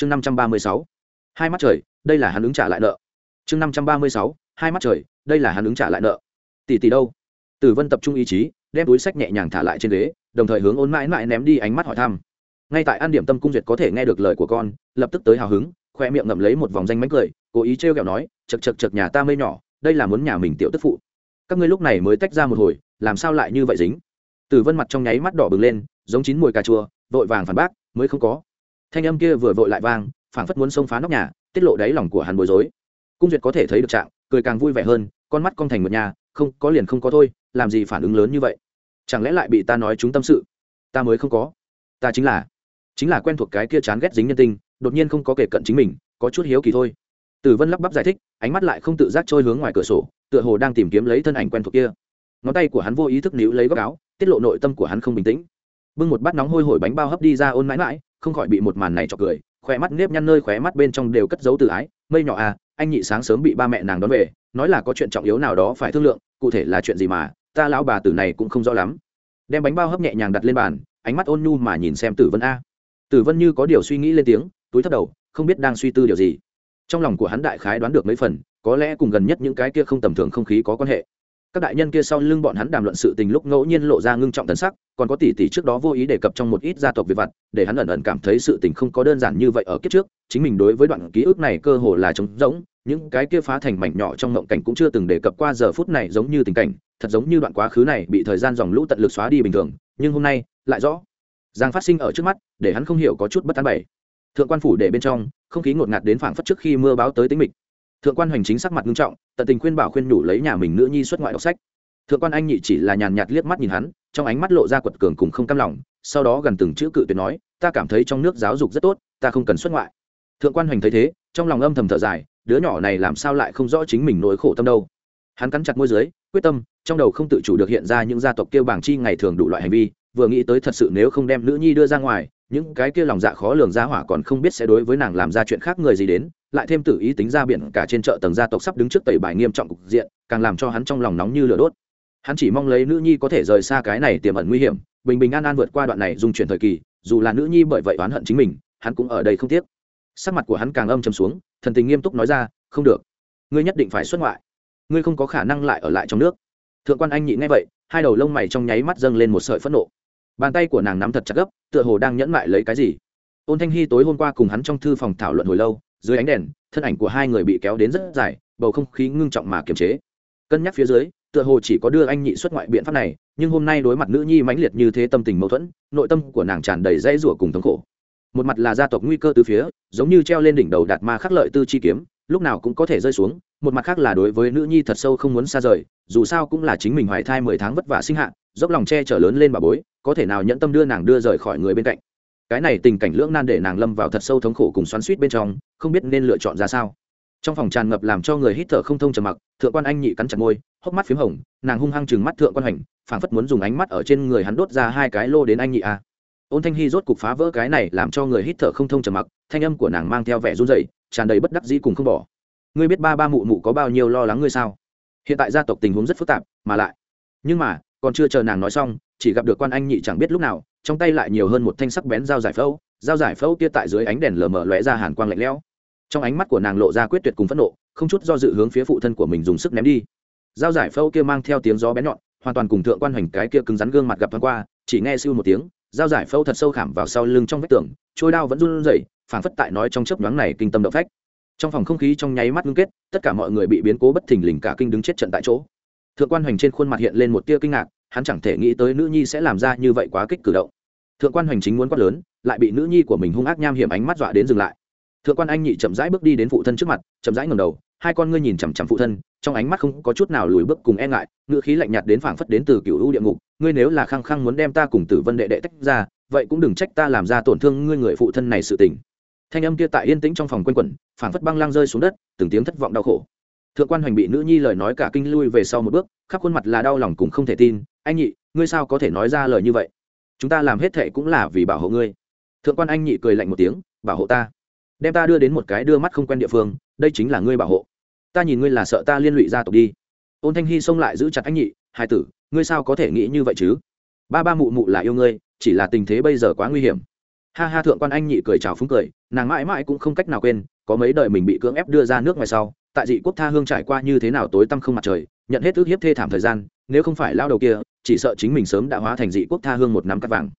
chương năm trăm ba mươi sáu. Hai mắt trời, đây là hắn ứng trả lại nợ. Chương năm trăm ba mươi sáu. Hai mắt trời, đây là hắn ứng trả lại nợ. Tỷ tỷ đâu? Tử vân tập trung ý chí, đem túi sách nhẹ nhàng thả lại trên ghế, đồng thời hướng ôn mãi mãi ném đi ánh mắt hỏi thăm. Ngay tại an điểm tâm cung duyệt có thể nghe được lời của con, lập tức tới hào hứng, khoe miệng ngậm lấy một vòng danh mánh cười, cố ý trêu ghẹo nói chật chật chật nhà ta mây nhỏ, đây là muốn nhà mình tiểu tức phụ. Các ngươi lúc này mới tách ra một hồi, làm sao lại như vậy dính? Tử vân mặt trong nháy mắt đỏ bừng lên, giống chín mùi cà chua, vội vàng phản bác, mới không có thanh âm kia vừa vội lại vang, phảng phất muốn xông phá nóc nhà, tiết lộ đáy lòng của hắn bối rối. Cung duyệt có thể thấy được trạng, cười càng vui vẻ hơn, con mắt con thành một nhà, không, có liền không có thôi, làm gì phản ứng lớn như vậy? Chẳng lẽ lại bị ta nói chúng tâm sự? Ta mới không có. Ta chính là chính là quen thuộc cái kia chán ghét dính nhân tinh đột nhiên không có kể cận chính mình, có chút hiếu kỳ thôi. Tử vân lắp bắp giải thích, ánh mắt lại không tự giác trôi hướng ngoài cửa sổ, tựa hồ đang tìm kiếm lấy thân ảnh quen thuộc kia. Ngón tay của hắn vô ý thức níu lấy góc áo, tiết lộ nội tâm của hắn không bình tĩnh. Bưng một bát nóng hôi hổi bánh bao hấp đi ra ôn mãi mãi không khỏi bị một màn này chọc cười khỏe mắt nếp nhăn nơi khóe mắt bên trong đều cất giấu từ ái, mây nhỏ à anh nhị sáng sớm bị ba mẹ nàng đón về, nói là có chuyện trọng yếu nào đó phải thương lượng, cụ thể là chuyện gì mà, ta lão bà tử này cũng không rõ lắm. Đem bánh bao hấp nhẹ nhàng đặt lên bàn, ánh mắt ôn nhu mà nhìn xem tử vân a. Tử vân như có điều suy nghĩ lên tiếng, túi thấp đầu, không biết đang suy tư điều gì. Trong lòng của hắn đại khái đoán được mấy phần, có lẽ cùng gần nhất những cái kia không tầm thường không khí có quan hệ các đại nhân kia sau lưng bọn hắn đàm luận sự tình lúc ngẫu nhiên lộ ra ngưng trọng tần sắc, còn có tỷ tỷ trước đó vô ý đề cập trong một ít gia tộc việc vặt, để hắn ẩn ẩn cảm thấy sự tình không có đơn giản như vậy ở kiếp trước, chính mình đối với đoạn ký ức này cơ hồ là trống rỗng, những cái kia phá thành mảnh nhỏ trong ngộng cảnh cũng chưa từng đề cập qua giờ phút này giống như tình cảnh, thật giống như đoạn quá khứ này bị thời gian dòng lũ tận lực xóa đi bình thường, nhưng hôm nay, lại rõ. Giang phát sinh ở trước mắt, để hắn không hiểu có chút bất an bảy. Thượng quan phủ để bên trong, không khí ngột ngạt đến phảng phất trước khi mưa báo tới tính mịch thượng quan hoành chính sắc mặt nghiêm trọng, tận tình khuyên bảo khuyên nhủ lấy nhà mình nữ nhi xuất ngoại đọc sách. Thượng quan anh nhị chỉ là nhàn nhạt liếc mắt nhìn hắn, trong ánh mắt lộ ra quật cường cùng không cam lòng, sau đó gần từng chữ cự tuyệt nói, ta cảm thấy trong nước giáo dục rất tốt, ta không cần xuất ngoại. Thượng quan hoành thấy thế, trong lòng âm thầm thở dài, đứa nhỏ này làm sao lại không rõ chính mình nỗi khổ tâm đâu. Hắn cắn chặt môi dưới, quyết tâm, trong đầu không tự chủ được hiện ra những gia tộc kêu bảng chi ngày thường đủ loại hành vi, vừa nghĩ tới thật sự nếu không đem nữ nhi đưa ra ngoài, những cái kia lòng dạ khó lường ra hỏa còn không biết sẽ đối với nàng làm ra chuyện khác người gì đến lại thêm tự ý tính ra biển cả trên chợ tầng gia tộc sắp đứng trước tẩy bài nghiêm trọng cục diện, càng làm cho hắn trong lòng nóng như lửa đốt. Hắn chỉ mong lấy nữ nhi có thể rời xa cái này tiềm ẩn nguy hiểm, bình bình an an vượt qua đoạn này dung chuyển thời kỳ, dù là nữ nhi bởi vậy oán hận chính mình, hắn cũng ở đây không tiếc. Sắc mặt của hắn càng âm chầm xuống, thần tình nghiêm túc nói ra, không được. Ngươi nhất định phải xuất ngoại. Ngươi không có khả năng lại ở lại trong nước. Thượng quan anh nhị nghe vậy, hai đầu lông mày trong nháy mắt dâng lên một sợi phẫn nộ. Bàn tay của nàng nắm thật chặt gấp, tựa hồ đang nhẫn mại lấy cái gì. Ôn thanh hy tối hôm qua cùng hắn trong thư phòng thảo luận hồi lâu dưới ánh đèn, thân ảnh của hai người bị kéo đến rất dài, bầu không khí ngưng trọng mà kiềm chế. Cân nhắc phía dưới, tựa hồ chỉ có đưa anh nhị xuất ngoại biện pháp này, nhưng hôm nay đối mặt nữ nhi mãnh liệt như thế tâm tình mâu thuẫn, nội tâm của nàng tràn đầy dãy rủa cùng thống khổ. Một mặt là gia tộc nguy cơ từ phía, giống như treo lên đỉnh đầu đạt ma khắc lợi tư chi kiếm, lúc nào cũng có thể rơi xuống, một mặt khác là đối với nữ nhi thật sâu không muốn xa rời, dù sao cũng là chính mình hoài thai mười tháng vất vả sinh hạ, dốc lòng che chở lớn lên bà bối, có thể nào nhẫn tâm đưa nàng đưa rời khỏi người bên cạnh cái này tình cảnh lưỡng nan để nàng lâm vào thật sâu thống khổ cùng xoắn suýt bên trong, không biết nên lựa chọn ra sao. Trong phòng tràn ngập làm cho người hít thở không thông trầm mặc, thượng quan anh nhị cắn chặt môi, hốc mắt p h í m hồng, nàng hung hăng chừng mắt thượng quan hành phảng phất muốn dùng ánh mắt ở trên người hắn đốt ra hai cái lô đến anh nhị a. À. ôn thanh hy rốt cục phá vỡ cái này làm cho người hít thở không thông trầm mặc, thanh âm của nàng mang theo vẻ run dậy tràn đầy bất đắc dĩ cùng không bỏ. Ngươi biết ba ba mụ mụ có bao nhiêu lo lắng ngươi sao? Hiện tại gia tộc tình huống rất phức tạp, mà lại. Nhưng mà, còn chưa chờ nàng nói xong, chỉ gặp được quan anh nhị chẳng biết lúc nào trong tay lại nhiều hơn một thanh sắc bén dao giải phẫu, dao giải phẫu kia tại dưới ánh đèn lờ mờ lóe ra hàn quang lạnh lẽo. Trong ánh mắt của nàng lộ ra quyết tuyệt cùng phẫn nộ, không chút do dự hướng phía phụ thân của mình dùng sức ném đi. Dao giải phẫu kia mang theo tiếng gió bén nhọn, hoàn toàn cùng thượng quan hoành cái kia cứng rắn gương mặt gặp thoáng qua, chỉ nghe siêu một tiếng, dao giải phẫu thật sâu khảm vào sau lưng trong vách tường, trôi đao vẫn run rẩy, phảng phất tại nói trong chớp nhoáng này kinh tâm động phách. Trong phòng không khí trong nháy mắt ngưng kết, tất cả mọi người bị biến cố bất thình lình cả kinh đứng chết trận tại chỗ. Thượng quan hoành trên khuôn mặt hiện lên một tia kinh ngạc, hắn chẳng thể nghĩ tới nữ nhi sẽ làm ra như vậy quá kích cử động thượng quan hoành chính muốn quát lớn, lại bị nữ nhi của mình hung ác nham hiểm ánh mắt dọa đến dừng lại. Thượng quan anh nhị chậm rãi bước đi đến phụ thân trước mặt, chậm rãi ngầm đầu, hai con ngươi nhìn chằm chằm phụ thân, trong ánh mắt không có chút nào lùi bước cùng e ngại ngựa khí lạnh nhạt đến phảng phất đến từ cựu ưu địa ngục, ngươi nếu là khăng khăng muốn đem ta cùng tử vân đệ đệ tách ra, vậy cũng đừng trách ta làm ra tổn thương ngươi người phụ thân này sự tình. Thanh âm kia tại yên tĩnh trong phòng quanh quẩn, phảng phất băng lang rơi xuống đất, từng tiếng thất vọng đau khổ. Thượng quan hoành bị nữ nhi lời nói cả kinh lui về sau một bước, khắp khuôn mặt là đau lòng cùng không thể tin, anh nhị, ngươi sao có thể nói ra lời như vậy? Chúng ta làm hết thệ cũng là vì bảo hộ ngươi. Thượng quan anh nhị cười lạnh một tiếng, bảo hộ ta. Đem ta đưa đến một cái đưa mắt không quen địa phương, đây chính là ngươi bảo hộ. Ta nhìn ngươi là sợ ta liên lụy gia tộc đi. Ôn thanh hy xông lại giữ chặt anh nhị hai tử, ngươi sao có thể nghĩ như vậy chứ? Ba ba mụ mụ là yêu ngươi, chỉ là tình thế bây giờ quá nguy hiểm. Ha ha, thượng quan anh nhị cười chào phúng cười, nàng mãi mãi cũng không cách nào quên, có mấy đời mình bị cưỡng ép đưa ra nước ngoài sau, tại dị quốc tha hương trải qua như thế nào tối tăm không mặt trời, nhận hết ước hiếp thê thảm thời gian nếu không phải lao đầu kia, chỉ sợ chính mình sớm đã hóa thành dị quốc tha hương một năm cắt vàng.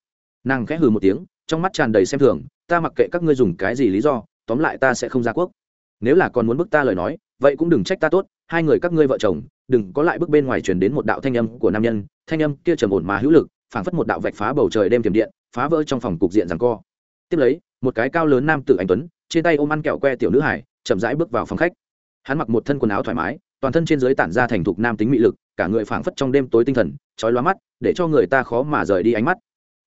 Nàng khẽ hừ một tiếng, trong mắt tràn đầy xem thường, ta mặc kệ các ngươi dùng cái gì lý do, tóm lại ta sẽ không ra quốc. Nếu là còn muốn bức ta lời nói, vậy cũng đừng trách ta tốt, hai người các ngươi vợ chồng, đừng có lại bước bên ngoài truyền đến một đạo thanh âm của nam nhân. Thanh âm kia trầm ổn mà hữu lực, phảng phất một đạo vạch phá bầu trời đêm tiềm điện, phá vỡ trong phòng cục diện rằng co. Tiếp lấy, một cái cao lớn nam tử anh tuấn, trên tay ôm ăn kẹo que tiểu nữ hải, chậm rãi bước vào phòng khách. Hắn mặc một thân quần áo thoải mái, toàn thân trên dưới tản ra thành thục nam tính mị lực cả người phảng phất trong đêm tối tinh thần, chói lóa mắt, để cho người ta khó mà rời đi ánh mắt.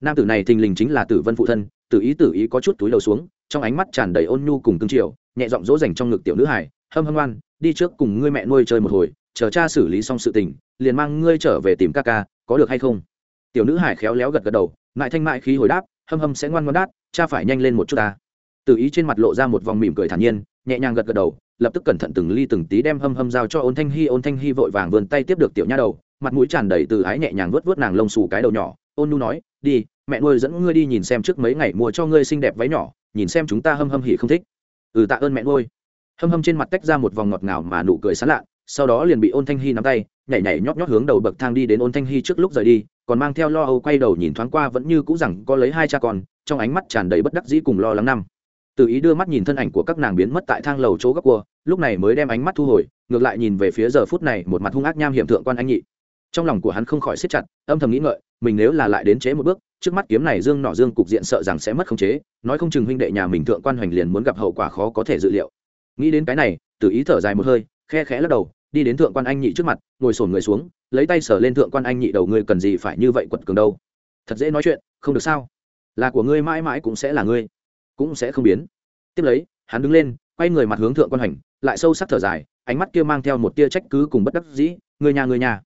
Nam tử này thình lình chính là tử vân phụ thân, tử ý tử ý có chút túi đầu xuống, trong ánh mắt tràn đầy ôn nhu cùng cương triều, nhẹ giọng dỗ dành trong ngực tiểu nữ hải hâm hâm ngoan đi trước cùng ngươi mẹ nuôi chơi một hồi, chờ cha xử lý xong sự tình, liền mang ngươi trở về tìm ca ca, có được hay không? Tiểu nữ hải khéo léo gật gật đầu, mại thanh mại khí hồi đáp, hâm hâm sẽ ngoan ngoan đát cha phải nhanh lên một chút ta. Tử ý trên mặt lộ ra một vòng mỉm cười thản nhiên, nhẹ nhàng gật gật đầu lập tức cẩn thận từng ly từng tí đem hâm hâm giao cho ôn thanh hy, ôn thanh hy vội vàng vươn tay tiếp được tiểu nha đầu, mặt mũi tràn đầy từ ái nhẹ nhàng vớt vớt nàng lông xù cái đầu nhỏ. Ôn nu nói, đi, mẹ nuôi dẫn ngươi đi nhìn xem trước mấy ngày mua cho ngươi xinh đẹp váy nhỏ, nhìn xem chúng ta hâm hâm hỉ không thích. Ừ tạ ơn mẹ nuôi. Hâm hâm trên mặt tách ra một vòng ngọt ngào mà nụ cười sán lạ sau đó liền bị ôn thanh hy nắm tay, nhảy nhảy nhóp nhóp hướng đầu bậc thang đi đến ôn thanh hy trước lúc rời đi, còn mang theo lo âu quay đầu nhìn thoáng qua vẫn như cũ rằng có lấy hai cha con, trong ánh mắt tràn đầy bất đắc dĩ cùng lo lắng năm từ ý đưa mắt nhìn thân ảnh của các nàng biến mất tại thang lầu chỗ góc cua, lúc này mới đem ánh mắt thu hồi, ngược lại nhìn về phía giờ phút này một mặt hung ác nham hiểm thượng quan anh nhị. Trong lòng của hắn không khỏi siết chặt, âm thầm nghĩ ngợi, mình nếu là lại đến chế một bước, trước mắt kiếm này dương nọ dương cục diện sợ rằng sẽ mất khống chế, nói không chừng huynh đệ nhà mình thượng quan hoành liền muốn gặp hậu quả khó có thể dự liệu. Nghĩ đến cái này, từ ý thở dài một hơi, khe khẽ lắc đầu, đi đến thượng quan anh nhị trước mặt, ngồi sổn người xuống, lấy tay sờ lên thượng quan anh nhị đầu, ngươi cần gì phải như vậy quật cường đâu? Thật dễ nói chuyện, không được sao? Là của ngươi mãi mãi cũng sẽ là ngươi cũng sẽ không biến. Tiếp lấy, hắn đứng lên, quay người mặt hướng thượng quan hành lại sâu sắc thở dài, ánh mắt kia mang theo một tia trách cứ cùng bất đắc dĩ người nhà người nhà.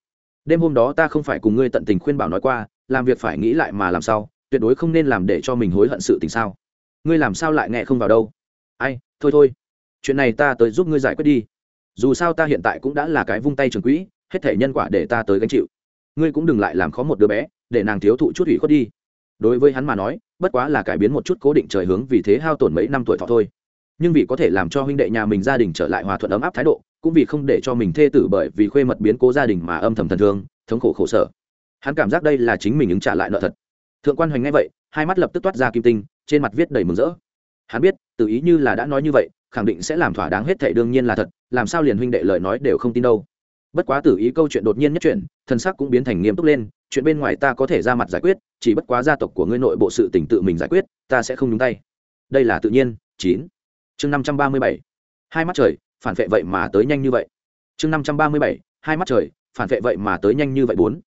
Đêm hôm đó ta không phải cùng ngươi tận tình khuyên bảo nói qua, làm việc phải nghĩ lại mà làm sao, tuyệt đối không nên làm để cho mình hối hận sự tình sao. Ngươi làm sao lại nghe không vào đâu? Ai, thôi thôi. Chuyện này ta tới giúp ngươi giải quyết đi. Dù sao ta hiện tại cũng đã là cái vung tay trường quỹ, hết thể nhân quả để ta tới gánh chịu. Ngươi cũng đừng lại làm khó một đứa bé, để nàng thiếu thụ chút ủy khuất đi đối với hắn mà nói, bất quá là cải biến một chút cố định trời hướng vì thế hao tổn mấy năm tuổi thọ thôi. Nhưng vì có thể làm cho huynh đệ nhà mình gia đình trở lại hòa thuận ấm áp thái độ, cũng vì không để cho mình thê tử bởi vì khuê mật biến cố gia đình mà âm thầm thần thương, thống khổ khổ sở. Hắn cảm giác đây là chính mình ứng trả lại nợ thật. Thượng quan hoành ngay vậy, hai mắt lập tức toát ra kim tinh, trên mặt viết đầy mừng rỡ. Hắn biết, tự ý như là đã nói như vậy, khẳng định sẽ làm thỏa đáng hết thệ đương nhiên là thật, làm sao liền huynh đệ lời nói đều không tin đâu. Bất quá tự ý câu chuyện đột nhiên nhất chuyện thần sắc cũng biến thành nghiêm túc lên chuyện bên ngoài ta có thể ra mặt giải quyết, chỉ bất quá gia tộc của ngươi nội bộ sự tỉnh tự mình giải quyết, ta sẽ không nhúng tay. Đây là tự nhiên, chín. Chương năm trăm ba mươi bảy. Hai mắt trời, phản vệ vậy mà tới nhanh như vậy. Chương năm trăm ba mươi bảy, hai mắt trời, phản vệ vậy mà tới nhanh như vậy bốn.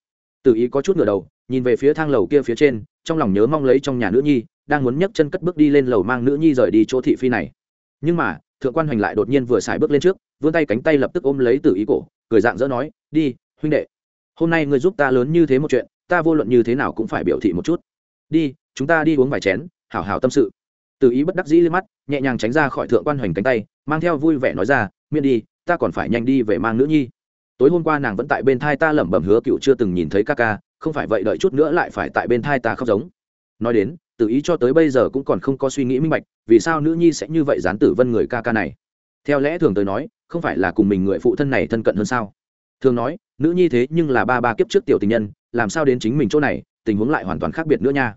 Tự ý có chút ngửa đầu, nhìn về phía thang lầu kia phía trên, trong lòng nhớ mong lấy trong nhà nữ nhi, đang muốn nhấc chân cất bước đi lên lầu mang nữ nhi rời đi chỗ thị phi này. Nhưng mà, thượng quan hoành lại đột nhiên vừa xài bước lên trước, vươn tay cánh tay lập tức ôm lấy tự ý cổ, cười dạng dỡ nói, đi, huynh đệ hôm nay ngươi giúp ta lớn như thế một chuyện, ta vô luận như thế nào cũng phải biểu thị một chút. Đi, chúng ta đi uống vài chén, hảo hảo tâm sự. Từ ý bất đắc dĩ lên mắt, nhẹ nhàng tránh ra khỏi thượng quan hoành cánh tay, mang theo vui vẻ nói ra, miễn đi, ta còn phải nhanh đi về mang nữ nhi. Tối hôm qua nàng vẫn tại bên thai ta lẩm bẩm hứa cựu chưa từng nhìn thấy ca ca, không phải vậy đợi chút nữa lại phải tại bên thai ta khóc giống. Nói đến tự ý cho tới bây giờ cũng còn không có suy nghĩ minh bạch, vì sao nữ nhi sẽ như vậy dán tử vân người ca ca này? Theo lẽ thường tới nói, không phải là cùng mình người phụ thân này thân cận hơn sao? Thường nói, nữ nhi thế nhưng là ba ba kiếp trước tiểu tình nhân, làm sao đến chính mình chỗ này, tình huống lại hoàn toàn khác biệt nữa nha.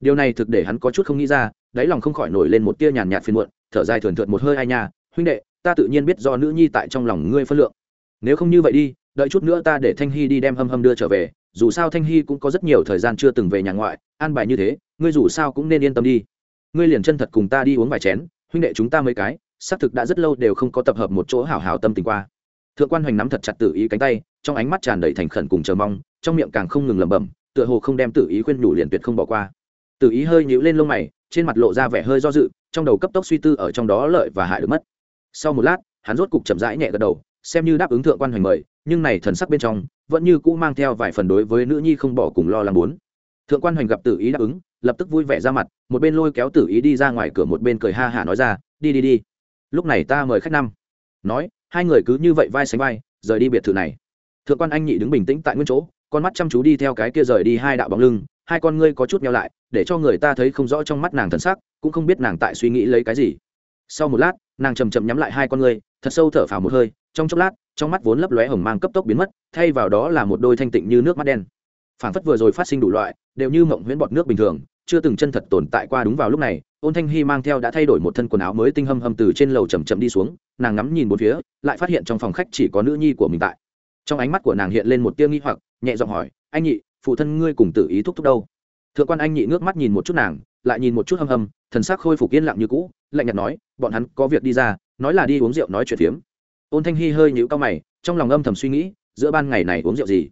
Điều này thực để hắn có chút không nghĩ ra, đáy lòng không khỏi nổi lên một tia nhàn nhạt phiền muộn, thở dài thườn thượt một hơi ai nha, huynh đệ, ta tự nhiên biết do nữ nhi tại trong lòng ngươi phân lượng. Nếu không như vậy đi, đợi chút nữa ta để thanh hy đi đem hâm hâm đưa trở về, dù sao thanh hy cũng có rất nhiều thời gian chưa từng về nhà ngoại, an bài như thế, ngươi dù sao cũng nên yên tâm đi. Ngươi liền chân thật cùng ta đi uống vài chén, huynh đệ chúng ta mấy cái, xác thực đã rất lâu đều không có tập hợp một chỗ hảo hảo tâm tình qua thượng quan hoành nắm thật chặt tự ý cánh tay, trong ánh mắt tràn đầy thành khẩn cùng chờ mong, trong miệng càng không ngừng lẩm bẩm, tựa hồ không đem tự ý khuyên nhủ liền tuyệt không bỏ qua. Tự ý hơi nhíu lên lông mày, trên mặt lộ ra vẻ hơi do dự, trong đầu cấp tốc suy tư ở trong đó lợi và hại được mất. Sau một lát, hắn rốt cục chậm rãi nhẹ gật đầu, xem như đáp ứng thượng quan hoành mời, nhưng này thần sắc bên trong, vẫn như cũ mang theo vài phần đối với nữ nhi không bỏ cùng lo lắng muốn. Thượng quan hoành gặp tử ý đáp ứng, lập tức vui vẻ ra mặt, một bên lôi kéo tử ý đi ra ngoài cửa một bên cười ha hả nói ra, đi đi đi. Lúc này ta mời khách năm. Nói hai người cứ như vậy vai sánh vai, rời đi biệt thự này. Thượng quan anh nhị đứng bình tĩnh tại nguyên chỗ, con mắt chăm chú đi theo cái kia rời đi hai đạo bóng lưng, hai con ngươi có chút nhau lại, để cho người ta thấy không rõ trong mắt nàng thần sắc, cũng không biết nàng tại suy nghĩ lấy cái gì. Sau một lát, nàng chầm chậm nhắm lại hai con ngươi, thật sâu thở phào một hơi, trong chốc lát, trong mắt vốn lấp lóe hồng mang cấp tốc biến mất, thay vào đó là một đôi thanh tịnh như nước mắt đen. Phản phất vừa rồi phát sinh đủ loại, đều như mộng huyễn bọt nước bình thường chưa từng chân thật tồn tại qua đúng vào lúc này, ôn thanh hy mang theo đã thay đổi một thân quần áo mới tinh hâm hâm từ trên lầu chầm chậm đi xuống, nàng ngắm nhìn một phía, lại phát hiện trong phòng khách chỉ có nữ nhi của mình tại. Trong ánh mắt của nàng hiện lên một tia nghi hoặc, nhẹ giọng hỏi, anh nhị, phụ thân ngươi cùng tự ý thúc thúc đâu? Thượng quan anh nhị ngước mắt nhìn một chút nàng, lại nhìn một chút hâm hâm, thần sắc khôi phục yên lặng như cũ, lạnh nhạt nói, bọn hắn có việc đi ra, nói là đi uống rượu nói chuyện phiếm. Ôn thanh hy hơi nhíu cao mày, trong lòng âm thầm suy nghĩ, giữa ban ngày này uống rượu gì?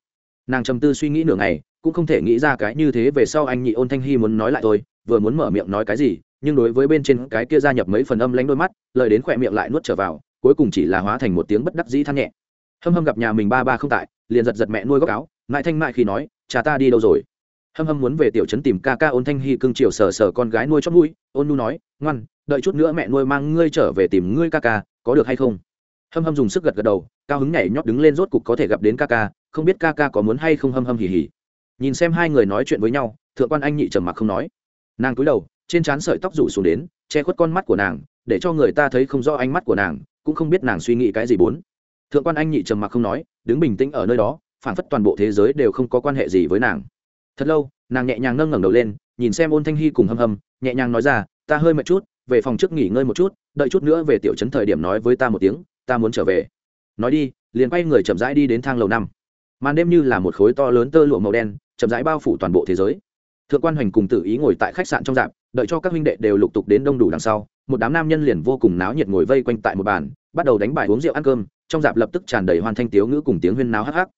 Nàng trầm tư suy nghĩ nửa ngày cũng không thể nghĩ ra cái như thế về sau anh nhị ôn thanh hy muốn nói lại thôi, vừa muốn mở miệng nói cái gì, nhưng đối với bên trên cái kia gia nhập mấy phần âm lánh đôi mắt, lời đến khỏe miệng lại nuốt trở vào, cuối cùng chỉ là hóa thành một tiếng bất đắc dĩ than nhẹ. Hâm hâm gặp nhà mình ba ba không tại, liền giật giật mẹ nuôi góc áo, mãi thanh mại khi nói, cha ta đi đâu rồi? Hâm hâm muốn về tiểu trấn tìm ca ca ôn thanh hy cưng chiều sờ sờ con gái nuôi chót mũi, ôn nu nói, ngoan, đợi chút nữa mẹ nuôi mang ngươi trở về tìm ngươi ca ca, có được hay không? Hâm hâm dùng sức gật gật đầu, cao hứng nhảy nhót đứng lên rốt cục có thể gặp đến ca ca, không biết ca ca có muốn hay không hâm hâm hỉ hỉ nhìn xem hai người nói chuyện với nhau, thượng quan anh nhị trầm mặc không nói. Nàng cúi đầu, trên trán sợi tóc rủ xuống đến, che khuất con mắt của nàng, để cho người ta thấy không rõ ánh mắt của nàng, cũng không biết nàng suy nghĩ cái gì bốn. Thượng quan anh nhị trầm mặc không nói, đứng bình tĩnh ở nơi đó phản phất toàn bộ thế giới đều không có quan hệ gì với nàng. Thật lâu, nàng nhẹ nhàng nâng ngẩng đầu lên, nhìn xem ôn thanh hy cùng hâm hâm, nhẹ nhàng nói ra, ta hơi mệt chút, về phòng trước nghỉ ngơi một chút, đợi chút nữa về tiểu trấn thời điểm nói với ta một tiếng, ta muốn trở về. Nói đi, liền quay người chậm rãi đi đến thang lầu năm. Màn đêm như là một khối to lớn tơ lụa màu đen chậm rãi bao phủ toàn bộ thế giới. Thượng quan hoành cùng tự ý ngồi tại khách sạn trong dạp, đợi cho các huynh đệ đều lục tục đến đông đủ đằng sau, một đám nam nhân liền vô cùng náo nhiệt ngồi vây quanh tại một bàn, bắt đầu đánh bài uống rượu ăn cơm, trong dạp lập tức tràn đầy hoàn thanh tiếu ngữ cùng tiếng huyên náo hắc hắc.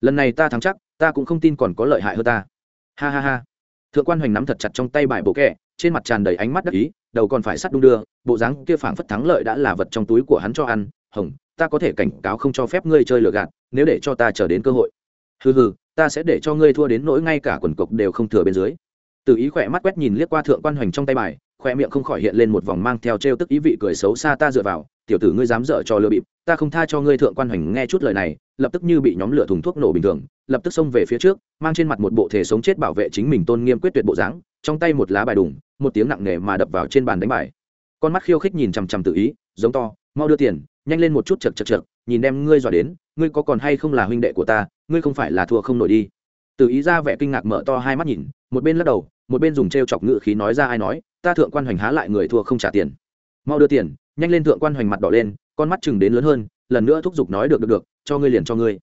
Lần này ta thắng chắc, ta cũng không tin còn có lợi hại hơn ta. Ha ha ha. Thượng quan hoành nắm thật chặt trong tay bài bộ kẹ, trên mặt tràn đầy ánh mắt đắc ý, đầu còn phải sắt đung đưa, bộ dáng kia phảng phất thắng lợi đã là vật trong túi của hắn cho ăn. Hồng, ta có thể cảnh cáo không cho phép ngươi chơi lừa gạt, nếu để cho ta chờ đến cơ hội. Hừ hừ ta sẽ để cho ngươi thua đến nỗi ngay cả quần cục đều không thừa bên dưới. Từ ý khỏe mắt quét nhìn liếc qua thượng quan hoành trong tay bài khoe miệng không khỏi hiện lên một vòng mang theo t r e o tức ý vị cười xấu xa ta dựa vào, tiểu tử ngươi dám dở cho lừa bịp, ta không tha cho ngươi thượng quan hoành nghe chút lời này, lập tức như bị nhóm lửa thùng thuốc nổ bình thường, lập tức xông về phía trước, mang trên mặt một bộ thể sống chết bảo vệ chính mình tôn nghiêm quyết tuyệt bộ dáng, trong tay một lá bài đùng, một tiếng nặng nề mà đập vào trên bàn đánh bài. Con mắt khiêu khích nhìn chằm chằm tự ý, giống to, mau đưa tiền, nhanh lên một chút chật chật chật nhìn đem ngươi dọa đến, ngươi có còn hay không là huynh đệ của ta, ngươi không phải là thua không nổi đi. Từ ý ra vẻ kinh ngạc mở to hai mắt nhìn, một bên lắc đầu, một bên dùng t r e o chọc ngự khí nói ra ai nói, ta thượng quan hoành há lại người thua không trả tiền. Mau đưa tiền, nhanh lên thượng quan hoành mặt đỏ lên, con mắt chừng đến lớn hơn, lần nữa thúc giục nói được được được, cho ngươi liền cho ngươi.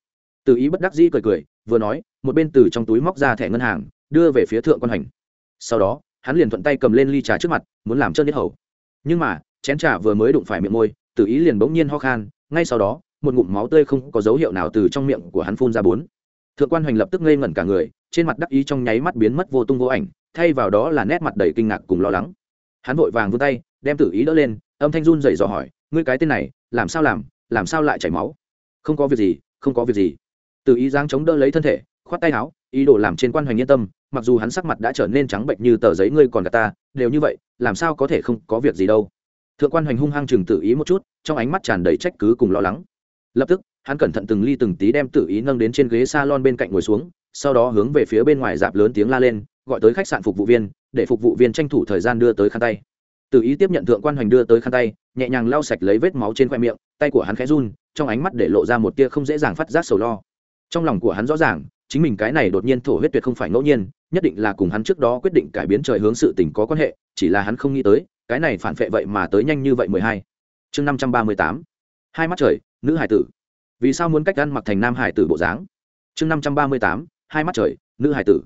Từ ý bất đắc dĩ cười cười, vừa nói, một bên từ trong túi móc ra thẻ ngân hàng, đưa về phía thượng quan hoành. Sau đó, hắn liền thuận tay cầm lên ly trà trước mặt, muốn làm trơn nhất hầu. Nhưng mà, chén trà vừa mới đụng phải miệng môi, từ ý liền bỗng nhiên ho khan, ngay sau đó một ngụm máu tươi không có dấu hiệu nào từ trong miệng của hắn phun ra bốn. Thượng quan hoành lập tức ngây ngẩn cả người, trên mặt đắc ý trong nháy mắt biến mất vô tung vô ảnh, thay vào đó là nét mặt đầy kinh ngạc cùng lo lắng. Hắn vội vàng vươn tay, đem tử ý đỡ lên, âm thanh run dậy dò hỏi, ngươi cái tên này, làm sao làm làm sao lại chảy máu? Không có việc gì, không có việc gì. Tử ý giáng chống đỡ lấy thân thể, khoát tay áo, ý đồ làm trên quan hoành yên tâm, mặc dù hắn sắc mặt đã trở nên trắng bệnh như tờ giấy ngươi còn gà ta, đều như vậy, làm sao có thể không có việc gì đâu. Thượng quan hoành hung hăng chừng tự ý một chút, trong ánh mắt tràn đầy trách cứ cùng lo lắng lập tức, hắn cẩn thận từng ly từng tí đem tự ý nâng đến trên ghế s a lon bên cạnh ngồi xuống, sau đó hướng về phía bên ngoài dạp lớn tiếng la lên, gọi tới khách sạn phục vụ viên, để phục vụ viên tranh thủ thời gian đưa tới khăn tay. Tự ý tiếp nhận thượng quan hoành đưa tới khăn tay, nhẹ nhàng lau sạch lấy vết máu trên khoe miệng, tay của hắn khẽ run, trong ánh mắt để lộ ra một tia không dễ dàng phát giác sầu lo. Trong lòng của hắn rõ ràng, chính mình cái này đột nhiên thổ huyết tuyệt không phải ngẫu nhiên, nhất định là cùng hắn trước đó quyết định cải biến trời hướng sự tình có quan hệ, chỉ là hắn không nghĩ tới, cái này phản vệ vậy mà tới nhanh như vậy mười hai. Chương năm trăm ba mươi tám hai mắt trời, nữ hải tử. Vì sao muốn cách ăn mặc thành nam hải tử bộ dáng? Chương năm trăm ba mươi tám, hai mắt trời, nữ hải tử.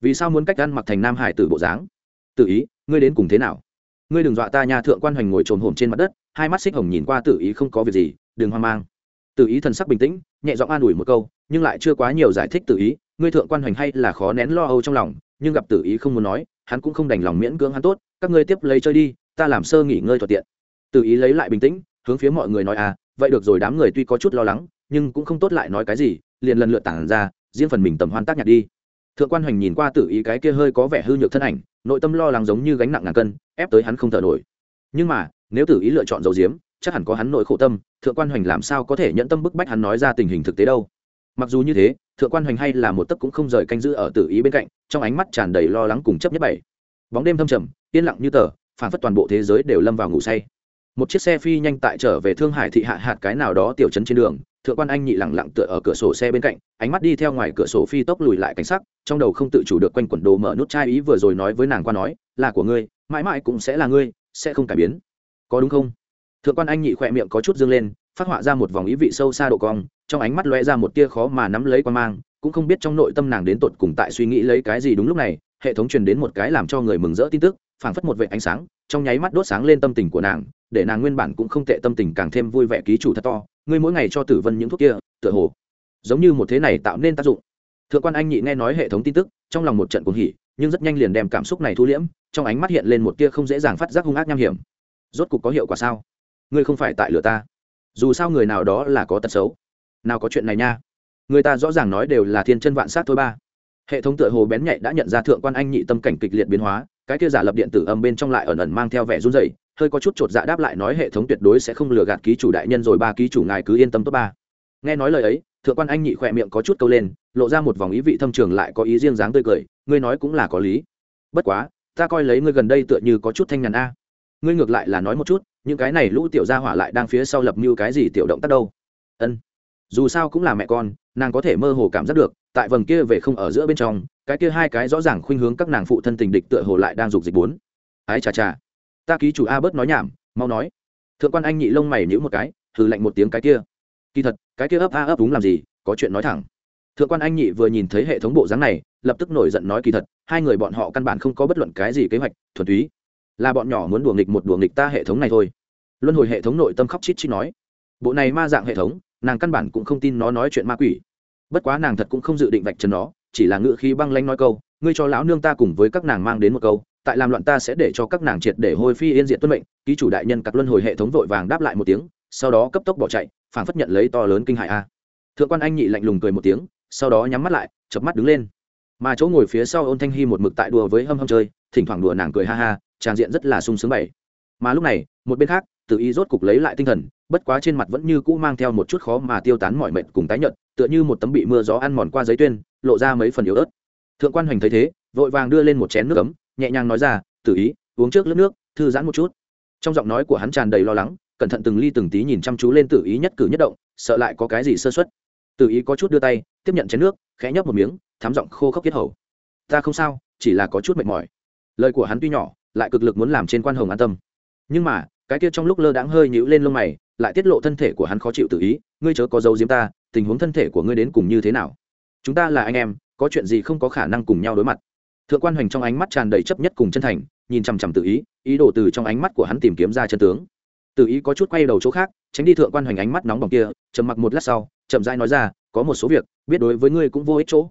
Vì sao muốn cách ăn mặc thành nam hải tử bộ dáng? Tự ý, ngươi đến cùng thế nào? Ngươi đừng dọa ta nhà thượng quan hoành ngồi trồn hổm trên mặt đất, hai mắt xích hồng nhìn qua tự ý không có việc gì, đừng hoang mang. Tự ý thần sắc bình tĩnh, nhẹ giọng an ủi một câu, nhưng lại chưa quá nhiều giải thích tự ý, ngươi thượng quan hoành hay là khó nén lo âu trong lòng, nhưng gặp tự ý không muốn nói, hắn cũng không đành lòng miễn cưỡng hắn tốt, các ngươi tiếp lấy chơi đi, ta làm sơ nghỉ ngơi thuận tiện. Tự ý lấy lại bình tĩnh, hướng phía mọi người nói à vậy được rồi, đám người tuy có chút lo lắng, nhưng cũng không tốt lại nói cái gì, liền lần lượt tản ra, riêng phần mình tầm hoan tác nhạc đi. Thượng quan hoành nhìn qua tự ý cái kia hơi có vẻ hư nhược thân ảnh, nội tâm lo lắng giống như gánh nặng ngàn cân, ép tới hắn không thở nổi. Nhưng mà, nếu tự ý lựa chọn dầu diếm chắc hẳn có hắn nỗi khổ tâm, thượng quan hoành làm sao có thể nhận tâm bức bách hắn nói ra tình hình thực tế đâu. Mặc dù như thế, thượng quan hoành hay là một tấc cũng không rời canh giữ ở tự ý bên cạnh, trong ánh mắt tràn đầy lo lắng cùng chấp nhất bảy. Bóng đêm thâm trầm, yên lặng như tờ, phản phất toàn bộ thế giới đều lâm vào ngủ say một chiếc xe phi nhanh tại trở về thương hải thị hạ hạt cái nào đó tiểu trấn trên đường, thượng quan anh nhị lẳng lặng tựa ở cửa sổ xe bên cạnh, ánh mắt đi theo ngoài cửa sổ phi tốc lùi lại cảnh sắc, trong đầu không tự chủ được quanh quẩn đồ mở nút chai ý vừa rồi nói với nàng qua nói, là của ngươi, mãi mãi cũng sẽ là ngươi, sẽ không cải biến. Có đúng không? Thượng quan anh nhị khỏe miệng có chút dương lên, phát họa ra một vòng ý vị sâu xa độ cong, trong ánh mắt lóe ra một tia khó mà nắm lấy quan mang, cũng không biết trong nội tâm nàng đến tột cùng tại suy nghĩ lấy cái gì đúng lúc này, hệ thống truyền đến một cái làm cho người mừng rỡ tin tức phảng phất một vệ ánh sáng, trong nháy mắt đốt sáng lên tâm tình của nàng, để nàng nguyên bản cũng không tệ tâm tình càng thêm vui vẻ ký chủ thật to. Ngươi mỗi ngày cho tử vân những thuốc kia, tựa hồ giống như một thế này tạo nên tác dụng. Thượng quan anh nhị nghe nói hệ thống tin tức, trong lòng một trận cuồng hỉ, nhưng rất nhanh liền đem cảm xúc này thu liễm, trong ánh mắt hiện lên một tia không dễ dàng phát giác hung ác nham hiểm. Rốt cục có hiệu quả sao? Ngươi không phải tại lửa ta. Dù sao người nào đó là có tật xấu. Nào có chuyện này nha. Người ta rõ ràng nói đều là thiên chân vạn sát thôi ba. Hệ thống tựa hồ bén nhạy đã nhận ra thượng quan anh nhị tâm cảnh kịch liệt biến hóa cái kia giả lập điện tử âm bên trong lại ẩn ẩn mang theo vẻ run rẩy, hơi có chút chột dạ đáp lại nói hệ thống tuyệt đối sẽ không lừa gạt ký chủ đại nhân rồi ba ký chủ ngài cứ yên tâm tốt ba. Nghe nói lời ấy, thượng quan anh nhị khỏe miệng có chút câu lên, lộ ra một vòng ý vị thâm trường lại có ý riêng dáng tươi cười, ngươi nói cũng là có lý. Bất quá, ta coi lấy ngươi gần đây tựa như có chút thanh nhàn a. Ngươi ngược lại là nói một chút, những cái này lũ tiểu gia hỏa lại đang phía sau lập mưu cái gì tiểu động tác đâu? Ân. Dù sao cũng là mẹ con, nàng có thể mơ hồ cảm giác được, tại vầng kia về không ở giữa bên trong cái kia hai cái rõ ràng khuynh hướng các nàng phụ thân tình địch tựa hồ lại đang dục dịch bốn. Ái chà chà. Ta ký chủ a bớt nói nhảm, mau nói. Thượng quan anh nhị lông mày nhữ một cái thử lạnh một tiếng cái kia. Kỳ thật, cái kia ấp a ấp đúng làm gì, có chuyện nói thẳng. Thượng quan anh nhị vừa nhìn thấy hệ thống bộ dáng này, lập tức nổi giận nói kỳ thật, hai người bọn họ căn bản không có bất luận cái gì kế hoạch, thuần túy. Là bọn nhỏ muốn đùa nghịch một đùa nghịch ta hệ thống này thôi. Luân hồi hệ thống nội tâm khóc chít chít nói. Bộ này ma dạng hệ thống, nàng căn bản cũng không tin nó nói chuyện ma quỷ. Bất quá nàng thật cũng không dự định vạch trần nó chỉ là ngự khí băng lanh nói câu, ngươi cho lão nương ta cùng với các nàng mang đến một câu, tại làm loạn ta sẽ để cho các nàng triệt để hôi phi yên diện tuân mệnh. Ký chủ đại nhân cặp luân hồi hệ thống vội vàng đáp lại một tiếng, sau đó cấp tốc bỏ chạy phản phất nhận lấy to lớn kinh hại a. Thượng quan anh nhị lạnh lùng cười một tiếng, sau đó nhắm mắt lại chập mắt đứng lên. Mà chỗ ngồi phía sau ôn thanh hy một mực tại đùa với hâm hâm chơi, thỉnh thoảng đùa nàng cười ha ha tràn diện rất là sung sướng bảy. Mà lúc này, một bên khác tự ý rốt cục lấy lại tinh thần, bất quá trên mặt vẫn như cũ mang theo một chút khó mà tiêu tán mọi mệt cùng tái nhợt, tựa như một tấm bị mưa gió ăn mòn qua giấy tuyên lộ ra mấy phần yếu ớt. Thượng quan hoành thấy thế, vội vàng đưa lên một chén nước ấm, nhẹ nhàng nói ra tự ý, uống trước lớp nước, thư giãn một chút. Trong giọng nói của hắn tràn đầy lo lắng, cẩn thận từng ly từng tí nhìn chăm chú lên tự ý nhất cử nhất động, sợ lại có cái gì sơ xuất tự ý có chút đưa tay, tiếp nhận chén nước, khẽ nhấp một miếng thám giọng khô khốc kết hầu. Ta không sao, chỉ là có chút mệt mỏi. Lời của hắn tuy nhỏ, lại cực lực muốn làm trên quan hồng an tâm. Nhưng mà, cái kia trong lúc lơ đãng hơi nhíu lên lông mày, lại tiết lộ thân thể của hắn khó chịu tự ý, ngươi chớ có dấu diếm ta, tình huống thân thể của ngươi đến cùng như thế nào? Chúng ta là anh em, có chuyện gì không có khả năng cùng nhau đối mặt. Thượng quan hoành trong ánh mắt tràn đầy chấp nhất cùng chân thành, nhìn chằm chằm tự ý ý đồ từ trong ánh mắt của hắn tìm kiếm ra chân tướng. Tự ý có chút quay đầu chỗ khác, tránh đi thượng quan hoành ánh mắt nóng bỏng kia, trầm mặc một lát sau, chậm rãi nói ra, có một số việc, biết đối với ngươi cũng vô ích chỗ.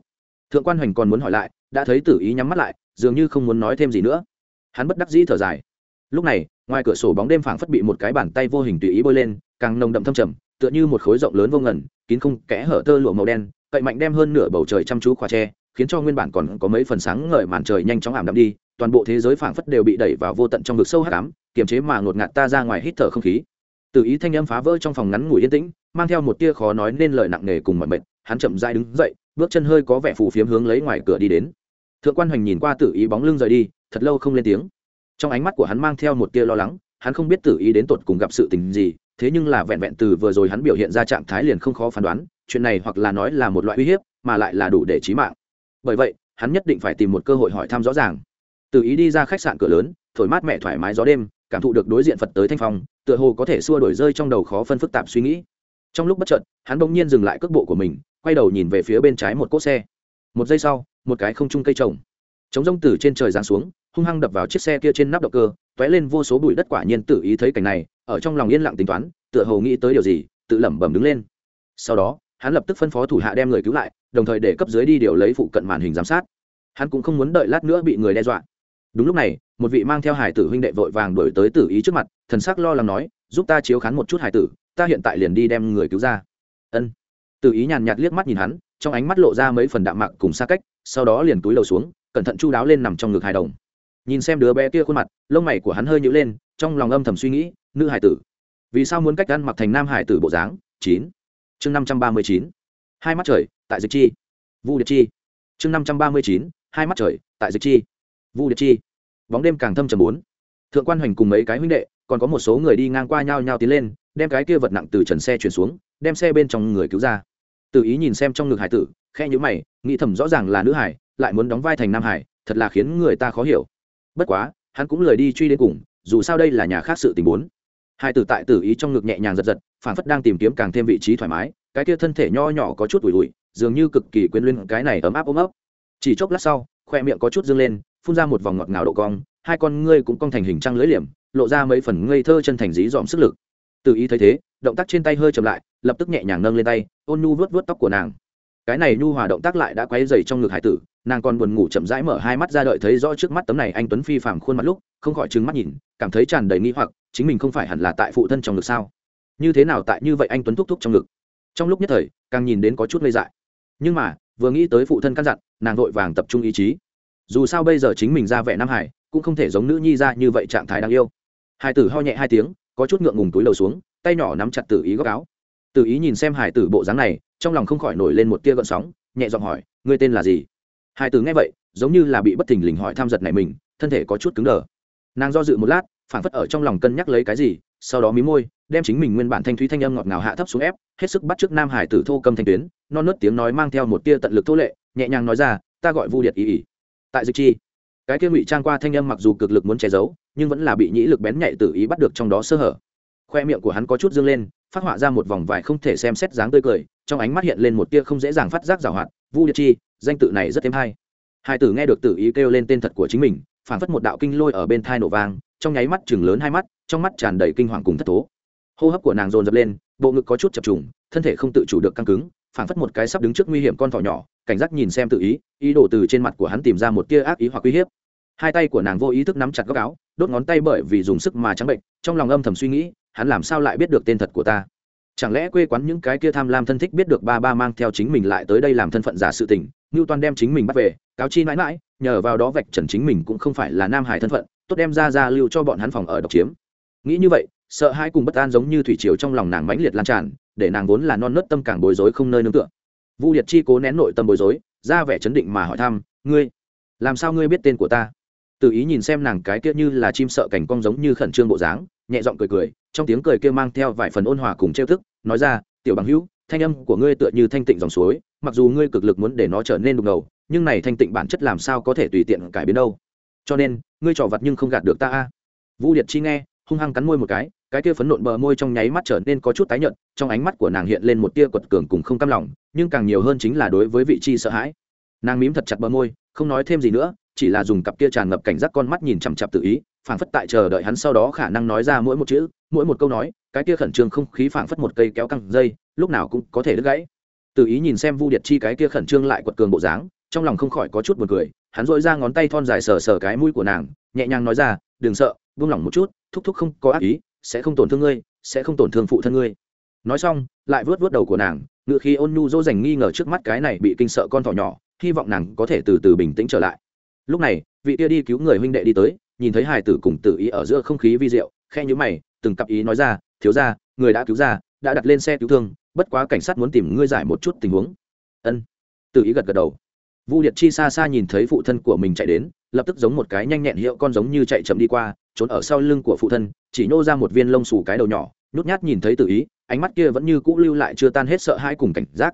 Thượng quan hoành còn muốn hỏi lại, đã thấy tử ý nhắm mắt lại, dường như không muốn nói thêm gì nữa. Hắn bất đắc dĩ thở dài. Lúc này, ngoài cửa sổ bóng đêm phảng phất bị một cái bàn tay vô hình tùy ý bôi lên, càng nồng đậm thâm trầm, tựa như một khối rộng lớn vô ngần, kín không kẽ hở tơ lụa màu đen cậy mạnh đem hơn nửa bầu trời chăm chú khóa tre khiến cho nguyên bản còn có mấy phần sáng ngời màn trời nhanh chóng ảm đạm đi, toàn bộ thế giới phảng phất đều bị đẩy vào vô tận trong vực sâu hắc ám, kiềm chế mà ngột ngạt ta ra ngoài hít thở không khí. Tự ý thanh âm phá vỡ trong phòng ngắn ngủi yên tĩnh, mang theo một tia khó nói nên lời nặng nề cùng mọi mệt, hắn chậm rãi đứng dậy, bước chân hơi có vẻ phù phiếm hướng lấy ngoài cửa đi đến. Thượng quan hoành nhìn qua tự ý bóng lưng rời đi, thật lâu không lên tiếng. Trong ánh mắt của hắn mang theo một tia lo lắng, hắn không biết tự ý đến tột cùng gặp sự tình gì, thế nhưng là vẹn vẹn từ vừa rồi hắn biểu hiện ra trạng thái liền không khó phán đoán chuyện này hoặc là nói là một loại uy hiếp, mà lại là đủ để trí mạng. Bởi vậy, hắn nhất định phải tìm một cơ hội hỏi thăm rõ ràng. Từ ý đi ra khách sạn cửa lớn, thổi mát mẹ thoải mái gió đêm, cảm thụ được đối diện phật tới thanh phong, tựa hồ có thể xua đổi rơi trong đầu khó phân phức tạp suy nghĩ. Trong lúc bất chợt, hắn bỗng nhiên dừng lại cước bộ của mình, quay đầu nhìn về phía bên trái một cỗ xe. Một giây sau, một cái không trung cây trồng. Chống rông từ trên trời giáng xuống, hung hăng đập vào chiếc xe kia trên nắp động cơ t ó é lên vô số bụi đất quả nhiên tự ý thấy cảnh này, ở trong lòng yên lặng tính toán, tựa hồ nghĩ tới điều gì, tự lẩm bẩm đứng lên. Sau đó hắn lập tức phân phó thủ hạ đem người cứu lại, đồng thời để cấp dưới đi điều lấy phụ cận màn hình giám sát. Hắn cũng không muốn đợi lát nữa bị người đe dọa. Đúng lúc này, một vị mang theo hải tử huynh đệ vội vàng đổi tới tử ý trước mặt, thần sắc lo lắng nói, giúp ta chiếu khán một chút hải tử, ta hiện tại liền đi đem người cứu ra. Ân. Tử ý nhàn nhạt liếc mắt nhìn hắn, trong ánh mắt lộ ra mấy phần đạm mạc cùng xa cách, sau đó liền túi đầu xuống, cẩn thận chu đáo lên nằm trong ngực hài đồng. Nhìn xem đứa bé kia khuôn mặt, lông mày của hắn hơi nhữ lên, trong lòng âm thầm suy nghĩ, nữ hải tử, vì sao muốn cách ăn mặc thành nam hải tử bộ dáng? Chín chương năm trăm ba mươi chín. Hai mắt trời, tại dịch chi. Vu điệp chi. Chương năm trăm ba mươi chín, hai mắt trời, tại dịch chi. Vu điệp chi. Bóng đêm càng thâm trầm bốn. Thượng quan hoành cùng mấy cái huynh đệ, còn có một số người đi ngang qua nhau nhau tiến lên, đem cái kia vật nặng từ trần xe chuyển xuống, đem xe bên trong người cứu ra. Tự ý nhìn xem trong ngực hải tử khe nhữ mày, nghĩ thầm rõ ràng là nữ hải, lại muốn đóng vai thành nam hải, thật là khiến người ta khó hiểu. Bất quá, hắn cũng lời đi truy đến cùng, dù sao đây là nhà khác sự tình bốn hai tử tại tử ý trong ngực nhẹ nhàng giật giật phản phất đang tìm kiếm càng thêm vị trí thoải mái, cái kia thân thể nho nhỏ có chút ủi ủi dường như cực kỳ quyến luyến cái này ấm áp ôm ấp. Chỉ chốc lát sau, khoe miệng có chút dâng lên, phun ra một vòng ngọt ngào độ cong, hai con ngươi cũng cong thành hình trăng lưỡi liềm, lộ ra mấy phần ngây thơ chân thành dí dòm sức lực. Tự ý thấy thế, động tác trên tay hơi chậm lại, lập tức nhẹ nhàng nâng lên tay, ôn nhu vớt vớt tóc của nàng. Cái này nhu hòa động tác lại đã quấy dày trong ngực hải tử nàng còn buồn ngủ chậm rãi mở hai mắt ra đợi thấy rõ trước mắt tấm này anh tuấn phi phàm khuôn mặt lúc, không khỏi trừng mắt nhìn, cảm thấy tràn đầy nghi hoặc, chính mình không phải hẳn là tại phụ thân trong ngực sao? Như thế nào tại như vậy anh tuấn thúc thúc trong ngực? Trong lúc nhất thời, càng nhìn đến có chút ngây dại. Nhưng mà, vừa nghĩ tới phụ thân căn dặn, nàng vội vàng tập trung ý chí. Dù sao bây giờ chính mình ra vẻ nam hải, cũng không thể giống nữ nhi ra như vậy trạng thái đáng yêu. Hải tử ho nhẹ hai tiếng, có chút ngượng ngùng túi đầu xuống, tay nhỏ nắm chặt tự ý góc áo. Tự ý nhìn xem hải tử bộ dáng này, trong lòng không khỏi nổi lên một tia gợn sóng, nhẹ giọng hỏi, ngươi tên là gì? Hai từ nghe vậy, giống như là bị bất thình lình hỏi tham giật này mình, thân thể có chút cứng đờ. Nàng do dự một lát phản phất ở trong lòng cân nhắc lấy cái gì, sau đó mí môi, đem chính mình nguyên bản thanh thúy thanh âm ngọt ngào hạ thấp xuống ép, hết sức bắt t r ư ớ c nam hải tử thô cầm thanh tuyến, non nớt tiếng nói mang theo một tia tận lực thô lệ, nhẹ nhàng nói ra, ta gọi vu điệt ý ỉ tại dịch chi, cái kia ngụy trang qua thanh âm mặc dù cực lực muốn che giấu, nhưng vẫn là bị nhĩ lực bén nhạy tự ý bắt được trong đó sơ hở. Khoe miệng của hắn có chút dương lên, phát họa ra một vòng vải không thể xem xét dáng tươi cười, trong ánh mắt hiện lên một tia không dễ dàng phát giác g hoạt, vu điệt chi danh tự này rất thêm hay. Hai tử nghe được tự ý kêu lên tên thật của chính mình phản phất một đạo kinh lôi ở bên thai nổ vang, trong nháy mắt chừng lớn hai mắt, trong mắt tràn đầy kinh hoàng cùng thất thố. Hô hấp của nàng dồn dập lên, bộ ngực có chút chập trùng, thân thể không tự chủ được căng cứng phản phất một cái sắp đứng trước nguy hiểm con thỏ nhỏ, cảnh giác nhìn xem tự ý ý đồ từ trên mặt của hắn tìm ra một tia ác ý hoặc uy hiếp. Hai tay của nàng vô ý thức nắm chặt góc áo, đốt ngón tay bởi vì dùng sức mà trắng bệnh, trong lòng âm thầm suy nghĩ, hắn làm sao lại biết được tên thật của ta? Chẳng lẽ quê quán những cái kia tham lam thân thích biết được ba ba mang theo chính mình lại tới đây làm thân phận giả sự tình ngưu toàn đem chính mình bắt về, cáo chi mãi mãi, nhờ vào đó vạch trần chính mình cũng không phải là nam hải thân phận, tốt đem ra ra lưu cho bọn hắn phòng ở độc chiếm. Nghĩ như vậy, sợ hai cùng bất an giống như thủy triều trong lòng nàng mãnh liệt lan tràn, để nàng vốn là non nớt tâm càng bối rối không nơi nương tựa. Vu liệt chi cố nén nội tâm bối rối, ra vẻ chấn định mà hỏi thăm, ngươi, làm sao ngươi biết tên của ta? Tự ý nhìn xem nàng cái kia như là chim sợ cảnh cong giống như khẩn trương bộ dáng, nhẹ giọng cười cười, trong tiếng cười kia mang theo vài phần ôn hòa cùng trêu thức nói ra, tiểu bằng hữu thanh âm của ngươi tựa như thanh tịnh dòng suối, mặc dù ngươi cực lực muốn để nó trở nên đục ngầu, nhưng này thanh tịnh bản chất làm sao có thể tùy tiện cải biến đâu? Cho nên, ngươi trò vặt nhưng không gạt được ta a. Vu điệt chi nghe, hung hăng cắn môi một cái cái kia phấn nộn bờ môi trong nháy mắt trở nên có chút tái nhợt, trong ánh mắt của nàng hiện lên một tia quật cường cùng không cam lòng, nhưng càng nhiều hơn chính là đối với vị chi sợ hãi. Nàng mím thật chặt bờ môi, không nói thêm gì nữa, chỉ là dùng cặp kia tràn ngập cảnh giác con mắt nhìn chằm chặp tự ý, phảng phất tại chờ đợi hắn sau đó khả năng nói ra mỗi một chữ mỗi một câu nói, cái kia khẩn trương không khí phảng phất một cây kéo căng dây, lúc nào cũng có thể đứt gãy. Tự ý nhìn xem vu điệt chi cái kia khẩn trương lại quật cường bộ dáng, trong lòng không khỏi có chút buồn cười, hắn dội ra ngón tay thon dài sờ sờ cái mũi của nàng, nhẹ nhàng nói ra, đừng sợ, buông lỏng một chút, thúc thúc không có ác ý, sẽ không tổn thương ngươi, sẽ không tổn thương phụ thân ngươi. Nói xong, lại vớt vớt đầu của nàng, ngựa khi ôn nhu dỗ dành nghi ngờ trước mắt cái này bị kinh sợ con thỏ nhỏ, hy vọng nàng có thể từ từ bình tĩnh trở lại. Lúc này, vị tia đi cứu người huynh đệ đi tới, nhìn thấy hài tử cùng tự ý ở giữa không khí vi diệu, khe nhữ mày từng cặp ý nói ra, thiếu ra người đã cứu ra, đã đặt lên xe cứu thương, bất quá cảnh sát muốn tìm ngươi giải một chút tình huống. Ân. Tự ý gật gật đầu. Vu liệt chi xa xa nhìn thấy phụ thân của mình chạy đến, lập tức giống một cái nhanh nhẹn hiệu con giống như chạy chậm đi qua, trốn ở sau lưng của phụ thân, chỉ nhô ra một viên lông xù cái đầu nhỏ, nhút nhát nhìn thấy tự ý, ánh mắt kia vẫn như cũ lưu lại chưa tan hết sợ hãi cùng cảnh giác.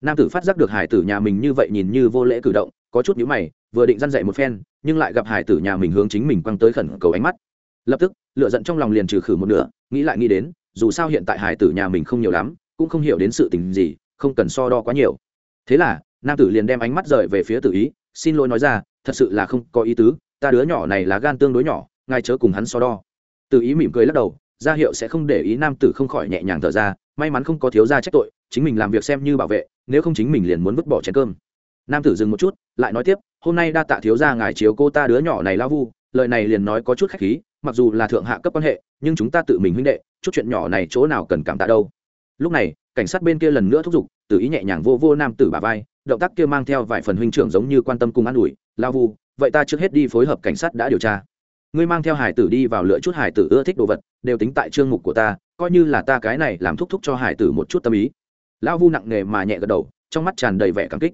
Nam tử phát giác được hải tử nhà mình như vậy nhìn như vô lễ cử động, có chút nhíu mày, vừa định dăn dậy một phen, nhưng lại gặp hải tử nhà mình hướng chính mình quăng tới khẩn cầu ánh mắt lập tức lựa giận trong lòng liền trừ khử một nửa, nghĩ lại nghĩ đến, dù sao hiện tại hải tử nhà mình không nhiều lắm, cũng không hiểu đến sự tình gì, không cần so đo quá nhiều. Thế là, nam tử liền đem ánh mắt rời về phía tử ý, xin lỗi nói ra, thật sự là không có ý tứ, ta đứa nhỏ này là gan tương đối nhỏ, ngài chớ cùng hắn so đo. Tử ý mỉm cười lắc đầu, ra hiệu sẽ không để ý nam tử không khỏi nhẹ nhàng thở ra, may mắn không có thiếu gia trách tội, chính mình làm việc xem như bảo vệ, nếu không chính mình liền muốn vứt bỏ chén cơm. Nam tử dừng một chút, lại nói tiếp, hôm nay đa tạ thiếu gia ngài chiếu cô ta đứa nhỏ này lao vu, lời này liền nói có chút khách khí mặc dù là thượng hạ cấp quan hệ, nhưng chúng ta tự mình huynh đệ, chút chuyện nhỏ này chỗ nào cần cảm tạ đâu. Lúc này, cảnh sát bên kia lần nữa thúc giục tự ý nhẹ nhàng vô vô nam tử bà vai, động tác kia mang theo vài phần huynh trưởng giống như quan tâm cùng an ủi, lao vu, vậy ta trước hết đi phối hợp cảnh sát đã điều tra. Ngươi mang theo hải tử đi vào lựa chút hải tử ưa thích đồ vật, đều tính tại chương mục của ta, coi như là ta cái này làm thúc thúc cho hải tử một chút tâm ý. Lão vu nặng nề mà nhẹ gật đầu, trong mắt tràn đầy vẻ cảm kích.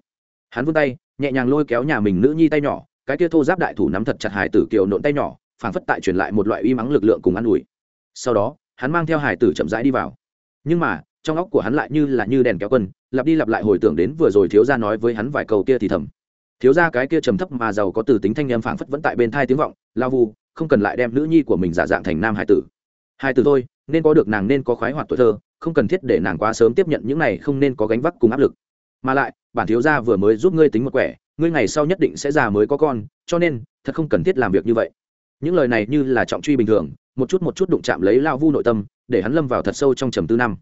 Hắn vươn tay, nhẹ nhàng lôi kéo nhà mình nữ nhi tay nhỏ, cái kia thô giáp đại thủ nắm thật chặt hải tử kiều nộn tay nhỏ phảng phất tại truyền lại một loại uy mắng lực lượng cùng ăn ủi. Sau đó, hắn mang theo hải tử chậm rãi đi vào. Nhưng mà, trong óc của hắn lại như là như đèn kéo quân, lặp đi lặp lại hồi tưởng đến vừa rồi thiếu gia nói với hắn vài câu kia thì thầm. Thiếu gia cái kia trầm thấp mà giàu có từ tính thanh em phảng phất vẫn tại bên thai tiếng vọng lao vu, không cần lại đem nữ nhi của mình giả dạng thành nam hải tử. Hai tử thôi, nên có được nàng nên có khoái hoạt tuổi thơ, không cần thiết để nàng quá sớm tiếp nhận những này không nên có gánh vác cùng áp lực. Mà lại, bản thiếu gia vừa mới giúp ngươi tính một quẻ, ngươi ngày sau nhất định sẽ già mới có con, cho nên, thật không cần thiết làm việc như vậy những lời này như là trọng truy bình thường, một chút một chút đụng chạm lấy lao vu nội tâm, để hắn lâm vào thật sâu trong trầm tư năm.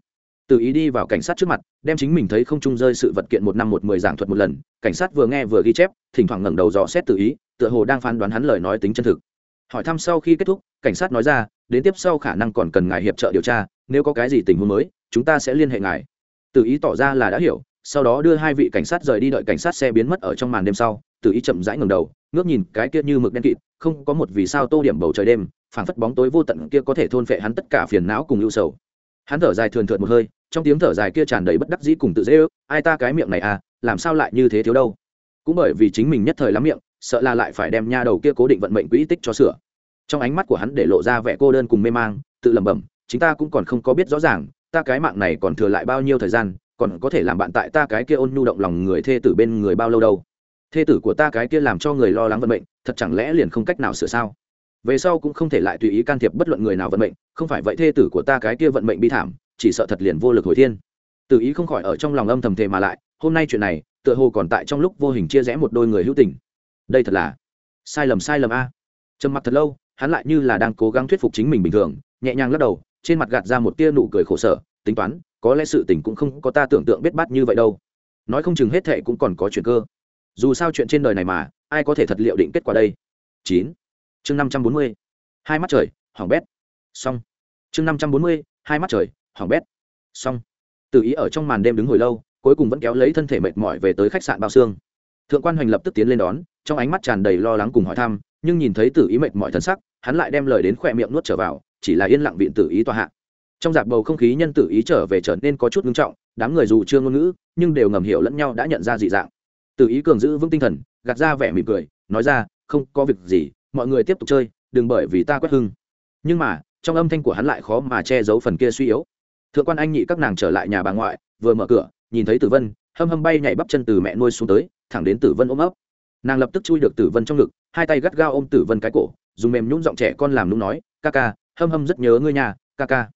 Từ ý đi vào cảnh sát trước mặt, đem chính mình thấy không trung rơi sự vật kiện một năm một mười giảng thuật một lần, cảnh sát vừa nghe vừa ghi chép, thỉnh thoảng ngẩng đầu dò xét tự ý, tựa hồ đang phán đoán hắn lời nói tính chân thực. Hỏi thăm sau khi kết thúc, cảnh sát nói ra, đến tiếp sau khả năng còn cần ngài hiệp trợ điều tra, nếu có cái gì tình huống mới, chúng ta sẽ liên hệ ngài. Tự ý tỏ ra là đã hiểu, sau đó đưa hai vị cảnh sát rời đi đợi cảnh sát xe biến mất ở trong màn đêm sau tự ý chậm rãi ngầm đầu, ngước nhìn cái kia như mực đen kịt, không có một vì sao tô điểm bầu trời đêm, phảng phất bóng tối vô tận kia có thể thôn phệ hắn tất cả phiền não cùng ưu sầu. Hắn thở dài thườn thượt một hơi, trong tiếng thở dài kia tràn đầy bất đắc dĩ cùng tự dễ ước, ai ta cái miệng này à làm sao lại như thế thiếu đâu? Cũng bởi vì chính mình nhất thời lắm miệng, sợ là lại phải đem nha đầu kia cố định vận mệnh quỹ tích cho sửa. Trong ánh mắt của hắn để lộ ra vẻ cô đơn cùng mê mang, tự lẩm bẩm, chính ta cũng còn không có biết rõ ràng, ta cái mạng này còn thừa lại bao nhiêu thời gian, còn có thể làm bạn tại ta cái kia ôn nhu động lòng người thê tử bên người bao lâu đâu thê tử của ta cái kia làm cho người lo lắng vận mệnh, thật chẳng lẽ liền không cách nào sửa sao? Về sau cũng không thể lại tùy ý can thiệp bất luận người nào vận mệnh, không phải vậy thê tử của ta cái kia vận mệnh bi thảm, chỉ sợ thật liền vô lực hồi thiên. Tự ý không khỏi ở trong lòng âm thầm thề mà lại, hôm nay chuyện này, tựa hồ còn tại trong lúc vô hình chia rẽ một đôi người hữu tình. Đây thật là sai lầm sai lầm a. Trầm mặc thật lâu, hắn lại như là đang cố gắng thuyết phục chính mình bình thường, nhẹ nhàng lắc đầu, trên mặt gạt ra một tia nụ cười khổ sở, tính toán, có lẽ sự tình cũng không có ta tưởng tượng biết bắt như vậy đâu. Nói không chừng hết thệ cũng còn có chuyện cơ dù sao chuyện trên đời này mà, ai có thể thật liệu định kết quả đây? Chín. Chương năm trăm bốn mươi. Hai mắt trời, hỏng bét. Xong. Chương năm trăm bốn mươi, hai mắt trời, hỏng bét. Xong. Tự ý ở trong màn đêm đứng hồi lâu, cuối cùng vẫn kéo lấy thân thể mệt mỏi về tới khách sạn bao xương. Thượng quan hoành lập tức tiến lên đón, trong ánh mắt tràn đầy lo lắng cùng hỏi thăm, nhưng nhìn thấy tử ý mệt mỏi thân sắc, hắn lại đem lời đến khỏe miệng nuốt trở vào, chỉ là yên lặng viện tử ý tòa hạ. Trong dạp bầu không khí nhân tử ý trở về trở nên có chút ngưng trọng, đám người dù chưa ngôn ngữ, nhưng đều ngầm hiểu lẫn nhau đã nhận ra dị dạng tử ý cường giữ vững tinh thần, gạt ra vẻ mỉm cười, nói ra, không có việc gì, mọi người tiếp tục chơi, đừng bởi vì ta quét hưng. Nhưng mà, trong âm thanh của hắn lại khó mà che giấu phần kia suy yếu. Thượng quan anh nhị các nàng trở lại nhà bà ngoại, vừa mở cửa, nhìn thấy tử vân, hâm hâm bay nhảy bắp chân từ mẹ nuôi xuống tới, thẳng đến tử vân ôm ấp. Nàng lập tức chui được tử vân trong ngực, hai tay gắt gao ôm tử vân cái cổ, dùng mềm nhún giọng trẻ con làm nung nói, ca ca, hâm hâm rất nhớ ngươi nhà ca ca.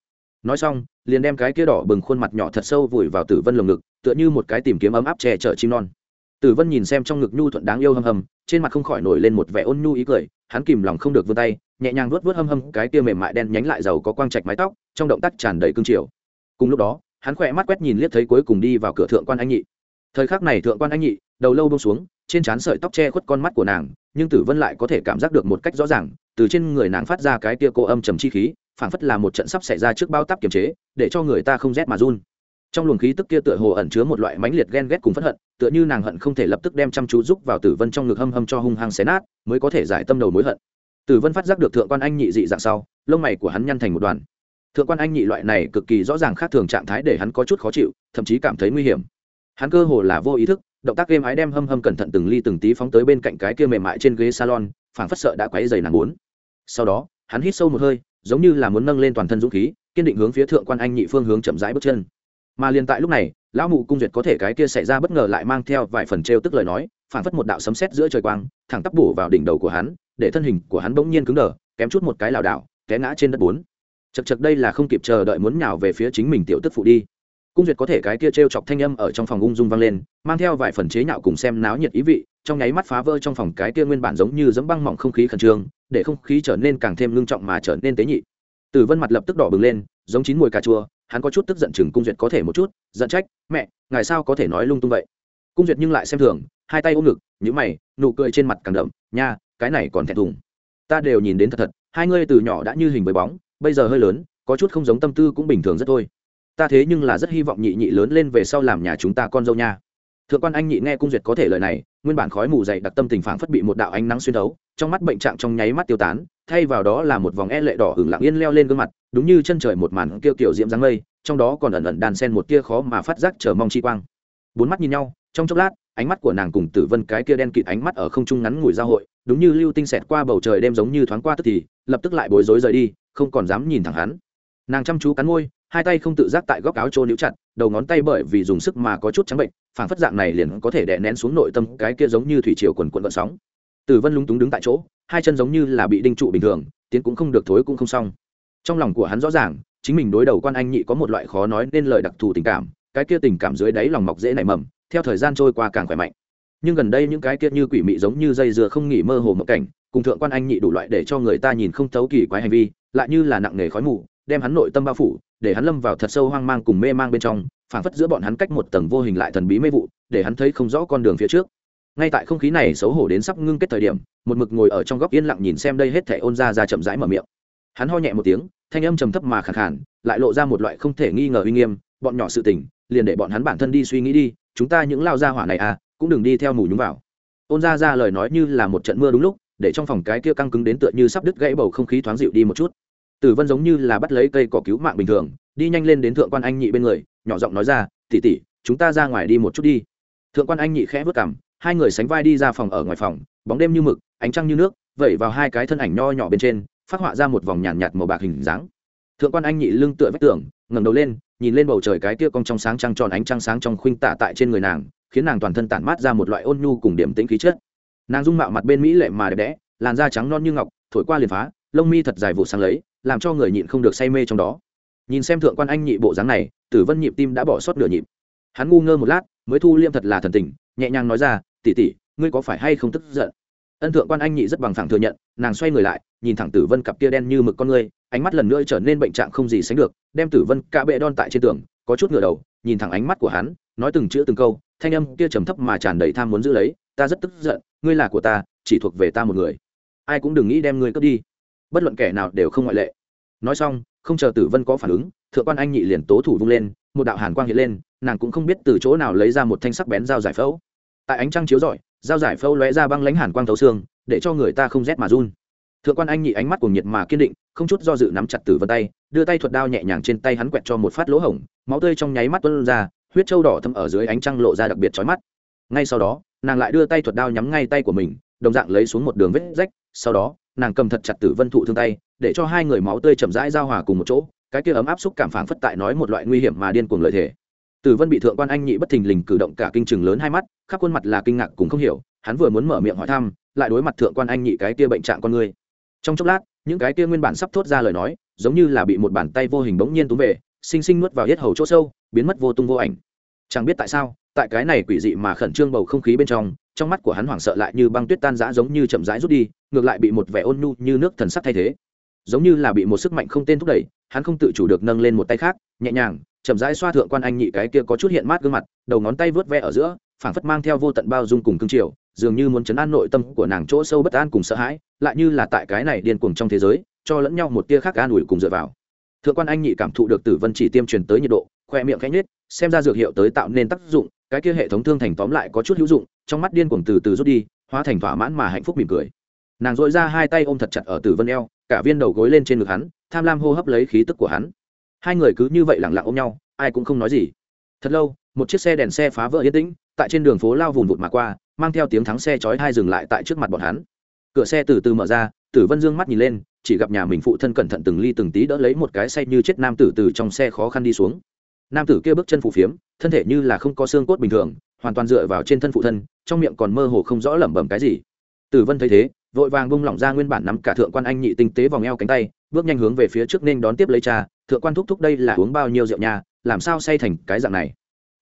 Nói xong, liền đem cái kia đỏ bừng khuôn mặt nhỏ thật sâu vùi vào tử vân lồng ngực, tựa như một cái tìm kiếm ấm áp che chở chim non tử vân nhìn xem trong ngực nhu thuận đáng yêu hâm hâm, trên mặt không khỏi nổi lên một vẻ ôn nhu ý cười, hắn kìm lòng không được vươn tay, nhẹ nhàng vuốt vuốt hâm hâm cái kia mềm mại đen nhánh lại giàu có quang trạch mái tóc, trong động tác tràn đầy cương triều. Cùng lúc đó, hắn khỏe mắt quét nhìn liếc thấy cuối cùng đi vào cửa thượng quan anh nhị. Thời khắc này thượng quan anh nhị, đầu lâu bông xuống, trên trán sợi tóc che khuất con mắt của nàng, nhưng tử vân lại có thể cảm giác được một cách rõ ràng, từ trên người nàng phát ra cái kia cô âm trầm chi khí, phảng phất là một trận sắp xảy ra trước bao táp kiềm chế, để cho người ta không rét mà run trong luồng khí tức kia tựa hồ ẩn chứa một loại mãnh liệt ghen ghét cùng phẫn hận, tựa như nàng hận không thể lập tức đem chăm chú giúp vào tử vân trong ngực hâm hâm cho hung hăng xé nát, mới có thể giải tâm đầu mối hận. Tử vân phát giác được thượng quan anh nhị dị dạng sau, lông mày của hắn nhăn thành một đoàn. Thượng quan anh nhị loại này cực kỳ rõ ràng khác thường trạng thái để hắn có chút khó chịu, thậm chí cảm thấy nguy hiểm. Hắn cơ hồ là vô ý thức, động tác êm ái đem hâm hâm cẩn thận từng ly từng tí phóng tới bên cạnh cái kia mềm mại trên ghế salon, phảng phất sợ đã quấy dày nàng bốn sau đó, hắn hít sâu một hơi, giống như là muốn nâng lên toàn thân dũng khí, kiên định hướng phía thượng quan anh nhị phương hướng chậm rãi bước chân mà liền tại lúc này, lão mụ cung duyệt có thể cái kia xảy ra bất ngờ lại mang theo vài phần trêu tức lời nói, phản phất một đạo sấm sét giữa trời quang, thẳng tắp bổ vào đỉnh đầu của hắn, để thân hình của hắn bỗng nhiên cứng đờ, kém chút một cái lảo đảo, té ngã trên đất bốn. Chật chật đây là không kịp chờ đợi muốn nhào về phía chính mình tiểu tức phụ đi. Cung duyệt có thể cái kia t r e o chọc thanh âm ở trong phòng ung dung vang lên, mang theo vài phần chế nhạo cùng xem náo nhiệt ý vị, trong nháy mắt phá vỡ trong phòng cái kia nguyên bản giống như dẫm băng mỏng không khí khẩn trương, để không khí trở nên càng thêm ngưng trọng mà trở nên tế nhị. Tử vân mặt lập tức đỏ bừng lên, giống chín mùi cà chua hắn có chút tức giận chừng cung duyệt có thể một chút, giận trách, mẹ, ngài sao có thể nói lung tung vậy? Cung duyệt nhưng lại xem thường, hai tay ôm ngực nhữ mày, nụ cười trên mặt càng đậm, nha, cái này còn thẹn thùng. Ta đều nhìn đến thật thật, hai ngươi từ nhỏ đã như hình với bóng, bây giờ hơi lớn, có chút không giống tâm tư cũng bình thường rất thôi. Ta thế nhưng là rất hy vọng nhị nhị lớn lên về sau làm nhà chúng ta con dâu nha. Thượng quan anh nhị nghe cung duyệt có thể lời này, nguyên bản khói mù dày đặc tâm tình phản phất bị một đạo ánh nắng xuyên thấu, trong mắt bệnh trạng trong nháy mắt tiêu tán thay vào đó là một vòng e lệ đỏ hưởng lặng yên leo lên gương mặt, đúng như chân trời một màn kêu kiểu diễm dáng mây, trong đó còn ẩn ẩn đàn sen một tia khó mà phát giác chờ mong chi quang. Bốn mắt nhìn nhau, trong chốc lát, ánh mắt của nàng cùng tử vân cái kia đen kịt ánh mắt ở không trung ngắn ngủi giao hội, đúng như lưu tinh xẹt qua bầu trời đêm giống như thoáng qua tức thì, lập tức lại bối rối rời đi, không còn dám nhìn thẳng hắn. Nàng chăm chú cắn môi, hai tay không tự giác tại góc áo trô níu chặt, đầu ngón tay bởi vì dùng sức mà có chút trắng bệnh phản phất dạng này liền có thể đè nén xuống nội tâm cái kia giống như thủy triều quần quần vận sóng. Tử vân lúng túng đứng tại chỗ hai chân giống như là bị đinh trụ bình thường, tiến cũng không được, thối cũng không xong. Trong lòng của hắn rõ ràng, chính mình đối đầu quan anh nhị có một loại khó nói nên lời đặc thù tình cảm, cái kia tình cảm dưới đáy lòng mọc dễ nảy mầm, theo thời gian trôi qua càng khỏe mạnh. Nhưng gần đây những cái kia như quỷ mị giống như dây dừa không nghỉ mơ hồ một cảnh, cùng thượng quan anh nhị đủ loại để cho người ta nhìn không thấu kỳ quái hành vi, lại như là nặng nề khói mù, đem hắn nội tâm bao phủ, để hắn lâm vào thật sâu hoang mang cùng mê mang bên trong, phảng phất giữa bọn hắn cách một tầng vô hình lại thần bí mê vụ, để hắn thấy không rõ con đường phía trước ngay tại không khí này xấu hổ đến sắp ngưng kết thời điểm, một mực ngồi ở trong góc yên lặng nhìn xem đây hết thể ôn ra ra chậm rãi mở miệng. Hắn ho nhẹ một tiếng, thanh âm trầm thấp mà khẳng khản lại lộ ra một loại không thể nghi ngờ uy nghiêm, bọn nhỏ sự tình, liền để bọn hắn bản thân đi suy nghĩ đi, chúng ta những lao ra hỏa này à cũng đừng đi theo mù nhúng vào. Ôn ra ra lời nói như là một trận mưa đúng lúc, để trong phòng cái kia căng cứng đến tựa như sắp đứt gãy bầu không khí thoáng dịu đi một chút. Tử vân giống như là bắt lấy cây cỏ cứu mạng bình thường, đi nhanh lên đến thượng quan anh nhị bên người, nhỏ giọng nói ra tỉ tỉ chúng ta ra ngoài đi một chút đi. Thượng quan anh nhị khẽ vất cảm hai người sánh vai đi ra phòng ở ngoài phòng bóng đêm như mực ánh trăng như nước vẩy vào hai cái thân ảnh nho nhỏ bên trên phát họa ra một vòng nhàn nhạt, nhạt màu bạc hình dáng. Thượng quan anh nhị lưng tựa vách tường ngẩng đầu lên nhìn lên bầu trời cái kia cong trong sáng trăng tròn ánh trăng sáng trong khuynh tạ tại trên người nàng khiến nàng toàn thân tản mát ra một loại ôn nhu cùng điểm tĩnh khí chất. Nàng dung mạo mặt bên mỹ lệ mà đẹp đẽ làn da trắng non như ngọc thổi qua liền phá lông mi thật dài vụ sáng lấy làm cho người nhịn không được say mê trong đó. Nhìn xem thượng quan anh nhị bộ dáng này tử vân nhịp tim đã bỏ sót nửa nhịp. Hắn ngu ngơ một lát mới thu liêm thật là thần tình nhẹ nhàng nói ra Tỷ tỷ, ngươi có phải hay không tức giận? Ân thượng quan anh nhị rất bằng thẳng thừa nhận nàng xoay người lại nhìn thẳng tử vân cặp kia đen như mực con ngươi ánh mắt lần nữa trở nên bệnh trạng không gì sánh được đem tử vân cả bệ đon tại trên tường có chút ngửa đầu nhìn thẳng ánh mắt của hắn nói từng chữ từng câu thanh âm kia trầm thấp mà tràn đầy tham muốn giữ lấy ta rất tức giận ngươi là của ta chỉ thuộc về ta một người. Ai cũng đừng nghĩ đem ngươi cướp đi. Bất luận kẻ nào đều không ngoại lệ. Nói xong không chờ tử vân có phản ứng thượng quan anh nhị liền tố thủ vung lên một đạo hàn quang hiện lên nàng cũng không biết từ chỗ nào lấy ra một thanh sắc bén dao giải phẫu tại ánh trăng chiếu rọi, dao giải phâu lóe ra băng lãnh hàn quang thấu xương, để cho người ta không rét mà run. Thượng quan anh nhị ánh mắt cùng nhiệt mà kiên định, không chút do dự nắm chặt tử vân tay, đưa tay thuật đao nhẹ nhàng trên tay hắn quẹt cho một phát lỗ hổng, máu tươi trong nháy mắt tuôn ra, huyết trâu đỏ thâm ở dưới ánh trăng lộ ra đặc biệt chói mắt. Ngay sau đó, nàng lại đưa tay thuật đao nhắm ngay tay của mình, đồng dạng lấy xuống một đường vết rách, sau đó, nàng cầm thật chặt tử vân thụ thương tay, để cho hai người máu tươi chậm rãi giao hòa cùng một chỗ, cái kia ấm áp xúc cảm phảng phất tại nói một loại nguy hiểm mà điên cuồng lợi thể tử vân bị thượng quan anh nhị bất thình lình cử động cả kinh chừng lớn hai mắt, khắp khuôn mặt là kinh ngạc cũng không hiểu, hắn vừa muốn mở miệng hỏi thăm, lại đối mặt thượng quan anh nhị cái kia bệnh trạng con người. Trong chốc lát, những cái kia nguyên bản sắp thốt ra lời nói, giống như là bị một bàn tay vô hình bỗng nhiên túm về, sinh sinh nuốt vào yết hầu chỗ sâu, biến mất vô tung vô ảnh. Chẳng biết tại sao, tại cái này quỷ dị mà khẩn trương bầu không khí bên trong trong mắt của hắn hoảng sợ lại như băng tuyết tan rã giống như chậm rãi rút đi, ngược lại bị một vẻ ôn nhu như nước thần sắc thay thế. Giống như là bị một sức mạnh không tên thúc đẩy, hắn không tự chủ được nâng lên một tay khác, nhẹ nhàng chậm rãi xoa thượng quan anh nhị cái kia có chút hiện mát gương mặt, đầu ngón tay vớt ve ở giữa, phảng phất mang theo vô tận bao dung cùng cương triều, dường như muốn chấn an nội tâm của nàng chỗ sâu bất an cùng sợ hãi, lại như là tại cái này điên cuồng trong thế giới, cho lẫn nhau một tia khác an ủi cùng dựa vào. Thượng quan anh nhị cảm thụ được tử vân chỉ tiêm truyền tới nhiệt độ, khoe miệng khẽ nhếch, xem ra dược hiệu tới tạo nên tác dụng, cái kia hệ thống thương thành tóm lại có chút hữu dụng, trong mắt điên cuồng từ từ rút đi, hóa thành thỏa mãn mà hạnh phúc mỉm cười. Nàng dội ra hai tay ôm thật chặt ở tử vân eo, cả viên đầu gối lên trên ngực hắn, tham lam hô hấp lấy khí tức của hắn hai người cứ như vậy lẳng lặng ôm nhau, ai cũng không nói gì. Thật lâu, một chiếc xe đèn xe phá vỡ yên tĩnh, tại trên đường phố lao vùn vụt mà qua, mang theo tiếng thắng xe chói hai dừng lại tại trước mặt bọn hắn. Cửa xe từ từ mở ra, tử vân dương mắt nhìn lên, chỉ gặp nhà mình phụ thân cẩn thận từng ly từng tí đỡ lấy một cái say như chết nam tử từ trong xe khó khăn đi xuống. Nam tử kia bước chân phủ phiếm, thân thể như là không có xương cốt bình thường, hoàn toàn dựa vào trên thân phụ thân, trong miệng còn mơ hồ không rõ lẩm bẩm cái gì. Tử vân thấy thế, vội vàng bung lỏng ra nguyên bản nắm cả thượng quan anh nhị tinh tế vòng eo cánh tay bước nhanh hướng về phía trước nên đón tiếp lấy cha, thượng quan thúc thúc đây là uống bao nhiêu rượu nha, làm sao say thành cái dạng này?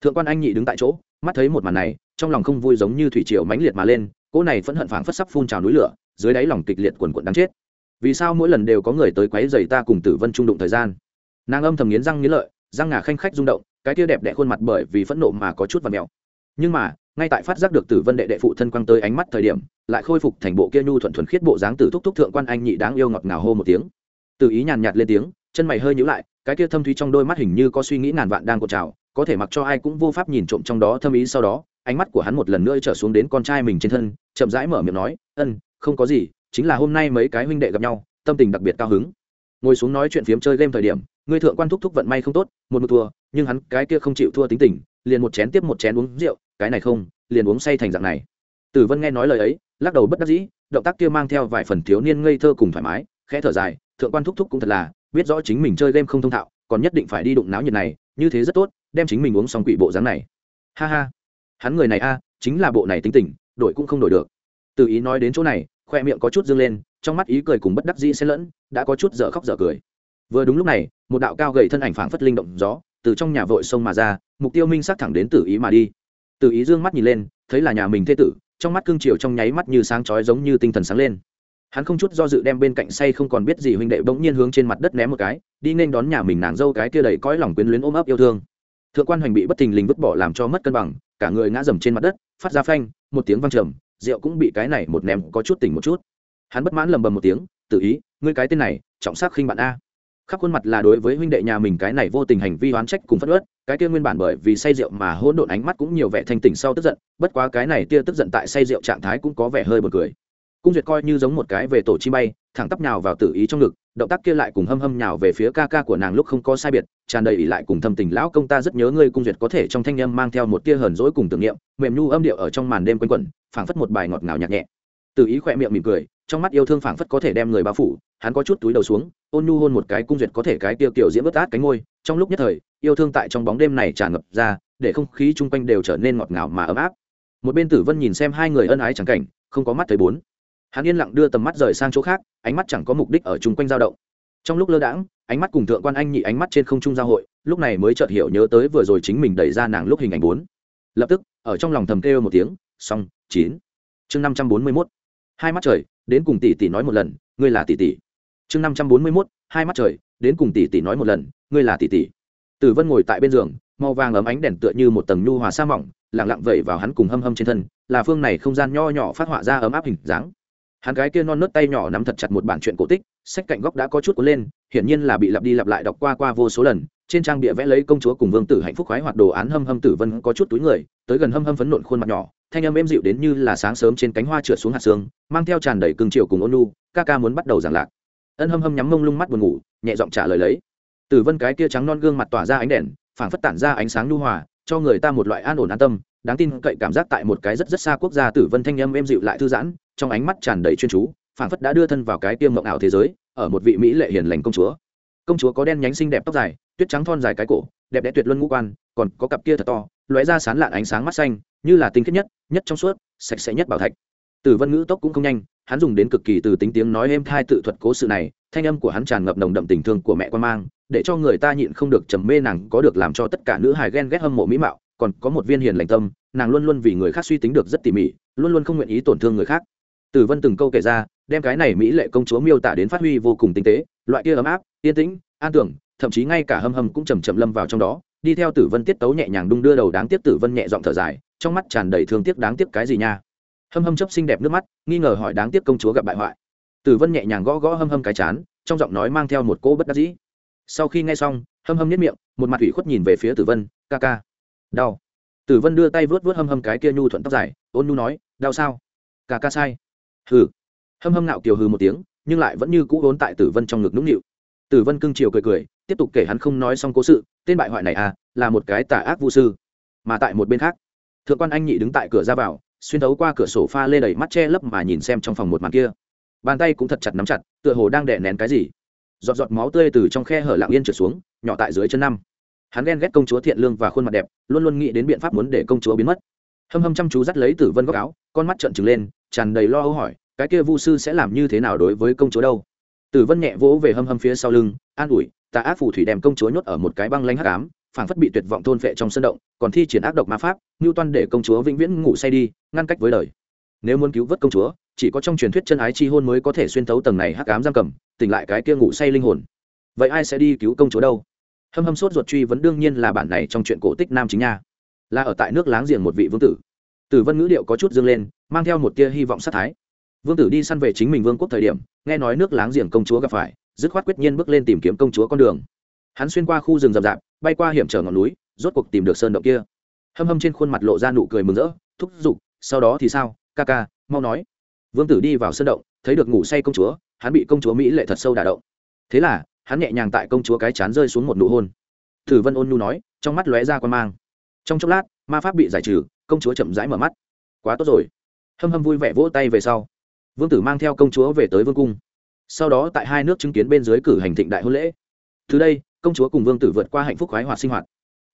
Thượng quan anh nhị đứng tại chỗ, mắt thấy một màn này, trong lòng không vui giống như thủy triều mãnh liệt mà lên, cỗ này phẫn hận phảng phất sắp phun trào núi lửa, dưới đáy lòng kịch liệt quần quận đáng chết. Vì sao mỗi lần đều có người tới quấy dày ta cùng tử vân trung đụng thời gian? Nàng âm thầm nghiến răng nghiến lợi, răng ngà khanh khách rung động, cái tia đẹp đẽ khuôn mặt bởi vì phẫn nộ mà có chút và mèo. Nhưng mà, ngay tại phát giác được tử vân đệ đệ phụ thân quăng tới ánh mắt thời điểm, lại khôi phục thành bộ kia nhu thuận thuần khiết bộ dáng tử thúc thúc thượng quan anh nhị đáng yêu ngọt ngào hô một tiếng từ ý nhàn nhạt lên tiếng, chân mày hơi nhíu lại, cái kia thâm thúy trong đôi mắt hình như có suy nghĩ ngàn vạn đang cột trào, có thể mặc cho ai cũng vô pháp nhìn trộm trong đó thâm ý sau đó, ánh mắt của hắn một lần nữa trở xuống đến con trai mình trên thân, chậm rãi mở miệng nói, ân, không có gì, chính là hôm nay mấy cái huynh đệ gặp nhau, tâm tình đặc biệt cao hứng. Ngồi xuống nói chuyện phiếm chơi game thời điểm, người thượng quan thúc thúc vận may không tốt, một một thua, nhưng hắn cái kia không chịu thua tính tình, liền một chén tiếp một chén uống rượu, cái này không, liền uống say thành dạng này. Tử vân nghe nói lời ấy, lắc đầu bất đắc dĩ, động tác kia mang theo vài phần thiếu niên ngây thơ cùng thoải mái khẽ thở dài, thượng quan thúc thúc cũng thật là, biết rõ chính mình chơi game không thông thạo, còn nhất định phải đi đụng náo nhiệt này, như thế rất tốt, đem chính mình uống xong quỷ bộ dáng này. Ha ha. Hắn người này a, chính là bộ này tính tình, đổi cũng không đổi được. Từ ý nói đến chỗ này, khoe miệng có chút dâng lên, trong mắt ý cười cùng bất đắc dĩ xen lẫn, đã có chút dở khóc dở cười. Vừa đúng lúc này, một đạo cao gầy thân ảnh phảng phất linh động gió, từ trong nhà vội sông mà ra, mục tiêu minh sắc thẳng đến tử ý mà đi. Tử ý dương mắt nhìn lên, thấy là nhà mình thê tử, trong mắt cương triều trong nháy mắt như sáng chói giống như tinh thần sáng lên hắn không chút do dự đem bên cạnh say không còn biết gì huynh đệ bỗng nhiên hướng trên mặt đất ném một cái, đi nên đón nhà mình nàng dâu cái kia đầy cõi lòng quyến luyến ôm ấp yêu thương. Thượng quan hoành bị bất thình lình vứt bỏ làm cho mất cân bằng, cả người ngã dầm trên mặt đất, phát ra phanh, một tiếng văng trầm, rượu cũng bị cái này một ném có chút tỉnh một chút. Hắn bất mãn lầm bầm một tiếng, tự ý, ngươi cái tên này, trọng sắc khinh bạn a. Khắp khuôn mặt là đối với huynh đệ nhà mình cái này vô tình hành vi oán trách cùng phất ớt cái kia nguyên bản bởi vì say rượu mà hỗn độn ánh mắt cũng nhiều vẻ thanh tỉnh sau tức giận, bất quá cái này tia tức giận tại say rượu trạng thái cũng có vẻ hơi bật cười cung duyệt coi như giống một cái về tổ chi bay, thẳng tắp nhào vào tử ý trong ngực, động tác kia lại cùng hâm hâm nhào về phía ca ca của nàng lúc không có sai biệt, tràn đầy ỉ lại cùng thâm tình. Lão công ta rất nhớ ngươi, cung duyệt có thể trong thanh âm mang theo một tia hờn dỗi cùng tưởng niệm, mềm nhu âm điệu ở trong màn đêm quanh quẩn, phảng phất một bài ngọt ngào nhạc nhẹ. Tử ý khỏe miệng mỉm cười, trong mắt yêu thương phảng phất có thể đem người bao phủ, hắn có chút túi đầu xuống, ôn nhu hôn một cái cung duyệt có thể cái tiêu kiểu diễn vớt át cánh ngôi trong lúc nhất thời, yêu thương tại trong bóng đêm này tràn ngập ra, để không khí chung quanh đều trở nên ngọt ngào mà ấm áp. Một bên tử vân nhìn xem hai người ân ái chẳng cảnh, không có mắt thấy bốn hắn yên lặng đưa tầm mắt rời sang chỗ khác, ánh mắt chẳng có mục đích ở chung quanh dao động. Trong lúc lơ đãng, ánh mắt cùng thượng quan anh nhị ánh mắt trên không trung giao hội, lúc này mới chợt hiểu nhớ tới vừa rồi chính mình đẩy ra nàng lúc hình ảnh bốn. Lập tức, ở trong lòng thầm kêu một tiếng, xong, chín. Chương năm trăm bốn mươi mốt. Hai mắt trời, đến cùng tỷ tỷ nói một lần, ngươi là tỷ tỷ. Chương năm trăm bốn mươi mốt, hai mắt trời, đến cùng tỷ tỷ nói một lần, ngươi là tỷ tỷ. Tử vân ngồi tại bên giường, màu vàng ấm ánh đèn tựa như một tầng nhu hòa sa mỏng lẳng lặng vẩy vào hắn cùng hâm hâm trên thân, là phương này không gian nho nhỏ phát họa ra ấm áp hình dáng hắn gái kia non nớt tay nhỏ nắm thật chặt một bản chuyện cổ tích, sách cạnh góc đã có chút cuốn lên, hiển nhiên là bị lặp đi lặp lại đọc qua qua vô số lần, trên trang bìa vẽ lấy công chúa cùng vương tử hạnh phúc khoái hoạt đồ án hâm hâm tử vân có chút túi người, tới gần hâm hâm phấn nộn khuôn mặt nhỏ, thanh âm êm dịu đến như là sáng sớm trên cánh hoa trượt xuống hạt sương mang theo tràn đầy cương triều cùng ôn nu ca ca muốn bắt đầu giảng lạc. Ân hâm hâm nhắm mông lung mắt buồn ngủ, nhẹ giọng trả lời lấy. Tử vân cái kia trắng non gương mặt tỏa ra ánh đèn, phảng phất tản ra ánh sáng nhu hòa, cho người ta một loại an ổn an tâm đáng tin cậy cảm giác tại một cái rất rất xa quốc gia tử vân thanh âm êm dịu lại thư giãn, trong ánh mắt tràn đầy chuyên chú, phảng phất đã đưa thân vào cái tiêm mộng ảo thế giới, ở một vị mỹ lệ hiền lành công chúa. Công chúa có đen nhánh xinh đẹp tóc dài, tuyết trắng thon dài cái cổ, đẹp đẽ tuyệt luân ngũ quan, còn có cặp kia thật to, lóe ra sán lạn ánh sáng mắt xanh, như là tinh khiết nhất nhất trong suốt, sạch sẽ nhất bảo thạch. Tử vân ngữ tốc cũng không nhanh, hắn dùng đến cực kỳ từ tính tiếng nói êm thai tự thuật cố sự này, thanh âm của hắn tràn ngập nồng đậm tình thương của mẹ quan mang, để cho người ta nhịn không được trầm mê nàng có được làm cho tất cả nữ hài ghen ghét hâm mộ mỹ mạo còn có một viên hiền lành tâm, nàng luôn luôn vì người khác suy tính được rất tỉ mỉ, luôn luôn không nguyện ý tổn thương người khác. Tử vân từng câu kể ra, đem cái này mỹ lệ công chúa miêu tả đến phát huy vô cùng tinh tế, loại kia ấm áp, yên tĩnh, an tưởng, thậm chí ngay cả hâm hâm cũng chầm chậm lâm vào trong đó. Đi theo tử vân tiết tấu nhẹ nhàng đung đưa đầu đáng tiếc, tử vân nhẹ giọng thở dài, trong mắt tràn đầy thương tiếc đáng tiếc cái gì nha? Hâm hâm chấp xinh đẹp nước mắt, nghi ngờ hỏi đáng tiếc công chúa gặp bại hoại. Tử vân nhẹ nhàng gõ gõ hâm hâm cái chán, trong giọng nói mang theo một cỗ bất đắc dĩ. Sau khi nghe xong, hâm hâm nhất miệng, một mặt ủy khuất nhìn về phía tử vân, ca ca đau. Tử vân đưa tay vớt vớt hâm hâm cái kia nhu thuận tóc dài, ôn nhu nói, đau sao? Ca ca sai. Hừ. Hâm hâm nạo kiều hừ một tiếng, nhưng lại vẫn như cũ vốn tại tử vân trong ngực nũng nịu. Tử vân cưng chiều cười cười, tiếp tục kể hắn không nói xong cố sự, tên bại hoại này à là một cái tà ác vũ sư, mà tại một bên khác, thượng quan anh nhị đứng tại cửa ra vào, xuyên thấu qua cửa sổ pha lê đầy mắt che lấp mà nhìn xem trong phòng một màn kia. Bàn tay cũng thật chặt nắm chặt, tựa hồ đang đè nén cái gì. Giọt giọt máu tươi từ trong khe hở lặng yên trượt xuống, nhỏ tại dưới chân năm hắn ghen ghét công chúa thiện lương và khuôn mặt đẹp, luôn luôn nghĩ đến biện pháp muốn để công chúa biến mất. Hâm hâm chăm chú dắt lấy tử vân góc áo, con mắt trợn trừng lên, tràn đầy lo âu hỏi, cái kia vu sư sẽ làm như thế nào đối với công chúa đâu? Tử vân nhẹ vỗ về hâm hâm phía sau lưng, an ủi, tà ác phù thủy đem công chúa nhốt ở một cái băng lanh hắc ám, phảng phất bị tuyệt vọng thôn phệ trong sân động, còn thi triển ác độc ma pháp, ngưu toan để công chúa vĩnh viễn ngủ say đi, ngăn cách với đời. Nếu muốn cứu vớt công chúa, chỉ có trong truyền thuyết chân ái chi hôn mới có thể xuyên thấu tầng này hắc ám giam cầm, tỉnh lại cái kia ngủ say linh hồn. Vậy ai sẽ đi cứu công chúa đâu? Hâm hâm sốt ruột truy vấn đương nhiên là bản này trong chuyện cổ tích nam chính nha. Là ở tại nước láng giềng một vị vương tử. Tử vân ngữ điệu có chút dương lên, mang theo một tia hy vọng sát thái. Vương tử đi săn về chính mình vương quốc thời điểm, nghe nói nước láng giềng công chúa gặp phải, dứt khoát quyết nhiên bước lên tìm kiếm công chúa con đường. Hắn xuyên qua khu rừng rậm rạp, bay qua hiểm trở ngọn núi, rốt cuộc tìm được sơn động kia. Hâm hâm trên khuôn mặt lộ ra nụ cười mừng rỡ, thúc giục, sau đó thì sao? Ca ca, mau nói. Vương tử đi vào sơn động, thấy được ngủ say công chúa, hắn bị công chúa mỹ lệ thật sâu đả động. Thế là hắn nhẹ nhàng tại công chúa cái chán rơi xuống một nụ hôn. Thử vân ôn nhu nói, trong mắt lóe ra quan mang. Trong chốc lát, ma pháp bị giải trừ, công chúa chậm rãi mở mắt. Quá tốt rồi. Hâm hâm vui vẻ vỗ tay về sau. Vương tử mang theo công chúa về tới vương cung. Sau đó tại hai nước chứng kiến bên dưới cử hành thịnh đại hôn lễ. Từ đây, công chúa cùng vương tử vượt qua hạnh phúc khoái hoạt sinh hoạt.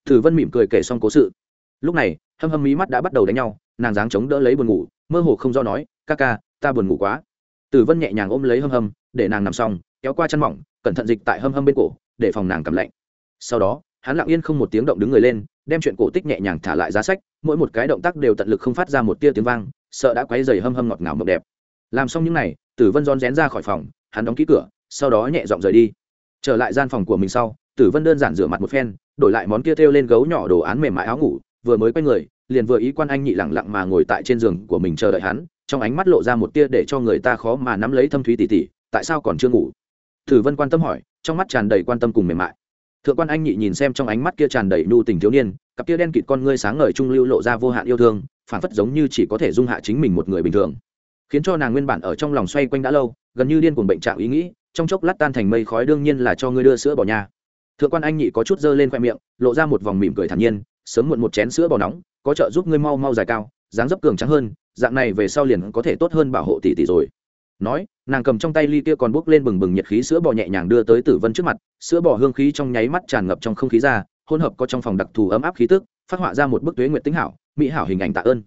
Thử vân mỉm cười kể xong cố sự. Lúc này, hâm hâm mí mắt đã bắt đầu đánh nhau, nàng dáng chống đỡ lấy buồn ngủ, mơ hồ không do nói, ca ca, ta buồn ngủ quá. Tử vân nhẹ nhàng ôm lấy hâm hâm, để nàng nằm xong, kéo qua chân mỏng cẩn thận dịch tại hâm hâm bên cổ, để phòng nàng cầm lạnh. Sau đó, hắn lặng yên không một tiếng động đứng người lên, đem chuyện cổ tích nhẹ nhàng thả lại giá sách, mỗi một cái động tác đều tận lực không phát ra một tia tiếng vang, sợ đã quấy dày hâm hâm ngọt ngào mộng đẹp. Làm xong những n à y tử vân rón rén ra khỏi phòng, hắn đóng ký cửa, sau đó nhẹ dọn rời đi. Trở lại gian phòng của mình sau, tử vân đơn giản rửa mặt một phen, đổi lại món kia thêu lên gấu nhỏ đồ án mềm mại áo ngủ, vừa mới quay người, liền vừa ý quan anh nhị lẳng lặng mà ngồi tại trên giường của mình chờ đợi hắn, trong ánh mắt lộ ra một tia để cho người ta khó mà nắm lấy thâm thúy tỉ tỉ, tại sao còn chưa ngủ? Thử vân quan tâm hỏi, trong mắt tràn đầy quan tâm cùng mềm mại. Thượng quan anh nhị nhìn xem trong ánh mắt kia tràn đầy nhu tình thiếu niên, cặp kia đen kịt con ngươi sáng ngời trung lưu lộ ra vô hạn yêu thương phản phất giống như chỉ có thể dung hạ chính mình một người bình thường. Khiến cho nàng nguyên bản ở trong lòng xoay quanh đã lâu, gần như điên cuồng bệnh trạng ý nghĩ, trong chốc lát tan thành mây khói đương nhiên là cho ngươi đưa sữa bò nhà. Thượng quan anh nhị có chút dơ lên khoe miệng, lộ ra một vòng mỉm cười thản nhiên, sớm muộn một chén sữa bò nóng, có trợ giúp ngươi mau mau dài cao, dáng dấp cường trắng hơn, dạng này về sau liền có thể tốt hơn bảo hộ tỷ tỷ rồi nói, nàng cầm trong tay ly kia còn bốc lên bừng bừng nhiệt khí sữa bò nhẹ nhàng đưa tới tử vân trước mặt, sữa bò hương khí trong nháy mắt tràn ngập trong không khí ra, hỗn hợp có trong phòng đặc thù ấm áp khí tức, phát họa ra một bức tuế nguyện tính hảo, mỹ hảo hình ảnh tạ ơn.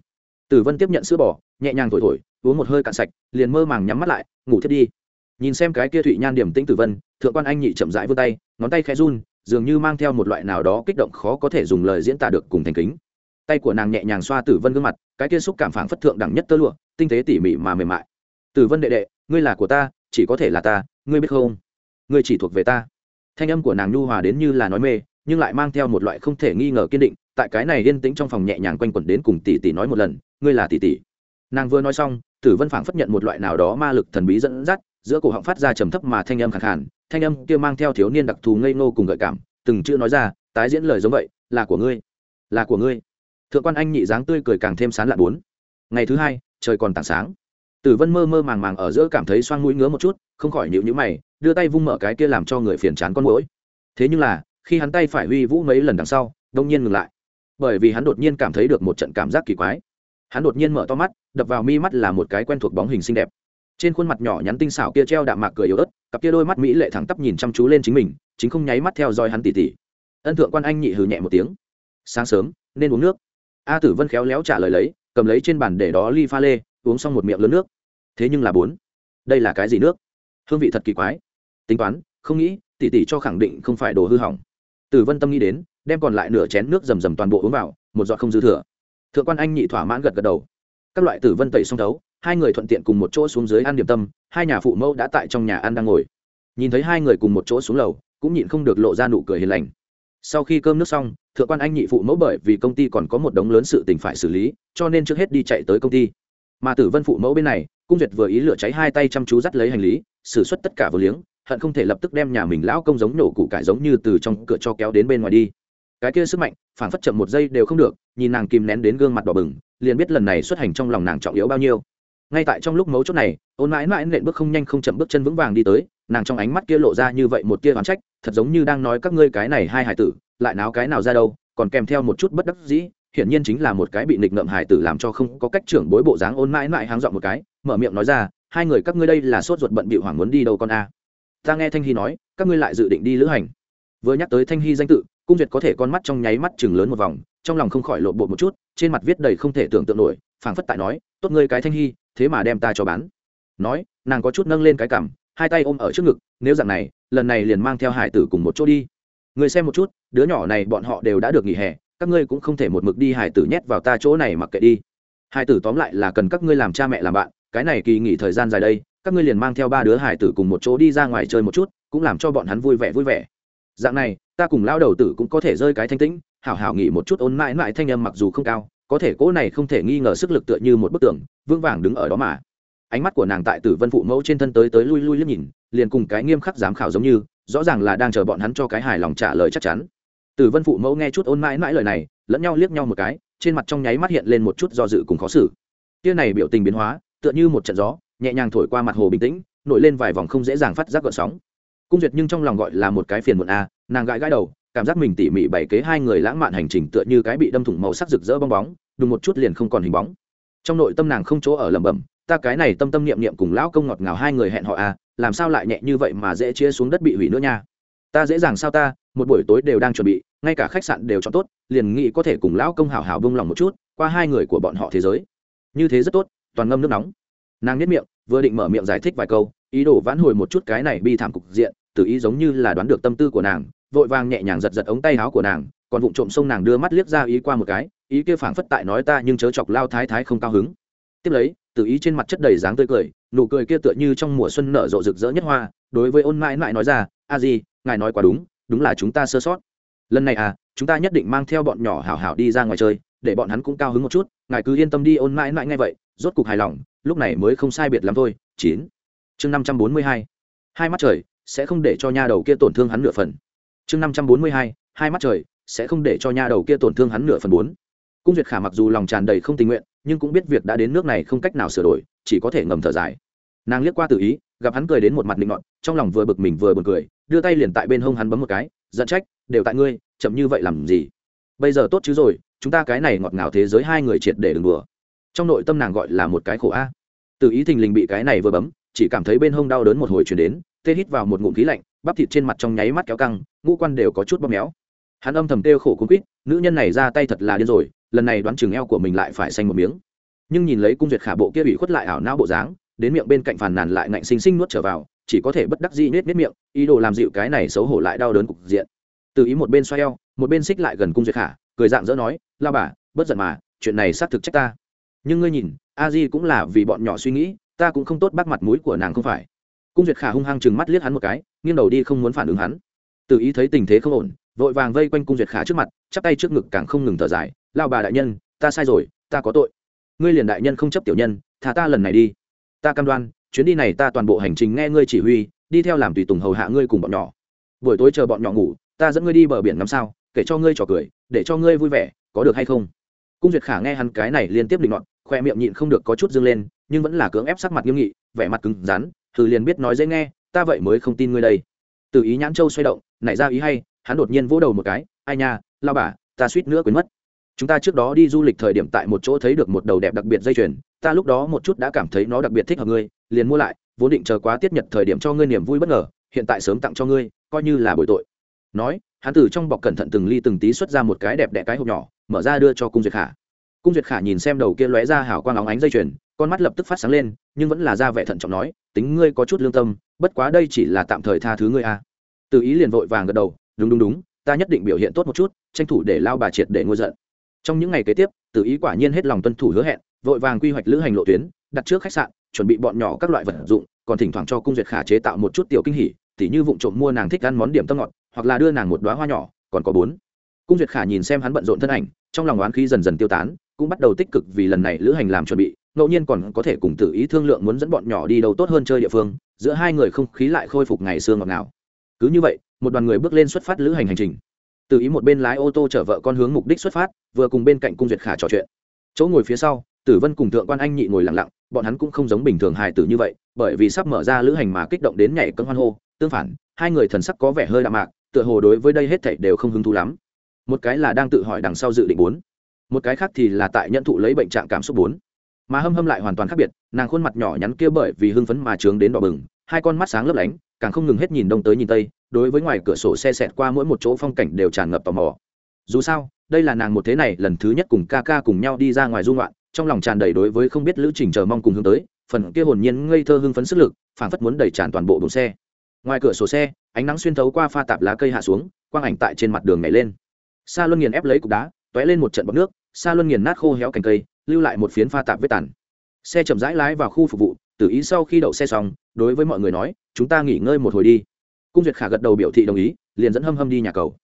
Tử vân tiếp nhận sữa bò, nhẹ nhàng thổi thổi, uống một hơi cạn sạch, liền mơ màng nhắm mắt lại, ngủ thiết đi. Nhìn xem cái kia thụy nhan điểm tĩnh tử vân, thượng quan anh nhị chậm rãi vươn tay, ngón tay khẽ run, dường như mang theo một loại nào đó kích động khó có thể dùng lời diễn tả được cùng thành kính. Tay của nàng nhẹ nhàng xoa tử vân gương mặt, cái kia xúc cảm phảng phất thượng đẳng nhất tơ lụa, tinh tế tỉ mỉ mà mềm mại tử vân đệ đệ, ngươi là của ta, chỉ có thể là ta, ngươi biết không? Ngươi chỉ thuộc về ta. Thanh âm của nàng nhu hòa đến như là nói mê, nhưng lại mang theo một loại không thể nghi ngờ kiên định, tại cái này yên tĩnh trong phòng nhẹ nhàng quanh quẩn đến cùng tỷ tỷ nói một lần, ngươi là tỷ tỷ. Nàng vừa nói xong tử vân phảng phất nhận một loại nào đó ma lực thần bí dẫn dắt, giữa cổ họng phát ra trầm thấp mà thanh âm khẳng khàn, thanh âm kia mang theo thiếu niên đặc thù ngây ngô cùng gợi cảm, từng chữ nói ra, tái diễn lời giống vậy, là của ngươi, là của ngươi. Thượng quan anh nhị dáng tươi cười càng thêm sán lạ bốn. Ngày thứ hai, trời còn tảng sáng tử vân mơ mơ màng màng ở giữa cảm thấy xoang mũi ngứa một chút, không khỏi nhịu nhữ mày, đưa tay vung mở cái kia làm cho người phiền chán con mũi thế nhưng là, khi hắn tay phải huy vũ mấy lần đằng sau, đông nhiên ngừng lại. Bởi vì hắn đột nhiên cảm thấy được một trận cảm giác kỳ quái. Hắn đột nhiên mở to mắt, đập vào mi mắt là một cái quen thuộc bóng hình xinh đẹp. Trên khuôn mặt nhỏ nhắn tinh xảo kia treo đạm mạc cười yếu ớt, cặp kia đôi mắt mỹ lệ thẳng tắp nhìn chăm chú lên chính mình, chính không nháy mắt theo dõi hắn tỉ tỉ. Ân thượng quan anh nhị hừ nhẹ một tiếng. Sáng sớm, nên uống nước. A tử vân khéo léo trả lời lấy cầm lấy trên bàn để đó ly pha lê, uống xong một miệng lớn nước. Thế nhưng là bốn. Đây là cái gì nước? Hương vị thật kỳ quái. Tính toán, không nghĩ tỉ tỉ cho khẳng định không phải đồ hư hỏng. Tử vân tâm nghĩ đến, đem còn lại nửa chén nước rầm rầm toàn bộ uống vào, một giọt không dư thừa. Thượng quan anh nhị thỏa mãn gật gật đầu. Các loại tử vân tẩy xong thấu, hai người thuận tiện cùng một chỗ xuống dưới ăn điểm tâm, hai nhà phụ mẫu đã tại trong nhà ăn đang ngồi. Nhìn thấy hai người cùng một chỗ xuống lầu, cũng nhịn không được lộ ra nụ cười hiền lành. Sau khi cơm nước xong, thượng quan anh nhị phụ mẫu bởi vì công ty còn có một đống lớn sự tình phải xử lý cho nên trước hết đi chạy tới công ty. Mà tử vân phụ mẫu bên này, cung duyệt vừa ý lửa cháy hai tay chăm chú dắt lấy hành lý xử suất tất cả vừa liếng, hận không thể lập tức đem nhà mình lão công giống nổ củ cải giống như từ trong cửa cho kéo đến bên ngoài đi. Cái kia sức mạnh phản phất chậm một giây đều không được, nhìn nàng kìm nén đến gương mặt đỏ bừng, liền biết lần này xuất hành trong lòng nàng trọng yếu bao nhiêu. Ngay tại trong lúc mấu chốt này, ôn mãi mãi nện bước không nhanh không chậm bước chân vững vàng đi tới, nàng trong ánh mắt kia lộ ra như vậy một tia oán trách, thật giống như đang nói các ngươi cái này hai hải tử, lại náo cái nào ra đâu, còn kèm theo một chút bất đắc dĩ hiển nhiên chính là một cái bị nghịch ngợm hải tử làm cho không có cách trưởng bối bộ dáng ôn mãi mãi háng dọn một cái, mở miệng nói ra, hai người các ngươi đây là sốt ruột bận bị hoảng muốn đi đâu con a? Ta nghe thanh hy nói, các ngươi lại dự định đi lữ hành. Vừa nhắc tới thanh hy danh tự, cung duyệt có thể con mắt trong nháy mắt chừng lớn một vòng, trong lòng không khỏi lộn bộ một chút, trên mặt viết đầy không thể tưởng tượng nổi, phảng phất tại nói, tốt ngươi cái thanh hy, thế mà đem ta cho bán. Nói, nàng có chút nâng lên cái cằm, hai tay ôm ở trước ngực, nếu dạng này, lần này liền mang theo hải tử cùng một chỗ đi. Người xem một chút, đứa nhỏ này bọn họ đều đã được nghỉ hè các ngươi cũng không thể một mực đi hải tử nhét vào ta chỗ này mặc kệ đi. Hải tử tóm lại là cần các ngươi làm cha mẹ làm bạn, cái này kỳ nghỉ thời gian dài đây, các ngươi liền mang theo ba đứa hải tử cùng một chỗ đi ra ngoài chơi một chút, cũng làm cho bọn hắn vui vẻ vui vẻ. Dạng này, ta cùng lao đầu tử cũng có thể rơi cái thanh tĩnh, hảo hảo nghỉ một chút ôn mãi mãi thanh âm mặc dù không cao, có thể cỗ này không thể nghi ngờ sức lực tựa như một bức tường, vững vàng đứng ở đó mà. Ánh mắt của nàng tại tử vân phụ mẫu trên thân tới tới lui lui liếc nhìn, liền cùng cái nghiêm khắc giám khảo giống như, rõ ràng là đang chờ bọn hắn cho cái hài lòng trả lời chắc chắn tử vân phụ mẫu nghe chút ôn mãi mãi lời này, lẫn nhau liếc nhau một cái, trên mặt trong nháy mắt hiện lên một chút do dự cùng khó xử. Tia này biểu tình biến hóa, tựa như một trận gió, nhẹ nhàng thổi qua mặt hồ bình tĩnh, nổi lên vài vòng không dễ dàng phát giác gợn sóng. Cung duyệt nhưng trong lòng gọi là một cái phiền muộn a, nàng gãi gãi đầu, cảm giác mình tỉ mỉ bày kế hai người lãng mạn hành trình tựa như cái bị đâm thủng màu sắc rực rỡ bong bóng, đùng một chút liền không còn hình bóng. Trong nội tâm nàng không chỗ ở lẩm bẩm, ta cái này tâm tâm niệm niệm cùng lão công ngọt ngào hai người hẹn họ à làm sao lại nhẹ như vậy mà dễ chia xuống đất bị hủy nữa nha? Ta dễ dàng sao ta một buổi tối đều đang chuẩn bị, ngay cả khách sạn đều chọn tốt, liền nghĩ có thể cùng lão công hảo hảo bông lòng một chút, qua hai người của bọn họ thế giới. Như thế rất tốt, toàn ngâm nước nóng. Nàng nhất miệng, vừa định mở miệng giải thích vài câu, ý đồ vãn hồi một chút cái này bi thảm cục diện tự ý giống như là đoán được tâm tư của nàng, vội vàng nhẹ nhàng giật giật ống tay áo của nàng, còn vụng trộm xông nàng đưa mắt liếc ra ý qua một cái, ý kia phảng phất tại nói ta nhưng chớ chọc lao thái thái không cao hứng. Tiếp lấy tự ý trên mặt chất đầy dáng tươi cười, nụ cười kia tựa như trong mùa xuân nở rộ rực rỡ nhất hoa, đối với ôn mãi mãi nói ra, a di, ngài nói quá đúng đúng là chúng ta sơ sót. Lần này à chúng ta nhất định mang theo bọn nhỏ hảo hảo đi ra ngoài chơi, để bọn hắn cũng cao hứng một chút, ngài cứ yên tâm đi ôn mãi mãi ngay vậy, rốt cục hài lòng, lúc này mới không sai biệt lắm thôi, chín. Chương năm trăm bốn mươi hai hai mắt trời sẽ không để cho nha đầu kia tổn thương hắn nửa phần. Chương năm trăm bốn mươi hai hai mắt trời sẽ không để cho nha đầu kia tổn thương hắn nửa phần bốn. Cung duyệt khả mặc dù lòng tràn đầy không tình nguyện, nhưng cũng biết việc đã đến nước này không cách nào sửa đổi, chỉ có thể ngầm thở dài. Nàng liếc qua tự ý gặp hắn cười đến một mặt định ngọn trong lòng vừa bực mình vừa buồn cười, đưa tay liền tại bên hông hắn bấm một cái, giận trách, đều tại ngươi, chậm như vậy làm gì? Bây giờ tốt chứ rồi, chúng ta cái này ngọt ngào thế giới hai người triệt để đừng đùa. Trong nội tâm nàng gọi là một cái khổ a. Từ ý thình lình bị cái này vừa bấm, chỉ cảm thấy bên hông đau đớn một hồi chuyển đến, tê hít vào một ngụm khí lạnh, bắp thịt trên mặt trong nháy mắt kéo căng, ngũ quan đều có chút bóp méo. Hắn âm thầm têu khổ cung quýt, nữ nhân này ra tay thật là điên rồi, lần này đoán chừng eo của mình lại phải xanh một miếng. Nhưng nhìn lấy cung duyệt khả bộ kia bị khuất lại ảo não bộ dáng đến miệng bên cạnh phàn nàn lại ngạnh xinh xinh nuốt trở vào, chỉ có thể bất đắc dĩ nết nết miệng, ý đồ làm dịu cái này xấu hổ lại đau đớn cục diện. Từ ý một bên xoay eo, một bên xích lại gần cung duyệt khả, cười dạng dỡ nói lao bà, bất giận mà, chuyện này xác thực trách ta. Nhưng ngươi nhìn, a di cũng là vì bọn nhỏ suy nghĩ, ta cũng không tốt bác mặt mũi của nàng không phải. Cung duyệt khả hung hăng chừng mắt liếc hắn một cái, nghiêng đầu đi không muốn phản ứng hắn. Từ ý thấy tình thế không ổn, vội vàng vây quanh cung duyệt khả trước mặt, chắp tay trước ngực càng không ngừng thở dài lao bà đại nhân, ta sai rồi, ta có tội. Ngươi liền đại nhân không chấp tiểu nhân thả ta lần này đi ta cam đoan, chuyến đi này ta toàn bộ hành trình nghe ngươi chỉ huy, đi theo làm tùy tùng hầu hạ ngươi cùng bọn nhỏ. Buổi tối chờ bọn nhỏ ngủ, ta dẫn ngươi đi bờ biển ngắm sao, kể cho ngươi trò cười, để cho ngươi vui vẻ, có được hay không? Cung duyệt khả nghe hắn cái này liên tiếp định luận khoe miệng nhịn không được có chút dâng lên, nhưng vẫn là cưỡng ép sắc mặt nghiêm nghị, vẻ mặt cứng rắn thử liền biết nói dễ nghe, ta vậy mới không tin ngươi đây. Từ ý nhãn châu xoay động, nảy ra ý hay, hắn đột nhiên vỗ đầu một cái, ai nha, lao bà, ta suýt nữa quên mất chúng ta trước đó đi du lịch thời điểm tại một chỗ thấy được một đầu đẹp đặc biệt dây chuyền, ta lúc đó một chút đã cảm thấy nó đặc biệt thích hợp ngươi, liền mua lại, vốn định chờ quá tiết nhật thời điểm cho ngươi niềm vui bất ngờ, hiện tại sớm tặng cho ngươi, coi như là bồi tội. Nói, hắn từ trong bọc cẩn thận từng ly từng tí xuất ra một cái đẹp đẽ cái hộp nhỏ, mở ra đưa cho cung duyệt khả. Cung duyệt khả nhìn xem đầu kia lóe ra hảo quang óng ánh dây chuyền, con mắt lập tức phát sáng lên, nhưng vẫn là ra vẻ thận trọng nói, tính ngươi có chút lương tâm, bất quá đây chỉ là tạm thời tha thứ ngươi a. À. từ ý liền vội vàng gật đầu, đúng đúng đúng, ta nhất định biểu hiện tốt một chút, tranh thủ để lao bà triệt để ngôi giận trong những ngày kế tiếp tự ý quả nhiên hết lòng tuân thủ hứa hẹn, vội vàng quy hoạch lữ hành lộ tuyến, đặt trước khách sạn, chuẩn bị bọn nhỏ các loại vật dụng, còn thỉnh thoảng cho cung duyệt khả chế tạo một chút tiểu kinh hỉ, tỉ như vụ trộm mua nàng thích ăn món điểm tâm ngọt, hoặc là đưa nàng một đoá hoa nhỏ, còn có bốn. Cung duyệt khả nhìn xem hắn bận rộn thân ảnh, trong lòng oán khí dần dần tiêu tán, cũng bắt đầu tích cực vì lần này lữ hành làm chuẩn bị, ngẫu nhiên còn có thể cùng tự ý thương lượng muốn dẫn bọn nhỏ đi đâu tốt hơn chơi địa phương, giữa hai người không khí lại khôi phục ngày xưa ngọt ngào. Cứ như vậy, một đoàn người bước lên xuất phát lữ hành hành trình tự ý một bên lái ô tô chở vợ con hướng mục đích xuất phát, vừa cùng bên cạnh cung duyệt khả trò chuyện. Chỗ ngồi phía sau, tử vân cùng thượng quan anh nhị ngồi lặng lặng, bọn hắn cũng không giống bình thường hài tử như vậy, bởi vì sắp mở ra lữ hành mà kích động đến nhảy cân hoan hô, tương phản, hai người thần sắc có vẻ hơi đạm mạc, tựa hồ đối với đây hết thảy đều không hứng thú lắm. Một cái là đang tự hỏi đằng sau dự định bốn, một cái khác thì là tại nhận thụ lấy bệnh trạng cảm xúc bốn. Mà hâm hâm lại hoàn toàn khác biệt, nàng khuôn mặt nhỏ nhắn kia bởi vì hưng phấn mà trướng đến đỏ bừng, hai con mắt sáng lấp lánh càng không ngừng hết nhìn đông tới nhìn tây, đối với ngoài cửa sổ xe xẹt qua mỗi một chỗ phong cảnh đều tràn ngập tò mò. Dù sao, đây là nàng một thế này lần thứ nhất cùng ca ca cùng nhau đi ra ngoài du ngoạn, trong lòng tràn đầy đối với không biết lữ trình chờ mong cùng hướng tới, phần kia hồn nhiên ngây thơ hưng phấn sức lực, phảng phất muốn đẩy tràn toàn bộ đồn xe. Ngoài cửa sổ xe, ánh nắng xuyên thấu qua pha tạp lá cây hạ xuống, quang ảnh tại trên mặt đường nhảy lên. Xa luân nghiền ép lấy cục đá t lên một trận bọc nước xa luân nghiền nát khô héo cành cây, lưu lại một phiến pha tạp vết tàn. Xe chậm rãi lái vào khu phục vụ tử ý sau khi đậu xe xong, đối với mọi người nói, chúng ta nghỉ ngơi một hồi đi. Cung duyệt khả gật đầu biểu thị đồng ý, liền dẫn hâm hâm đi nhà cầu.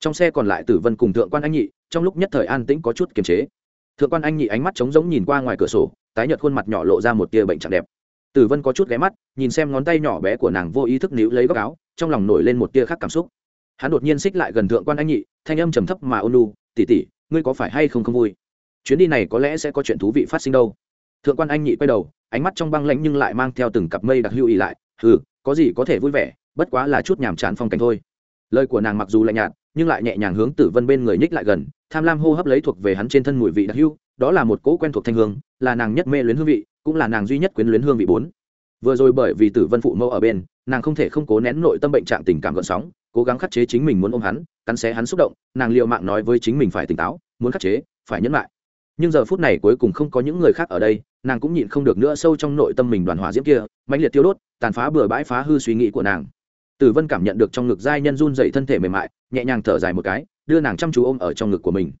Trong xe còn lại tử vân cùng thượng quan anh nhị, trong lúc nhất thời an tĩnh có chút kiềm chế. Thượng quan anh nhị ánh mắt trống rỗng nhìn qua ngoài cửa sổ, tái nhợt khuôn mặt nhỏ lộ ra một tia bệnh trạng đẹp. Tử vân có chút ghé mắt, nhìn xem ngón tay nhỏ bé của nàng vô ý thức níu lấy góc áo, trong lòng nổi lên một tia khác cảm xúc. Hắn đột nhiên xích lại gần thượng quan anh nhị, thanh âm trầm thấp mà ôn lu tỉ tỉ ngươi có phải hay không không vui? Chuyến đi này có lẽ sẽ có chuyện thú vị phát sinh đâu thượng quan anh nhị quay đầu, ánh mắt trong băng lãnh nhưng lại mang theo từng cặp mây đặc hữu ý lại ừ có gì có thể vui vẻ, bất quá là chút nhàm chán phong cảnh thôi. Lời của nàng mặc dù lạnh nhạt, nhưng lại nhẹ nhàng hướng tử vân bên người nhích lại gần, tham lam hô hấp lấy thuộc về hắn trên thân mùi vị đặc hưu đó là một cỗ quen thuộc thanh hương, là nàng nhất mê luyến hương vị, cũng là nàng duy nhất quyến luyến hương vị bốn. Vừa rồi bởi vì tử vân phụ mẫu ở bên, nàng không thể không cố nén nội tâm bệnh trạng tình cảm gợn sóng, cố gắng khắc chế chính mình muốn ôm hắn, cắn xé hắn xúc động, nàng liệu mạng nói với chính mình phải tỉnh táo, muốn khắc chế, phải nhẫn lại. Nhưng giờ phút này cuối cùng không có những người khác ở đây nàng cũng nhịn không được nữa sâu trong nội tâm mình đoàn hỏa diễm kia, mãnh liệt tiêu đốt, tàn phá bừa bãi phá hư suy nghĩ của nàng. Tử vân cảm nhận được trong ngực giai nhân run dậy thân thể mềm mại, nhẹ nhàng thở dài một cái, đưa nàng chăm chú ôm ở trong ngực của mình.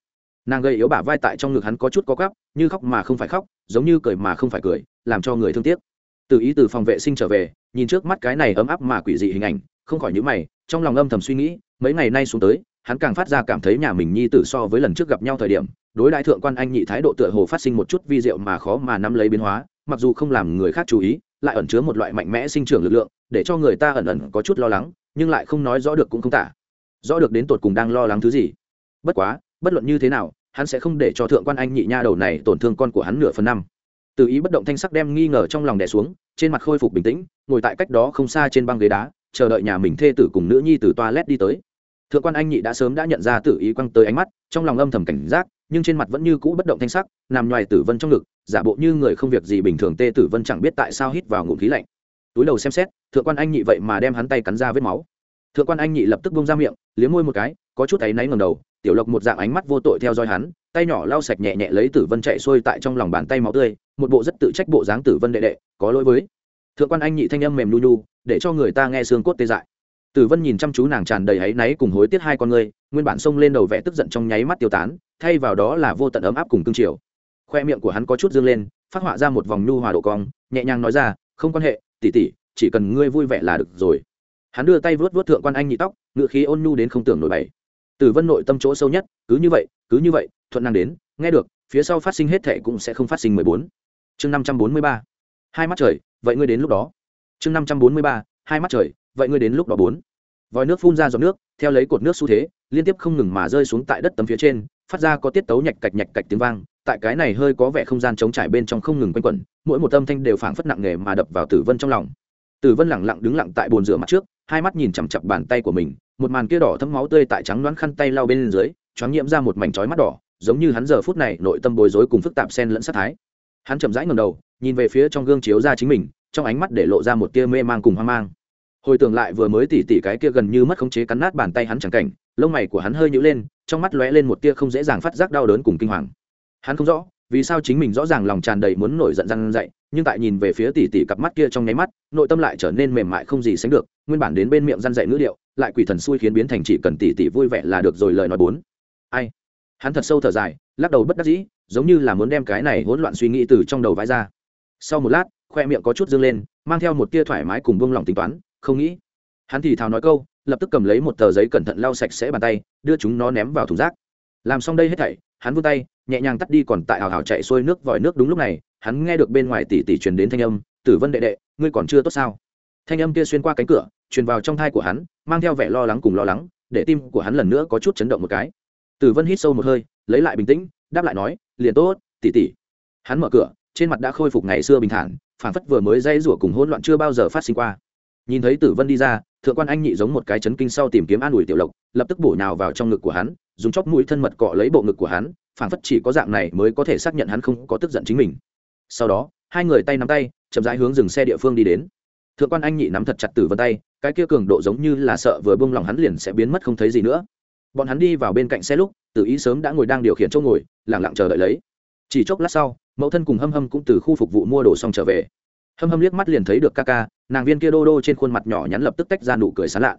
Nàng gây yếu bả vai tại trong ngực hắn có chút có gắp như khóc mà không phải khóc, giống như cười mà không phải cười, làm cho người thương tiếc. Từ ý từ phòng vệ sinh trở về, nhìn trước mắt cái này ấm áp mà quỷ dị hình ảnh, không khỏi những mày, trong lòng âm thầm suy nghĩ, mấy ngày nay xuống tới, hắn càng phát ra cảm thấy nhà mình nhi tử so với lần trước gặp nhau thời điểm đối đại thượng quan anh nhị thái độ tựa hồ phát sinh một chút vi diệu mà khó mà nắm lấy biến hóa, mặc dù không làm người khác chú ý, lại ẩn chứa một loại mạnh mẽ sinh trưởng lực lượng, để cho người ta ẩn ẩn có chút lo lắng, nhưng lại không nói rõ được cũng không tả. Rõ được đến tột cùng đang lo lắng thứ gì. Bất quá, bất luận như thế nào, hắn sẽ không để cho thượng quan anh nhị nha đầu này tổn thương con của hắn nửa phần năm. Từ ý bất động thanh sắc đem nghi ngờ trong lòng đè xuống, trên mặt khôi phục bình tĩnh, ngồi tại cách đó không xa trên băng ghế đá, chờ đợi nhà mình thê tử cùng nữ nhi từ toilet đi tới thượng quan anh nhị đã sớm đã nhận ra tử ý quăng tới ánh mắt, trong lòng âm thầm cảnh giác, nhưng trên mặt vẫn như cũ bất động thanh sắc, nằm ngoài tử vân trong ngực, giả bộ như người không việc gì bình thường tê tử vân chẳng biết tại sao hít vào ngụm khí lạnh. Túi đầu xem xét, thượng quan anh nhị vậy mà đem hắn tay cắn ra vết máu. Thượng quan anh nhị lập tức bông ra miệng, liếm môi một cái, có chút áy náy ngầm đầu, tiểu lộc một dạng ánh mắt vô tội theo dõi hắn, tay nhỏ lau sạch nhẹ nhẹ lấy tử vân chạy xuôi tại trong lòng bàn tay máu tươi, một bộ rất tự trách bộ dáng tử vân đệ đệ, có lỗi với. Thượng quan anh nhị thanh âm mềm nhu nhu, để cho người ta nghe xương cốt tê dại tử vân nhìn chăm chú nàng tràn đầy áy náy cùng hối tiếc hai con ngươi, nguyên bản xông lên đầu vẻ tức giận trong nháy mắt tiêu tán, thay vào đó là vô tận ấm áp cùng cương triều. Khoe miệng của hắn có chút dương lên, phát họa ra một vòng nhu hòa độ cong, nhẹ nhàng nói ra, không quan hệ tỉ tỉ chỉ cần ngươi vui vẻ là được rồi. Hắn đưa tay vớt vớt thượng quan anh nhị tóc, ngựa khí ôn nhu đến không tưởng nổi bày tử vân nội tâm chỗ sâu nhất, cứ như vậy, cứ như vậy, thuận năng đến, nghe được, phía sau phát sinh hết thệ cũng sẽ không phát sinh mười bốn. Chương năm trăm bốn mươi ba. Hai mắt trời, vậy ngươi đến lúc đó. Chương năm trăm bốn mươi ba, hai mắt trời vậy ngươi đến lúc đó bốn. Vòi nước phun ra giọt nước, theo lấy cột nước xu thế, liên tiếp không ngừng mà rơi xuống tại đất tấm phía trên, phát ra có tiết tấu nhạch cạch nhạch cạch tiếng vang, tại cái này hơi có vẻ không gian trống trải bên trong không ngừng quanh quẩn, mỗi một âm thanh đều phảng phất nặng nề mà đập vào tử vân trong lòng. Tử vân lẳng lặng đứng lặng tại bồn rửa mặt trước, hai mắt nhìn chằm chặp bàn tay của mình, một màn kia đỏ thấm máu tươi tại trắng đoán khăn tay lau bên dưới, choáng nhiễm ra một mảnh chói mắt đỏ, giống như hắn giờ phút này nội tâm bối rối cùng phức tạp xen lẫn sát thái. Hắn chậm rãi ngầm đầu, nhìn về phía trong gương chiếu ra chính mình, trong ánh mắt để lộ ra một tia mê mang cùng hoang mang hồi tưởng lại vừa mới tỉ tỉ cái kia gần như mất khống chế cắn nát bàn tay hắn chẳng cảnh, lông mày của hắn hơi nhữ lên, trong mắt lóe lên một tia không dễ dàng phát giác đau đớn cùng kinh hoàng. Hắn không rõ, vì sao chính mình rõ ràng lòng tràn đầy muốn nổi giận răng dậy, nhưng tại nhìn về phía tỉ tỉ cặp mắt kia trong nháy mắt, nội tâm lại trở nên mềm mại không gì sánh được, nguyên bản đến bên miệng răn dậy ngữ điệu, lại quỷ thần xui khiến biến thành chỉ cần tỉ tỉ vui vẻ là được rồi lời nói bốn. Ai? Hắn thật sâu thở dài, lắc đầu bất đắc dĩ, giống như là muốn đem cái này hỗn loạn suy nghĩ từ trong đầu vãi ra. Sau một lát, khoe miệng có chút dương lên, mang theo một tia thoải mái cùng buông lỏng tính toán không nghĩ. Hắn thì thào nói câu, lập tức cầm lấy một tờ giấy cẩn thận lau sạch sẽ bàn tay, đưa chúng nó ném vào thùng rác. Làm xong đây hết thảy, hắn vươn tay, nhẹ nhàng tắt đi còn tại hào hào chạy xuôi nước vòi nước đúng lúc này, hắn nghe được bên ngoài tỉ tỉ truyền đến thanh âm, tử vân đệ đệ, ngươi còn chưa tốt sao? Thanh âm kia xuyên qua cánh cửa, truyền vào trong thai của hắn, mang theo vẻ lo lắng cùng lo lắng, để tim của hắn lần nữa có chút chấn động một cái. Tử vân hít sâu một hơi, lấy lại bình tĩnh, đáp lại nói, liền tốt, tỉ tỉ. Hắn mở cửa, trên mặt đã khôi phục ngày xưa bình thản phản phất vừa mới dây rủa cùng hỗn loạn chưa bao giờ phát sinh qua nhìn thấy tử vân đi ra, thượng quan anh nhị giống một cái chấn kinh sau tìm kiếm an ủi tiểu lộc, lập tức bổ nhào vào trong ngực của hắn, dùng chóp mũi thân mật cọ lấy bộ ngực của hắn phản phất chỉ có dạng này mới có thể xác nhận hắn không có tức giận chính mình. Sau đó, hai người tay nắm tay, chậm rãi hướng dừng xe địa phương đi đến. Thượng quan anh nhị nắm thật chặt tử vân tay, cái kia cường độ giống như là sợ vừa bông lòng hắn liền sẽ biến mất không thấy gì nữa. Bọn hắn đi vào bên cạnh xe lúc tự ý sớm đã ngồi đang điều khiển chỗ ngồi lẳng lặng chờ đợi lấy. Chỉ chốc lát sau, mẫu thân cùng hâm hâm cũng từ khu phục vụ mua đồ xong trở về. Hâm hâm liếc mắt liền thấy được ca ca nàng viên kia đô đô trên khuôn mặt nhỏ nhắn lập tức tách ra nụ cười sán lạ.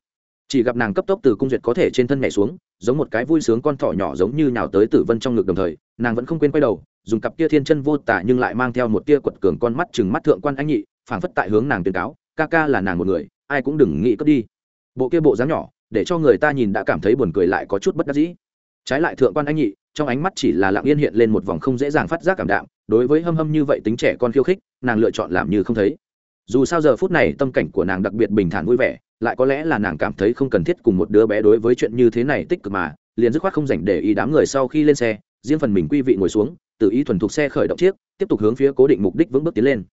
Chỉ gặp nàng cấp tốc từ cung duyệt có thể trên thân nhảy xuống, giống một cái vui sướng con thỏ nhỏ giống như nhào tới tử vân trong ngực đồng thời, nàng vẫn không quên quay đầu, dùng cặp kia thiên chân vô tả nhưng lại mang theo một tia quật cường con mắt chừng mắt thượng quan anh nhị, phảng phất tại hướng nàng tuyên cáo, ca ca là nàng một người, ai cũng đừng nghĩ cất đi. Bộ kia bộ dáng nhỏ, để cho người ta nhìn đã cảm thấy buồn cười lại có chút bất đắc dĩ. Trái lại thượng quan anh nhị, trong ánh mắt chỉ là lặng yên hiện lên một vòng không dễ dàng phát giác cảm đạm, đối với hâm hâm như vậy tính trẻ con khiêu khích, nàng lựa chọn làm như không thấy dù sao giờ phút này tâm cảnh của nàng đặc biệt bình thản vui vẻ, lại có lẽ là nàng cảm thấy không cần thiết cùng một đứa bé đối với chuyện như thế này tích cực mà, liền dứt khoát không dành để ý đám người sau khi lên xe, riêng phần mình quy vị ngồi xuống, tự ý thuần thục xe khởi động chiếc, tiếp tục hướng phía cố định mục đích vững bước tiến lên.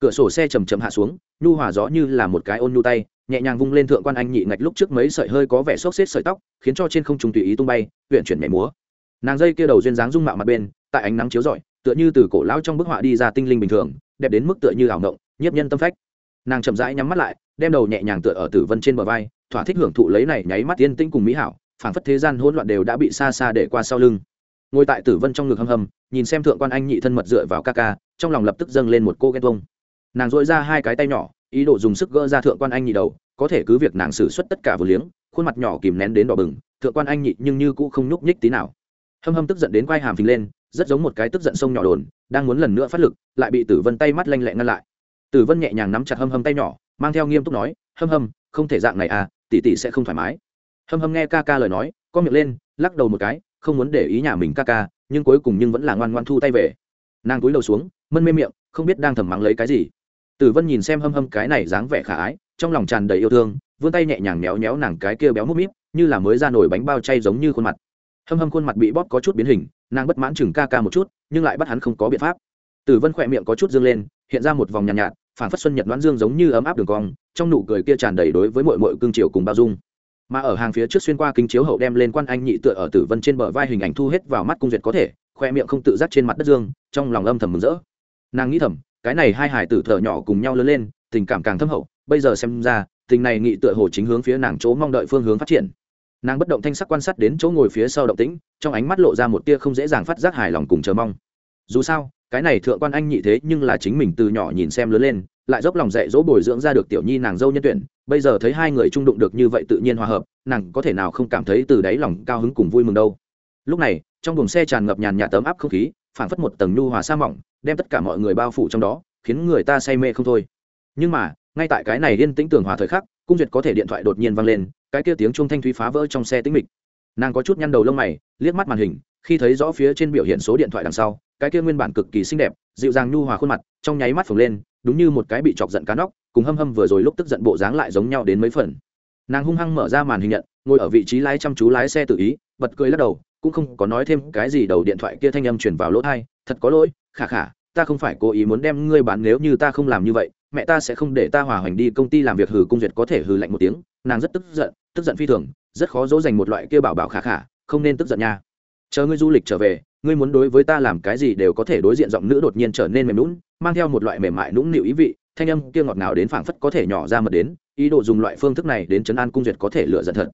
Cửa sổ xe chầm chậm hạ xuống, nhu hòa gió như là một cái ôn nhu tay, nhẹ nhàng vung lên thượng quan anh nhị ngạch lúc trước mấy sợi hơi có vẻ xốc xếp sợi tóc, khiến cho trên không trùng tùy ý tung bay huyện chuyển nhảy múa. Nàng dây kia đầu duyên dáng rung mạo mặt bên, tại ánh nắng chiếu rọi, tựa như từ cổ lão trong bức họa đi ra tinh linh bình thường, đẹp đến mức tựa như ảo ngộng nhiếp nhân tâm phách. Nàng chậm rãi nhắm mắt lại, đem đầu nhẹ nhàng tựa ở tử vân trên bờ vai, thỏa thích hưởng thụ lấy này nháy mắt yên tĩnh cùng mỹ hảo, phảng phất thế gian hỗn loạn đều đã bị xa xa để qua sau lưng. Ngồi tại tử vân trong ngực hầm hầm nhìn xem thượng quan anh nhị thân mật dựa vào ca ca, trong lòng lập tức dâng lên một cô ghen tuông. nàng dội ra hai cái tay nhỏ, ý đồ dùng sức gỡ ra thượng quan anh nhị đầu, có thể cứ việc nàng xử suất tất cả vừa liếng, khuôn mặt nhỏ kìm nén đến đỏ bừng, thượng quan anh nhị nhưng như cũng không nhúc nhích tí nào. Hâm hâm tức giận đến quai hàm phình lên, rất giống một cái tức giận sông nhỏ đồn, đang muốn lần nữa phát lực, lại bị tử vân tay mắt lanh lẹ ngăn lại tử vân nhẹ nhàng nắm chặt hâm hâm tay nhỏ, mang theo nghiêm túc nói, hâm hâm, không thể dạng này à tỷ tỷ sẽ không thoải mái. Hâm hâm nghe ca ca lời nói con miệng lên, lắc đầu một cái, không muốn để ý nhà mình ca ca, nhưng cuối cùng nhưng vẫn là ngoan ngoan thu tay về. Nàng cúi đầu xuống, mân mê miệng, không biết đang thầm mắng lấy cái gì. Tử vân nhìn xem hâm hâm cái này dáng vẻ khả ái, trong lòng tràn đầy yêu thương, vươn tay nhẹ nhàng méo méo nàng cái kia béo múp míp, như là mới ra nổi bánh bao chay giống như khuôn mặt. Hâm hâm khuôn mặt bị bóp có chút biến hình, nàng bất mãn chừng ca ca một chút, nhưng lại bắt hắn không có biện pháp. Tử vân khỏe miệng có chút dương lên hiện ra một vòng nhàn nhạt, nhạt phản phất xuân nhật đoán dương giống như ấm áp đường cong trong nụ cười kia tràn đầy đối với mọi mọi cương triều cùng bao dung. Mà ở hàng phía trước xuyên qua kính chiếu hậu đem lên quan anh nhị tựa ở tử vân trên bờ vai hình ảnh thu hết vào mắt cung duyệt có thể khoe miệng không tự giác trên mặt đất dương trong lòng âm thầm mừng rỡ. Nàng nghĩ thầm cái này hai hải tử thở nhỏ cùng nhau lớn lên tình cảm càng thâm hậu bây giờ xem ra tình này nghị tựa hồ chính hướng phía nàng chỗ mong đợi phương hướng phát triển. Nàng bất động thanh sắc quan sát đến chỗ ngồi phía sau động tĩnh trong ánh mắt lộ ra một tia không dễ dàng phát giác hài lòng cùng chờ mong. Dù sao cái này thượng quan anh nhị thế nhưng là chính mình từ nhỏ nhìn xem lớn lên, lại dốc lòng dạy dỗ bồi dưỡng ra được tiểu nhi nàng dâu nhân tuyển, bây giờ thấy hai người trung đụng được như vậy tự nhiên hòa hợp, nàng có thể nào không cảm thấy từ đáy lòng cao hứng cùng vui mừng đâu. Lúc này, trong buồng xe tràn ngập nhàn nhạt tấm áp không khí, phảng phất một tầng nhu hòa sa mỏng, đem tất cả mọi người bao phủ trong đó, khiến người ta say mê không thôi. Nhưng mà, ngay tại cái này yên tĩnh tưởng hòa thời khắc, cung duyệt có thể điện thoại đột nhiên vang lên, cái kia tiếng chuông thanh thúy phá vỡ trong xe tĩnh mịch. Nàng có chút nhăn đầu lông mày, liếc mắt màn hình, khi thấy rõ phía trên biểu hiện số điện thoại đằng sau cái kia nguyên bản cực kỳ xinh đẹp, dịu dàng nhu hòa khuôn mặt, trong nháy mắt phồng lên, đúng như một cái bị chọc giận cá nóc, cùng hâm hâm vừa rồi lúc tức giận bộ dáng lại giống nhau đến mấy phần. Nàng hung hăng mở ra màn hình nhận, ngồi ở vị trí lái chăm chú lái xe tự ý, bật cười lắc đầu, cũng không có nói thêm cái gì đầu điện thoại kia thanh âm truyền vào lỗ thai thật có lỗi, khả khả, ta không phải cố ý muốn đem ngươi bán nếu như ta không làm như vậy, mẹ ta sẽ không để ta hòa hoành đi công ty làm việc hừ cung duyệt có thể hừ lạnh một tiếng. Nàng rất tức giận tức giận phi thường, rất khó dỗ dành một loại kia bảo bảo khả khả, không nên tức giận nha. Chờ ngươi du lịch trở về ngươi muốn đối với ta làm cái gì đều có thể đối diện giọng nữ đột nhiên trở nên mềm lún mang theo một loại mềm mại nũng nịu ý vị, thanh âm kia ngọt ngào đến phảng phất có thể nhỏ ra mật đến, ý đồ dùng loại phương thức này đến chấn an cung duyệt có thể lựa giận thật.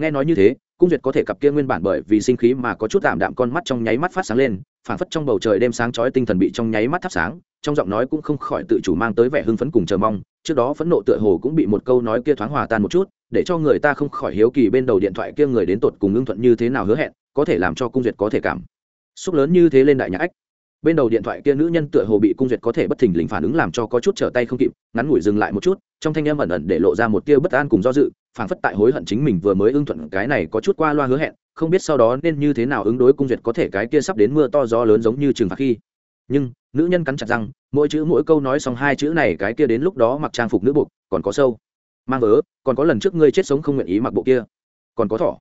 Nghe nói như thế, cung duyệt có thể cặp kia nguyên bản bởi vì sinh khí mà có chút tạm đạm con mắt trong nháy mắt phát sáng lên, phảng phất trong bầu trời đêm sáng chói tinh thần bị trong nháy mắt thắp sáng, trong giọng nói cũng không khỏi tự chủ mang tới vẻ hưng phấn cùng chờ mong, trước đó phẫn nộ tựa hồ cũng bị một câu nói kia thoáng hòa tan một chút, để cho người ta không khỏi hiếu kỳ bên đầu điện thoại kia người đến tột cùng ngưng thuận như thế nào hứa hẹn, có thể làm cho cung duyệt có thể cảm xúc lớn như thế lên đại nhã ách. Bên đầu điện thoại kia nữ nhân tựa hồ bị cung duyệt có thể bất thình lình phản ứng làm cho có chút trở tay không kịp, ngắn ngủi dừng lại một chút, trong thanh âm ẩn ẩn để lộ ra một tia bất an cùng do dự phản phất tại hối hận chính mình vừa mới ưng thuận cái này có chút qua loa hứa hẹn, không biết sau đó nên như thế nào ứng đối cung duyệt có thể cái kia sắp đến mưa to gió lớn giống như trường phạt khi. Nhưng, nữ nhân cắn chặt răng, mỗi chữ mỗi câu nói xong hai chữ này cái kia đến lúc đó mặc trang phục nữ buộc, còn có sâu. Mang vớ, còn có lần trước ngươi chết sống không nguyện ý mặc bộ kia. Còn có thỏ.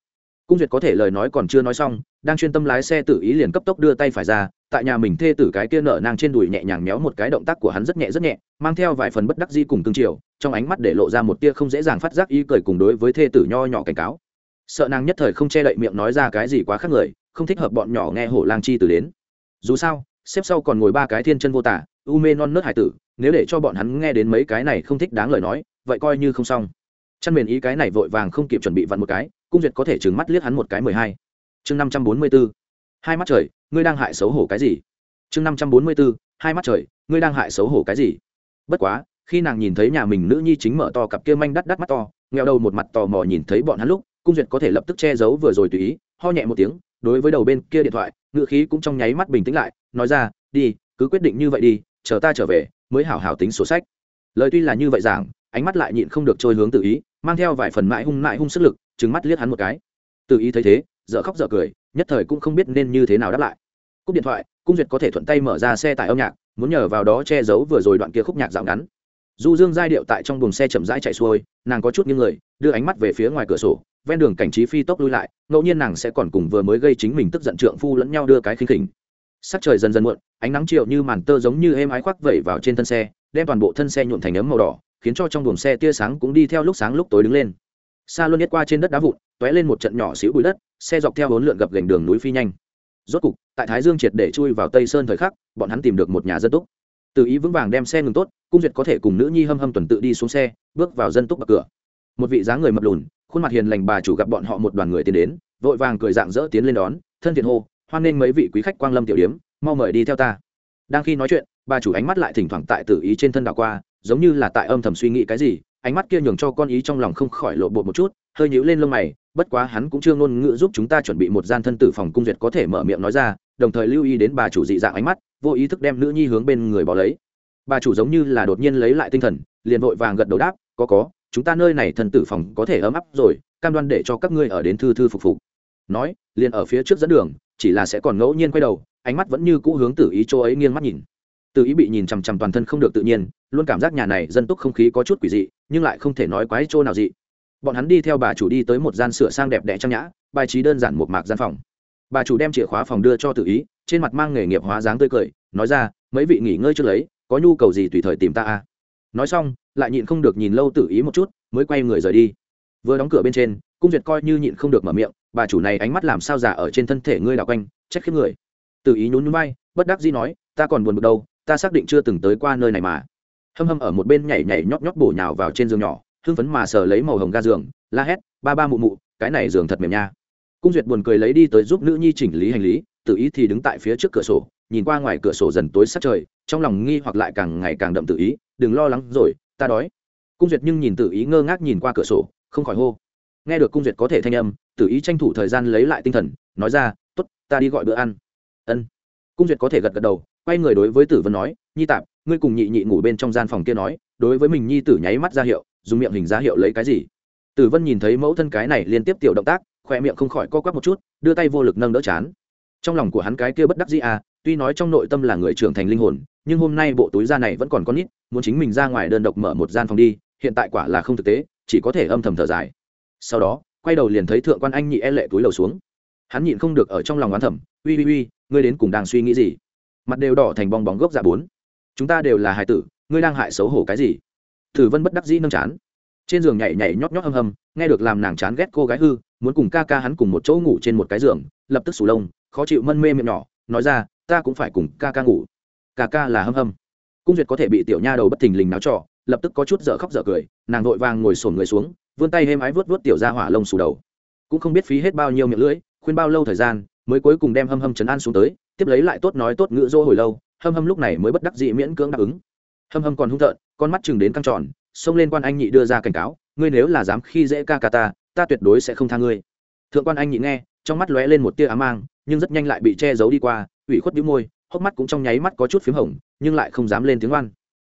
Cung duyệt có thể lời nói còn chưa nói xong đang chuyên tâm lái xe tự ý liền cấp tốc đưa tay phải ra, tại nhà mình thê tử cái kia nở nang trên đùi nhẹ nhàng méo một cái động tác của hắn rất nhẹ rất nhẹ, mang theo vài phần bất đắc di cùng tương triều, trong ánh mắt để lộ ra một tia không dễ dàng phát giác y cười cùng đối với thê tử nho nhỏ cảnh cáo. Sợ nàng nhất thời không che đậy miệng nói ra cái gì quá khác người, không thích hợp bọn nhỏ nghe hổ lang chi từ đến. Dù sao, xếp sau còn ngồi ba cái thiên chân vô tả, u mê non nớt hải tử, nếu để cho bọn hắn nghe đến mấy cái này không thích đáng lời nói, vậy coi như không xong. Chăn mền ý cái này vội vàng không kịp chuẩn bị vặn một cái, cung duyệt có thể trừng mắt liếc hắn một cái mười hai chương năm trăm bốn mươi b ố hai mắt trời, ngươi đang hại xấu hổ cái gì? Chương năm trăm bốn mươi b ố hai mắt trời, ngươi đang hại xấu hổ cái gì? Bất quá, khi nàng nhìn thấy nhà mình nữ nhi chính mở to cặp kia manh đắt đắt mắt to nghèo đầu một mặt tò mò nhìn thấy bọn hắn lúc, cung duyệt có thể lập tức che giấu vừa rồi tùy ý, ho nhẹ một tiếng, đối với đầu bên kia điện thoại ngự khí cũng trong nháy mắt bình tĩnh lại, nói ra, đi, cứ quyết định như vậy đi, chờ ta trở về, mới hảo hảo tính sổ sách. Lời tuy là như vậy giảng, ánh mắt lại nhịn không được trôi hướng tự ý, mang theo vài phần mãi hung mãi hung sức lực, trừng mắt liếc hắn một cái. Tự ý thấy thế dở khóc dở cười, nhất thời cũng không biết nên như thế nào đáp lại. Cúp điện thoại, cung duyệt có thể thuận tay mở ra xe tải âm nhạc, muốn nhờ vào đó che giấu vừa rồi đoạn kia khúc nhạc dạo ngắn. Du dương giai điệu tại trong buồng xe chậm rãi chạy xuôi, nàng có chút những người, đưa ánh mắt về phía ngoài cửa sổ, ven đường cảnh trí phi tốc lui lại, ngẫu nhiên nàng sẽ còn cùng vừa mới gây chính mình tức giận trượng phu lẫn nhau đưa cái khinh khỉnh. Sắc trời dần dần muộn, ánh nắng chiều như màn tơ giống như êm ái khoác vẩy vào trên thân xe, đem toàn bộ thân xe nhuộm thành ấm màu đỏ, khiến cho trong buồng xe tia sáng cũng đi theo lúc sáng lúc tối đứng lên xa luôn nhét qua trên đất đá vụn t lên một trận nhỏ xíu bụi đất, xe dọc theo hốn lượn gập gành đường núi phi nhanh. Rốt cục, tại thái dương triệt để chui vào tây sơn thời khắc, bọn hắn tìm được một nhà dân túc. Tự ý vững vàng đem xe ngừng tốt, cung duyệt có thể cùng nữ nhi hâm hâm tuần tự đi xuống xe, bước vào dân túc bậc cửa. Một vị dáng người mập lùn, khuôn mặt hiền lành bà chủ gặp bọn họ một đoàn người tiến đến, vội vàng cười dạng dỡ tiến lên đón, thân thiện hô, hoan nghênh mấy vị quý khách quang lâm tiểu điếm, mau mời đi theo ta. Đang khi nói chuyện, bà chủ ánh mắt lại thỉnh thoảng tại từ ý trên thân đảo qua, giống như là tại âm thầm suy nghĩ cái gì ánh mắt kia nhường cho con ý trong lòng không khỏi lộ bộ một chút, hơi nhíu lên lông mày, bất quá hắn cũng chưa ngôn ngữ giúp chúng ta chuẩn bị một gian thân tử phòng cung duyệt có thể mở miệng nói ra, đồng thời lưu ý đến bà chủ dị dạng ánh mắt, vô ý thức đem nữ nhi hướng bên người bỏ lấy. Bà chủ giống như là đột nhiên lấy lại tinh thần, liền vội vàng gật đầu đáp, có có, chúng ta nơi này thân tử phòng có thể ấm áp rồi, cam đoan để cho các ngươi ở đến thư thư phục phục. Nói, liền ở phía trước dẫn đường, chỉ là sẽ còn ngẫu nhiên quay đầu, ánh mắt vẫn như cũ hướng tử ý chỗ ấy nghiêng mắt nhìn. Tự ý bị nhìn chằm chằm toàn thân không được tự nhiên, luôn cảm giác nhà này dân túc không khí có chút quỷ dị nhưng lại không thể nói quái chỗ nào dị. Bọn hắn đi theo bà chủ đi tới một gian sửa sang đẹp đẽ trang nhã, bài trí đơn giản một mạc gian phòng. Bà chủ đem chìa khóa phòng đưa cho tự ý, trên mặt mang nghề nghiệp hóa dáng tươi cười, nói ra, mấy vị nghỉ ngơi chưa lấy, có nhu cầu gì tùy thời tìm ta à? Nói xong, lại nhịn không được nhìn lâu tự ý một chút, mới quay người rời đi. Vừa đóng cửa bên trên, cung duyệt coi như nhịn không được mở miệng, bà chủ này ánh mắt làm sao giả ở trên thân thể ngươi đào quanh, trách khiếp người. Tự ý nhún nhún bay bất đắc dĩ nói, ta còn buồn bực đâu, ta xác định chưa từng tới qua nơi này mà hâm hâm ở một bên nhảy nhảy nhóp nhóp bổ nhào vào trên giường nhỏ, hưng phấn mà sờ lấy màu hồng ga giường, la hét, ba ba mụ mụ, cái này giường thật mềm nha. Cung duyệt buồn cười lấy đi tới giúp nữ nhi chỉnh lý hành lý, tự ý thì đứng tại phía trước cửa sổ, nhìn qua ngoài cửa sổ dần tối sát trời, trong lòng nghi hoặc lại càng ngày càng đậm tự ý, đừng lo lắng rồi, ta đói. Cung duyệt nhưng nhìn tự ý ngơ ngác nhìn qua cửa sổ, không khỏi hô. Nghe được cung duyệt có thể thanh âm, tự ý tranh thủ thời gian lấy lại tinh thần, nói ra t ố t ta đi gọi bữa ăn. Ân. Cung duyệt có thể gật gật đầu, quay người đối với tử vân nói nhi tạp, ngươi cùng nhị nhị ngủ bên trong gian phòng kia nói, đối với mình nhi tử nháy mắt ra hiệu, dùng miệng hình ra hiệu lấy cái gì? Tử vân nhìn thấy mẫu thân cái này liên tiếp tiểu động tác khoe miệng không khỏi co quắp một chút, đưa tay vô lực nâng đỡ chán. Trong lòng của hắn cái kia bất đắc dĩ à tuy nói trong nội tâm là người trưởng thành linh hồn, nhưng hôm nay bộ túi da này vẫn còn con nít, muốn chính mình ra ngoài đơn độc mở một gian phòng đi, hiện tại quả là không thực tế, chỉ có thể âm thầm thở dài. Sau đó, quay đầu liền thấy thượng quan anh nhị e lệ túi lầu xuống. Hắn nhịn không được ở trong lòng oán thẩm uy uy uy, ngươi đến cùng đang suy nghĩ gì? Mặt đều đỏ thành bong bóng gốc dạ bốn chúng ta đều là hài tử, ngươi đang hại xấu hổ cái gì? Thử vân bất đắc dĩ nâng chán. Trên giường nhảy nhảy nhót nhót hâm hâm, nghe được làm nàng chán ghét cô gái hư, muốn cùng ca ca hắn cùng một chỗ ngủ trên một cái giường, lập tức sù lông, khó chịu mân mê miệng nhỏ, nói ra, ta cũng phải cùng ca ca ngủ. Ca ca là hâm hâm. Cung duyệt có thể bị tiểu nha đầu bất thình lình náo trọ lập tức có chút dở khóc dở cười, nàng vội vàng ngồi sổn người xuống, vươn tay êm ái vớt vớt tiểu ra hỏa lông xù đầu. Cũng không biết phí hết bao nhiêu miệng lưỡi, khuyên bao lâu thời gian, mới cuối cùng đem hâm hâm chấn an xuống tới, tiếp lấy lại tốt nói tốt ngữ dỗ hồi lâu hâm hâm lúc này mới bất đắc dĩ miễn cưỡng đáp ứng. Hâm hâm còn hung tợn, con mắt chừng đến căng tròn, xông lên quan anh nhị đưa ra cảnh cáo, ngươi nếu là dám khi dễ ca ca ta ta tuyệt đối sẽ không tha ngươi. Thượng quan anh nhị nghe, trong mắt lóe lên một tia ám mang, nhưng rất nhanh lại bị che giấu đi qua, ủy khuất bĩu môi, hốc mắt cũng trong nháy mắt có chút p h í m hồng, nhưng lại không dám lên tiếng oan.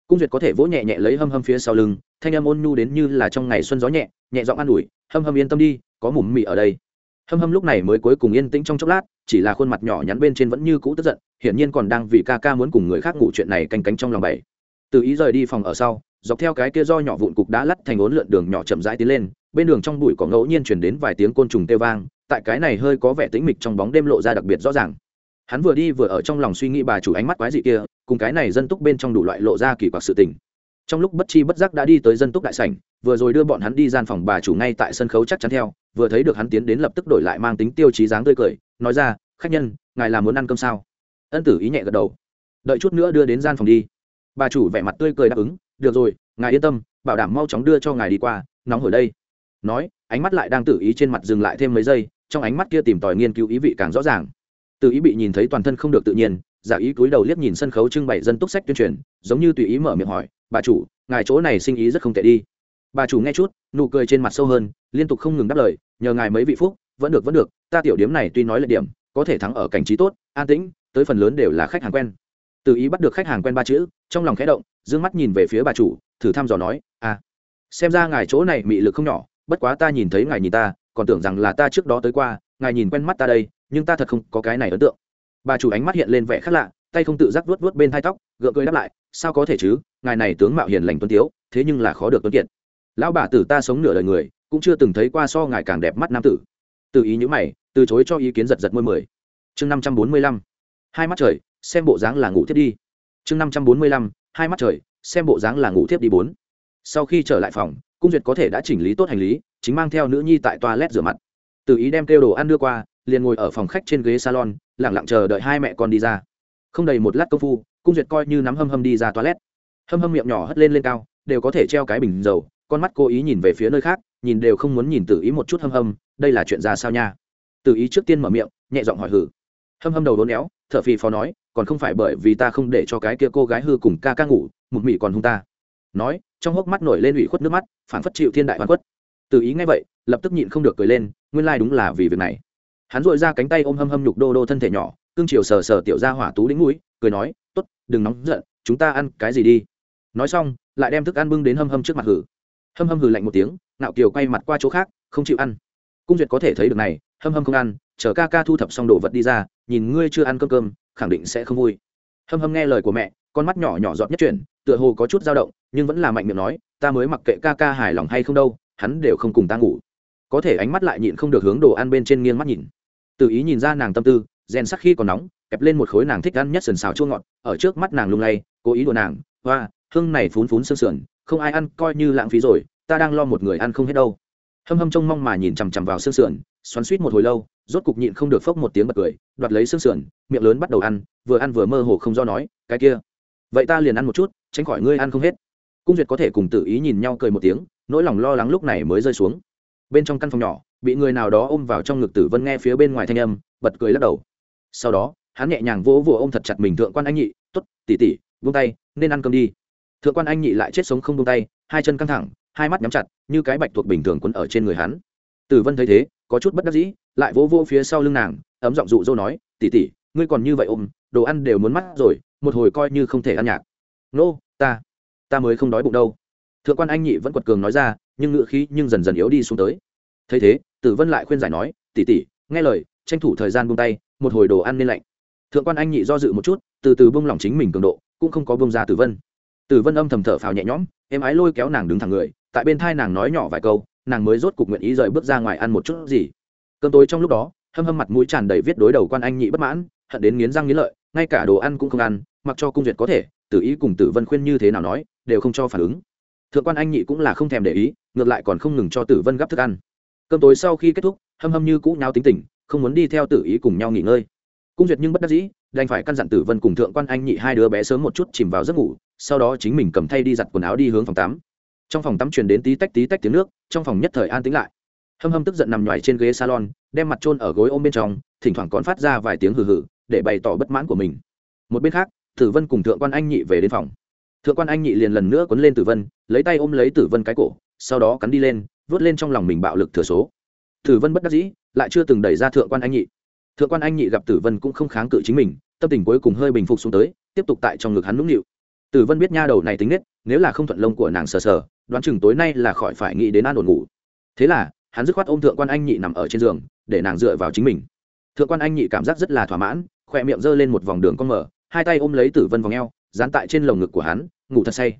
Cung duyệt có thể vỗ nhẹ nhẹ lấy hâm hâm phía sau lưng, thanh âm ôn nhu đến như là trong ngày xuân gió nhẹ nhẹ giọng an ủi, hâm hâm yên tâm đi, có mùm mị ở đây hâm hâm lúc này mới cuối cùng yên tĩnh trong chốc lát, chỉ là khuôn mặt nhỏ nhắn bên trên vẫn như cũ tức giận, hiển nhiên còn đang vì ca ca muốn cùng người khác ngủ chuyện này canh cánh trong lòng bảy. Từ ý rời đi phòng ở sau, dọc theo cái kia do nhỏ vụn cục đã lắt thành ốn lượn đường nhỏ chậm rãi tiến lên, bên đường trong bụi có ngẫu nhiên chuyển đến vài tiếng côn trùng tê vang, tại cái này hơi có vẻ tĩnh mịch trong bóng đêm lộ ra đặc biệt rõ ràng. Hắn vừa đi vừa ở trong lòng suy nghĩ bà chủ ánh mắt quái dị kia, cùng cái này dân túc bên trong đủ loại lộ ra kỳ quặc sự tình. Trong lúc bất chi bất giác đã đi tới dân túc đại sảnh vừa rồi đưa bọn hắn đi gian phòng bà chủ ngay tại sân khấu chắc chắn theo, vừa thấy được hắn tiến đến lập tức đổi lại mang tính tiêu chí dáng tươi cười, nói ra, khách nhân, ngài là muốn ăn cơm sao? Ân tử ý nhẹ gật đầu. Đợi chút nữa đưa đến gian phòng đi. Bà chủ vẻ mặt tươi cười đáp ứng, được rồi, ngài yên tâm, bảo đảm mau chóng đưa cho ngài đi qua, nóng hổi đây. Nói, ánh mắt lại đang tự ý trên mặt dừng lại thêm mấy giây, trong ánh mắt kia tìm tòi nghiên cứu ý vị càng rõ ràng. Tự ý bị nhìn thấy toàn thân không được tự nhiên, giả ý cúi đầu liếc nhìn sân khấu trưng bày dân túc sách tuyên truyền, giống như tùy ý mở miệng hỏi, bà chủ, ngài chỗ này sinh ý rất không tệ đi bà chủ nghe chút, nụ cười trên mặt sâu hơn, liên tục không ngừng đáp lời, nhờ ngài mấy vị phúc, vẫn được vẫn được, ta tiểu điếm này tuy nói là điểm, có thể thắng ở cảnh trí tốt, an tĩnh, tới phần lớn đều là khách hàng quen. Từ ý bắt được khách hàng quen ba chữ, trong lòng khẽ động d ư ơ n g mắt nhìn về phía bà chủ, thử thăm dò nói à xem ra ngài chỗ này mị lực không nhỏ, bất quá ta nhìn thấy ngài nhìn ta, còn tưởng rằng là ta trước đó tới qua, ngài nhìn quen mắt ta đây, nhưng ta thật không có cái này ấn tượng. Bà chủ ánh mắt hiện lên vẻ khác lạ, tay không tự giác vuốt vuốt bên thai tóc, gượng cười đáp lại, sao có thể chứ, ngài này tướng mạo hiền lành tuấn tiếu, thế nhưng là khó được tuấn kiệt lão bà tử ta sống nửa đời người, cũng chưa từng thấy qua so ngài càng đẹp mắt nam tử. Từ ý nhữ mày, từ chối cho ý kiến giật giật môi mười. Chương năm trăm bốn mươi lăm. Hai mắt trời, xem bộ dáng là ngủ thiết đi. Chương năm trăm bốn mươi lăm, hai mắt trời, xem bộ dáng là ngủ thiếp đi bốn. Sau khi trở lại phòng, cung duyệt có thể đã chỉnh lý tốt hành lý, chính mang theo nữ nhi tại toilet rửa mặt. Tự ý đem kêu đồ ăn đưa qua, liền ngồi ở phòng khách trên ghế salon lẳng lặng chờ đợi hai mẹ con đi ra. Không đầy một lát công phu, cung duyệt coi như nắm hâm hâm đi ra toilet. Hâm hâm miệng nhỏ hất lên lên cao, đều có thể treo cái bình dầu con mắt cố ý nhìn về phía nơi khác, nhìn đều không muốn nhìn tử ý một chút hâm hâm, đây là chuyện ra sao nha? Tử ý trước tiên mở miệng, nhẹ giọng hỏi hử. Hâm hâm đầu đốn éo t h ở phì phò nói, còn không phải bởi vì ta không để cho cái kia cô gái hư cùng ca ca ngủ mục mị còn hung ta. Nói, trong hốc mắt nổi lên ủy khuất nước mắt phản phất chịu thiên đại hoàn khuất. Tử ý ngay vậy, lập tức nhịn không được cười lên, nguyên lai、like、đúng là vì việc này. Hắn dội ra cánh tay ôm hâm hâm nhục đô đô thân thể nhỏ cưng chiều sờ sờ tiểu ra hỏa tú đĩnh mũi, cười nói t ố t đừng nóng giận, chúng ta ăn cái gì đi. Nói xong, lại đem thức ăn bưng đến hâm hâm trước mặt hử hâm hâm hừ lạnh một tiếng nạo kiều quay mặt qua chỗ khác, không chịu ăn. Cung duyệt có thể thấy được này, hâm hâm không ăn, chờ ca ca thu thập xong đồ vật đi ra, nhìn ngươi chưa ăn cơm cơm, khẳng định sẽ không vui. Hâm hâm nghe lời của mẹ, con mắt nhỏ nhỏ giọt nhất chuyển, tựa hồ có chút dao động, nhưng vẫn là mạnh miệng nói, ta mới mặc kệ ca ca hài lòng hay không đâu, hắn đều không cùng ta ngủ. Có thể ánh mắt lại nhịn không được hướng đồ ăn bên trên nghiêng mắt nhìn. Tự ý nhìn ra nàng tâm tư, rèn sắc khi còn nóng, kẹp lên một khối nàng thích ăn nhất sần xào chua ngọt, ở trước mắt nàng lung lay, cố ý đùa nàng, hoa, hương này phún phún sương sườn không ai ăn, coi như lãng phí rồi, ta đang lo một người ăn không hết đâu. Hâm hâm trông mong mà nhìn chằm chằm vào xương sườn, xoắn suýt một hồi lâu, rốt cục nhịn không được phốc một tiếng bật cười, đoạt lấy xương sườn, miệng lớn bắt đầu ăn, vừa ăn vừa mơ hồ không do nói, cái kia, vậy ta liền ăn một chút, tránh khỏi ngươi ăn không hết. Cung duyệt có thể cùng tự ý nhìn nhau cười một tiếng, nỗi lòng lo lắng lúc này mới rơi xuống. Bên trong căn phòng nhỏ, bị người nào đó ôm vào trong ngực tử vân nghe phía bên ngoài thanh âm, bật cười lắc đầu. Sau đó, hắn nhẹ nhàng vỗ vỗ ôm thật chặt mình thượng quan anh nhị t ố t tỉ tỉ vung tay, nên ăn cơm đi thượng quan anh nhị lại chết sống không buông tay hai chân căng thẳng hai mắt nhắm chặt như cái bạch thuộc bình thường quấn ở trên người hắn. Tử vân thấy thế có chút bất đắc dĩ lại vỗ vỗ phía sau lưng nàng ấm giọng dụ dỗ nói tỉ tỉ ngươi còn như vậy ôm đồ ăn đều muốn mắt rồi một hồi coi như không thể ăn nhạt nô、no, ta ta mới không đói bụng đâu. Thượng quan anh nhị vẫn quật cường nói ra nhưng ngựa khí nhưng dần dần yếu đi xuống tới. Thấy thế tử vân lại khuyên giải nói tỉ tỉ nghe lời tranh thủ thời gian buông tay một hồi đồ ăn nên lạnh. Thượng quan anh nhị do dự một chút từ từ buông lỏng chính mình cường độ cũng không có buông ra tử vân tử vân âm thầm thở phào nhẹ nhõm em ái lôi kéo nàng đứng thẳng người, tại bên thai nàng nói nhỏ vài câu, nàng mới rốt cục nguyện ý rời bước ra ngoài ăn một chút gì. Cơm tối trong lúc đó, hâm hâm mặt mũi tràn đầy viết đối đầu quan anh nhị bất mãn, hận đến nghiến răng nghiến lợi, ngay cả đồ ăn cũng không ăn, mặc cho cung duyệt có thể, tử ý cùng tử vân khuyên như thế nào nói, đều không cho phản ứng. Thượng quan anh nhị cũng là không thèm để ý, ngược lại còn không ngừng cho tử vân gắp thức ăn. Cơm tối sau khi kết thúc, hâm hâm như cũ nhau tính tình, không muốn đi theo tử ý cùng nhau nghỉ ngơi. Cung duyệt nhưng bất đắc dĩ đành phải căn dặn tử vân cùng thượng quan anh nhị hai đứa bé sớm một chút chìm vào giấc ngủ, sau đó chính mình cầm thay đi giặt quần áo đi hướng phòng tắm. Trong phòng tắm truyền đến tí tách tí tách tiếng nước, trong phòng nhất thời an tĩnh lại. Hâm hâm tức giận nằm nhoài trên ghế salon, đem mặt trôn ở gối ôm bên trong, thỉnh thoảng còn phát ra vài tiếng hừ hừ, để bày tỏ bất mãn của mình. Một bên khác, tử vân cùng thượng quan anh nhị về đến phòng. Thượng quan anh nhị liền lần nữa quấn lên tử vân, lấy tay ôm lấy tử vân cái cổ, sau đó cắn đi lên vớt lên trong lòng mình bạo lực thừa số. Tử vân bất đắc dĩ, lại chưa từng đẩy ra thượng quan anh nhị thượng quan anh nhị gặp tử vân cũng không kháng cự chính mình, tâm tình cuối cùng hơi bình phục xuống tới, tiếp tục tại trong ngực hắn nũng nịu. Tử vân biết nha đầu này tính nết, nếu là không thuận lông của nàng sờ sờ, đoán chừng tối nay là khỏi phải nghĩ đến an ổn ngủ. Thế là, hắn dứt khoát ôm thượng quan anh nhị nằm ở trên giường, để nàng dựa vào chính mình. Thượng quan anh nhị cảm giác rất là thỏa mãn khỏe miệng giơ lên một vòng đường con mở, hai tay ôm lấy tử vân vòng eo, dán tại trên lồng ngực của hắn, ngủ thật say.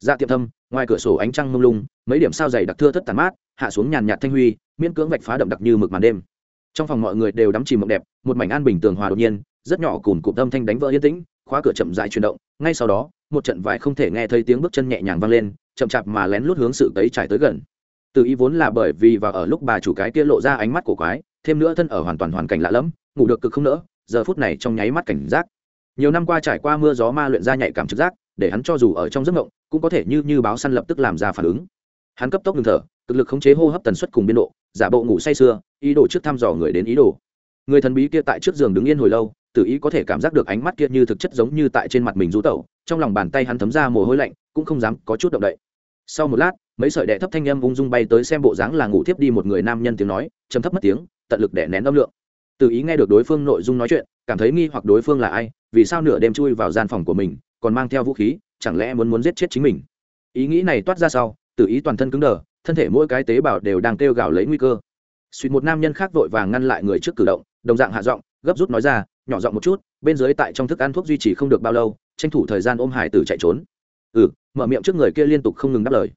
Ra tiệm thâm, ngoài cửa sổ ánh trăng mông lung, mấy điểm sao dày đặc thưa thất tàn mát, hạ xuống nhàn nhạt thanh huy, miễn cưỡng vạch phá đậm đặc như mực màn đêm trong phòng mọi người đều đắm chìm mộng đẹp, một mảnh an bình tường hòa đột nhiên, rất nhỏ cùn cụm âm thanh đánh vỡ yên tĩnh, khóa cửa chậm dại chuyển động, ngay sau đó, một trận vải không thể nghe thấy tiếng bước chân nhẹ nhàng vang lên, chậm chạp mà lén lút hướng sự tấy trải tới gần. Từ ý vốn là bởi vì và ở lúc bà chủ cái kia lộ ra ánh mắt của quái, thêm nữa thân ở hoàn toàn hoàn cảnh lạ lẫm, ngủ được cực không nỡ, giờ phút này trong nháy mắt cảnh giác. Nhiều năm qua trải qua mưa gió ma luyện ra nhạy cảm trực giác, để hắn cho dù ở trong giấc mộng, cũng có thể như như báo săn lập tức làm ra phản ứng. Hắn cấp tốc ngừng thở, cực lực khống chế hô hấp tần suất cùng biên độ, giả bộ ngủ say sưa ý đồ trước thăm dò người đến ý đồ. Người thần bí kia tại trước giường đứng yên hồi lâu, tự ý có thể cảm giác được ánh mắt kia như thực chất giống như tại trên mặt mình rú tẩu, trong lòng bàn tay hắn thấm ra mồ hôi lạnh, cũng không dám có chút động đậy. Sau một lát, mấy sợi đệ thấp thanh âm ung dung bay tới xem bộ dáng là ngủ thiếp đi một người nam nhân tiếng nói chấm thấp mất tiếng, tận lực để nén âm lượng. Tự ý nghe được đối phương nội dung nói chuyện, cảm thấy nghi hoặc đối phương là ai, vì sao nửa đêm chui vào gian phòng của mình, còn mang theo vũ khí, chẳng lẽ muốn muốn giết chết chính mình? Ý nghĩ này toát ra sau, tự ý toàn thân cứng đờ, thân thể mỗi cái tế bào đều đang kêu gào lấy nguy cơ suýt một nam nhân khác vội vàng ngăn lại người trước cử động, đồng dạng hạ giọng, gấp rút nói ra, nhỏ giọng một chút, bên dưới tại trong thức ăn thuốc duy trì không được bao lâu, tranh thủ thời gian ôm hải tử chạy trốn. Ừ mở miệng trước người kia liên tục không ngừng đáp lời.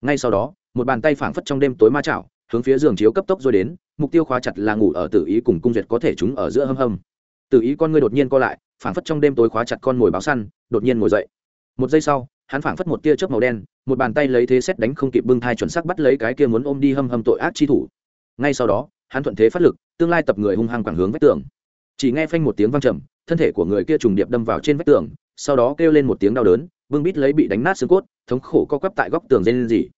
Ngay sau đó, một bàn tay phảng phất trong đêm tối ma chảo, hướng phía giường chiếu cấp tốc rồi đến, mục tiêu khóa chặt là ngủ ở tử ý cùng cung duyệt có thể chúng ở giữa hâm hâm. Tử ý con ngươi đột nhiên co lại, phảng phất trong đêm tối khóa chặt con mồi báo săn, đột nhiên ngồi dậy. Một giây sau, hắn phảng phất một tia chớp màu đen, một bàn tay lấy thế xét đánh không kịp bưng thai chuẩn xác bắt lấy cái kia muốn ôm đi hâm hâm tội ác chi thủ ngay sau đó, hắn thuận thế phát lực, tương lai tập người hung hăng quảng hướng vách tường. Chỉ nghe phanh một tiếng vang trầm, thân thể của người kia trùng điệp đâm vào trên vách tường, sau đó kêu lên một tiếng đau đớn vương bít lấy bị đánh nát xương cốt, thống khổ co quắp tại góc tường dây lên gì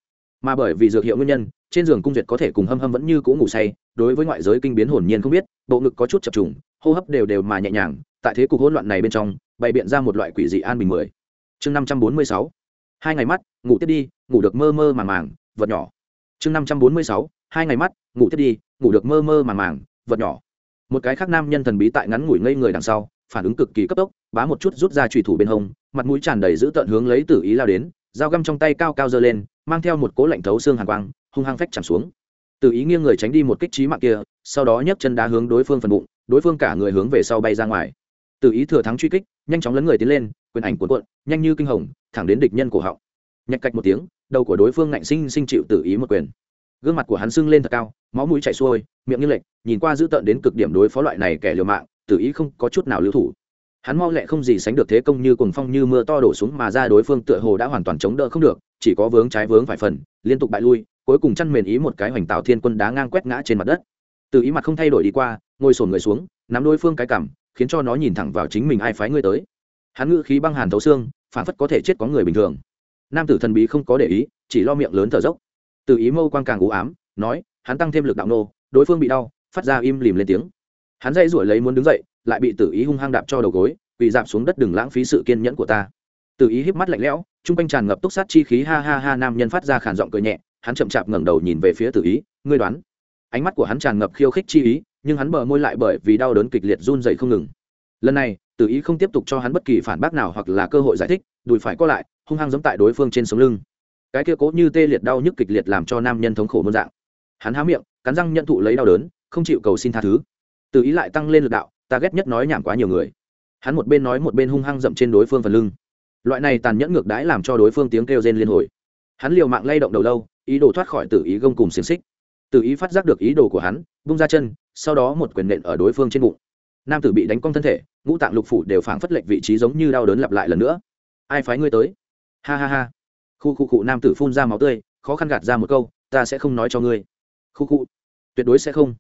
mà bởi vì dược hiệu nguyên nhân, trên giường cung duyệt có thể cùng hâm hâm vẫn như cũ ngủ say, đối với ngoại giới kinh biến hồn nhiên không biết, bộ ngực có chút chập trùng, hô hấp đều đều mà nhẹ nhàng, tại thế cục hỗn loạn này bên trong, bày biện ra một loại quỷ dị an bình mười. Chương năm trăm bốn mươi sáu. Hai ngày mắt, ngủ tiếp đi, ngủ được mơ mơ màng màng, vật nhỏ. Chương năm trăm bốn mươi sáu hai ngày mắt, ngủ thiết đi, ngủ được mơ mơ màng màng, vật nhỏ. Một cái khác nam nhân thần bí tại ngắn ngủi ngây người đằng sau, phản ứng cực kỳ cấp tốc, bá một chút rút ra trùy thủ bên hông, mặt mũi tràn đầy giữ tợn hướng lấy tử ý lao đến, dao găm trong tay cao cao giơ lên, mang theo một cố lạnh thấu xương hàn quang, hung hăng phách chạm xuống. Tử ý nghiêng người tránh đi một kích trí mạng kia, sau đó nhấc chân đá hướng đối phương phần bụng, đối phương cả người hướng về sau bay ra ngoài. Tử ý thừa thắng truy kích, nhanh chóng lấn người tiến lên, quyền ảnh cuộn cuộn, nhanh như kinh hồng, thẳng đến địch nhân cổ họng. Nhạch cạch một tiếng, đầu của đối phương ngạnh sinh sinh chịu tử ý một quyền gương mặt của hắn sưng lên thật cao, máu mũi chảy xuôi, miệng như lệch, nhìn qua dữ tợn đến cực điểm đối phó loại này kẻ liều mạng, tử ý không có chút nào lưu thủ. Hắn mau lẹ không gì sánh được thế công như cuồng phong như mưa to đổ xuống mà ra đối phương tựa hồ đã hoàn toàn chống đỡ không được, chỉ có vướng trái vướng phải phần, liên tục bại lui, cuối cùng chăn mền ý một cái hoành tạo thiên quân đá ngang quét ngã trên mặt đất. Tự ý mặt không thay đổi đi qua, ngồi sổn người xuống, nắm đối phương cái cảm khiến cho nó nhìn thẳng vào chính mình ai phái ngươi tới. Hắn ngự khí băng hàn thấu xương, phản phất có thể chết có người bình thường. Nam tử thần bí không có để ý, chỉ lo miệng lớn thở dốc từ ý mâu quang càng u ám, nói, hắn tăng thêm lực đạo nô, đối phương bị đau, phát ra im lìm lên tiếng. Hắn dây rủi lấy muốn đứng dậy, lại bị tử ý hung hăng đạp cho đầu gối bị giảm xuống đất đừng lãng phí sự kiên nhẫn của ta. Tử ý híp mắt lạnh lẽo trung quanh tràn ngập túc sát chi khí, ha ha ha, nam nhân phát ra khản giọng cười nhẹ, hắn chậm chạp ngẩng đầu nhìn về phía tử ý, ngươi đoán. Ánh mắt của hắn tràn ngập khiêu khích chi ý, nhưng hắn bờ môi lại bởi vì đau đớn kịch liệt run dậy không ngừng. Lần này, tử ý không tiếp tục cho hắn bất kỳ phản bác nào hoặc là cơ hội giải thích, đùi phải co lại, hung hăng giống tại đối phương trên sống lưng cái kia cố như tê liệt đau nhức kịch liệt làm cho nam nhân thống khổ muôn dạng. Hắn há miệng, cắn răng nhận thụ lấy đau đớn, không chịu cầu xin tha thứ. Tự ý lại tăng lên lực đạo, ta ghét nhất nói nhảm quá nhiều người. Hắn một bên nói một bên hung hăng dậm trên đối phương phần lưng. Loại này tàn nhẫn ngược đãi làm cho đối phương tiếng kêu rên liên hồi. Hắn liều mạng lay động đầu lâu, ý đồ thoát khỏi tự ý gông cùng xiềng xích. Tự ý phát giác được ý đồ của hắn bung ra chân, sau đó một quyền nện ở đối phương trên bụng. Nam tử bị đánh cong thân thể, ngũ tạng lục phủ đều phảng phất lệnh vị trí giống như đau đớn lặp lại lần nữa. Ai phái ngươi tới? Ha ha ha khu khu cụ nam tử phun ra máu tươi, khó khăn gạt ra một câu, ta sẽ không nói cho ngươi. Khu khu. Tuyệt đối sẽ không.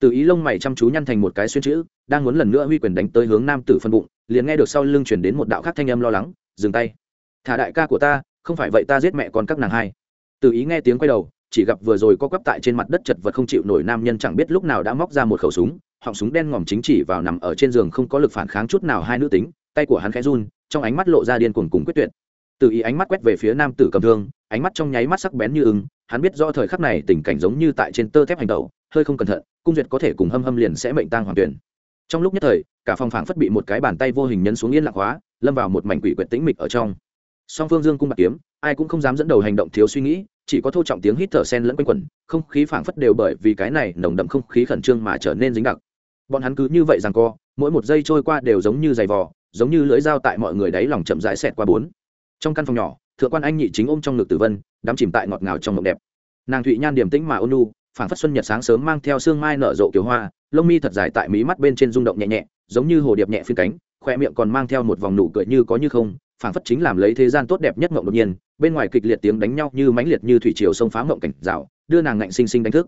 Từ ý lông mày chăm chú nhăn thành một cái xuyên chữ, đang muốn lần nữa huy quyền đánh tới hướng nam tử phân bụng, liền nghe được sau lưng chuyển đến một đạo khác thanh âm lo lắng, dừng tay. Thả đại ca của ta, không phải vậy ta giết mẹ con các nàng hai. Từ ý nghe tiếng quay đầu, chỉ gặp vừa rồi có quắp tại trên mặt đất chật vật không chịu nổi nam nhân chẳng biết lúc nào đã móc ra một khẩu súng, họng súng đen ngòm chính chỉ vào nằm ở trên giường không có lực phản kháng chút nào hai nữ tính, tay của hắn khẽ run, trong ánh mắt lộ ra điên cuồng cùng quyết tuyệt từ ý ánh mắt quét về phía nam tử cầm thương, ánh mắt trong nháy mắt sắc bén như ưng, hắn biết do thời khắc này tình cảnh giống như tại trên tơ thép hành tẩu hơi không cẩn thận, cung duyệt có thể cùng hâm hâm liền sẽ mệnh tang hoàng tuyển. Trong lúc nhất thời, cả phòng phảng phất bị một cái bàn tay vô hình nhấn xuống yên lặng hóa, lâm vào một mảnh quỷ quyệt tĩnh mịch ở trong. Song phương dương cung bạc kiếm, ai cũng không dám dẫn đầu hành động thiếu suy nghĩ, chỉ có thô trọng tiếng hít thở sen lẫn quanh quẩn, không khí phảng phất đều bởi vì cái này nồng đậm không khí khẩn trương mà trở nên dính đặc. Bọn hắn cứ như vậy rằng co, mỗi một giây trôi qua đều giống như giày vò, giống như lưỡi dao tại mọi người đáy lòng chậm rãi xẹt qua bốn trong căn phòng nhỏ, thượng quan anh nhị chính ôm trong ngực tử vân, đắm chìm tại ngọt ngào trong mộng đẹp. Nàng thụy nhan điềm tĩnh mà ôn nu phảng phất xuân nhật sáng sớm mang theo sương mai nở rộ kiểu hoa, lông mi thật dài tại mí mắt bên trên rung động nhẹ nhẹ, giống như hồ điệp nhẹ phiên cánh khoe miệng còn mang theo một vòng nụ cười như có như không, phảng phất chính làm lấy thế gian tốt đẹp nhất mộng đột nhiên, bên ngoài kịch liệt tiếng đánh nhau như mãnh liệt như thủy triều sông phá mộng cảnh rào, đưa nàng ngạnh sinh sinh đánh thức.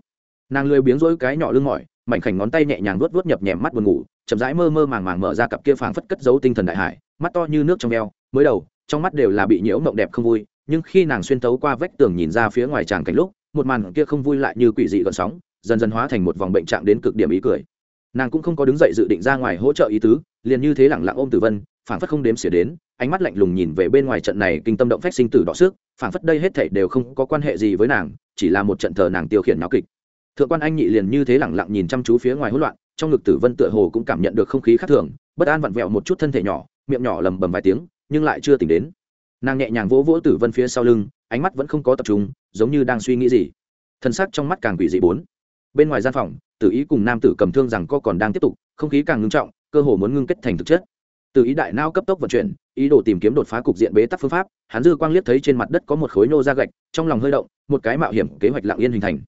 Nàng lười biếng rỗi cái nhỏ lưng mỏi, mảnh khảnh ngón tay nhẹ nhàng vuốt vuốt nhập nhèm mắt buồn ngủ, chậm rãi mơ mơ màng màng mở ra cặp kia phảng phất cất giấu tinh thần đại hải, mắt to như nước trong veo mới đầu trong mắt đều là bị nhiễu mộng đẹp không vui, nhưng khi nàng xuyên tấu qua vách tường nhìn ra phía ngoài tràng cảnh lúc, một màn kia không vui lại như quỷ dị gợn sóng, dần dần hóa thành một vòng bệnh trạng đến cực điểm ý cười. Nàng cũng không có đứng dậy dự định ra ngoài hỗ trợ ý tứ, liền như thế lẳng lặng ôm tử vân, phảng phất không đếm xỉa đến, ánh mắt lạnh lùng nhìn về bên ngoài trận này kinh tâm động phách sinh tử đỏ sức phảng phất đây hết thảy đều không có quan hệ gì với nàng, chỉ là một trận thờ nàng tiêu khiển náo kịch. Thượng quan anh nhị liền như thế lẳng lặng nhìn chăm chú phía ngoài hỗn loạn, trong ngực tử vân tựa hồ cũng cảm nhận được không khí khác thường, bất an vặn vẹo một chút thân thể nhỏ, miệng nhỏ lầm bầm vài tiếng nhưng lại chưa tỉnh đến. Nàng nhẹ nhàng vỗ vỗ tử vân phía sau lưng, ánh mắt vẫn không có tập trung, giống như đang suy nghĩ gì. Thân xác trong mắt càng quỷ dị bốn. Bên ngoài gian phòng, tử ý cùng nam tử cầm thương rằng co còn đang tiếp tục, không khí càng ngưng trọng, cơ hồ muốn ngưng kết thành thực chất. Tử ý đại nao cấp tốc vận chuyển, ý đồ tìm kiếm đột phá cục diện bế tắc phương pháp, hắn dư quang liếc thấy trên mặt đất có một khối nô da gạch, trong lòng hơi động, một cái mạo hiểm kế hoạch lặng yên hình thành.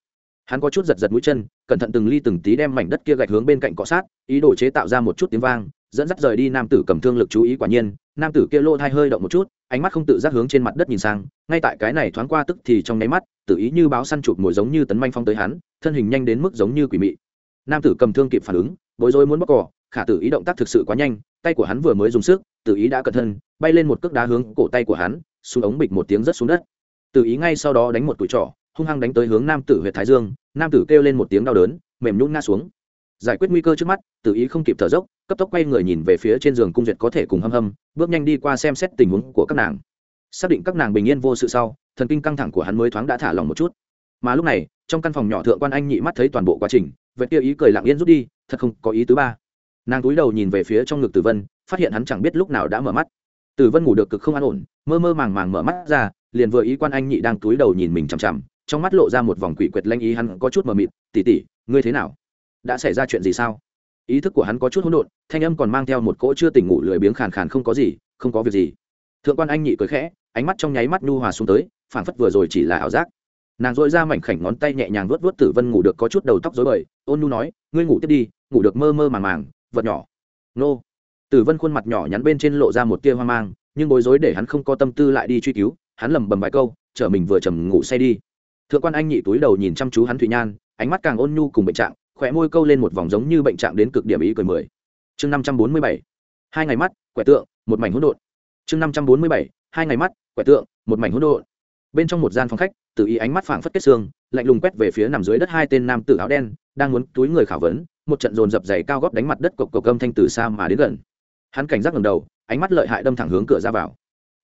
Hắn có chút giật giật mũi chân, cẩn thận từng ly từng tí đem mảnh đất kia gạch hướng bên cạnh cọ sát, ý đồ chế tạo ra một chút tiếng vang dẫn dắt rời đi nam tử cầm thương lực chú ý quả nhiên, nam tử kia lô thai hơi động một chút, ánh mắt không tự giác hướng trên mặt đất nhìn sang, ngay tại cái này thoáng qua tức thì trong nháy mắt, tự ý như báo săn chụp mồi giống như tấn manh phong tới hắn, thân hình nhanh đến mức giống như quỷ mị. Nam tử cầm thương kịp phản ứng, bối rối muốn bóc cỏ, khả tự ý động tác thực sự quá nhanh, tay của hắn vừa mới dùng sức, tự ý đã cẩn thân, bay lên một cước đá hướng cổ tay của hắn, xuống ống bịch một tiếng rất xuống đất. Tự ý ngay sau đó đánh một tuổi trỏ hung hăng đánh tới hướng nam tử huyệt thái dương, nam tử kêu lên một tiếng đau đớn, mềm nhún ngã xuống. Giải quyết nguy cơ trước mắt, tự ý không kịp thở dốc cấp tốc quay người nhìn về phía trên giường cung duyệt có thể cùng hâm hâm, bước nhanh đi qua xem xét tình huống của các nàng. Xác định các nàng bình yên vô sự sau, thần kinh căng thẳng của hắn mới thoáng đã thả lòng một chút. Mà lúc này, trong căn phòng nhỏ thượng quan anh nhị mắt thấy toàn bộ quá trình vệ kia ý cười lặng yên rút đi, thật không có ý thứ ba. Nàng túi đầu nhìn về phía trong ngực tử vân, phát hiện hắn chẳng biết lúc nào đã mở mắt. Tử vân ngủ được cực không an ổn, mơ mơ màng màng mở mắt ra, liền vừa ý quan anh nhị đang túi đầu nhìn mình chằm chằm, trong mắt lộ ra một vòng quỷ quyệt lanh ý hắn có chút mờ mịt tỉ tỉ ngươi thế nào? Đã xảy ra chuyện gì sao? Ý thức của hắn có chút hỗn độn, thanh âm còn mang theo một cỗ chưa tỉnh ngủ lười biếng khàn khàn không có gì, không có việc gì. Thượng quan anh nhị cười khẽ, ánh mắt trong nháy mắt nhu hòa xuống tới, phảng phất vừa rồi chỉ là ảo giác. Nàng dội ra mảnh khảnh ngón tay nhẹ nhàng vuốt vuốt tử vân ngủ được có chút đầu tóc dối bời, ôn nu nói, ngươi ngủ tiếp đi, ngủ được mơ mơ màng màng, vật nhỏ. Nô. Tử vân khuôn mặt nhỏ nhắn bên trên lộ ra một tia hoang mang, nhưng bối rối để hắn không có tâm tư lại đi truy cứu, hắn lầm bầm vài câu, chở mình vừa trầm ngủ say đi. Thượng quan anh nhị túi đầu nhìn chăm chú hắn thụy nhan, ánh mắt càng ôn nhu cùng bệnh trạng khỏe môi câu lên một vòng giống như bệnh trạng đến cực điểm ý cười mười. Chương năm trăm bốn mươi bảy. Hai ngày mắt, quẻ tượng, một mảnh hỗn độn. Chương năm trăm bốn mươi bảy. Hai ngày mắt, quẻ tượng, một mảnh hỗn độn. Bên trong một gian phòng khách tự ý ánh mắt phảng phất kết xương, lạnh lùng quét về phía nằm dưới đất hai tên nam tử áo đen, đang muốn túi người khảo vấn, một trận dồn dập dày cao góp đánh mặt đất cộc cộc âm thanh từ xa mà đến gần. Hắn cảnh giác ngầm đầu, ánh mắt lợi hại đâm thẳng hướng cửa ra vào.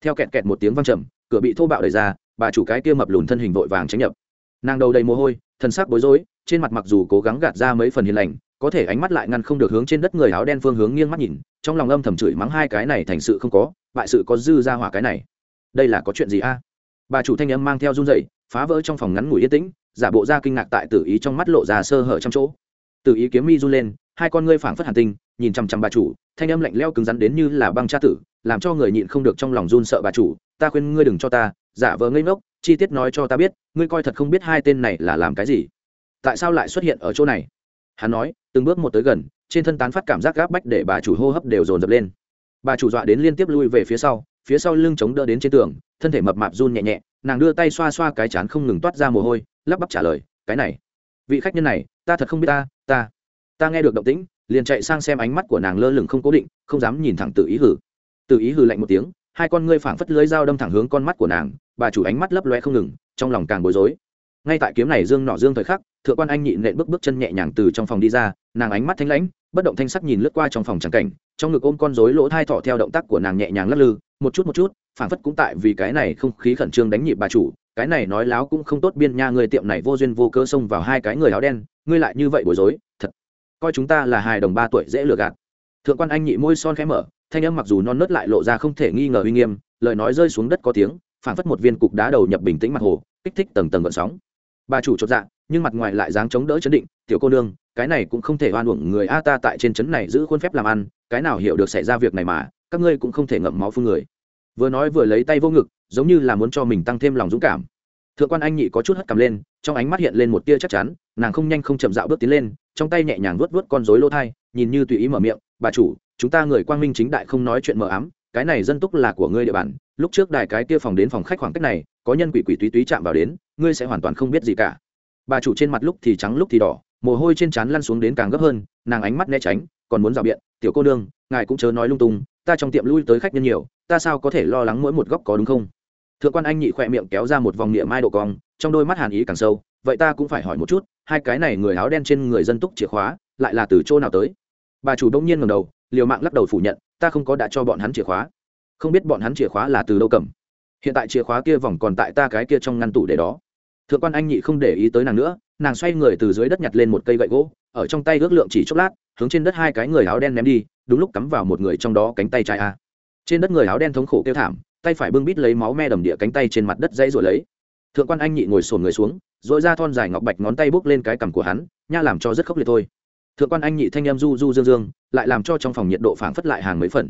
Theo kẹt kẹt một tiếng vang trầm, cửa bị thô bạo đẩy ra, bà chủ cái kia mập lùn thân hình vội vàng tránh nhập. Nàng đầu đầy mồ hôi thân xác bối rối trên mặt mặc dù cố gắng gạt ra mấy phần hiền lành, có thể ánh mắt lại ngăn không được hướng trên đất người áo đen phương hướng nghiêng mắt nhìn, trong lòng âm thầm chửi mắng hai cái này thành sự không có, bại sự có dư ra hỏa cái này. Đây là có chuyện gì a? Bà chủ thanh âm mang theo run dậy phá vỡ trong phòng ngắn ngủi yên tĩnh, giả bộ ra kinh ngạc tại tử ý trong mắt lộ ra sơ hở trong chỗ. Tử ý kiếm mi run lên, hai con ngươi phảng phất hàn tinh, nhìn chằm chằm bà chủ, thanh âm lạnh leo cứng rắn đến như là băng tra tử, làm cho người nhịn không được trong lòng run sợ bà chủ, ta khuyên ngươi đừng cho ta, giả vờ ngây ngốc, chi tiết nói cho ta biết, ngươi coi thật không biết hai tên này là làm cái gì tại sao lại xuất hiện ở chỗ này? Hắn nói, từng bước một tới gần, trên thân tán phát cảm giác gáp bách để bà chủ hô hấp đều dồn dập lên. Bà chủ dọa đến liên tiếp lui về phía sau phía sau lưng chống đỡ đến trên tường, thân thể mập mạp run nhẹ nhẹ, nàng đưa tay xoa xoa cái chán không ngừng toát ra mồ hôi, lắp bắp trả lời, cái này, vị khách nhân này, ta thật không biết ta ta ta nghe được động tĩnh, liền chạy sang xem ánh mắt của nàng lơ lửng không cố định, không dám nhìn thẳng tự ý hử. Tự ý hử lạnh một tiếng, hai con ngươi phảng phất lưới dao đâm thẳng hướng con mắt của nàng, bà chủ ánh mắt lấp loe không ngừng, trong lòng càng bối rối ngay tại kiếm này dương nọ dương thời khắc, thượng quan anh nhịn nện bước bước chân nhẹ nhàng từ trong phòng đi ra, nàng ánh mắt thanh lãnh, bất động thanh sắc nhìn lướt qua trong phòng trắng cảnh, trong ngực ôm con rối lỗ thai thọ theo động tác của nàng nhẹ nhàng lắc lư, một chút một chút phản phất cũng tại vì cái này không khí khẩn trương đánh nhịp bà chủ, cái này nói láo cũng không tốt biên nha, người tiệm này vô duyên vô cớ xông vào hai cái người áo đen, ngươi lại như vậy bối rối, thật, coi chúng ta là hài đồng ba tuổi dễ lừa gạt. Thượng quan anh nhị môi son khẽ mở, thanh âm mặc dù non nớt lại lộ ra không thể nghi ngờ uy nghiêm, lời nói rơi xuống đất có tiếng phản phất một viên cục đá đầu nhập bình tĩnh mặt hồ, kích thích tầng tầng gợn sóng bà chủ chột dạ nhưng mặt ngoài lại dáng chống đỡ chấn định, tiểu cô nương, cái này cũng không thể oan uổng người a ta tại trên trấn này giữ khuôn phép làm ăn, cái nào hiểu được xảy ra việc này mà, các ngươi cũng không thể ngậm máu phun người. Vừa nói vừa lấy tay vô ngực, giống như là muốn cho mình tăng thêm lòng dũng cảm. Thượng quan anh nhị có chút hất cằm lên, trong ánh mắt hiện lên một tia chắc chắn, nàng không nhanh không chậm dạo bước tiến lên, trong tay nhẹ nhàng vuốt vuốt con rối lỗ thai, nhìn như tùy ý mở miệng, bà chủ, chúng ta người quang minh chính đại không nói chuyện mờ ám, cái này dân túc là của ngươi địa bàn, lúc trước đài cái kia phòng đến phòng khách khoảng cách này, có nhân quỷ quỷ túy túy chạm vào đến ngươi sẽ hoàn toàn không biết gì cả. Bà chủ trên mặt lúc thì trắng lúc thì đỏ, mồ hôi trên trán lăn xuống đến càng gấp hơn, nàng ánh mắt né tránh, còn muốn rào biện, tiểu cô nương, ngài cũng chớ nói lung tung, ta trong tiệm lui tới khách nhân nhiều, ta sao có thể lo lắng mỗi một góc có đúng không? Thượng quan anh nhị khỏe miệng kéo ra một vòng niệm mai độ cong, trong đôi mắt hàn ý càng sâu, vậy ta cũng phải hỏi một chút, hai cái này người áo đen trên người dân túc chìa khóa, lại là từ chỗ nào tới? Bà chủ đông nhiên ngầm đầu, liều mạng lắc đầu phủ nhận, ta không có đã cho bọn hắn chìa khóa. Không biết bọn hắn chìa khóa là từ đâu cầm? Hiện tại chìa khóa kia vòng còn tại ta cái kia trong ngăn tủ để đó thượng quan anh nhị không để ý tới nàng nữa, nàng xoay người từ dưới đất nhặt lên một cây gậy gỗ, ở trong tay ước lượng chỉ chốc lát, hướng trên đất hai cái người áo đen ném đi, đúng lúc cắm vào một người trong đó cánh tay trái a. Trên đất người áo đen thống khổ kêu thảm, tay phải bưng bít lấy máu me đầm địa cánh tay trên mặt đất dãy rồi lấy. Thượng quan anh nhị ngồi sồn người xuống dội ra thon dài ngọc bạch ngón tay bốc lên cái cằm của hắn, nha làm cho rất khốc liệt thôi. Thượng quan anh nhị thanh em du du dương dương, lại làm cho trong phòng nhiệt độ phảng phất lại hàng mấy phần.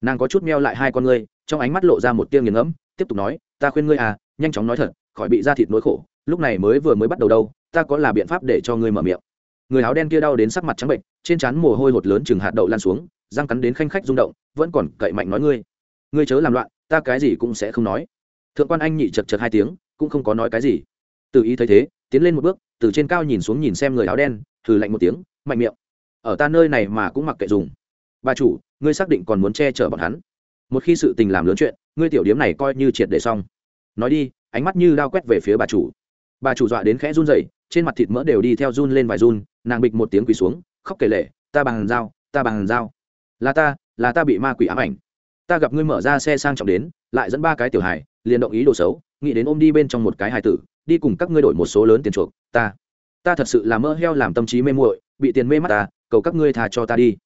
Nàng có chút meo lại hai con ngươi, trong ánh mắt lộ ra một tiêu nghiền ngẫm, tiếp tục nói, ta khuyên ngươi à nhanh chóng nói thật, khỏi bị ra thịt nỗi khổ, lúc này mới vừa mới bắt đầu đâu, ta có là biện pháp để cho ngươi mở miệng. Người áo đen kia đau đến sắc mặt trắng bệnh, trên trán mồ hôi hột lớn chừng hạt đậu lan xuống, răng cắn đến khanh khách rung động, vẫn còn cậy mạnh nói ngươi. Ngươi chớ làm loạn, ta cái gì cũng sẽ không nói. Thượng quan anh nhị chật chật hai tiếng, cũng không có nói cái gì. Tự ý thấy thế, tiến lên một bước, từ trên cao nhìn xuống nhìn xem người áo đen, thử lạnh một tiếng, mạnh miệng. Ở ta nơi này mà cũng mặc kệ dùng. Bà chủ, ngươi xác định còn muốn che chở bọn hắn. Một khi sự tình làm lớn chuyện, ngươi tiểu điếm này coi như triệt để xong nói đi, ánh mắt như đao quét về phía bà chủ. Bà chủ dọa đến khẽ run rẩy, trên mặt thịt mỡ đều đi theo run lên vài run, nàng bịch một tiếng quỳ xuống, khóc kể lệ ta bằng dao, ta bằng dao. Là ta là ta bị ma quỷ ám ảnh. Ta gặp ngươi mở ra xe sang trọng đến, lại dẫn ba cái tiểu hài, liền động ý đồ xấu, nghĩ đến ôm đi bên trong một cái hài tử, đi cùng các ngươi đổi một số lớn tiền chuộc, ta. Ta thật sự là mơ heo làm tâm trí mê muội, bị tiền mê mắt ta, cầu các ngươi thà cho ta đi.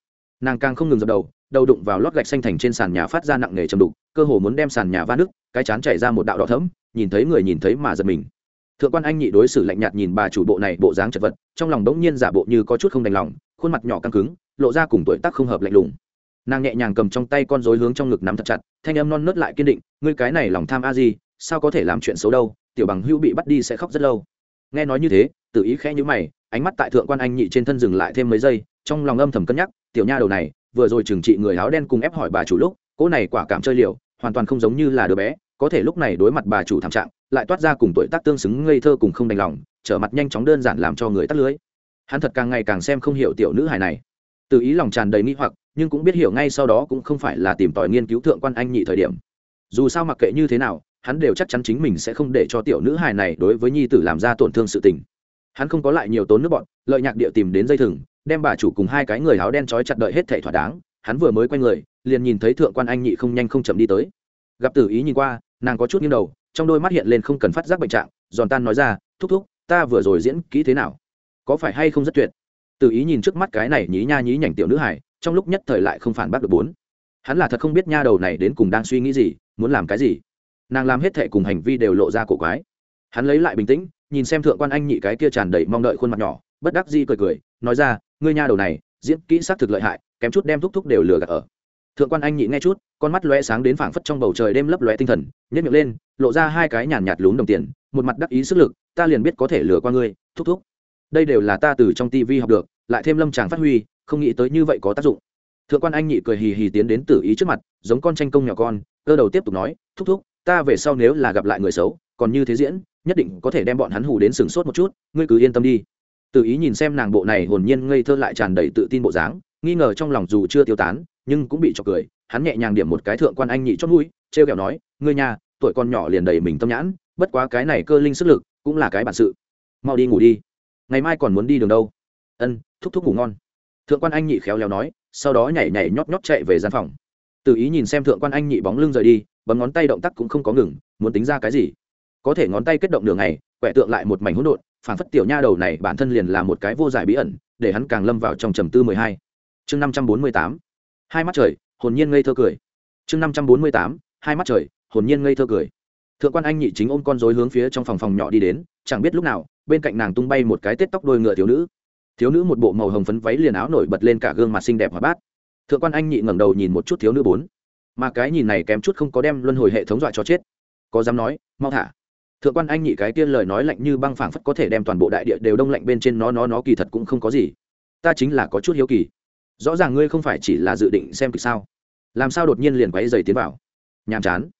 Nàng càng không ngừng dập đầu đầu đụng vào lót gạch xanh thành trên sàn nhà phát ra nặng nề chầm đục cơ hồ muốn đem sàn nhà va nứt, cái chán chảy ra một đạo đỏ thẫm, nhìn thấy người nhìn thấy mà giật mình. Thượng quan anh nhị đối xử lạnh nhạt nhìn bà chủ bộ này bộ dáng chật vật, trong lòng đống nhiên giả bộ như có chút không đành lòng, khuôn mặt nhỏ căng cứng, lộ ra cùng tuổi tác không hợp lạnh lùng. Nàng nhẹ nhàng cầm trong tay con rối hướng trong ngực nắm thật chặt, thanh âm non nớt lại kiên định, ngươi cái này lòng tham a gì sao có thể làm chuyện xấu đâu, tiểu bằng hữu bị bắt đi sẽ khóc rất lâu. Nghe nói như thế tự ý khẽ nhíu mày, ánh mắt tại thượng quan anh nhị trên thân dừng lại thêm mấy giây, trong lòng âm thầm cân nhắc, tiểu nha đầu này, vừa rồi trừng trị người áo đen cùng ép hỏi bà chủ lúc cỗ này quả cảm chơi liều hoàn toàn không giống như là đứa bé, có thể lúc này đối mặt bà chủ thảm trạng, lại toát ra cùng tuổi tác tương xứng ngây thơ cùng không đành lòng, trở mặt nhanh chóng đơn giản làm cho người tắt lưới. Hắn thật càng ngày càng xem không hiểu tiểu nữ hài này. Từ ý lòng tràn đầy nghi hoặc, nhưng cũng biết hiểu ngay sau đó cũng không phải là tìm tòi nghiên cứu thượng quan anh nhị thời điểm. Dù sao mặc kệ như thế nào, hắn đều chắc chắn chính mình sẽ không để cho tiểu nữ hài này đối với nhi tử làm ra tổn thương sự tình. Hắn không có lại nhiều tốn nước bọn, lợi nhạc địa tìm đến dây thừng, đem bà chủ cùng hai cái người áo đen trói chặt đợi hết thể thỏa đáng. Hắn vừa mới quay người, liền nhìn thấy thượng quan anh nhị không nhanh không chậm đi tới gặp tử ý nhìn qua, nàng có chút nghiêng đầu, trong đôi mắt hiện lên không cần phát giác bệnh trạng, giòn tan nói ra, thúc thúc, ta vừa rồi diễn kỹ thế nào? Có phải hay không rất tuyệt? Tử ý nhìn trước mắt cái này nhí nha nhí nhảnh tiểu nữ hải trong lúc nhất thời lại không phản bác được bốn. Hắn là thật không biết nha đầu này đến cùng đang suy nghĩ gì, muốn làm cái gì. Nàng làm hết thệ cùng hành vi đều lộ ra cổ quái. Hắn lấy lại bình tĩnh, nhìn xem thượng quan anh nhị cái kia tràn đầy mong đợi khuôn mặt nhỏ, bất đắc di cười cười, nói ra, ngươi nha đầu này, diễn kỹ s thực lợi hại, kém chút đem thúc thúc đều lừa gạt ở thượng quan anh nhị nghe chút, con mắt lóe sáng đến phảng phất trong bầu trời đêm lấp lóe tinh thần nhét miệng lên, lộ ra hai cái nhàn nhạt lún đồng tiền, một mặt đắc ý sức lực, ta liền biết có thể lừa qua ngươi, thúc thúc. Đây đều là ta từ trong tivi học được, lại thêm lâm tràng phát huy, không nghĩ tới như vậy có tác dụng. Thượng quan anh nhị cười hì hì tiến đến tử ý trước mặt, giống con tranh công nhỏ con, cơ đầu tiếp tục nói, thúc thúc, ta về sau nếu là gặp lại người xấu, còn như thế diễn, nhất định có thể đem bọn hắn hù đến sừng sốt một chút, ngươi cứ yên tâm đi. Tử ý nhìn xem nàng bộ này hồn nhiên ngây thơ lại tràn đầy tự tin bộ dáng, nghi ngờ trong lòng dù chưa tiêu tán nhưng cũng bị cho cười, hắn nhẹ nhàng điểm một cái thượng quan anh nhị chót mũi, trêu kẹo nói, ngươi nhà, tuổi con nhỏ liền đầy mình tâm nhãn, bất quá cái này cơ linh sức lực cũng là cái bản sự. Mau đi ngủ đi. Ngày mai còn muốn đi đường đâu? Ân, thúc thúc ngủ ngon. Thượng quan anh nhị khéo léo nói, sau đó nhảy nhảy nhót nhót chạy về gian phòng. Từ ý nhìn xem thượng quan anh nhị bóng lưng rời đi, bấm ngón tay động tác cũng không có ngừng, muốn tính ra cái gì? Có thể ngón tay kết động đường này quẹ tượng lại một mảnh hỗn độn phản phất tiểu nha đầu này bản thân liền là một cái vô giải bí ẩn, để hắn càng lâm vào trong trầm tư mười hai. Chương năm trăm bốn mươi tám hai mắt trời, hồn nhiên ngây thơ cười. Chương năm trăm bốn mươi tám, hai mắt trời, hồn nhiên ngây thơ cười. Thượng quan anh nhị chính ôm con dối hướng phía trong phòng phòng nhỏ đi đến, chẳng biết lúc nào, bên cạnh nàng tung bay một cái tết tóc đôi ngựa thiếu nữ. Thiếu nữ một bộ màu hồng phấn váy liền áo nổi bật lên cả gương mặt xinh đẹp hòa bát. Thượng quan anh nhị ngẩng đầu nhìn một chút thiếu nữ bốn. Mà cái nhìn này kém chút không có đem luân hồi hệ thống dọa cho chết. Có dám nói, mau thả. Thượng quan anh nhị cái tiên lời nói lạnh như băng phảng phất có thể đem toàn bộ đại địa đều đông lạnh bên trên nó nó nó kỳ thật cũng không có gì. Ta chính là có chút hiếu kỳ rõ ràng ngươi không phải chỉ là dự định xem kịch sao? Làm sao đột nhiên liền quấy dày tiến vào? Nhàm chán.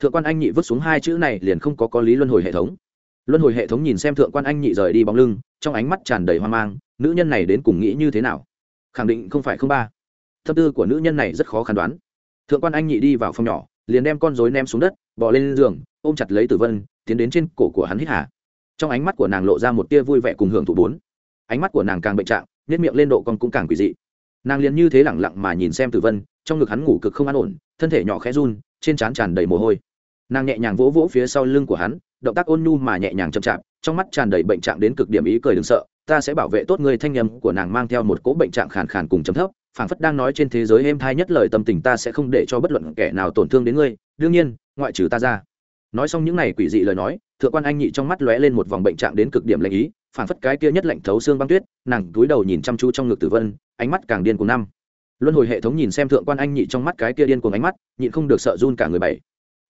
Thượng quan anh nhị vứt xuống hai chữ này liền không có có lý luân hồi hệ thống. Luân hồi hệ thống nhìn xem thượng quan anh nhị rời đi bóng lưng, trong ánh mắt tràn đầy hoang mang, nữ nhân này đến cùng nghĩ như thế nào? Khẳng định không phải không ba. Tâm tư của nữ nhân này rất khó khăn đoán. Thượng quan anh nhị đi vào phòng nhỏ, liền đem con rối ném xuống đất, bỏ lên giường, ôm chặt lấy tử vân, tiến đến trên cổ của hắn hít hà. Trong ánh mắt của nàng lộ ra một tia vui vẻ cùng hưởng thụ bốn. Ánh mắt của nàng càng bệnh trạng nếp miệng lên độ con cũng càng quỷ dị nàng liền như thế lẳng lặng mà nhìn xem tử vân, trong ngực hắn ngủ cực không an ổn, thân thể nhỏ khẽ run, trên trán tràn đầy mồ hôi. Nàng nhẹ nhàng vỗ vỗ phía sau lưng của hắn, động tác ôn nhu mà nhẹ nhàng chậm chạp, trong mắt tràn đầy bệnh trạng đến cực điểm ý cười đừng sợ, ta sẽ bảo vệ tốt người thanh nhầm của nàng mang theo một cỗ bệnh trạng khàn khàn cùng chấm thấp, phảng phất đang nói trên thế giới êm thai nhất lời tâm tình ta sẽ không để cho bất luận kẻ nào tổn thương đến ngươi, đương nhiên, ngoại trừ ta ra. Nói xong những này quỷ dị lời nói, thượng quan anh nhị trong mắt lóe lên một vòng bệnh trạng đến cực điểm lệ ý phảng phất cái kia nhất lạnh thấu xương băng tuyết, nàng túi đầu nhìn chăm chú trong ngực tử vân, ánh mắt càng điên cùng năm. Luân hồi hệ thống nhìn xem thượng quan anh nhị trong mắt cái kia điên cùng ánh mắt, nhịn không được sợ run cả người bảy.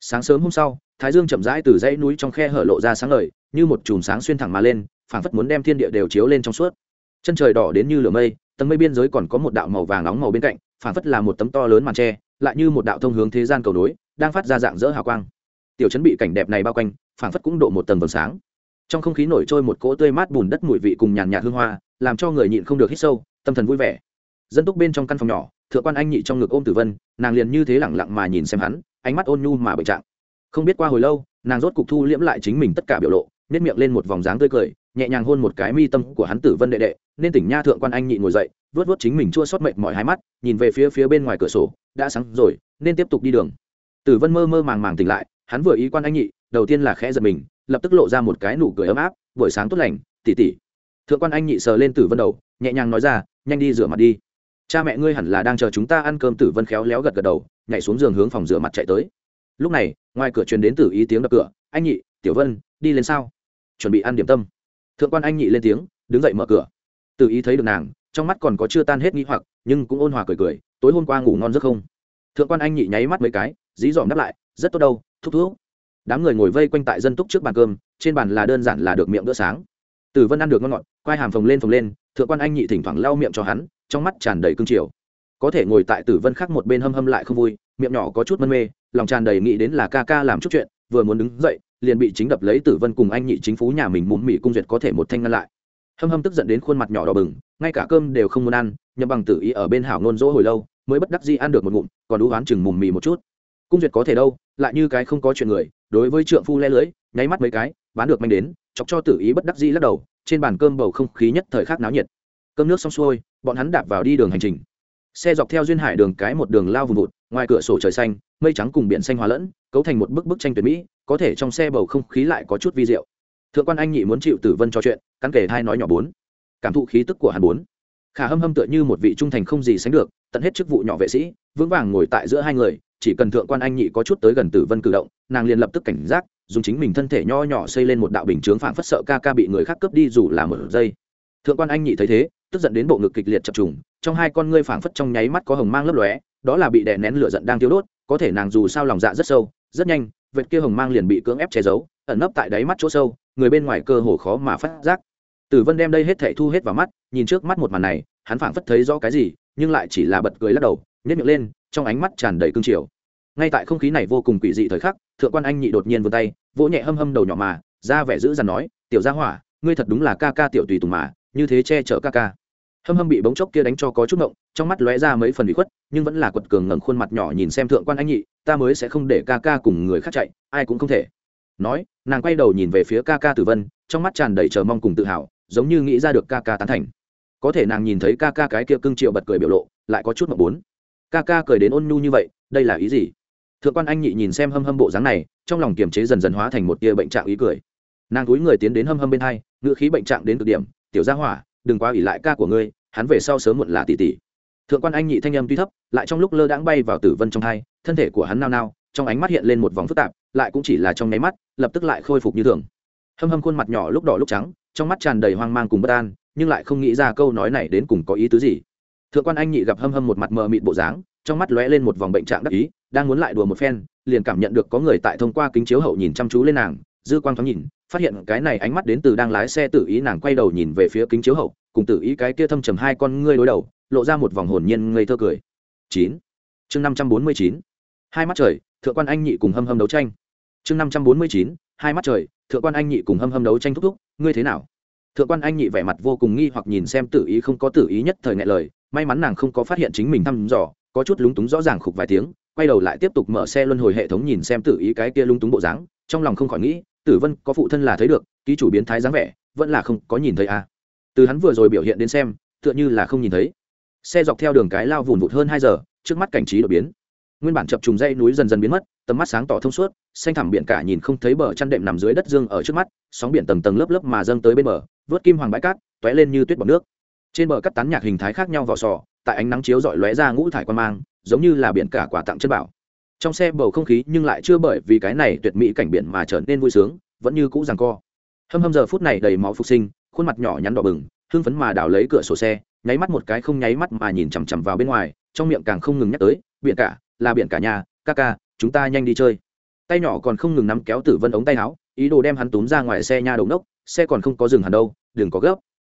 Sáng sớm hôm sau, thái dương chậm rãi từ dãy núi trong khe hở lộ ra sáng lời như một chùm sáng xuyên thẳng mà lên, phảng phất muốn đem thiên địa đều chiếu lên trong suốt. Chân trời đỏ đến như lửa mây, tầng mây biên giới còn có một đạo màu vàng nóng màu bên cạnh, phảng phất là một tấm to lớn màn tre, lại như một đạo thông hướng thế gian cầu nối, đang phát ra dạng dỡ hào quang. Tiểu chấn bị cảnh đẹp này bao quanh, phảng phất cũng độ một tầng vầng sáng trong không khí nổi trôi một cỗ tươi mát bùn đất mùi vị cùng nhàn nhạt hương hoa, làm cho người nhịn không được hít sâu, tâm thần vui vẻ. Dân túc bên trong căn phòng nhỏ, thượng quan anh nhị trong ngực ôm tử vân, nàng liền như thế lẳng lặng mà nhìn xem hắn, ánh mắt ôn nhu mà bệnh trạng. Không biết qua hồi lâu, nàng rốt cục thu liễm lại chính mình tất cả biểu lộ nếp miệng lên một vòng dáng tươi cười, nhẹ nhàng hôn một cái mi tâm của hắn tử vân đệ đệ, nên tỉnh nha thượng quan anh nhị ngồi dậy vớt vớt chính mình chua xót mệt mỏi hai mắt, nhìn về phía phía bên ngoài cửa sổ, đã sáng rồi, nên tiếp tục đi đường. Tử vân mơ mơ màng màng tỉnh lại, hắn vừa ý quan anh nhị, đầu tiên là khẽ giật mình lập tức lộ ra một cái nụ cười ấm áp, buổi sáng tốt lành tỉ tỉ thượng quan anh nhị sờ lên tử vân đầu, nhẹ nhàng nói ra, nhanh đi rửa mặt đi. Cha mẹ ngươi hẳn là đang chờ chúng ta ăn cơm. Tử vân khéo léo gật gật đầu, nhảy xuống giường hướng phòng rửa mặt chạy tới. Lúc này, ngoài cửa truyền đến tử ý tiếng đập cửa, anh nhị, tiểu vân, đi lên sao? Chuẩn bị ăn điểm tâm. Thượng quan anh nhị lên tiếng, đứng dậy mở cửa. Tử ý thấy được nàng, trong mắt còn có chưa tan hết nghĩ hoặc, nhưng cũng ôn hòa cười cười, tối hôm qua ngủ ngon rất không? Thượng quan anh nhị nháy mắt mấy cái, dí dỏm đáp lại, rất tốt đâu, thúc thúc đám người ngồi vây quanh tại dân túc trước bàn cơm, trên bàn là đơn giản là được miệng bữa sáng. Tử vân ăn được ngon ngọt, quai hàm phồng lên phồng lên, thượng quan anh nhị thỉnh thoảng lau miệng cho hắn, trong mắt tràn đầy cương triều. Có thể ngồi tại tử vân khác một bên hâm hâm lại không vui, miệng nhỏ có chút mân mê, lòng tràn đầy nghĩ đến là ca ca làm chút chuyện, vừa muốn đứng dậy, liền bị chính đập lấy tử vân cùng anh nhị chính phú nhà mình mụm mị cung duyệt có thể một thanh ngăn lại. Hâm hâm tức giận đến khuôn mặt nhỏ đỏ bừng, ngay cả cơm đều không muốn ăn, nhậm bằng tử ý ở bên hảo nôn dỗ hồi lâu, mới bất đắc dĩ ăn được một ngụm, còn đũ oán chừng mùm mì một chút. Cung duyệt có thể đâu, lại như cái không có chuyện người đối với trượng phu le lưới, nháy mắt mấy cái, bán được manh đến, chọc cho tử ý bất đắc dĩ lắc đầu, trên bàn cơm bầu không khí nhất thời khắc náo nhiệt. Cơm nước xong xuôi, bọn hắn đạp vào đi đường hành trình. Xe dọc theo duyên hải đường cái một đường lao vùng vụt, ngoài cửa sổ trời xanh, mây trắng cùng biển xanh hòa lẫn, cấu thành một bức bức tranh tuyệt mỹ, có thể trong xe bầu không khí lại có chút vi diệu. Thượng quan anh nhị muốn chịu tử vân cho chuyện, cắn kể hai nói nhỏ bốn. Cảm thụ khí tức của hắn bốn. Khả hâm hâm tựa như một vị trung thành không gì sánh được, tận hết chức vụ nhỏ vệ sĩ, vững vàng ngồi tại giữa hai người, chỉ cần thượng quan anh nhị có chút tới gần tử vân cử động nàng liền lập tức cảnh giác, dùng chính mình thân thể nho nhỏ xây lên một đạo bình chướng phảng phất sợ ca ca bị người khác cướp đi dù là một giây thượng quan anh nhị thấy thế, tức giận đến bộ ngực kịch liệt chập trùng, trong hai con ngươi phảng phất trong nháy mắt có hồng mang lấp lóe, đó là bị đè nén lửa giận đang tiêu đốt, có thể nàng dù sao lòng dạ rất sâu, rất nhanh, vệt kia hồng mang liền bị cưỡng ép che giấu, ẩn nấp tại đáy mắt chỗ sâu, người bên ngoài cơ hồ khó mà phát giác. Tử vân đem đây hết thảy thu hết vào mắt, nhìn trước mắt một màn này, hắn phảng phất thấy rõ cái gì, nhưng lại chỉ là bật cười lắc đầu, nhếch miệng lên, trong ánh mắt tràn đầy cương triều ngay tại không khí này vô cùng quỷ dị thời khắc, thượng quan anh nhị đột nhiên vươn tay, vỗ nhẹ hâm hâm đầu nhỏ mà, ra vẻ giữ dằn nói, tiểu gia hỏa, ngươi thật đúng là ca ca tiểu tùy tùng mà, như thế che chở ca ca. Hâm hâm bị bóng chốc kia đánh cho có chút mộng trong mắt lóe ra mấy phần bị khuất, nhưng vẫn là quật cường ngẩng khuôn mặt nhỏ nhìn xem thượng quan anh nhị, ta mới sẽ không để ca ca cùng người khác chạy, ai cũng không thể. Nói, nàng quay đầu nhìn về phía ca ca tử vân, trong mắt tràn đầy chờ mong cùng tự hào, giống như nghĩ ra được ca ca tán thành. Có thể nàng nhìn thấy ca ca cái kia cưng triệu bật cười biểu lộ, lại có chút mộng bốn ca ca cười đến ôn nhu như vậy, đây là ý gì? Thượng quan anh nhị nhìn xem hâm hâm bộ dáng này, trong lòng kiềm chế dần dần hóa thành một tia bệnh trạng ý cười. Nàng túi người tiến đến hâm hâm bên hai, ngữ khí bệnh trạng đến cực điểm, tiểu gia hỏa, đừng quá ủy lại ca của ngươi, hắn về sau sớm muộn là tỷ tỷ. Thượng quan anh nhị thanh âm tuy thấp, lại trong lúc lơ đãng bay vào tử vân trong thai thân thể của hắn nao nao, trong ánh mắt hiện lên một vòng phức tạp, lại cũng chỉ là trong nháy mắt, lập tức lại khôi phục như thường. Hâm hâm khuôn mặt nhỏ lúc đỏ lúc trắng, trong mắt tràn đầy hoang mang cùng bất an, nhưng lại không nghĩ ra câu nói này đến cùng có ý tứ gì. Thượng quan anh nhị gặp hâm hâm một mặt mờ mịt bộ dáng trong mắt lóe lên một vòng bệnh trạng đắc ý, đang muốn lại đùa một phen, liền cảm nhận được có người tại thông qua kính chiếu hậu nhìn chăm chú lên nàng, dư quang thoáng nhìn, phát hiện cái này ánh mắt đến từ đang lái xe tự ý nàng quay đầu nhìn về phía kính chiếu hậu, cùng tự ý cái kia thâm trầm hai con ngươi đối đầu, lộ ra một vòng hồn nhiên ngây thơ cười. Chín. Chương năm trăm bốn mươi chín. Hai mắt trời, thượng quan anh nhị cùng hâm hâm đấu tranh. Chương năm trăm bốn mươi chín, hai mắt trời, thượng quan anh nhị cùng hâm hâm đấu tranh thúc thúc, ngươi thế nào? Thượng quan anh nhị vẻ mặt vô cùng nghi hoặc nhìn xem tự ý không có tự ý nhất thời ngại lời, may mắn nàng không có phát hiện chính mình thăm dò có chút lúng túng rõ ràng khục vài tiếng, quay đầu lại tiếp tục mở xe luân hồi hệ thống nhìn xem tự ý cái kia lúng túng bộ dáng, trong lòng không khỏi nghĩ, tử vân có phụ thân là thấy được, ký chủ biến thái dáng vẻ, vẫn là không có nhìn thấy à. từ hắn vừa rồi biểu hiện đến xem, tựa như là không nhìn thấy. Xe dọc theo đường cái lao vùn vụt hơn hai giờ, trước mắt cảnh trí đột biến. Nguyên bản chập trùng dây núi dần dần biến mất, tầm mắt sáng tỏ thông suốt, xanh thẳm biển cả nhìn không thấy bờ chăn đệm nằm dưới đất dương ở trước mắt, sóng biển tầng tầng lớp lớp mà dâng tới bên bờ, vớt kim hoàng bãi cát t lên như tuyết bọc nước. Trên bờ cắt tán nhạc hình thái khác nhau vỏ sò tại ánh nắng chiếu rọi lóe ra ngũ thải quan mang, giống như là biển cả quả tặng chân bảo. Trong xe bầu không khí nhưng lại chưa bởi vì cái này tuyệt mỹ cảnh biển mà trở nên vui sướng, vẫn như cũ rằng co. Hâm hâm giờ phút này đầy máu phục sinh, khuôn mặt nhỏ nhắn đỏ bừng, hưng phấn mà đào lấy cửa sổ xe, nháy mắt một cái không nháy mắt mà nhìn chằm chằm vào bên ngoài, trong miệng càng không ngừng nhắc tới, biển cả, là biển cả nhà, ca ca, chúng ta nhanh đi chơi. Tay nhỏ còn không ngừng nắm kéo tử vân ống tay áo, ý đồ đem hắn túm ra ngoài xe nha đầu đốc xe còn không có dừng hẳn đâu, đừng có gấp.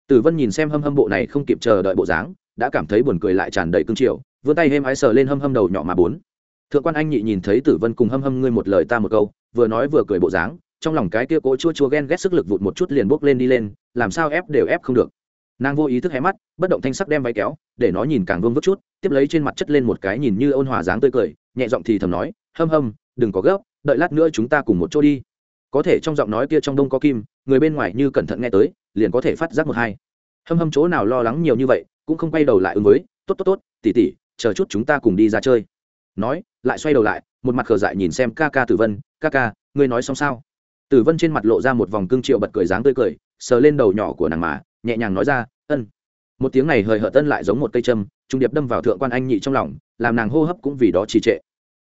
Tử vân nhìn xem hâm hâm bộ này không kịp chờ đợi bộ dáng đã cảm thấy buồn cười lại tràn đầy cương triều, vươn tay hêm ái sờ lên hâm hâm đầu nhỏ mà bốn. Thượng quan anh nhị nhìn thấy tử vân cùng hâm hâm ngươi một lời ta một câu, vừa nói vừa cười bộ dáng, trong lòng cái kia cố chua chua ghen ghét sức lực vụt một chút liền bốc lên đi lên, làm sao ép đều ép không được. Nàng vô ý thức hé mắt, bất động thanh sắc đem váy kéo, để nó nhìn càng vương vức chút, tiếp lấy trên mặt chất lên một cái nhìn như ôn hòa dáng tươi cười, nhẹ giọng thì thầm nói, hâm hâm, đừng có gấp, đợi lát nữa chúng ta cùng một chỗ đi. Có thể trong giọng nói kia trong đông có kim, người bên ngoài như cẩn thận nghe tới, liền có thể phát giác một hai. Hâm hâm chỗ nào lo lắng nhiều như vậy cũng không quay đầu lại ứng với, tốt tốt tốt tỉ tỉ chờ chút chúng ta cùng đi ra chơi. Nói, lại xoay đầu lại, một mặt khờ dại nhìn xem ca ca tử vân, ca ca, ngươi nói xong sao? Tử vân trên mặt lộ ra một vòng cương triệu bật cười dáng tươi cười, sờ lên đầu nhỏ của nàng mà, nhẹ nhàng nói ra, ân. Một tiếng này hời hợt tân lại giống một cây châm, trung điệp đâm vào thượng quan anh nhị trong lòng, làm nàng hô hấp cũng vì đó trì trệ.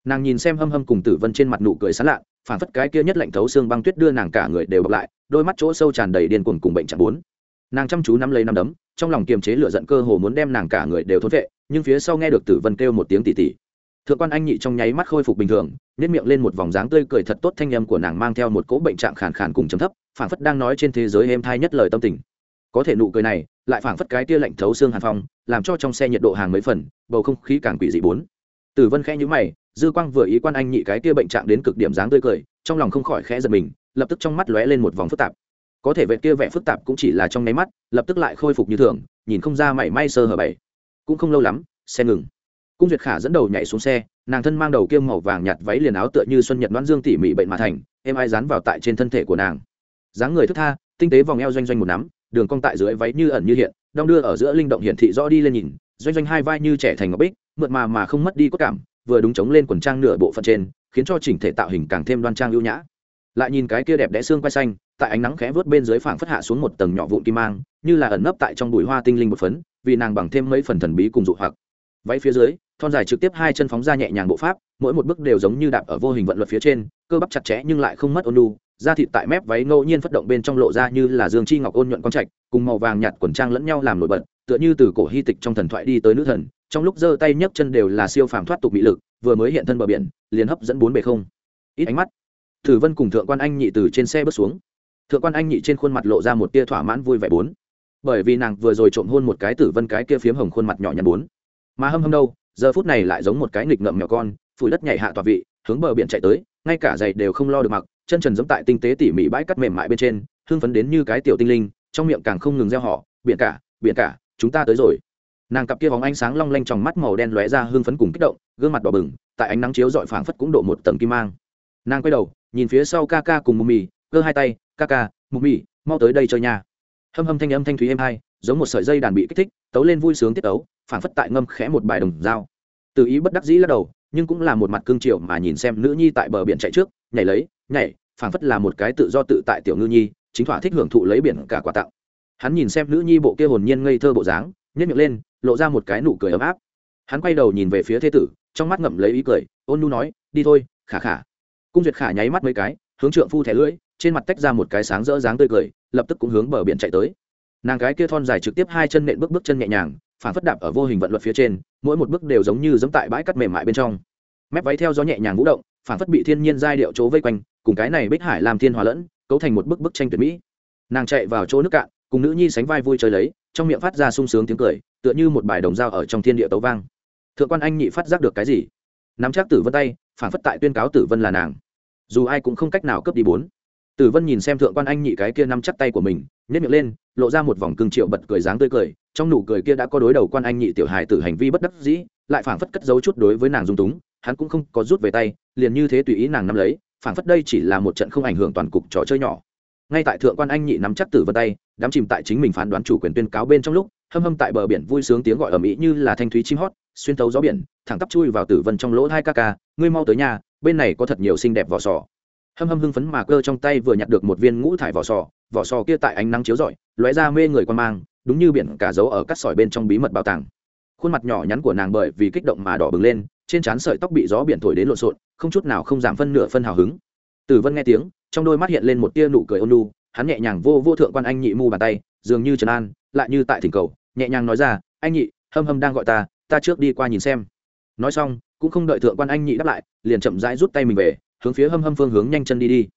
Nàng nhìn xem hâm hâm cùng tử vân trên mặt nụ cười sán lạ phản phất cái kia nhất lạnh thấu xương băng tuyết đưa nàng cả người đều bọc lại, đôi mắt chỗ sâu tràn đầy điên cuồng cùng bệnh chặt bốn nàng chăm chú nắm lấy nắm đấm, trong lòng kiềm chế lửa giận cơ hồ muốn đem nàng cả người đều thốn vệ, nhưng phía sau nghe được tử vân kêu một tiếng tỉ tỉ. Thượng quan anh nhị trong nháy mắt khôi phục bình thường nếp miệng lên một vòng dáng tươi cười thật tốt, thanh âm của nàng mang theo một cỗ bệnh trạng khàn khàn cùng chấm thấp, phảng phất đang nói trên thế giới êm thai nhất lời tâm tình. Có thể nụ cười này, lại phảng phất cái tia lạnh thấu xương hàn phong, làm cho trong xe nhiệt độ hàng mấy phần, bầu không khí càng quỷ dị bốn. Tử vân khẽ nhữ mày, dư quang vừa ý quan anh nhị cái tia bệnh trạng đến cực điểm dáng tươi cười, trong lòng không khỏi khẽ giật mình, lập tức trong mắt lóe lên một vòng phức tạp có thể vệ kia vẻ phức tạp cũng chỉ là trong nháy mắt, lập tức lại khôi phục như thường, nhìn không ra mảy may sơ hở bảy. Cũng không lâu lắm, xe ngừng. Cung duyệt khả dẫn đầu nhảy xuống xe, nàng thân mang đầu kiêm màu vàng nhạt váy liền áo tựa như xuân nhật đoán dương tỉ mỉ bệnh mà thành em ai dán vào tại trên thân thể của nàng. Dáng người thức tha, tinh tế vòng eo doanh doanh một nắm, đường cong tại dưới váy như ẩn như hiện, đong đưa ở giữa linh động hiển thị rõ đi lên nhìn, doanh doanh hai vai như trẻ thành ngọc bích, mượt mà mà không mất đi cốt cảm, vừa đúng chống lên quần trang nửa bộ phận trên, khiến cho chỉnh thể tạo hình càng thêm đoan trang ưu nhã. Lại nhìn cái kia đẹp đẽ xương quai xanh tại ánh nắng khẽ vớt bên dưới phảng phất hạ xuống một tầng nhỏ vụn kim mang, như là ẩn nấp tại trong bụi hoa tinh linh một phấn, vì nàng bằng thêm mấy phần thần bí cùng dụ hoặc. Váy phía dưới, thon dài trực tiếp hai chân phóng ra nhẹ nhàng bộ pháp, mỗi một bước đều giống như đạp ở vô hình vận luật phía trên, cơ bắp chặt chẽ nhưng lại không mất ôn lu da thịt tại mép váy ngẫu nhiên phất động bên trong lộ ra như là dương chi ngọc ôn nhuận quang trạch, cùng màu vàng nhạt quần trang lẫn nhau làm nổi bật, tựa như từ cổ hy tịch trong thần thoại đi tới nữ thần, trong lúc giơ tay nhấc chân đều là siêu phàm thoát tục bị lực, vừa mới hiện thân bờ biển, liền hấp dẫn bốn bề không. Ít ánh mắt. Thử vân cùng thượng quan anh nhị từ trên xe bước xuống thượng quan anh nhị trên khuôn mặt lộ ra một tia thỏa mãn vui vẻ bốn. Bởi vì nàng vừa rồi trộm hôn một cái tử vân cái kia phiếm hồng khuôn mặt nhỏ nhắn bốn. Mà hâm hâm đâu, giờ phút này lại giống một cái nghịch ngợm nhỏ con, phủi đất nhảy hạ tọa vị, hướng bờ biển chạy tới, ngay cả giày đều không lo được mặc, chân trần giống tại tinh tế tỉ mỉ bãi cắt mềm mại bên trên hương phấn đến như cái tiểu tinh linh, trong miệng càng không ngừng gieo họ biển cả biển cả, chúng ta tới rồi. Nàng cặp kia bóng ánh sáng long lanh trong mắt màu đen lóe ra hương phấn cùng kích động, gương mặt đỏ bừng, tại ánh nắng chiếu dọi phảng phất cũng độ một tầng kim mang. Nàng quay đầu, nhìn phía sau ca ca cùng mù mì cơ hai tay, ca ca mù mị, mau tới đây chơi nha. Hâm hâm thanh âm thanh thúy êm hai, giống một sợi dây đàn bị kích thích, tấu lên vui sướng tiết tấu, phảng phất tại ngâm khẽ một bài đồng dao. Từ ý bất đắc dĩ lắc đầu, nhưng cũng là một mặt cương triệu mà nhìn xem nữ nhi tại bờ biển chạy trước, nhảy lấy, nhảy, phảng phất là một cái tự do tự tại tiểu ngư nhi, chính thỏa thích hưởng thụ lấy biển cả quà tặng. Hắn nhìn xem nữ nhi bộ kia hồn nhiên ngây thơ bộ dáng nhét miệng lên, lộ ra một cái nụ cười ấm áp. Hắn quay đầu nhìn về phía thế tử, trong mắt ngậm lấy ý cười, ôn nu nói, đi thôi, khả khả. Cung duyệt khả nháy mắt mấy cái, hướng trượng phu thẻ lưỡi trên mặt tách ra một cái sáng rỡ dáng tươi cười, lập tức cũng hướng bờ biển chạy tới. Nàng cái kia thon dài trực tiếp hai chân nện bước bước chân nhẹ nhàng, phản phất đạp ở vô hình vận luật phía trên, mỗi một bước đều giống như giống tại bãi cắt mềm mại bên trong. Mép váy theo gió nhẹ nhàng vũ động, phản phất bị thiên nhiên giai điệu chỗ vây quanh, cùng cái này bích hải làm thiên hòa lẫn, cấu thành một bức bức tranh tuyệt mỹ. Nàng chạy vào chỗ nước cạn, cùng nữ nhi sánh vai vui chơi lấy, trong miệng phát ra sung sướng tiếng cười, tựa như một bài đồng dao ở trong thiên địa tấu vang. Thượng quan anh nhị phát giác được cái gì? Nắm chắc tử vân tay, phản phất tại tuyên cáo tử vân là nàng. Dù ai cũng không cách nào cướp đi bốn tử vân nhìn xem thượng quan anh nhị cái kia nắm chắc tay của mình nhét miệng lên, lộ ra một vòng cưng triệu bật cười dáng tươi cười, trong nụ cười kia đã có đối đầu quan anh nhị tiểu hài tử hành vi bất đắc dĩ, lại phảng phất cất giấu chút đối với nàng dung túng, hắn cũng không có rút về tay, liền như thế tùy ý nàng nắm lấy, phảng phất đây chỉ là một trận không ảnh hưởng toàn cục trò chơi nhỏ. Ngay tại thượng quan anh nhị nắm chắc tử vân tay, đám chìm tại chính mình phán đoán chủ quyền tuyên cáo bên trong lúc, hâm hâm tại bờ biển vui sướng tiếng gọi ở mỹ như là thanh thúy chim hót, xuyên tấu gió biển, thẳng tắp chui vào tử vân trong lỗ hai ca ca, ngươi mau tới nhà, bên này có thật nhiều xinh đẹp vỏ sò hâm hâm hưng phấn mà cơ trong tay vừa nhặt được một viên ngũ thải vỏ sò vỏ sò kia tại ánh nắng chiếu rọi, lóe ra mê người quan mang, đúng như biển cả dấu ở cắt sỏi bên trong bí mật bảo tàng. Khuôn mặt nhỏ nhắn của nàng bởi vì kích động mà đỏ bừng lên, trên trán sợi tóc bị gió biển thổi đến lộn xộn, không chút nào không giảm phân nửa phân hào hứng. Tử vân nghe tiếng, trong đôi mắt hiện lên một tia nụ cười ôn lu hắn nhẹ nhàng vô vô thượng quan anh nhị mu bàn tay, dường như trần an, lại như tại thỉnh cầu, nhẹ nhàng nói ra, anh nhị, hâm hâm đang gọi ta ta trước đi qua nhìn xem. Nói xong, cũng không đợi thượng quan anh nhị đáp lại, liền chậm rãi rút tay mình về hướng phía hâm hâm phương hướng nhanh chân đi đi.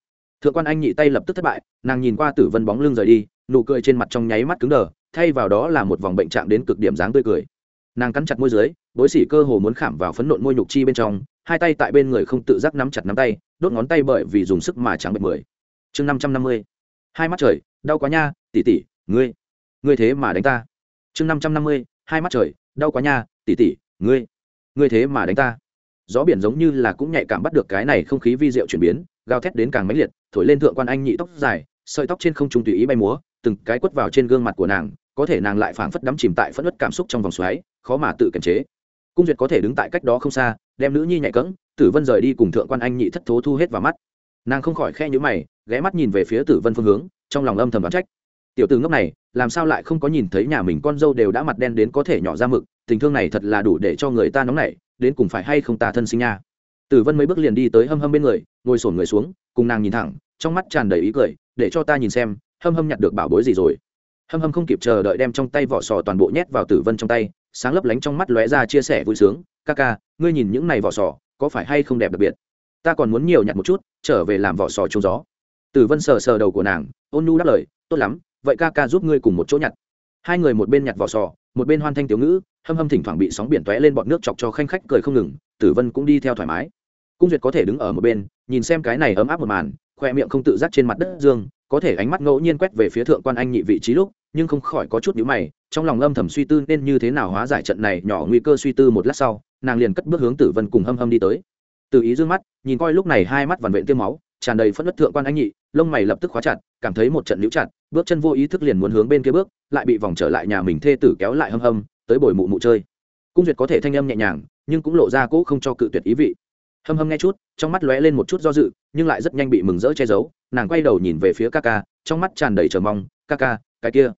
Thượng quan anh nhị tay lập tức thất bại, nàng nhìn qua tử vân bóng lưng rời đi, nụ cười trên mặt trong nháy mắt cứng đờ, thay vào đó là một vòng bệnh trạng đến cực điểm dáng tươi cười. Nàng cắn chặt môi dưới, bối xỉ cơ hồ muốn khảm vào phấn nộn môi nhục chi bên trong, hai tay tại bên người không tự giác nắm chặt nắm tay, đốt ngón tay bởi vì dùng sức mà chẳng bệnh mười. Chương năm trăm năm mươi. Hai mắt trời, đau quá nha tỉ tỉ ngươi ngươi thế mà đánh ta. Chương năm trăm năm mươi, hai mắt trời, đau quá nha tỉ tỉ ngươi ngươi thế mà đánh ta gió biển giống như là cũng nhạy cảm bắt được cái này không khí vi diệu chuyển biến, gào thét đến càng mãnh liệt, thổi lên thượng quan anh nhị tóc dài, sợi tóc trên không trung tùy ý bay múa, từng cái quất vào trên gương mặt của nàng, có thể nàng lại phảng phất đắm chìm tại phẫn nứt cảm xúc trong vòng xoáy, khó mà tự kiềm chế. Cung duyệt có thể đứng tại cách đó không xa, đem nữ nhi nhạy cẫng, tử vân rời đi cùng thượng quan anh nhị thất thố thu hết vào mắt. Nàng không khỏi khe nhữ mày, ghé mắt nhìn về phía tử vân phương hướng, trong lòng âm thầm đoán trách. Tiểu tử ngốc này, làm sao lại không có nhìn thấy nhà mình con dâu đều đã mặt đen đến có thể nhỏ ra mực, tình thương này thật là đủ để cho người ta nóng nảy đến cùng phải hay không ta thân sinh nha. Tử vân mấy bước liền đi tới hâm hâm bên người, ngồi sổn người xuống, cùng nàng nhìn thẳng, trong mắt tràn đầy ý cười, để cho ta nhìn xem, hâm hâm nhặt được bảo bối gì rồi. Hâm hâm không kịp chờ đợi đem trong tay vỏ sò toàn bộ nhét vào tử vân trong tay, sáng lấp lánh trong mắt lóe ra chia sẻ vui sướng, ca ca, ngươi nhìn những này vỏ sò, có phải hay không đẹp đặc biệt? Ta còn muốn nhiều nhặt một chút, trở về làm vỏ sò trông gió. Tử vân sờ sờ đầu của nàng, ôn nu đáp lời, tốt lắm, vậy ca ca giúp ngươi cùng một chỗ nhặt. Hai người một bên nhặt vỏ sò một bên hoan thanh tiểu ngữ, hâm hâm thỉnh thoảng bị sóng biển tóe lên bọn nước chọc cho khanh khách cười không ngừng, tử vân cũng đi theo thoải mái. Cung duyệt có thể đứng ở một bên, nhìn xem cái này ấm áp một màn, khoe miệng không tự giác trên mặt đất dương, có thể ánh mắt ngẫu nhiên quét về phía thượng quan anh nhị vị trí lúc, nhưng không khỏi có chút nhíu mày, trong lòng âm thầm suy tư nên như thế nào hóa giải trận này nhỏ nguy cơ suy tư một lát sau, nàng liền cất bước hướng tử vân cùng hâm hâm đi tới. Từ ý dương mắt, nhìn coi lúc này hai mắt vằn vện tiêm máu, tràn đầy phẫn nứt thượng quan anh nhị, lông mày lập tức khóa chặt cảm thấy một trận níu chặt, bước chân vô ý thức liền muốn hướng bên kia bước, lại bị vòng trở lại nhà mình thê tử kéo lại hâm hâm, tới bồi mụ mụ chơi. Cung duyệt có thể thanh âm nhẹ nhàng, nhưng cũng lộ ra cỗ không cho cự tuyệt ý vị. Hâm hâm nghe chút, trong mắt lóe lên một chút do dự, nhưng lại rất nhanh bị mừng rỡ che giấu, nàng quay đầu nhìn về phía ca ca, trong mắt tràn đầy chờ mong, ca ca, cái kia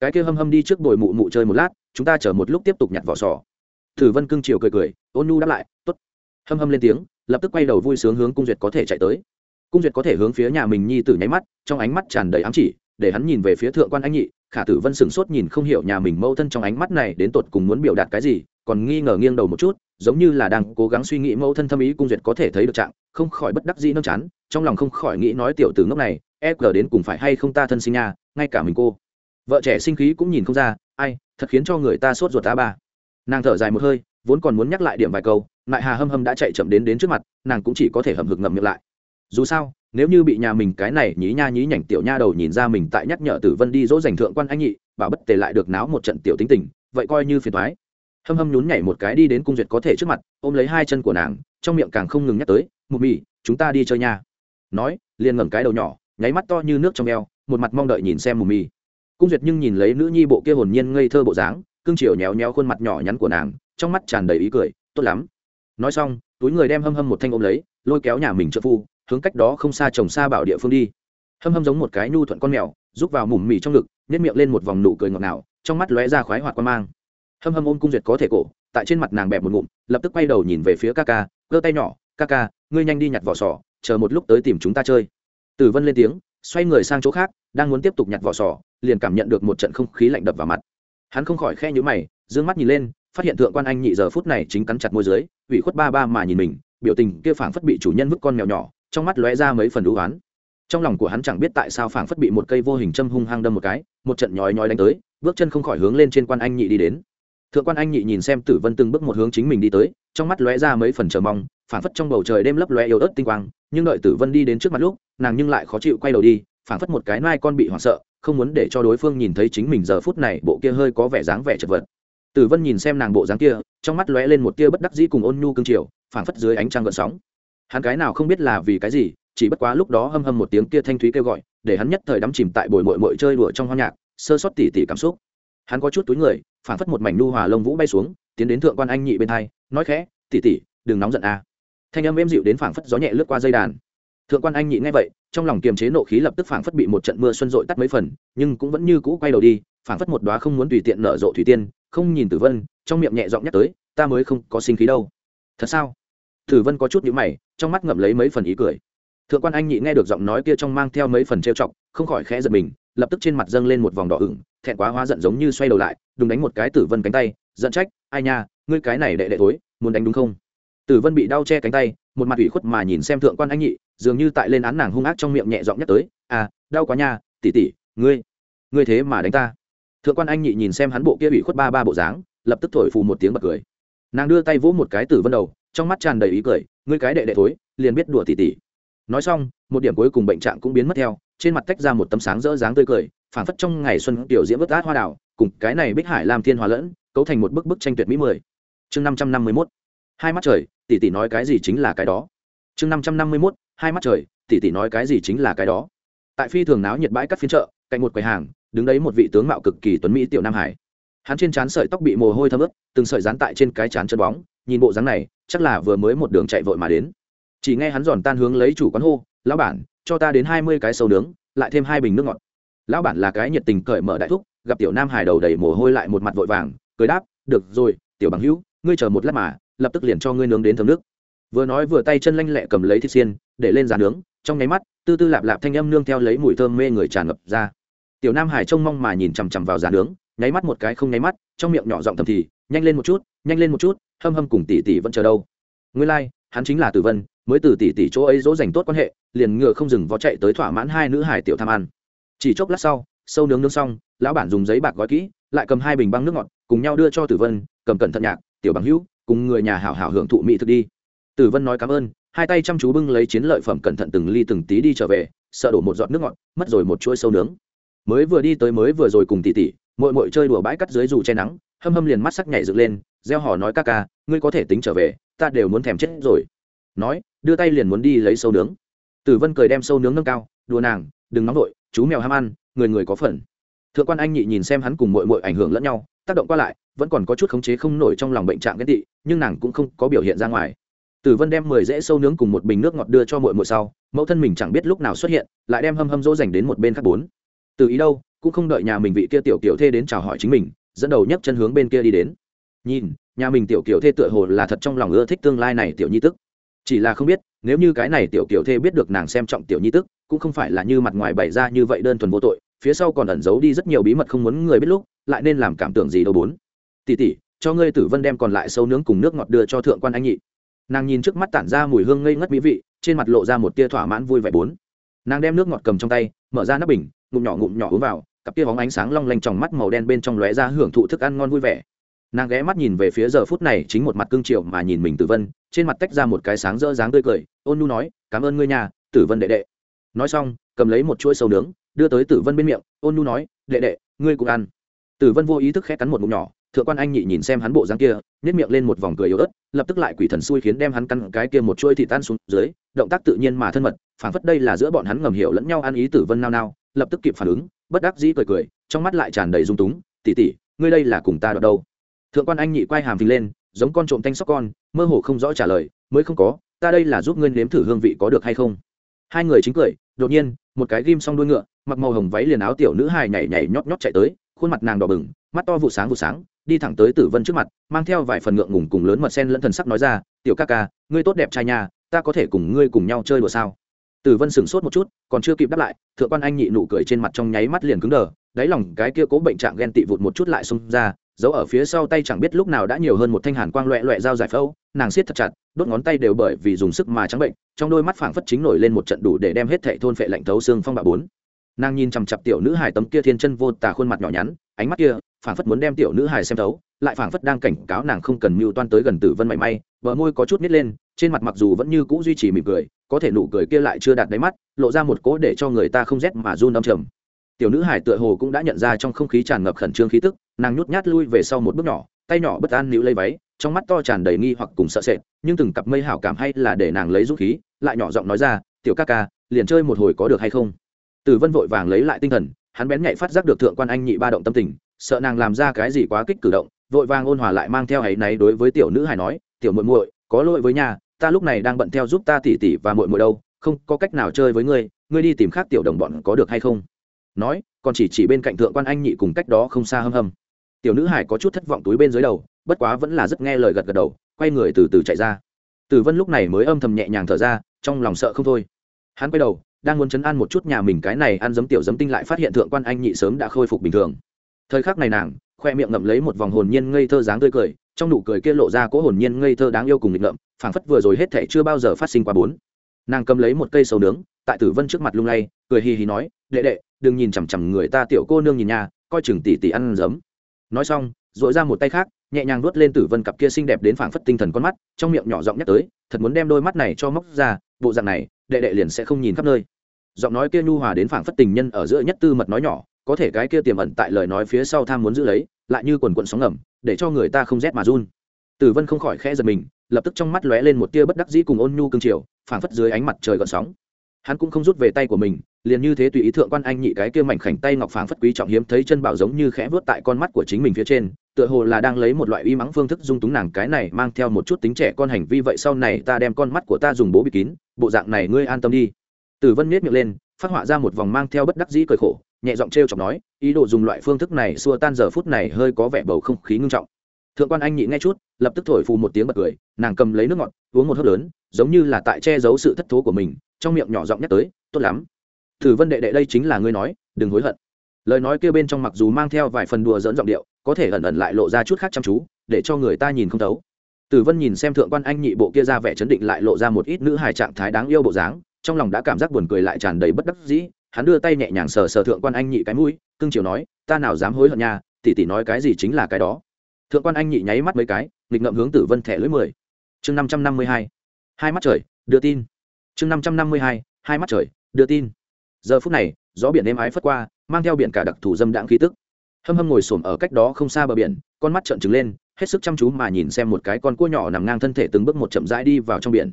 cái kia hâm hâm đi trước bồi mụ mụ chơi một lát, chúng ta chờ một lúc tiếp tục nhặt vỏ sò. Thử vân cưng chiều cười cười, ôn nu đáp lại t ố t hâm hâm lên tiếng, lập tức quay đầu vui sướng hướng cung duyệt có thể chạy tới cung duyệt có thể hướng phía nhà mình nhi tử nháy mắt, trong ánh mắt tràn đầy ám chỉ, để hắn nhìn về phía thượng quan anh nhị, khả tử vân sửng sốt nhìn không hiểu nhà mình mâu thân trong ánh mắt này đến tột cùng muốn biểu đạt cái gì, còn nghi ngờ nghiêng đầu một chút, giống như là đang cố gắng suy nghĩ mâu thân thâm ý cung duyệt có thể thấy được trạng, không khỏi bất đắc dĩ nâng chán, trong lòng không khỏi nghĩ nói tiểu tử ngốc này e g đến cùng phải hay không ta thân sinh nha, ngay cả mình cô. Vợ trẻ sinh khí cũng nhìn không ra, ai, thật khiến cho người ta sốt ruột ta ba. Nàng thở dài một hơi, vốn còn muốn nhắc lại điểm vài câu lại hà hâm hâm đã chạy chậm đến đến trước mặt, nàng cũng chỉ có thể hầm hực ngậm miệng lại dù sao, nếu như bị nhà mình cái này nhí nha nhí nhảnh tiểu nha đầu nhìn ra mình tại nhắc nhở tử vân đi dỗ dành thượng quan anh nhị bảo bất tề lại được náo một trận tiểu tính tình, vậy coi như phiền thoái hâm hâm nhún nhảy một cái đi đến cung duyệt có thể trước mặt, ôm lấy hai chân của nàng, trong miệng càng không ngừng nhắc tới mù mì chúng ta đi chơi nha. Nói, liền ngẩng cái đầu nhỏ, nháy mắt to như nước trong eo, một mặt mong đợi nhìn xem mù mì cung duyệt nhưng nhìn lấy nữ nhi bộ kia hồn nhiên ngây thơ bộ dáng cưng chiều nhéo nhéo khuôn mặt nhỏ nhắn của nàng, trong mắt tràn đầy ý cười, tốt lắm. Nói xong, túi người đem hâm hâm một thanh ôm lấy, lôi kéo nhà mình trợ phu hướng cách đó không xa trồng xa bảo địa phương đi. Hâm hâm giống một cái nhu thuận con mèo rúc vào mủm mì trong ngực nhét miệng lên một vòng nụ cười ngọt ngào, trong mắt lóe ra khoái hoạt quan mang. Hâm hâm ôm cung duyệt có thể cổ, tại trên mặt nàng bẹp một ngụm, lập tức quay đầu nhìn về phía ca ca cơ tay nhỏ, ca ca, ngươi nhanh đi nhặt vỏ sò, chờ một lúc tới tìm chúng ta chơi. Tử vân lên tiếng, xoay người sang chỗ khác, đang muốn tiếp tục nhặt vỏ sò, liền cảm nhận được một trận không khí lạnh đập vào mặt. Hắn không khỏi khe nhữ mày d ư ơ n g mắt nhìn lên, phát hiện thượng quan anh nhị giờ phút này chính cắn chặt môi dưới, ủy khuất ba ba mà nhìn mình, biểu tình kia phảng phất bị chủ nhân vứt con mèo nhỏ trong mắt lóe ra mấy phần đũ oán. Trong lòng của hắn chẳng biết tại sao phảng phất bị một cây vô hình châm hung hăng đâm một cái, một trận nhói nhói đánh tới, bước chân không khỏi hướng lên trên quan anh nhị đi đến. Thượng quan anh nhị nhìn xem tử vân từng bước một hướng chính mình đi tới, trong mắt lóe ra mấy phần chờ mong, phảng phất trong bầu trời đêm lấp lóe yếu ớt tinh quang, nhưng đợi tử vân đi đến trước mặt lúc, nàng nhưng lại khó chịu quay đầu đi, phảng phất một cái nai con bị hoảng sợ, không muốn để cho đối phương nhìn thấy chính mình giờ phút này bộ kia hơi có vẻ dáng vẻ chật vật. Tử vân nhìn xem nàng bộ dáng kia, trong mắt lóe lên một tia bất đắc dĩ cùng ôn nhu cương triều, phảng phất dưới ánh trăng gợn sóng hắn cái nào không biết là vì cái gì, chỉ bất quá lúc đó hâm hâm một tiếng kia thanh thúy kêu gọi, để hắn nhất thời đắm chìm tại bồi mội mội chơi đùa trong hoa nhạc, sơ sót tỉ tỉ cảm xúc. Hắn có chút túi người, phảng phất một mảnh nu hòa lông vũ bay xuống, tiến đến thượng quan anh nhị bên thai nói khẽ, tỉ tỉ, đừng nóng giận à thanh âm êm dịu đến phảng phất gió nhẹ lướt qua dây đàn. Thượng quan anh nhị nghe vậy, trong lòng kiềm chế nộ khí lập tức phảng phất bị một trận mưa xuân dội tắt mấy phần, nhưng cũng vẫn như cũ quay đầu đi, phảng phất một đoá không muốn tùy tiện nở rộ thủy tiên, không nhìn tử vân, trong miệng nhẹ giọng nhắc tới, ta mới không có sinh khí đâu. Thật sao? Tử vân có chút nhíu mày trong mắt ngậm lấy mấy phần ý cười. Thượng quan anh nhị nghe được giọng nói kia trong mang theo mấy phần trêu chọc không khỏi khẽ giật mình lập tức trên mặt dâng lên một vòng đỏ ửng thẹn quá hóa giận giống như xoay đầu lại đùng đánh một cái tử vân cánh tay giận trách ai nha ngươi cái này đệ đệ tối muốn đánh đúng không? Tử vân bị đau che cánh tay một mặt ủy khuất mà nhìn xem thượng quan anh nhị dường như tại lên án nàng hung ác trong miệng nhẹ giọng nhắc tới à đau quá nha tỷ tỷ, ngươi ngươi thế mà đánh ta. Thượng quan anh nhị nhìn xem hắn bộ kia ủy khuất ba ba bộ dáng lập tức thổi phù một tiếng bật cười. Nàng đưa tay vỗ một cái tử vân đầu trong mắt tràn đầy ý cười, ngươi cái đệ đệ thối, liền biết đùa tỉ tỉ. Nói xong, một điểm cuối cùng bệnh trạng cũng biến mất theo, trên mặt tách ra một tấm sáng rỡ dáng tươi cười phản phất trong ngày xuân tiểu diễm vớt át hoa đảo cùng cái này bích hải lam thiên hòa lẫn, cấu thành một bức bức tranh tuyệt mỹ mười. Chương năm trăm năm mươi mốt. Hai mắt trời tỷ tỷ nói cái gì chính là cái đó. Chương năm trăm năm mươi mốt, hai mắt trời tỷ tỷ nói cái gì chính là cái đó. Tại phi thường náo nhiệt bãi cắt phiên chợ, cạnh một quầy hàng, đứng đấy một vị tướng mạo cực kỳ tuấn mỹ tiểu nam hải. Hắn trên trán sợi tóc bị mồ hôi thấm ướt, từng sợi dán tại trên cái trán chân bóng nhìn bộ dáng này, chắc là vừa mới một đường chạy vội mà đến. Chỉ nghe hắn giòn tan hướng lấy chủ quán hô, lão bản, cho ta đến hai mươi cái sâu nướng, lại thêm hai bình nước ngọt. Lão bản là cái nhiệt tình cởi mở đại thúc, gặp tiểu nam hải đầu đầy mồ hôi lại một mặt vội vàng, cười đáp, được rồi, tiểu bằng hữu, ngươi chờ một lát mà, lập tức liền cho ngươi nướng đến thấm nước. Vừa nói vừa tay chân lanh lẹ cầm lấy thịt xiên, để lên giá nướng, trong nháy mắt, tư tư lạp lạp thanh âm nương theo lấy mùi thơm mê người tràn ngập ra. Tiểu nam hải trông mong mà nhìn chằm chằm vào giá nướng, nháy mắt một cái không nháy mắt, trong miệng nhỏ giọng thầm thì nhanh lên một chút nhanh lên một chút hâm hâm cùng tỷ tỷ vẫn chờ đâu. Ngươi lai、like, hắn chính là tử vân mới từ tỷ tỷ chỗ ấy dỗ dành tốt quan hệ liền ngựa không dừng vó chạy tới thỏa mãn hai nữ hải tiểu tham ăn. Chỉ chốc lát sau sâu nướng nướng xong lão bản dùng giấy bạc gói kỹ lại cầm hai bình băng nước ngọt cùng nhau đưa cho tử vân cầm cẩn thận nhạc tiểu bằng hữu cùng người nhà hảo hảo hưởng thụ mỹ thực đi. Tử vân nói cảm ơn hai tay chăm chú bưng lấy chiến lợi phẩm cẩn thận từng ly từng tí đi trở về sợ đổ một giọt nước ngọt mất rồi một chuỗi sâu nướng. Mới vừa đi tới mới vừa rồi cùng tỷ tỷ mội mội chơi đùa bãi cắt dưới dù che nắng hâm hâm liền mắt sắc nhảy dựng lên, gieo hò nói ca ca, ngươi có thể tính trở về, ta đều muốn thèm chết rồi. Nói, đưa tay liền muốn đi lấy sâu nướng. Tử vân cười đem sâu nướng nâng cao, đùa nàng, đừng nóng vội, chú mèo ham ăn, người người có phần. Thượng quan anh nhị nhìn xem hắn cùng mội mội ảnh hưởng lẫn nhau, tác động qua lại, vẫn còn có chút khống chế không nổi trong lòng bệnh trạng ghen tị, nhưng nàng cũng không có biểu hiện ra ngoài. Tử vân đem mười dễ sâu nướng cùng một bình nước ngọt đưa cho mội mội sau, mẫu thân mình chẳng biết lúc nào xuất hiện, lại đem hâm hâm dỗ dành đến một bên khác bốn. Từ ý đâu, cũng không đợi nhà mình vị kia tiểu kiểu thê đến chào hỏi chính mình dẫn đầu nhấc chân hướng bên kia đi đến. Nhìn, nhà mình tiểu kiểu thê tựa hồ là thật trong lòng ưa thích tương lai này tiểu nhi tức. Chỉ là không biết, nếu như cái này tiểu kiểu thê biết được nàng xem trọng tiểu nhi tức, cũng không phải là như mặt ngoài bày ra như vậy đơn thuần vô tội, phía sau còn ẩn giấu đi rất nhiều bí mật không muốn người biết lúc, lại nên làm cảm tưởng gì đâu bốn. Tỷ tỷ, cho ngươi tử vân đem còn lại sâu nướng cùng nước ngọt đưa cho thượng quan anh nhị. Nàng nhìn trước mắt tản ra mùi hương ngây ngất mỹ vị, trên mặt lộ ra một tia thỏa mãn vui vẻ bốn. Nàng đem nước ngọt cầm trong tay, mở ra nắp bình, ngụm nhỏ ngụm nhỏ uống vào cặp kia bóng ánh sáng long lanh trong mắt màu đen bên trong lóe ra hưởng thụ thức ăn ngon vui vẻ. Nàng ghé mắt nhìn về phía giờ phút này chính một mặt cương triệu mà nhìn mình tử vân, trên mặt tách ra một cái sáng rỡ dáng tươi cười, ôn nu nói, cảm ơn ngươi nhà tử vân đệ đệ. Nói xong, cầm lấy một chuỗi sầu nướng, đưa tới tử vân bên miệng, ôn nu nói, đệ đệ, ngươi cũng ăn. Tử vân vô ý thức khẽ cắn một ngụm nhỏ, thượng quan anh nhị nhìn xem hắn bộ dáng kia nhét miệng lên một vòng cười yếu ớt, lập tức lại quỷ thần xui khiến đem hắn căn cái kia một chuỗi thịt tan xuống dưới, động tác tự nhiên mà thân mật, phảng phất đây là giữa bọn hắn ngầm hiểu lẫn nhau ăn ý tử vân nao nao, lập tức kịp phản ứng bất đắc dĩ cười cười, trong mắt lại tràn đầy dung túng tỉ tỉ ngươi đây là cùng ta đọc đâu? Thượng quan anh nhị quay hàm phình lên, giống con trộm thanh sóc con, mơ hồ không rõ trả lời, mới không có, ta đây là giúp ngươi nếm thử hương vị có được hay không? Hai người chính cười, đột nhiên, một cái ghim xong đuôi ngựa, mặc màu hồng váy liền áo tiểu nữ hài nhảy nhảy nhót nhót chạy tới, khuôn mặt nàng đỏ bừng, mắt to vụ sáng vụ sáng, đi thẳng tới tử vân trước mặt, mang theo vài phần ngượng ngùng cùng lớn mật sen lẫn thần sắc nói ra, tiểu ca ca, ngươi tốt đẹp trai nhà ta có thể cùng ngươi cùng nhau chơi đùa sao? Tử vân sửng sốt một chút, còn chưa kịp đáp lại, thượng quan anh nhị nụ cười trên mặt trong nháy mắt liền cứng đờ, đáy lòng cái kia cố bệnh trạng ghen tị vụt một chút lại xông ra, giấu ở phía sau tay chẳng biết lúc nào đã nhiều hơn một thanh hàn quang loẹ loẹ dao giải phẫu, nàng siết thật chặt, đốt ngón tay đều bởi vì dùng sức mà trắng bệnh, trong đôi mắt phảng phất chính nổi lên một trận đủ để đem hết thệ thôn phệ lạnh thấu xương phong bạo bốn. Nàng nhìn chằm chặp tiểu nữ hài tấm kia thiên chân vô tà khuôn mặt nhỏ nhắn, ánh mắt kia, phảng phất muốn đem tiểu nữ hài xem thấu, lại phảng phất đang cảnh cáo nàng không cần mưu toan tới gần tử vân mảy may vợ môi có chút nít lên trên mặt mặc dù vẫn như cũ duy trì mỉm cười, có thể nụ cười kia lại chưa đạt đáy mắt, lộ ra một cố để cho người ta không rét mà run âm trầm. Tiểu nữ hải tựa hồ cũng đã nhận ra trong không khí tràn ngập khẩn trương khí tức, nàng nhút nhát lui về sau một bước nhỏ, tay nhỏ bất an níu lấy váy, trong mắt to tràn đầy nghi hoặc cùng sợ sệt, nhưng từng cặp mây hảo cảm hay là để nàng lấy dũng khí, lại nhỏ giọng nói ra, tiểu ca ca, liền chơi một hồi có được hay không? Tử vân vội vàng lấy lại tinh thần, hắn bén nhạy phát giác được thượng quan anh nhị ba động tâm tình, sợ nàng làm ra cái gì quá kích cử động, vội vàng ôn hòa lại mang theo hãy náy đối với tiểu nữ hải nói, tiểu muội muội, có lỗi với nhà ta lúc này đang bận theo giúp ta tỉ tỉ và muội muội đâu, không, có cách nào chơi với ngươi ngươi đi tìm khác tiểu đồng bọn có được hay không? Nói, còn chỉ chỉ bên cạnh thượng quan anh nhị cùng cách đó không xa hâm hâm. Tiểu nữ hải có chút thất vọng túi bên dưới đầu, bất quá vẫn là rất nghe lời gật gật đầu, quay người từ từ chạy ra. Tử vân lúc này mới âm thầm nhẹ nhàng thở ra, trong lòng sợ không thôi. Hắn quay đầu, đang muốn chấn an một chút nhà mình cái này ăn giấm tiểu giấm tinh lại phát hiện thượng quan anh nhị sớm đã khôi phục bình thường. Thời khắc này nàng, khoe miệng ngậm lấy một vòng hồn nhiên ngây thơ dáng tươi cười trong nụ cười kia lộ ra cỗ hồn nhiên ngây thơ đáng yêu cùng nghịch ngợm, phảng phất vừa rồi hết thể chưa bao giờ phát sinh qua bốn. Nàng cầm lấy một cây sầu nướng, tại tử vân trước mặt lung lay, cười hì hì nói, đệ đệ, đừng nhìn chằm chằm người ta tiểu cô nương nhìn nhà coi chừng tỉ tỉ ăn giấm. Nói xong dội ra một tay khác, nhẹ nhàng nuốt lên tử vân cặp kia xinh đẹp đến phảng phất tinh thần con mắt, trong miệng nhỏ giọng nhắc tới, thật muốn đem đôi mắt này cho móc ra, bộ dạng này, đệ đệ liền sẽ không nhìn khắp nơi. Giọng nói kia nhu hòa đến phảng phất tình nhân ở giữa nhất tư mật nói nhỏ, có thể cái kia tiềm ẩn tại lời nói phía sau tham muốn giữ lấy, lại như quần quận sóng ngầm để cho người ta không rét mà run. Tử vân không khỏi khẽ giật mình, lập tức trong mắt lóe lên một tia bất đắc dĩ cùng ôn nhu cương triều, phảng phất dưới ánh mặt trời gợn sóng. Hắn cũng không rút về tay của mình, liền như thế tùy ý thượng quan anh nhị cái kia mảnh khảnh tay ngọc phảng phất quý trọng hiếm thấy chân bảo giống như khẽ vớt tại con mắt của chính mình phía trên, tựa hồ là đang lấy một loại uy mắng phương thức dung túng nàng cái này mang theo một chút tính trẻ con hành vi vậy sau này ta đem con mắt của ta dùng bố bịt kín, bộ dạng này ngươi an tâm đi. Tử vân miết miệng lên, phát họa ra một vòng mang theo bất đắc dĩ cười khổ nhẹ giọng t chọc nói, ý đồ dùng loại phương thức này xua tan giờ phút này hơi có vẻ bầu không khí ngưng trọng. Thượng quan anh nhị nghe chút, lập tức thổi phù một tiếng bật cười, nàng cầm lấy nước ngọt, uống một hớp lớn, giống như là tại che giấu sự thất thố của mình, trong miệng nhỏ giọng nhắc tới, tốt lắm. Thử vân đệ đệ đây chính là ngươi nói, đừng hối hận. Lời nói kia bên trong mặc dù mang theo vài phần đùa dỡn giọng điệu, có thể ẩn ẩn lại lộ ra chút khác chăm chú, để cho người ta nhìn không thấu. Tử vân nhìn xem thượng quan anh nhị bộ kia ra vẻ chấn định lại lộ ra một ít nữ hài trạng thái đáng yêu bộ dáng, trong lòng đã cảm giác buồn cười lại tràn đầy bất đắc dĩ hắn đưa tay nhẹ nhàng sờ sờ thượng quan anh nhị cái mũi, cưng chiều nói, ta nào dám hối hận nha, tỷ tỷ nói cái gì chính là cái đó. Thượng quan anh nhị nháy mắt mấy cái, nghịch ngậm hướng tử vân thẻ lưỡi mười. Chương năm trăm năm mươi hai. Hai mắt trời, đưa tin. Chương năm trăm năm mươi hai hai mắt trời, đưa tin. Giờ phút này, gió biển êm ái phất qua, mang theo biển cả đặc thù dâm đãng khí tức. Hâm hâm ngồi xổm ở cách đó không xa bờ biển, con mắt trợn trừng lên, hết sức chăm chú mà nhìn xem một cái con cua nhỏ nằm ngang thân thể từng bước một chậm rãi đi vào trong biển.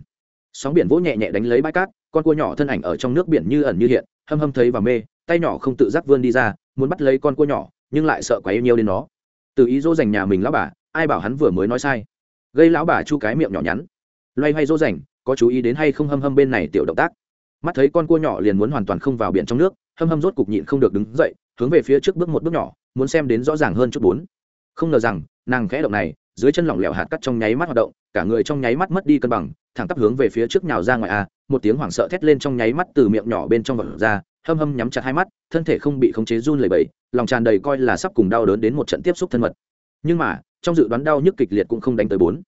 Sóng biển vỗ nhẹ nhẹ đánh lấy bãi cát, con cua nhỏ thân ảnh ở trong nước biển như ẩn như hiện hâm hâm thấy và mê, tay nhỏ không tự giác vươn đi ra, muốn bắt lấy con cua nhỏ, nhưng lại sợ quá yêu nhiều đến nó. Từ ý dỗ dành nhà mình lão bà, ai bảo hắn vừa mới nói sai. Gây lão bà chu cái miệng nhỏ nhắn. Loay hoay dỗ dành, có chú ý đến hay không hâm hâm bên này tiểu động tác. Mắt thấy con cua nhỏ liền muốn hoàn toàn không vào biển trong nước, hâm hâm rốt cục nhịn không được đứng dậy, hướng về phía trước bước một bước nhỏ, muốn xem đến rõ ràng hơn chút bốn. Không ngờ rằng, nàng khẽ động này, dưới chân lỏng lẻo hạt cắt trong nháy mắt hoạt động, cả người trong nháy mắt mất đi cân bằng, thẳng tắp hướng về phía trước nhào ra ngoài a một tiếng hoảng sợ thét lên trong nháy mắt từ miệng nhỏ bên trong vật ra, hâm hâm nhắm chặt hai mắt, thân thể không bị khống chế run lẩy bẩy, lòng tràn đầy coi là sắp cùng đau đớn đến một trận tiếp xúc thân mật. Nhưng mà, trong dự đoán đau nhức kịch liệt cũng không đánh tới bốn.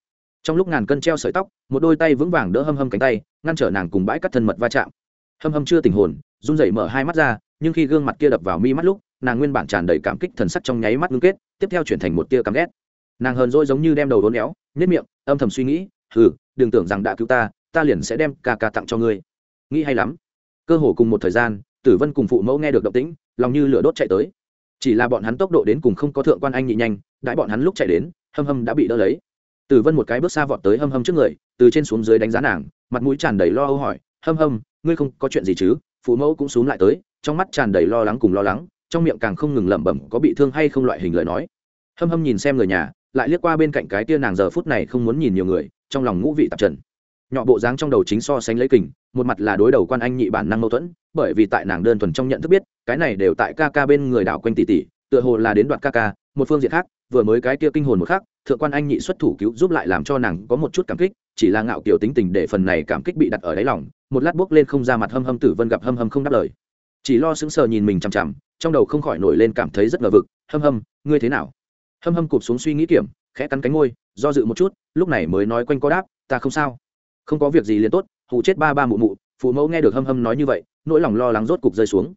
Trong lúc ngàn cân treo sợi tóc, một đôi tay vững vàng đỡ hâm hâm cánh tay, ngăn trở nàng cùng bãi cắt thân mật va chạm. Hâm hâm chưa tình hồn, run rẩy mở hai mắt ra, nhưng khi gương mặt kia đập vào mi mắt lúc, nàng nguyên bản tràn đầy cảm kích thần sắc trong nháy mắt ngưng kết, tiếp theo chuyển thành một tia căm ghét. Nàng hờn dỗi giống như đem đầu đốn éo nhất miệng, âm thầm suy nghĩ, hừ, đừng tưởng rằng đã cứu ta ta liền sẽ đem ca ca tặng cho ngươi. Nghĩ hay lắm. Cơ hồ cùng một thời gian, tử vân cùng phụ mẫu nghe được động tĩnh, lòng như lửa đốt chạy tới. Chỉ là bọn hắn tốc độ đến cùng không có thượng quan anh nhị nhanh, đãi bọn hắn lúc chạy đến, hâm hâm đã bị đỡ lấy. Tử vân một cái bước xa vọt tới hâm hâm trước người, từ trên xuống dưới đánh giá nàng, mặt mũi tràn đầy lo âu hỏi, hâm hâm, ngươi không có chuyện gì chứ? Phụ mẫu cũng xuống lại tới, trong mắt tràn đầy lo lắng cùng lo lắng, trong miệng càng không ngừng lẩm bẩm có bị thương hay không loại hình lời nói. Hâm hâm nhìn xem người nhà, lại liếc qua bên cạnh cái tia nàng giờ phút này không muốn nhìn nhiều người, trong lòng ngũ vị tạp trần nhọ bộ dáng trong đầu chính so sánh lấy kình, một mặt là đối đầu quan anh nhị bản năng mâu thuẫn, bởi vì tại nàng đơn thuần trong nhận thức biết, cái này đều tại ca ca bên người đảo quanh tỷ tỷ, tựa hồ là đến đoạn ca ca, một phương diện khác, vừa mới cái kia kinh hồn một khác thượng quan anh nhị xuất thủ cứu giúp lại làm cho nàng có một chút cảm kích, chỉ là ngạo kiểu tính tình để phần này cảm kích bị đặt ở đáy lòng, một lát bước lên không ra mặt hâm hâm tử vân gặp hâm hâm không đáp lời. Chỉ lo sững sờ nhìn mình chằm chằm, trong đầu không khỏi nổi lên cảm thấy rất ngờ vực, hâm hâm, ngươi thế nào? Hâm hâm cụp xuống suy nghĩ kiểm, khẽ cắn cánh môi, do dự một chút, lúc này mới nói quanh co đáp, ta không sao không có việc gì liền tốt hụ chết ba ba mụ mụ, phụ mẫu nghe được hâm hâm nói như vậy, nỗi lòng lo lắng rốt cục rơi xuống.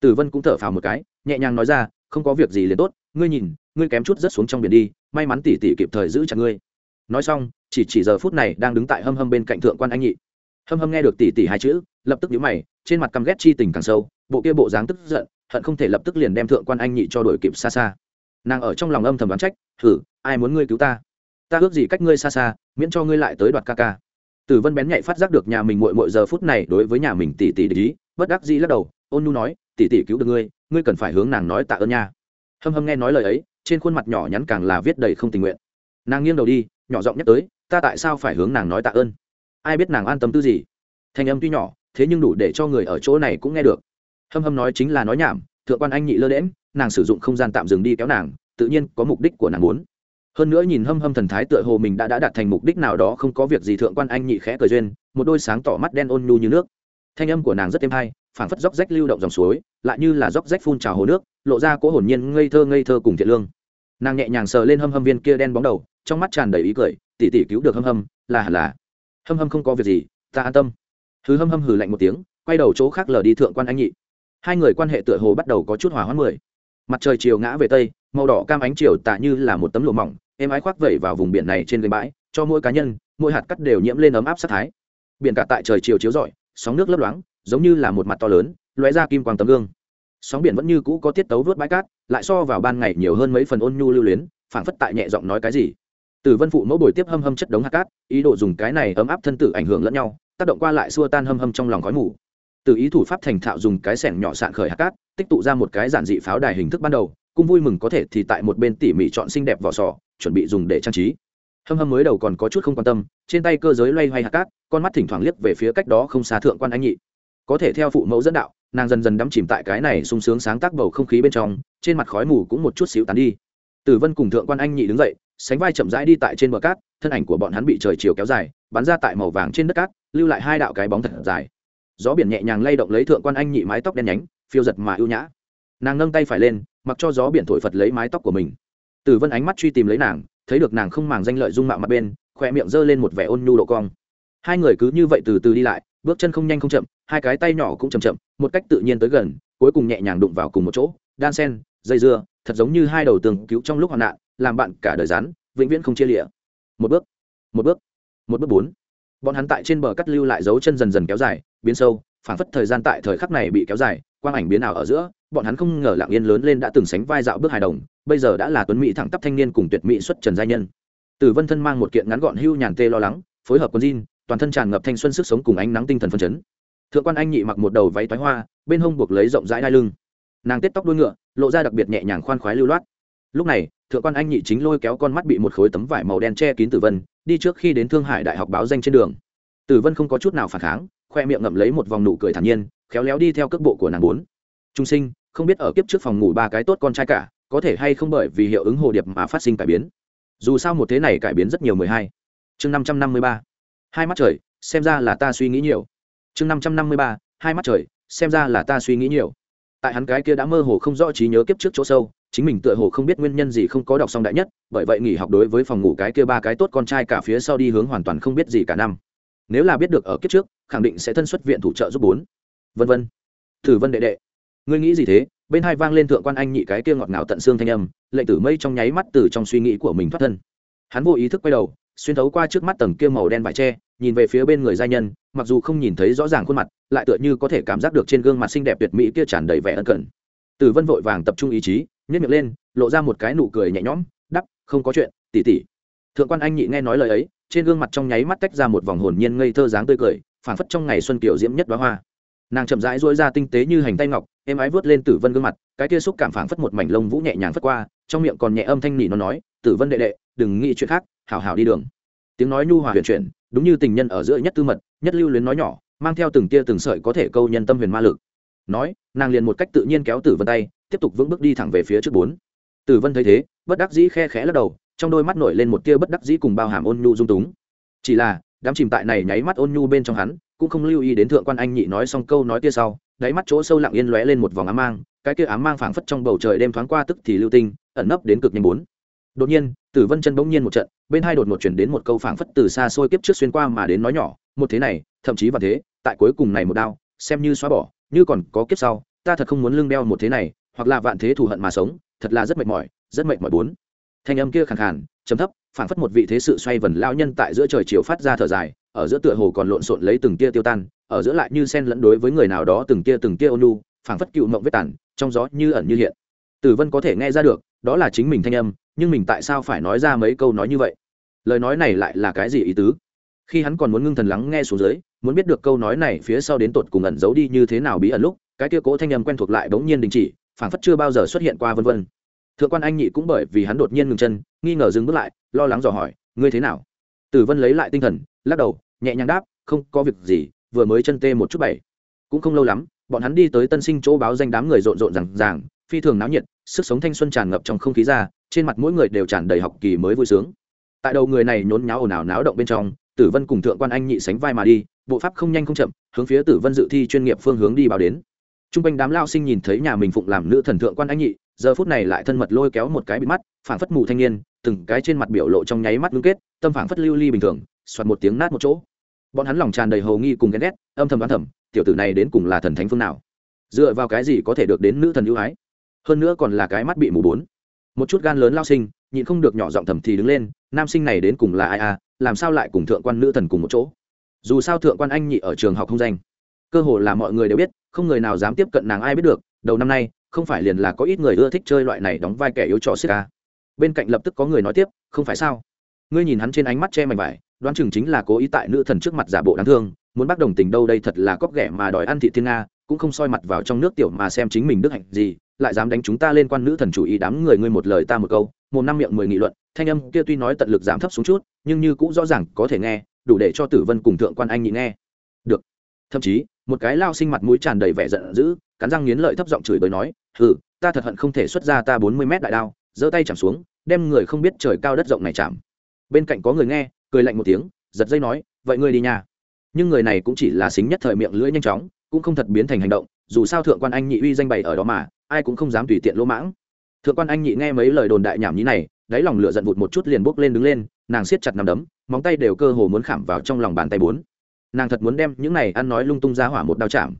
Tử vân cũng thở phào một cái, nhẹ nhàng nói ra, không có việc gì liền tốt, ngươi nhìn, ngươi kém chút rất xuống trong biển đi, may mắn tỷ tỷ kịp thời giữ chặt ngươi. Nói xong, chỉ chỉ giờ phút này đang đứng tại hâm hâm bên cạnh thượng quan anh nhị. Hâm hâm nghe được tỷ tỷ hai chữ, lập tức nhíu mày, trên mặt căm ghét chi tình càng sâu, bộ kia bộ dáng tức giận, hận không thể lập tức liền đem thượng quan anh nhị cho đổi kịp xa xa. Nàng ở trong lòng âm thầm đoán trách thử ai muốn ngươi cứu ta? Ta ước gì cách ngươi xa xa, miễn cho ngươi lại tới đoạt ca ca tử vân bén nhạy phát giác được nhà mình mội mội giờ phút này đối với nhà mình tỷ tỷ để ý, bất đắc dĩ lắc đầu, ôn nhu nói, tỷ tỷ cứu được ngươi ngươi cần phải hướng nàng nói tạ ơn nha. Hâm hâm nghe nói lời ấy, trên khuôn mặt nhỏ nhắn càng là viết đầy không tình nguyện. Nàng nghiêng đầu đi, nhỏ giọng nhắc tới, ta tại sao phải hướng nàng nói tạ ơn? Ai biết nàng an tâm tư gì? Thanh âm tuy nhỏ, thế nhưng đủ để cho người ở chỗ này cũng nghe được. Hâm hâm nói chính là nói nhảm, thượng quan anh nhị lơ đễm nàng sử dụng không gian tạm dừng đi kéo nàng, tự nhiên có mục đích của nàng muốn hơn nữa nhìn hâm hâm thần thái tựa hồ mình đã đã đạt thành mục đích nào đó không có việc gì thượng quan anh nhị khẽ cười duyên, một đôi sáng tỏ mắt đen ôn nhu như nước. Thanh âm của nàng rất êm hay, phảng phất róc rách lưu động dòng suối, lại như là róc rách phun trào hồ nước, lộ ra cỗ hồn nhiên ngây thơ ngây thơ cùng thiện lương. Nàng nhẹ nhàng sờ lên hâm hâm viên kia đen bóng đầu, trong mắt tràn đầy ý cười, tỉ tỉ cứu được hâm hâm, là hẳn là. Hâm hâm không có việc gì, ta an tâm. Thứ hâm hâm hừ lạnh một tiếng, quay đầu chỗ khác lờ đi thượng quan anh nhị. Hai người quan hệ tựa hồ bắt đầu có chút hỏa hoãn mười. Mặt trời chiều ngã về tây, màu đỏ cam ánh chiều tạ như là một tấm lụa mỏng êm ái khoác vẩy vào vùng biển này trên gành bãi, cho mỗi cá nhân, mỗi hạt cắt đều nhiễm lên ấm áp sát thái. Biển cả tại trời chiều chiếu rọi, sóng nước lấp loáng, giống như là một mặt to lớn, lóe ra kim quang tấm gương. Sóng biển vẫn như cũ có tiết tấu vớt bãi cát, lại so vào ban ngày nhiều hơn mấy phần ôn nhu lưu luyến, phảng phất tại nhẹ giọng nói cái gì. Từ vân phụ mẫu bồi tiếp hâm hâm chất đống hạt cát, ý đồ dùng cái này ấm áp thân tử ảnh hưởng lẫn nhau, tác động qua lại xua tan hâm hâm trong lòng khói mù. Từ ý thủ pháp thành thạo dùng cái sẻng nhỏ sạn khởi hạt cát, tích tụ ra một cái giản dị pháo đài hình thức ban đầu cung vui mừng có thể thì tại một bên tỉ mỉ chọn xinh đẹp vỏ sò chuẩn bị dùng để trang trí. Hâm hâm mới đầu còn có chút không quan tâm, trên tay cơ giới loay hoay hạt cát, con mắt thỉnh thoảng liếc về phía cách đó không xa thượng quan anh nhị. Có thể theo phụ mẫu dẫn đạo, nàng dần dần đắm chìm tại cái này sung sướng sáng tác bầu không khí bên trong, trên mặt khói mù cũng một chút xíu tán đi. Tử vân cùng thượng quan anh nhị đứng dậy, sánh vai chậm rãi đi tại trên bờ cát, thân ảnh của bọn hắn bị trời chiều kéo dài, bắn ra tại màu vàng trên đất cát, lưu lại hai đạo cái bóng thật dài. Gió biển nhẹ nhàng lay động lấy thượng quan anh nhị mái tóc đen nhánh, phiêu giật mà ưu nhã. Nàng nâng tay phải lên, mặc cho gió biển thổi phật lấy mái tóc của mình tử vân ánh mắt truy tìm lấy nàng, thấy được nàng không màng danh lợi dung mạo mặt bên khoe miệng giơ lên một vẻ ôn nhu độ cong. Hai người cứ như vậy từ từ đi lại, bước chân không nhanh không chậm, hai cái tay nhỏ cũng chậm chậm, một cách tự nhiên tới gần, cuối cùng nhẹ nhàng đụng vào cùng một chỗ, đan sen, dây dưa, thật giống như hai đầu tường cứu trong lúc hoạn nạn, làm bạn cả đời rắn, vĩnh viễn không chia lịa một bước một bước một bước bốn. Bọn hắn tại trên bờ cắt lưu lại dấu chân dần dần kéo dài, biến sâu phản phất thời gian tại thời khắc này bị kéo dài, quang ảnh biến ảo ở giữa, bọn hắn không ngờ lặng yên lớn lên đã từng sánh vai dạo bước hài đồng bây giờ đã là tuấn mỹ thẳng tắp thanh niên cùng tuyệt mỹ xuất trần gia nhân. Tử vân thân mang một kiện ngắn gọn hưu nhàn tê lo lắng, phối hợp con jean, toàn thân tràn ngập thanh xuân sức sống cùng ánh nắng tinh thần phân chấn. Thượng quan anh nhị mặc một đầu váy toái hoa, bên hông buộc lấy rộng rãi đai lưng. Nàng tết tóc đuôi ngựa, lộ ra đặc biệt nhẹ nhàng khoan khoái lưu loát. Lúc này, thượng quan anh nhị chính lôi kéo con mắt bị một khối tấm vải màu đen che kín tử vân, đi trước khi đến thương hải đại học báo danh trên đường. Tử vân không có chút nào phản kháng, khoe miệng ngậm lấy một vòng nụ cười thản nhiên, khéo léo đi theo cước bộ của nàng bốn. Trung sinh, không biết ở kiếp trước phòng ngủ ba cái tốt con trai cả có thể hay không bởi vì hiệu ứng hồ điệp mà phát sinh cải biến. Dù sao một thế này cải biến rất nhiều mười hai. Chương năm trăm năm mươi ba. Hai mắt trời, xem ra là ta suy nghĩ nhiều. Chương năm trăm năm mươi ba, hai mắt trời, xem ra là ta suy nghĩ nhiều. Tại hắn cái kia đã mơ hồ không rõ trí nhớ kiếp trước chỗ sâu, chính mình tựa hồ không biết nguyên nhân gì không có đọc xong đại nhất, bởi vậy nghỉ học đối với phòng ngủ cái kia ba cái tốt con trai cả phía sau đi hướng hoàn toàn không biết gì cả năm. Nếu là biết được ở kiếp trước, khẳng định sẽ thân xuất viện thủ trợ giúp bốn. Vân vân. Thử vân đệ đệ ngươi nghĩ gì thế? Bên hai vang lên thượng quan anh nhị cái kia ngọt ngào tận xương thanh âm, lệnh tử mây trong nháy mắt từ trong suy nghĩ của mình thoát thân. Hắn vô ý thức quay đầu, xuyên thấu qua trước mắt tầng kia màu đen vải tre, nhìn về phía bên người gia nhân, mặc dù không nhìn thấy rõ ràng khuôn mặt, lại tựa như có thể cảm giác được trên gương mặt xinh đẹp tuyệt mỹ kia tràn đầy vẻ ân cần. Tử vân vội vàng tập trung ý chí nhét miệng lên, lộ ra một cái nụ cười nhẹ nhõm, đắp, không có chuyện tỉ tỉ thượng quan anh nhị nghe nói lời ấy, trên gương mặt trong nháy mắt tách ra một vòng hồn nhiên ngây thơ dáng tươi cười, phảng phất trong ngày xuân kiểu diễm nhất đoá hoa. Nàng chậm rãi dỗi ra tinh tế như hành tay ngọc êm ái vớt lên tử vân gương mặt, cái kia xúc cảm phảng phất một mảnh lông vũ nhẹ nhàng phất qua, trong miệng còn nhẹ âm thanh nỉ nó nói, tử vân đệ đệ, đừng nghĩ chuyện khác, hảo hảo đi đường. Tiếng nói nhu hòa huyền chuyển, đúng như tình nhân ở giữa nhất tư mật, nhất lưu luyến nói nhỏ, mang theo từng tia từng sợi có thể câu nhân tâm huyền ma lực. Nói, nàng liền một cách tự nhiên kéo tử vân tay, tiếp tục vững bước đi thẳng về phía trước bốn. Tử vân thấy thế, bất đắc dĩ khe khẽ lắc đầu, trong đôi mắt nổi lên một tia bất đắc dĩ cùng bao hàm ôn nhu dung túng. Chỉ là đám chìm tại này nháy mắt ôn nhu bên trong hắn, cũng không lưu ý đến thượng quan anh nhị nói xong câu nói kia sau, đáy mắt chỗ sâu lặng yên lóe lên một vòng ám mang, cái kia ám mang phảng phất trong bầu trời đêm thoáng qua tức thì lưu tinh, ẩn nấp đến cực nhanh bốn. Đột nhiên, tử vân chân bỗng nhiên một trận, bên hai đột một chuyển đến một câu phảng phất từ xa xôi kiếp trước xuyên qua mà đến nói nhỏ, một thế này, thậm chí và thế, tại cuối cùng này một đao, xem như xóa bỏ, như còn có kiếp sau, ta thật không muốn lưng đeo một thế này, hoặc là vạn thế thù hận mà sống, thật là rất mệt mỏi, rất mệt mỏi bốn. Thanh âm kia khàn khàn chấm thấp phảng phất một vị thế sự xoay vần lao nhân tại giữa trời chiều phát ra thở dài, ở giữa tựa hồ còn lộn xộn lấy từng tia tiêu tan, ở giữa lại như sen lẫn đối với người nào đó từng tia từng tia ônu, phảng phất cựu mộng vết tàn, trong gió như ẩn như hiện. Tử vân có thể nghe ra được, đó là chính mình thanh âm, nhưng mình tại sao phải nói ra mấy câu nói như vậy? Lời nói này lại là cái gì ý tứ? Khi hắn còn muốn ngưng thần lắng nghe xuống dưới, muốn biết được câu nói này phía sau đến tột cùng ẩn giấu đi như thế nào bí ẩn lúc, cái kia cố thanh âm quen thuộc lại bỗng nhiên đình chỉ, phảng phất chưa bao giờ xuất hiện qua vân vân thượng quan anh nhị cũng bởi vì hắn đột nhiên ngừng chân, nghi ngờ dừng bước lại, lo lắng dò hỏi, ngươi thế nào? Tử vân lấy lại tinh thần, lắc đầu, nhẹ nhàng đáp, không có việc gì, vừa mới chân tê một chút bảy. Cũng không lâu lắm, bọn hắn đi tới tân sinh chỗ báo danh đám người rộn rộn rằng ràng, phi thường náo nhiệt, sức sống thanh xuân tràn ngập trong không khí ra, trên mặt mỗi người đều tràn đầy học kỳ mới vui sướng. Tại đầu người này nhốn nháo ồn ào náo động bên trong, tử vân cùng thượng quan anh nhị sánh vai mà đi, bộ pháp không nhanh không chậm, hướng phía tử vân dự thi chuyên nghiệp phương hướng đi báo đến. T r u n g quanh đám lao sinh nhìn thấy nhà mình phụng làm nữ thần thượng quan anh nhị giờ phút này lại thân mật lôi kéo một cái bị mắt, phảng phất mù thanh niên, từng cái trên mặt biểu lộ trong nháy mắt ngưng kết, tâm phảng phất lưu ly bình thường soạt một tiếng nát một chỗ. Bọn hắn lòng tràn đầy hầu nghi cùng ghen ghét, âm thầm đoán thầm, tiểu tử này đến cùng là thần thánh phương nào? Dựa vào cái gì có thể được đến nữ thần ưu ái? Hơn nữa còn là cái mắt bị mù bốn. Một chút gan lớn lao sinh, nhịn không được nhỏ giọng thầm thì đứng lên, nam sinh này đến cùng là ai à làm sao lại cùng thượng quan nữ thần cùng một chỗ? Dù sao thượng quan anh nhị ở trường học không danh. Cơ hồ là mọi người đều biết, không người nào dám tiếp cận nàng ai biết được, đầu năm nay không phải liền là có ít người ưa thích chơi loại này đóng vai kẻ yếu trò xích ca. Bên cạnh lập tức có người nói tiếp, không phải sao? Ngươi nhìn hắn trên ánh mắt che mảnh vải, đoán chừng chính là cố ý tại nữ thần trước mặt giả bộ đáng thương, muốn bắt đồng tình đâu đây thật là cóc ghẻ mà đòi ăn thị thiên nga, cũng không soi mặt vào trong nước tiểu mà xem chính mình đức hạnh gì, lại dám đánh chúng ta lên quan nữ thần chủ ý đám người ngươi một lời ta một câu, một năm miệng mười nghị luận, thanh âm kia tuy nói tận lực giảm thấp xuống chút, nhưng như cũng rõ ràng có thể nghe, đủ để cho tử vân cùng thượng quan anh nhị nghe. Được. Thậm chí, một cái lao sinh mặt mũi tràn đầy vẻ giận dữ, cắn răng nghiến lợi thấp giọng chửi bới nói hừ, ta thật hận không thể xuất ra ta bốn mươi mét đại đao, giơ tay chạm xuống, đem người không biết trời cao đất rộng này chạm. Bên cạnh có người nghe, cười lạnh một tiếng, giật dây nói, vậy ngươi đi nhà nhưng người này cũng chỉ là xính nhất thời miệng lưỡi nhanh chóng, cũng không thật biến thành hành động, dù sao thượng quan anh nhị uy danh bày ở đó mà, ai cũng không dám tùy tiện lỗ mãng. Thượng quan anh nhị nghe mấy lời đồn đại nhảm nhí này, đáy lòng lửa giận vụt một chút liền bốc lên đứng lên, nàng siết chặt nằm đấm, móng tay đều cơ hồ muốn khảm vào trong lòng bàn tay bốn. Nàng thật muốn đem những này ăn nói lung tung ra hỏa một đao chạm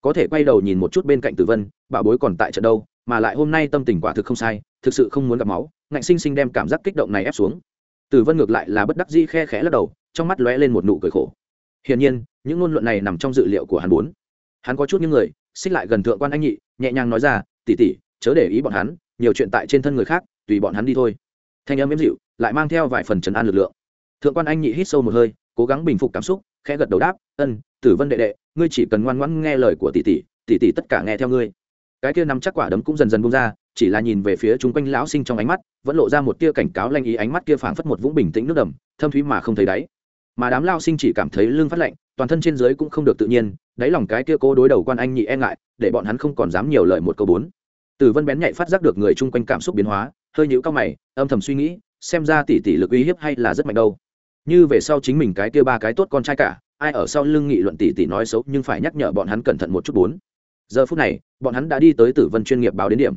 có thể quay đầu nhìn một chút bên cạnh tử vân, bảo bối còn tại trận đâu, mà lại hôm nay tâm tình quả thực không sai, thực sự không muốn gặp máu, ngạnh sinh sinh đem cảm giác kích động này ép xuống. Tử vân ngược lại là bất đắc dĩ khe khẽ lắc đầu, trong mắt lóe lên một nụ cười khổ. Hiển nhiên, những ngôn luận này nằm trong dự liệu của hắn bốn. Hắn có chút những người, xích lại gần thượng quan anh nhị, nhẹ nhàng nói ra tỉ tỉ chớ để ý bọn hắn, nhiều chuyện tại trên thân người khác, tùy bọn hắn đi thôi. Thanh âm ếm dịu, lại mang theo vài phần trấn an lực lượng. Thượng quan anh nhị hít sâu một hơi, cố gắng bình phục cảm xúc, khẽ gật đầu đáp ân, tử vân đệ đệ, ngươi chỉ cần ngoan ngoãn nghe lời của tỷ tỷ tỷ tỷ tất cả nghe theo ngươi. Cái kia nắm chắc quả đấm cũng dần dần bung ra, chỉ là nhìn về phía chung quanh lão sinh trong ánh mắt, vẫn lộ ra một tia cảnh cáo lanh ý ánh mắt kia phảng phất một vũng bình tĩnh nước đầm, thâm thúy mà không thấy đáy. Mà đám lao sinh chỉ cảm thấy lưng phát lạnh, toàn thân trên dưới cũng không được tự nhiên, đáy lòng cái kia cố đối đầu quan anh nhị e ngại, để bọn hắn không còn dám nhiều lời một câu bốn. Tử vân bén nhạy phát giác được người chung quanh cảm xúc biến hóa, hơi nhũ cao mày, âm thầm suy nghĩ, xem ra tỷ tỷ lực uy hiếp hay là rất mạnh đâu. Như về sau chính mình cái kia ba cái tốt con trai cả ai ở sau lưng nghị luận tỷ tỷ nói xấu nhưng phải nhắc nhở bọn hắn cẩn thận một chút bốn. Giờ phút này, bọn hắn đã đi tới tử vân chuyên nghiệp báo đến điểm.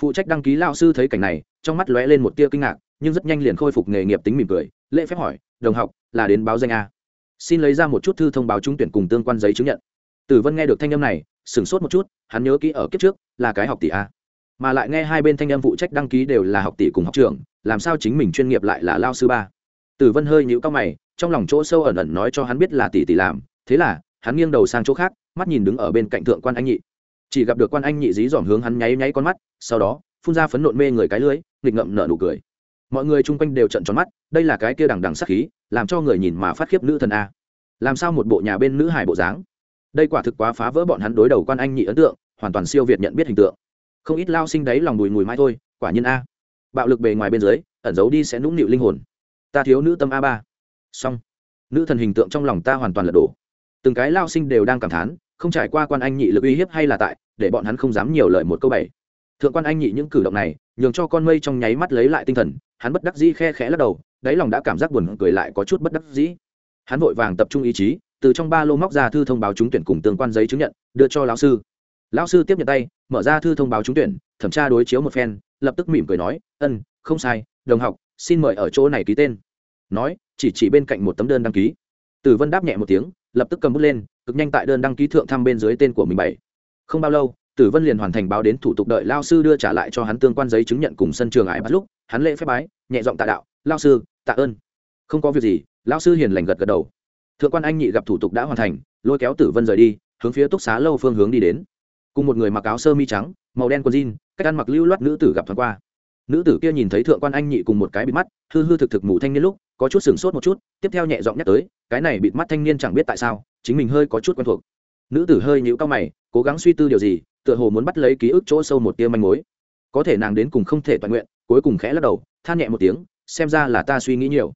Phụ trách đăng ký lao sư thấy cảnh này, trong mắt lóe lên một tia kinh ngạc, nhưng rất nhanh liền khôi phục nghề nghiệp tính mỉm cười, lễ phép hỏi, đồng học, là đến báo danh a? Xin lấy ra một chút thư thông báo trúng tuyển cùng tương quan giấy chứng nhận. Tử vân nghe được thanh âm này, sửng sốt một chút, hắn nhớ kỹ ở kiếp trước, là cái học tỷ a. Mà lại nghe hai bên thanh âm phụ trách đăng ký đều là học tỷ cùng học trường làm sao chính mình chuyên nghiệp lại là lao sư ba? Tử vân hơi nhũ cao mày trong lòng chỗ sâu ẩn ẩn nói cho hắn biết là tỷ tỷ làm, thế là, hắn nghiêng đầu sang chỗ khác, mắt nhìn đứng ở bên cạnh thượng quan anh nhị. Chỉ gặp được quan anh nhị dí dỏm hướng hắn nháy nháy con mắt, sau đó, phun ra phấn nộn mê người cái lưới, nghịch ngậm nở nụ cười. Mọi người chung quanh đều trận tròn mắt, đây là cái kia đằng đằng sắc khí, làm cho người nhìn mà phát khiếp nữ thần a. Làm sao một bộ nhà bên nữ hải bộ dáng? Đây quả thực quá phá vỡ bọn hắn đối đầu quan anh nhị ấn tượng, hoàn toàn siêu việt nhận biết hình tượng. Không ít lao sinh đấy lòng bùi mùi mai thôi, quả nhiên a. Bạo lực bề ngoài bên dưới, ẩn giấu đi sẽ nũng nịu linh hồn. Ta thiếu nữ tâm a ba xong, nữ thần hình tượng trong lòng ta hoàn toàn lật đổ. Từng cái lao sinh đều đang cảm thán không trải qua quan anh nhị lực uy hiếp hay là tại để bọn hắn không dám nhiều lời một câu bảy. Thượng quan anh nhị những cử động này nhường cho con mây trong nháy mắt lấy lại tinh thần hắn bất đắc dĩ khe khẽ lắc đầu đáy lòng đã cảm giác buồn cười lại có chút bất đắc dĩ. Hắn vội vàng tập trung ý chí từ trong ba lô móc ra thư thông báo trúng tuyển cùng tương quan giấy chứng nhận đưa cho lão sư. Lão sư tiếp nhận tay mở ra thư thông báo trúng tuyển thẩm tra đối chiếu một phen lập tức mỉm cười nói ân không sai đồng học xin mời ở chỗ này ký tên. Nói chỉ chỉ bên cạnh một tấm đơn đăng ký. Tử vân đáp nhẹ một tiếng, lập tức cầm bút lên, cực nhanh tại đơn đăng ký thượng thăm bên dưới tên của mình bảy. Không bao lâu tử vân liền hoàn thành báo đến thủ tục đợi lao sư đưa trả lại cho hắn tương quan giấy chứng nhận cùng sân trường ải bắt lúc, hắn lễ phép bái, nhẹ giọng tạ đạo, lao sư, tạ ơn. Không có việc gì, lao sư hiền lành gật gật đầu. Thượng quan anh nhị gặp thủ tục đã hoàn thành, lôi kéo tử vân rời đi, hướng phía túc xá lâu phương hướng đi đến. Cùng một người mặc áo sơ mi trắng, màu đen quần jean, cách ăn mặc lưu loát nữ tử gặp thoáng qua nữ tử kia nhìn thấy thượng quan anh nhị cùng một cái bịt mắt, hư hư thực thực mù thanh niên lúc, có chút sửng sốt một chút, tiếp theo nhẹ giọng nhắc tới, cái này bịt mắt thanh niên chẳng biết tại sao, chính mình hơi có chút quen thuộc. Nữ tử hơi nhíu cao mày, cố gắng suy tư điều gì, tựa hồ muốn bắt lấy ký ức chỗ sâu một tia manh mối. Có thể nàng đến cùng không thể toàn nguyện, cuối cùng khẽ lắc đầu, than nhẹ một tiếng, xem ra là ta suy nghĩ nhiều.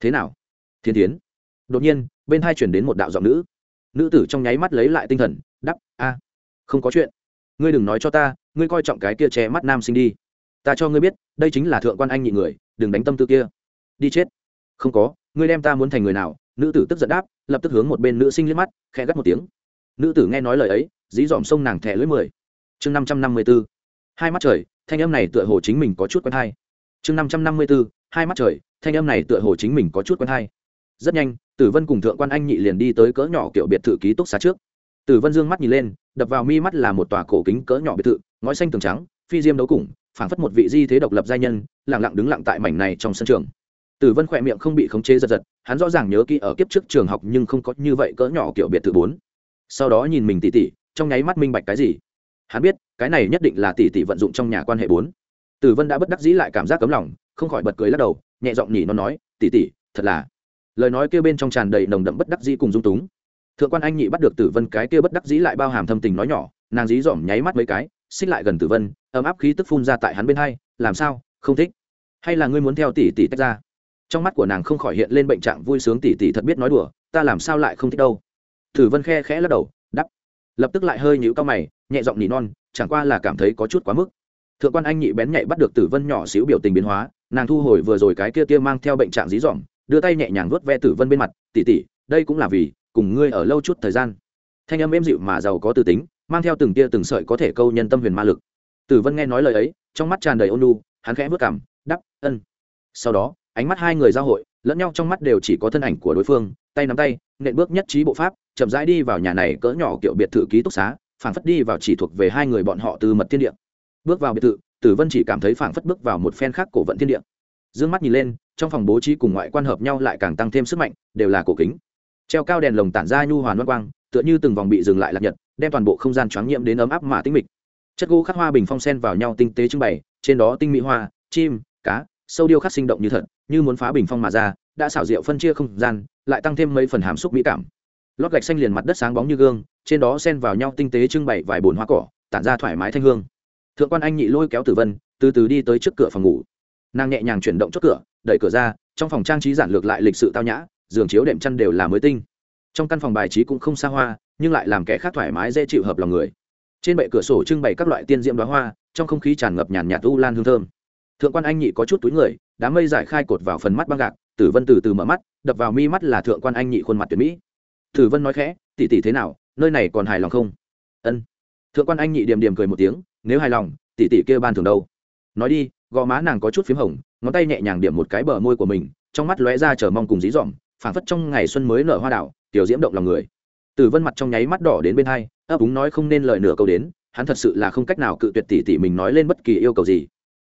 Thế nào? Thiên tiến đột nhiên, bên hai chuyển đến một đạo giọng nữ. Nữ tử trong nháy mắt lấy lại tinh thần đắp a, không có chuyện. Ngươi đừng nói cho ta, ngươi coi trọng cái kia che mắt nam sinh đi ta cho ngươi biết, đây chính là thượng quan anh nhị người, đừng đánh tâm tư kia. Đi chết. Không có, ngươi đem ta muốn thành người nào? Nữ tử tức giận đáp, lập tức hướng một bên nữ sinh liếc mắt, khẽ gắt một tiếng. Nữ tử nghe nói lời ấy, dí dòm sông nàng thẻ lưỡi mười. Chương năm trăm năm mươi b ố hai mắt trời, thanh âm này tựa hồ chính mình có chút quen hay. Chương năm trăm năm mươi b ố hai mắt trời, thanh âm này tựa hồ chính mình có chút quen hay. Rất nhanh, tử vân cùng thượng quan anh nhị liền đi tới cỡ nhỏ kiểu biệt thự ký túc xá trước. Tử vân dương mắt nhìn lên, đập vào mi mắt là một tòa cổ kính cỡ nhỏ biệt thự, ngói xanh tường trắng, phi diêm đấu củng phảng phất một vị di thế độc lập giai nhân lẳng lặng đứng lặng tại mảnh này trong sân trường. Tử vân khỏe miệng không bị khống chế giật giật, hắn rõ ràng nhớ kỹ ở kiếp trước trường học nhưng không có như vậy cỡ nhỏ kiểu biệt thự bốn. Sau đó nhìn mình tỉ tỉ, trong nháy mắt minh bạch cái gì? Hắn biết, cái này nhất định là tỷ tỷ vận dụng trong nhà quan hệ bốn. Tử vân đã bất đắc dĩ lại cảm giác cấm lòng, không khỏi bật cười lắc đầu, nhẹ giọng nhỉ nó nói tỷ tỷ thật là. Lời nói kêu bên trong tràn đầy nồng đậm bất đắc dĩ cùng dung túng. Thượng quan anh nhị bắt được tử vân cái kia bất đắc dĩ lại bao hàm thâm tình nói nhỏ, nàng dí dỏm nháy mắt mấy cái xích lại gần tử vân, ấm áp khí tức phun ra tại hắn bên hai, làm sao? Không thích. Hay là ngươi muốn theo tỷ tỷ tách ra? Trong mắt của nàng không khỏi hiện lên bệnh trạng vui sướng, tỷ tỷ thật biết nói đùa, ta làm sao lại không thích đâu. Tử vân khe khẽ lắc đầu đắp lập tức lại hơi nhũ cao mày, nhẹ giọng nỉ non, chẳng qua là cảm thấy có chút quá mức. Thượng quan anh nhị bén nhạy bắt được tử vân nhỏ xíu biểu tình biến hóa, nàng thu hồi vừa rồi cái kia kia mang theo bệnh trạng dí dỏm, đưa tay nhẹ nhàng vuốt ve tử vân bên mặt tỉ tỉ đây cũng là vì cùng ngươi ở lâu chút thời gian. Thanh âm êm dịu mà giàu có từ tính mang theo từng tia từng sợi có thể câu nhân tâm huyền ma lực. Tử vân nghe nói lời ấy, trong mắt tràn đầy ôn lu hắn khẽ vớt cảm đắp ân. Sau đó, ánh mắt hai người giao hội, lẫn nhau trong mắt đều chỉ có thân ảnh của đối phương, tay nắm tay, nện bước nhất trí bộ pháp, chậm rãi đi vào nhà này cỡ nhỏ kiểu biệt thự ký túc xá, phảng phất đi vào chỉ thuộc về hai người bọn họ từ mật thiên địa. Bước vào biệt thự, tử vân chỉ cảm thấy phảng phất bước vào một phen khác cổ vận thiên địa. Dương mắt nhìn lên, trong phòng bố trí cùng ngoại quan hợp nhau lại càng tăng thêm sức mạnh, đều là cổ kính. Treo cao đèn lồng tản ra nhu hoàn văn quang, tựa như từng vòng bị dừng lại lạc nhật đem toàn bộ không gian choáng nhiễm đến ấm áp mà tinh mịch. Chất gỗ khắc hoa bình phong sen vào nhau tinh tế trưng bày, trên đó tinh mỹ hoa, chim, cá, sâu điêu khắc sinh động như thật, như muốn phá bình phong mà ra, đã xảo diệu phân chia không gian, lại tăng thêm mấy phần hàm xúc mỹ cảm. Lót gạch xanh liền mặt đất sáng bóng như gương, trên đó sen vào nhau tinh tế trưng bày vài bồn hoa cỏ, tản ra thoải mái thanh hương. Thượng quan anh nhị lôi kéo tử vân, từ từ đi tới trước cửa phòng ngủ. Nàng nhẹ nhàng chuyển động chốt cửa, đẩy cửa ra, trong phòng trang trí giản lược lại lịch sự tao nhã, giường chiếu đệm chăn đều là mới tinh trong căn phòng bài trí cũng không xa hoa, nhưng lại làm kẻ khác thoải mái dễ chịu hợp lòng người. Trên bệ cửa sổ trưng bày các loại tiên diễm đoá hoa, trong không khí tràn ngập nhàn nhạt u lan hương thơm. Thượng quan anh nhị có chút túi người, đám mây giải khai cột vào phần mắt băng gạc, tử vân từ từ mở mắt, đập vào mi mắt là thượng quan anh nhị khuôn mặt tuyệt mỹ. Tử vân nói khẽ tỉ tỉ thế nào, nơi này còn hài lòng không? Ân. Thượng quan anh nhị điềm điềm cười một tiếng, nếu hài lòng tỉ tỉ kia ban thường đâu? Nói đi, gò má nàng có chút p h í m hồng, ngón tay nhẹ nhàng điểm một cái bờ môi của mình, trong mắt lóe ra chờ mong cùng dí dỏm, phảng phất trong ngày xuân mới nở hoa đảo tiểu diễm động lòng người. Tử vân mặt trong nháy mắt đỏ đến bên hai, ấp úng nói không nên lời nửa câu đến, hắn thật sự là không cách nào cự tuyệt tỉ tỉ mình nói lên bất kỳ yêu cầu gì.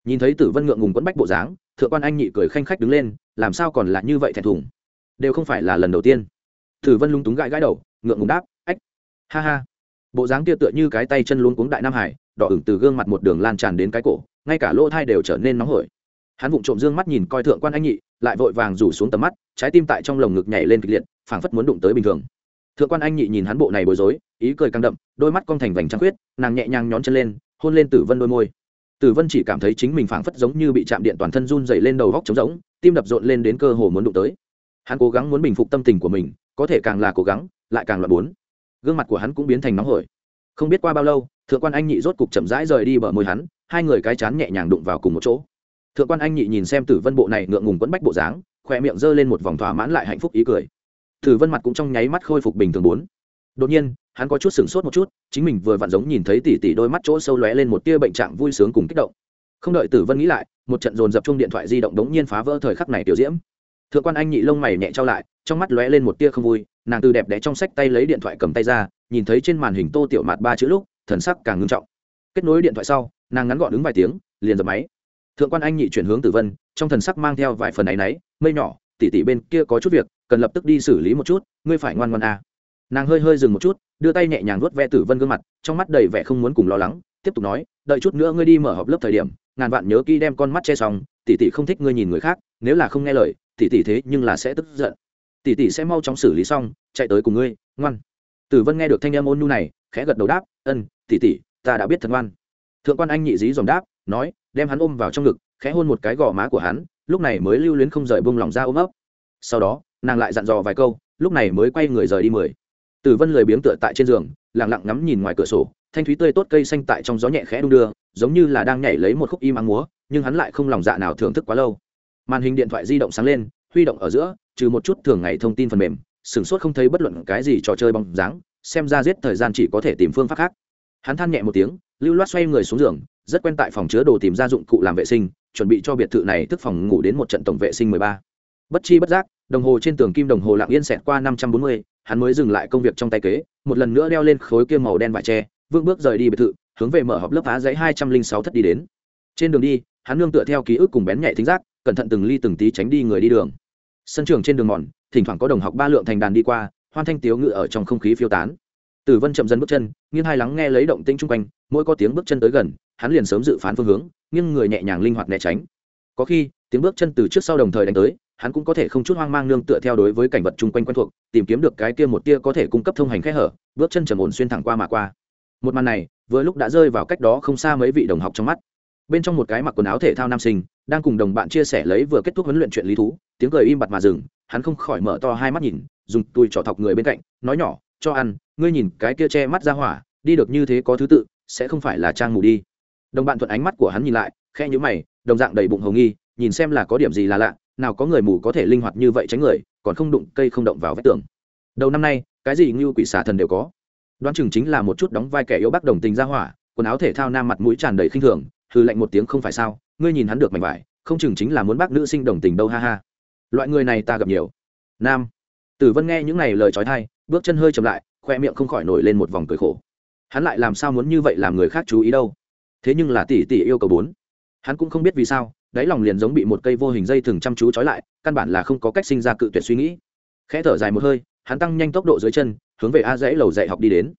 Nhìn thấy tử vân ngượng ngùng quẫn bách bộ dáng, thượng quan anh nhị cười khanh khách đứng lên, làm sao còn là như vậy thẹn thùng? Đều không phải là lần đầu tiên. Tử vân lung túng gãi gãi đầu, ngượng ngùng đáp, ách, ha ha. Bộ dáng kia tựa như cái tay chân luôn cuống đại nam hải, đỏ ửng từ gương mặt một đường lan tràn đến cái cổ, ngay cả lỗ thai đều trở nên nóng hổi hắn vụng trộm dương mắt nhìn coi thượng quan anh nhị, lại vội vàng rủ xuống tầm mắt, trái tim tại trong lồng ngực nhảy lên kịch liệt, phảng phất muốn đụng tới bình thường. Thượng quan anh nhị nhìn hắn bộ này bối rối, ý cười căng đậm, đôi mắt cong thành vành trăng khuyết, nàng nhẹ nhàng nhón chân lên, hôn lên tử vân đôi môi. Tử vân chỉ cảm thấy chính mình phảng phất giống như bị chạm điện toàn thân run dày lên đầu góc trống rỗng, tim đập rộn lên đến cơ hồ muốn đụng tới. Hắn cố gắng muốn bình phục tâm tình của mình, có thể càng là cố gắng, lại càng loạn bốn. Gương mặt của hắn cũng biến thành nóng hổi. Không biết qua bao lâu, thượng quan anh nhị rốt cục chậm rãi rời đi bờ môi hắn, hai người cái chán nhẹ nhàng đụng vào cùng một chỗ thượng quan anh nhị nhìn xem tử vân bộ này ngượng ngùng quẫn bách bộ dáng, khỏe miệng g lên một vòng thỏa mãn lại hạnh phúc ý cười. Tử vân mặt cũng trong nháy mắt khôi phục bình thường bốn. Đột nhiên, hắn có chút sửng sốt một chút, chính mình vừa vặn giống nhìn thấy tỉ tỉ đôi mắt chỗ sâu lóe lên một tia bệnh trạng vui sướng cùng kích động. Không đợi tử vân nghĩ lại, một trận dồn dập chung điện thoại di động đống nhiên phá vỡ thời khắc này tiểu diễm. Thượng quan anh nhị lông mày nhẹ trao lại, trong mắt lóe lên một tia không vui, nàng từ đẹp đẽ trong sách tay lấy điện thoại cầm tay ra, nhìn thấy trên màn hình tô tiểu mạt ba chữ lúc, thần sắc càng ngưng trọng. Kết nối điện thoại sau, nàng ngắn gọn đứng vài tiếng, liền dập máy thượng quan anh nhị chuyển hướng tử vân, trong thần sắc mang theo vài phần áy náy, mây nhỏ, tỉ tỉ bên kia có chút việc, cần lập tức đi xử lý một chút, ngươi phải ngoan ngoan à. nàng hơi hơi dừng một chút, đưa tay nhẹ nhàng vuốt ve tử vân gương mặt, trong mắt đầy vẻ không muốn cùng lo lắng, tiếp tục nói, đợi chút nữa ngươi đi mở họp lớp thời điểm, ngàn vạn nhớ kỹ đem con mắt che xong tỷ tỷ không thích ngươi nhìn người khác, nếu là không nghe lời tỷ tỷ thế nhưng là sẽ tức giận. Tỷ tỷ sẽ mau chóng xử lý xong, chạy tới cùng ngươi, ngoan. Tử vân nghe được thanh em ôn nhu này, khẽ gật đầu đáp, ân tỷ tỷ ta đã biết thật ngoan. Thượng quan anh nhị dí dòm đáp, nói đem hắn ôm vào trong ngực, khẽ hôn một cái gò má của hắn, lúc này mới lưu luyến không rời bông lòng ra ôm ấp. Sau đó, nàng lại dặn dò vài câu, lúc này mới quay người rời đi mười. Tử vân lười biếng tựa tại trên giường lẳng lặng ngắm nhìn ngoài cửa sổ, thanh thúy tươi tốt cây xanh tại trong gió nhẹ khẽ đung đưa, giống như là đang nhảy lấy một khúc im áng múa, nhưng hắn lại không lòng dạ nào thưởng thức quá lâu. Màn hình điện thoại di động sáng lên, huy động ở giữa, trừ một chút thường ngày thông tin phần mềm, sửng sốt không thấy bất luận cái gì trò chơi bóng dáng, xem ra giết thời gian chỉ có thể tìm phương pháp khác. Hắn than nhẹ một tiếng lưu loát xoay người xuống giường, rất quen tại phòng chứa đồ tìm ra dụng cụ làm vệ sinh, chuẩn bị cho biệt thự này thức phòng ngủ đến một trận tổng vệ sinh mười ba. Bất chi bất giác, đồng hồ trên tường kim đồng hồ lặng yên xẹt qua năm trăm bốn mươi, hắn mới dừng lại công việc trong tay kế, một lần nữa đeo lên khối kia màu đen vải tre vương bước rời đi biệt thự, hướng về mở họp lớp phá giấy hai trăm linh sáu thất đi đến. Trên đường đi, hắn nương tựa theo ký ức cùng bén nhạy thính giác, cẩn thận từng ly từng tí tránh đi người đi đường. Sân trường trên đường mòn, thỉnh thoảng có đồng học ba lượng thành đàn đi qua, hoan thanh tiếu ngự ở trong không khí phiêu tán tử vân chậm dần bước chân, nghiêng hai lắng nghe lấy động tĩnh chung quanh, mỗi có tiếng bước chân tới gần, hắn liền sớm dự phán phương hướng nhưng người nhẹ nhàng linh hoạt né tránh. Có khi, tiếng bước chân từ trước sau đồng thời đánh tới, hắn cũng có thể không chút hoang mang nương tựa theo đối với cảnh vật chung quanh quen thuộc, tìm kiếm được cái kia một tia có thể cung cấp thông hành khe hở, bước chân trầm ổn xuyên thẳng qua mà qua. Một màn này, vừa lúc đã rơi vào cách đó không xa mấy vị đồng học trong mắt. Bên trong một cái mặc quần áo thể thao nam sinh, đang cùng đồng bạn chia sẻ lấy vừa kết thúc huấn luyện chuyện lý thú, tiếng cười im bặt mà dừng, hắn không khỏi mở to hai mắt nhìn, dùng tui trỏ thọc người bên cạnh, nói nhỏ, cho ăn ngươi nhìn cái kia che mắt ra hỏa, đi được như thế có thứ tự, sẽ không phải là trang mù đi. Đồng bạn thuận ánh mắt của hắn nhìn lại khe nhữ mày, đồng dạng đầy bụng hồng nghi, nhìn xem là có điểm gì là lạ, nào có người mù có thể linh hoạt như vậy tránh người, còn không đụng cây không động vào vách tường. Đầu năm nay, cái gì như quỷ xà thần đều có. Đoán chừng chính là một chút đóng vai kẻ yếu bác đồng tình ra hỏa, quần áo thể thao nam mặt mũi tràn đầy khinh thường hư lạnh một tiếng không phải sao, ngươi nhìn hắn được mảnh vải, không chừng chính là muốn bác nữ sinh đồng tình đâu ha ha. Loại người này ta gặp nhiều. Nam. Tử vân nghe những này lời trói thai, bước chân hơi chậm lại khoe miệng không khỏi nổi lên một vòng cười khổ. Hắn lại làm sao muốn như vậy làm người khác chú ý đâu? Thế nhưng là tỷ tỷ yêu cầu bốn. Hắn cũng không biết vì sao, đáy lòng liền giống bị một cây vô hình dây thừng chăm chú trói lại, căn bản là không có cách sinh ra cự tuyệt suy nghĩ. Khẽ thở dài một hơi, hắn tăng nhanh tốc độ dưới chân, hướng về a dãy lầu dạy học đi đến.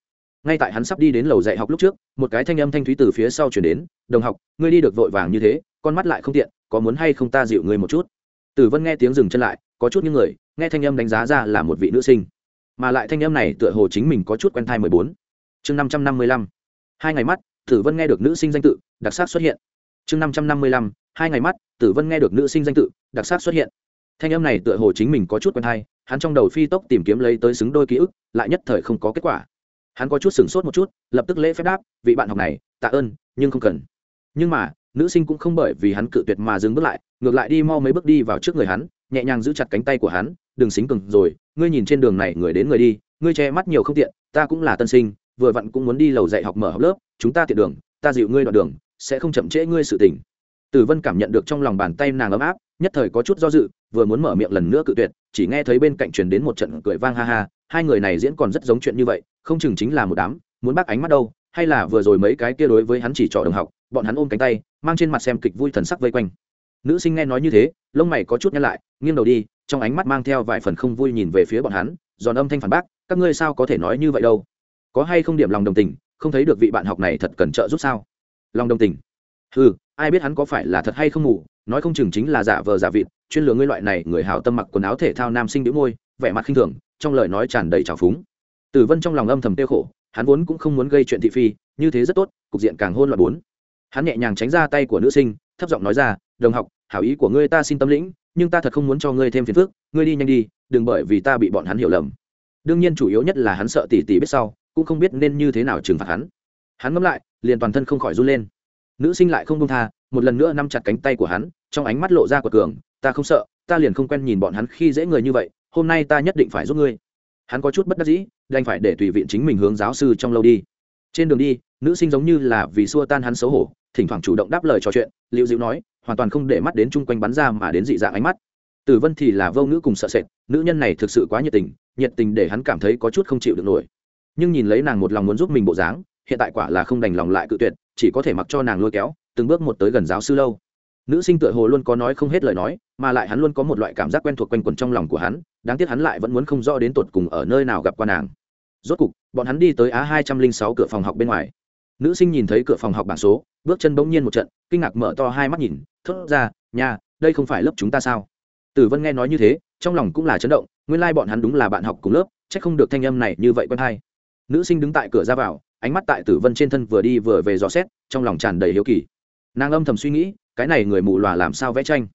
Ngay tại hắn sắp đi đến lầu dạy học lúc trước, một cái thanh âm thanh thúy từ phía sau chuyển đến, đồng học, ngươi đi được vội vàng như thế, con mắt lại không tiện, có muốn hay không ta dịu ngươi một chút? Tử vân nghe tiếng dừng chân lại, có chút những người, nghe thanh âm đánh giá ra là một vị nữ sinh mà lại thanh âm này tựa hồ chính mình có chút quen thai mười bốn. Chương năm trăm năm mươi lăm. Hai ngày mắt, tử vân nghe được nữ sinh danh tự, đặc sắc xuất hiện. Chương năm trăm năm mươi lăm, hai ngày mắt, tử vân nghe được nữ sinh danh tự, đặc sắc xuất hiện. Thanh âm này tựa hồ chính mình có chút quen thai, hắn trong đầu phi tốc tìm kiếm lấy tới xứng đôi ký ức, lại nhất thời không có kết quả. Hắn có chút sửng sốt một chút, lập tức lễ phép đáp, vị bạn học này, tạ ơn, nhưng không cần. Nhưng mà, nữ sinh cũng không bởi vì hắn cự tuyệt mà dừng bước lại, ngược lại đi mau mấy bước đi vào trước người hắn, nhẹ nhàng giữ chặt cánh tay của hắn, đừng xính cừng rồi ngươi nhìn trên đường này người đến người đi, ngươi che mắt nhiều không tiện, ta cũng là tân sinh, vừa vặn cũng muốn đi lầu dạy học mở học lớp, chúng ta tiện đường, ta dịu ngươi đoạn đường, sẽ không chậm trễ ngươi sự tình. Tử vân cảm nhận được trong lòng bàn tay nàng ấm áp, nhất thời có chút do dự, vừa muốn mở miệng lần nữa cự tuyệt, chỉ nghe thấy bên cạnh truyền đến một trận cười vang ha ha, hai người này diễn còn rất giống chuyện như vậy, không chừng chính là một đám, muốn bác ánh mắt đâu, hay là vừa rồi mấy cái kia đối với hắn chỉ trỏ đồng học, bọn hắn ôm cánh tay, mang trên mặt xem kịch vui thần sắc vây quanh. Nữ sinh nghe nói như thế, lông mày có chút nhăn lại, nghiêng đầu đi trong ánh mắt mang theo vài phần không vui nhìn về phía bọn hắn, giòn âm thanh phản bác, các ngươi sao có thể nói như vậy đâu? Có hay không điểm lòng đồng tình, không thấy được vị bạn học này thật cần trợ giúp sao? Lòng đồng tình? Ừ ai biết hắn có phải là thật hay không ngủ nói không chừng chính là giả vờ giả vịt, chuyên lừa ngươi loại này người hào tâm mặc quần áo thể thao nam sinh đĩu môi, vẻ mặt khinh thường, trong lời nói tràn đầy trào phúng. Tử vân trong lòng âm thầm tiêu khổ, hắn vốn cũng không muốn gây chuyện thị phi, như thế rất tốt, cục diện càng hôn loạn bốn. Hắn nhẹ nhàng tránh ra tay của nữ sinh, thấp giọng nói ra, đồng học, hảo ý của ngươi ta xin tâm lĩnh nhưng ta thật không muốn cho ngươi thêm phiền phức, ngươi đi nhanh đi, đừng bởi vì ta bị bọn hắn hiểu lầm. Đương nhiên chủ yếu nhất là hắn sợ tỷ tỷ biết sau, cũng không biết nên như thế nào trừng phạt hắn. Hắn ngẫm lại, liền toàn thân không khỏi run lên. Nữ sinh lại không đông tha, một lần nữa nắm chặt cánh tay của hắn, trong ánh mắt lộ ra của cường, ta không sợ, ta liền không quen nhìn bọn hắn khi dễ người như vậy, hôm nay ta nhất định phải giúp ngươi. Hắn có chút bất đắc dĩ, đành phải để tùy viện chính mình hướng giáo sư trong lâu đi. Trên đường đi, nữ sinh giống như là vì xua tan hắn xấu hổ, thỉnh thoảng chủ động đáp lời trò chuyện liệu dịu nói hoàn toàn không để mắt đến chung quanh bắn ra mà đến dị dạng ánh mắt. Tử vân thì là vô ngữ cùng sợ sệt, nữ nhân này thực sự quá nhiệt tình nhiệt tình để hắn cảm thấy có chút không chịu được nổi. Nhưng nhìn lấy nàng một lòng muốn giúp mình bộ dáng, hiện tại quả là không đành lòng lại cự tuyệt, chỉ có thể mặc cho nàng lôi kéo, từng bước một tới gần giáo sư lâu. Nữ sinh tựa hồ luôn có nói không hết lời nói, mà lại hắn luôn có một loại cảm giác quen thuộc quanh quẩn trong lòng của hắn, đáng tiếc hắn lại vẫn muốn không rõ đến tột cùng ở nơi nào gặp qua nàng. Rốt cục, bọn hắn đi tới á hai trăm linh sáu cửa phòng học bên ngoài. Nữ sinh nhìn thấy cửa phòng học bảng số, bước chân bỗng nhiên một trận, kinh ngạc mở to hai mắt nhìn thốt ra nhà đây không phải lớp chúng ta sao? Tử vân nghe nói như thế, trong lòng cũng là chấn động, nguyên lai、like、bọn hắn đúng là bạn học cùng lớp c h ắ c không được thanh âm này như vậy quen hay. Nữ sinh đứng tại cửa ra vào, ánh mắt tại tử vân trên thân vừa đi vừa về dò xét, trong lòng tràn đầy hiếu kỳ. Nàng âm thầm suy nghĩ, cái này người mù lòa làm sao vẽ tranh?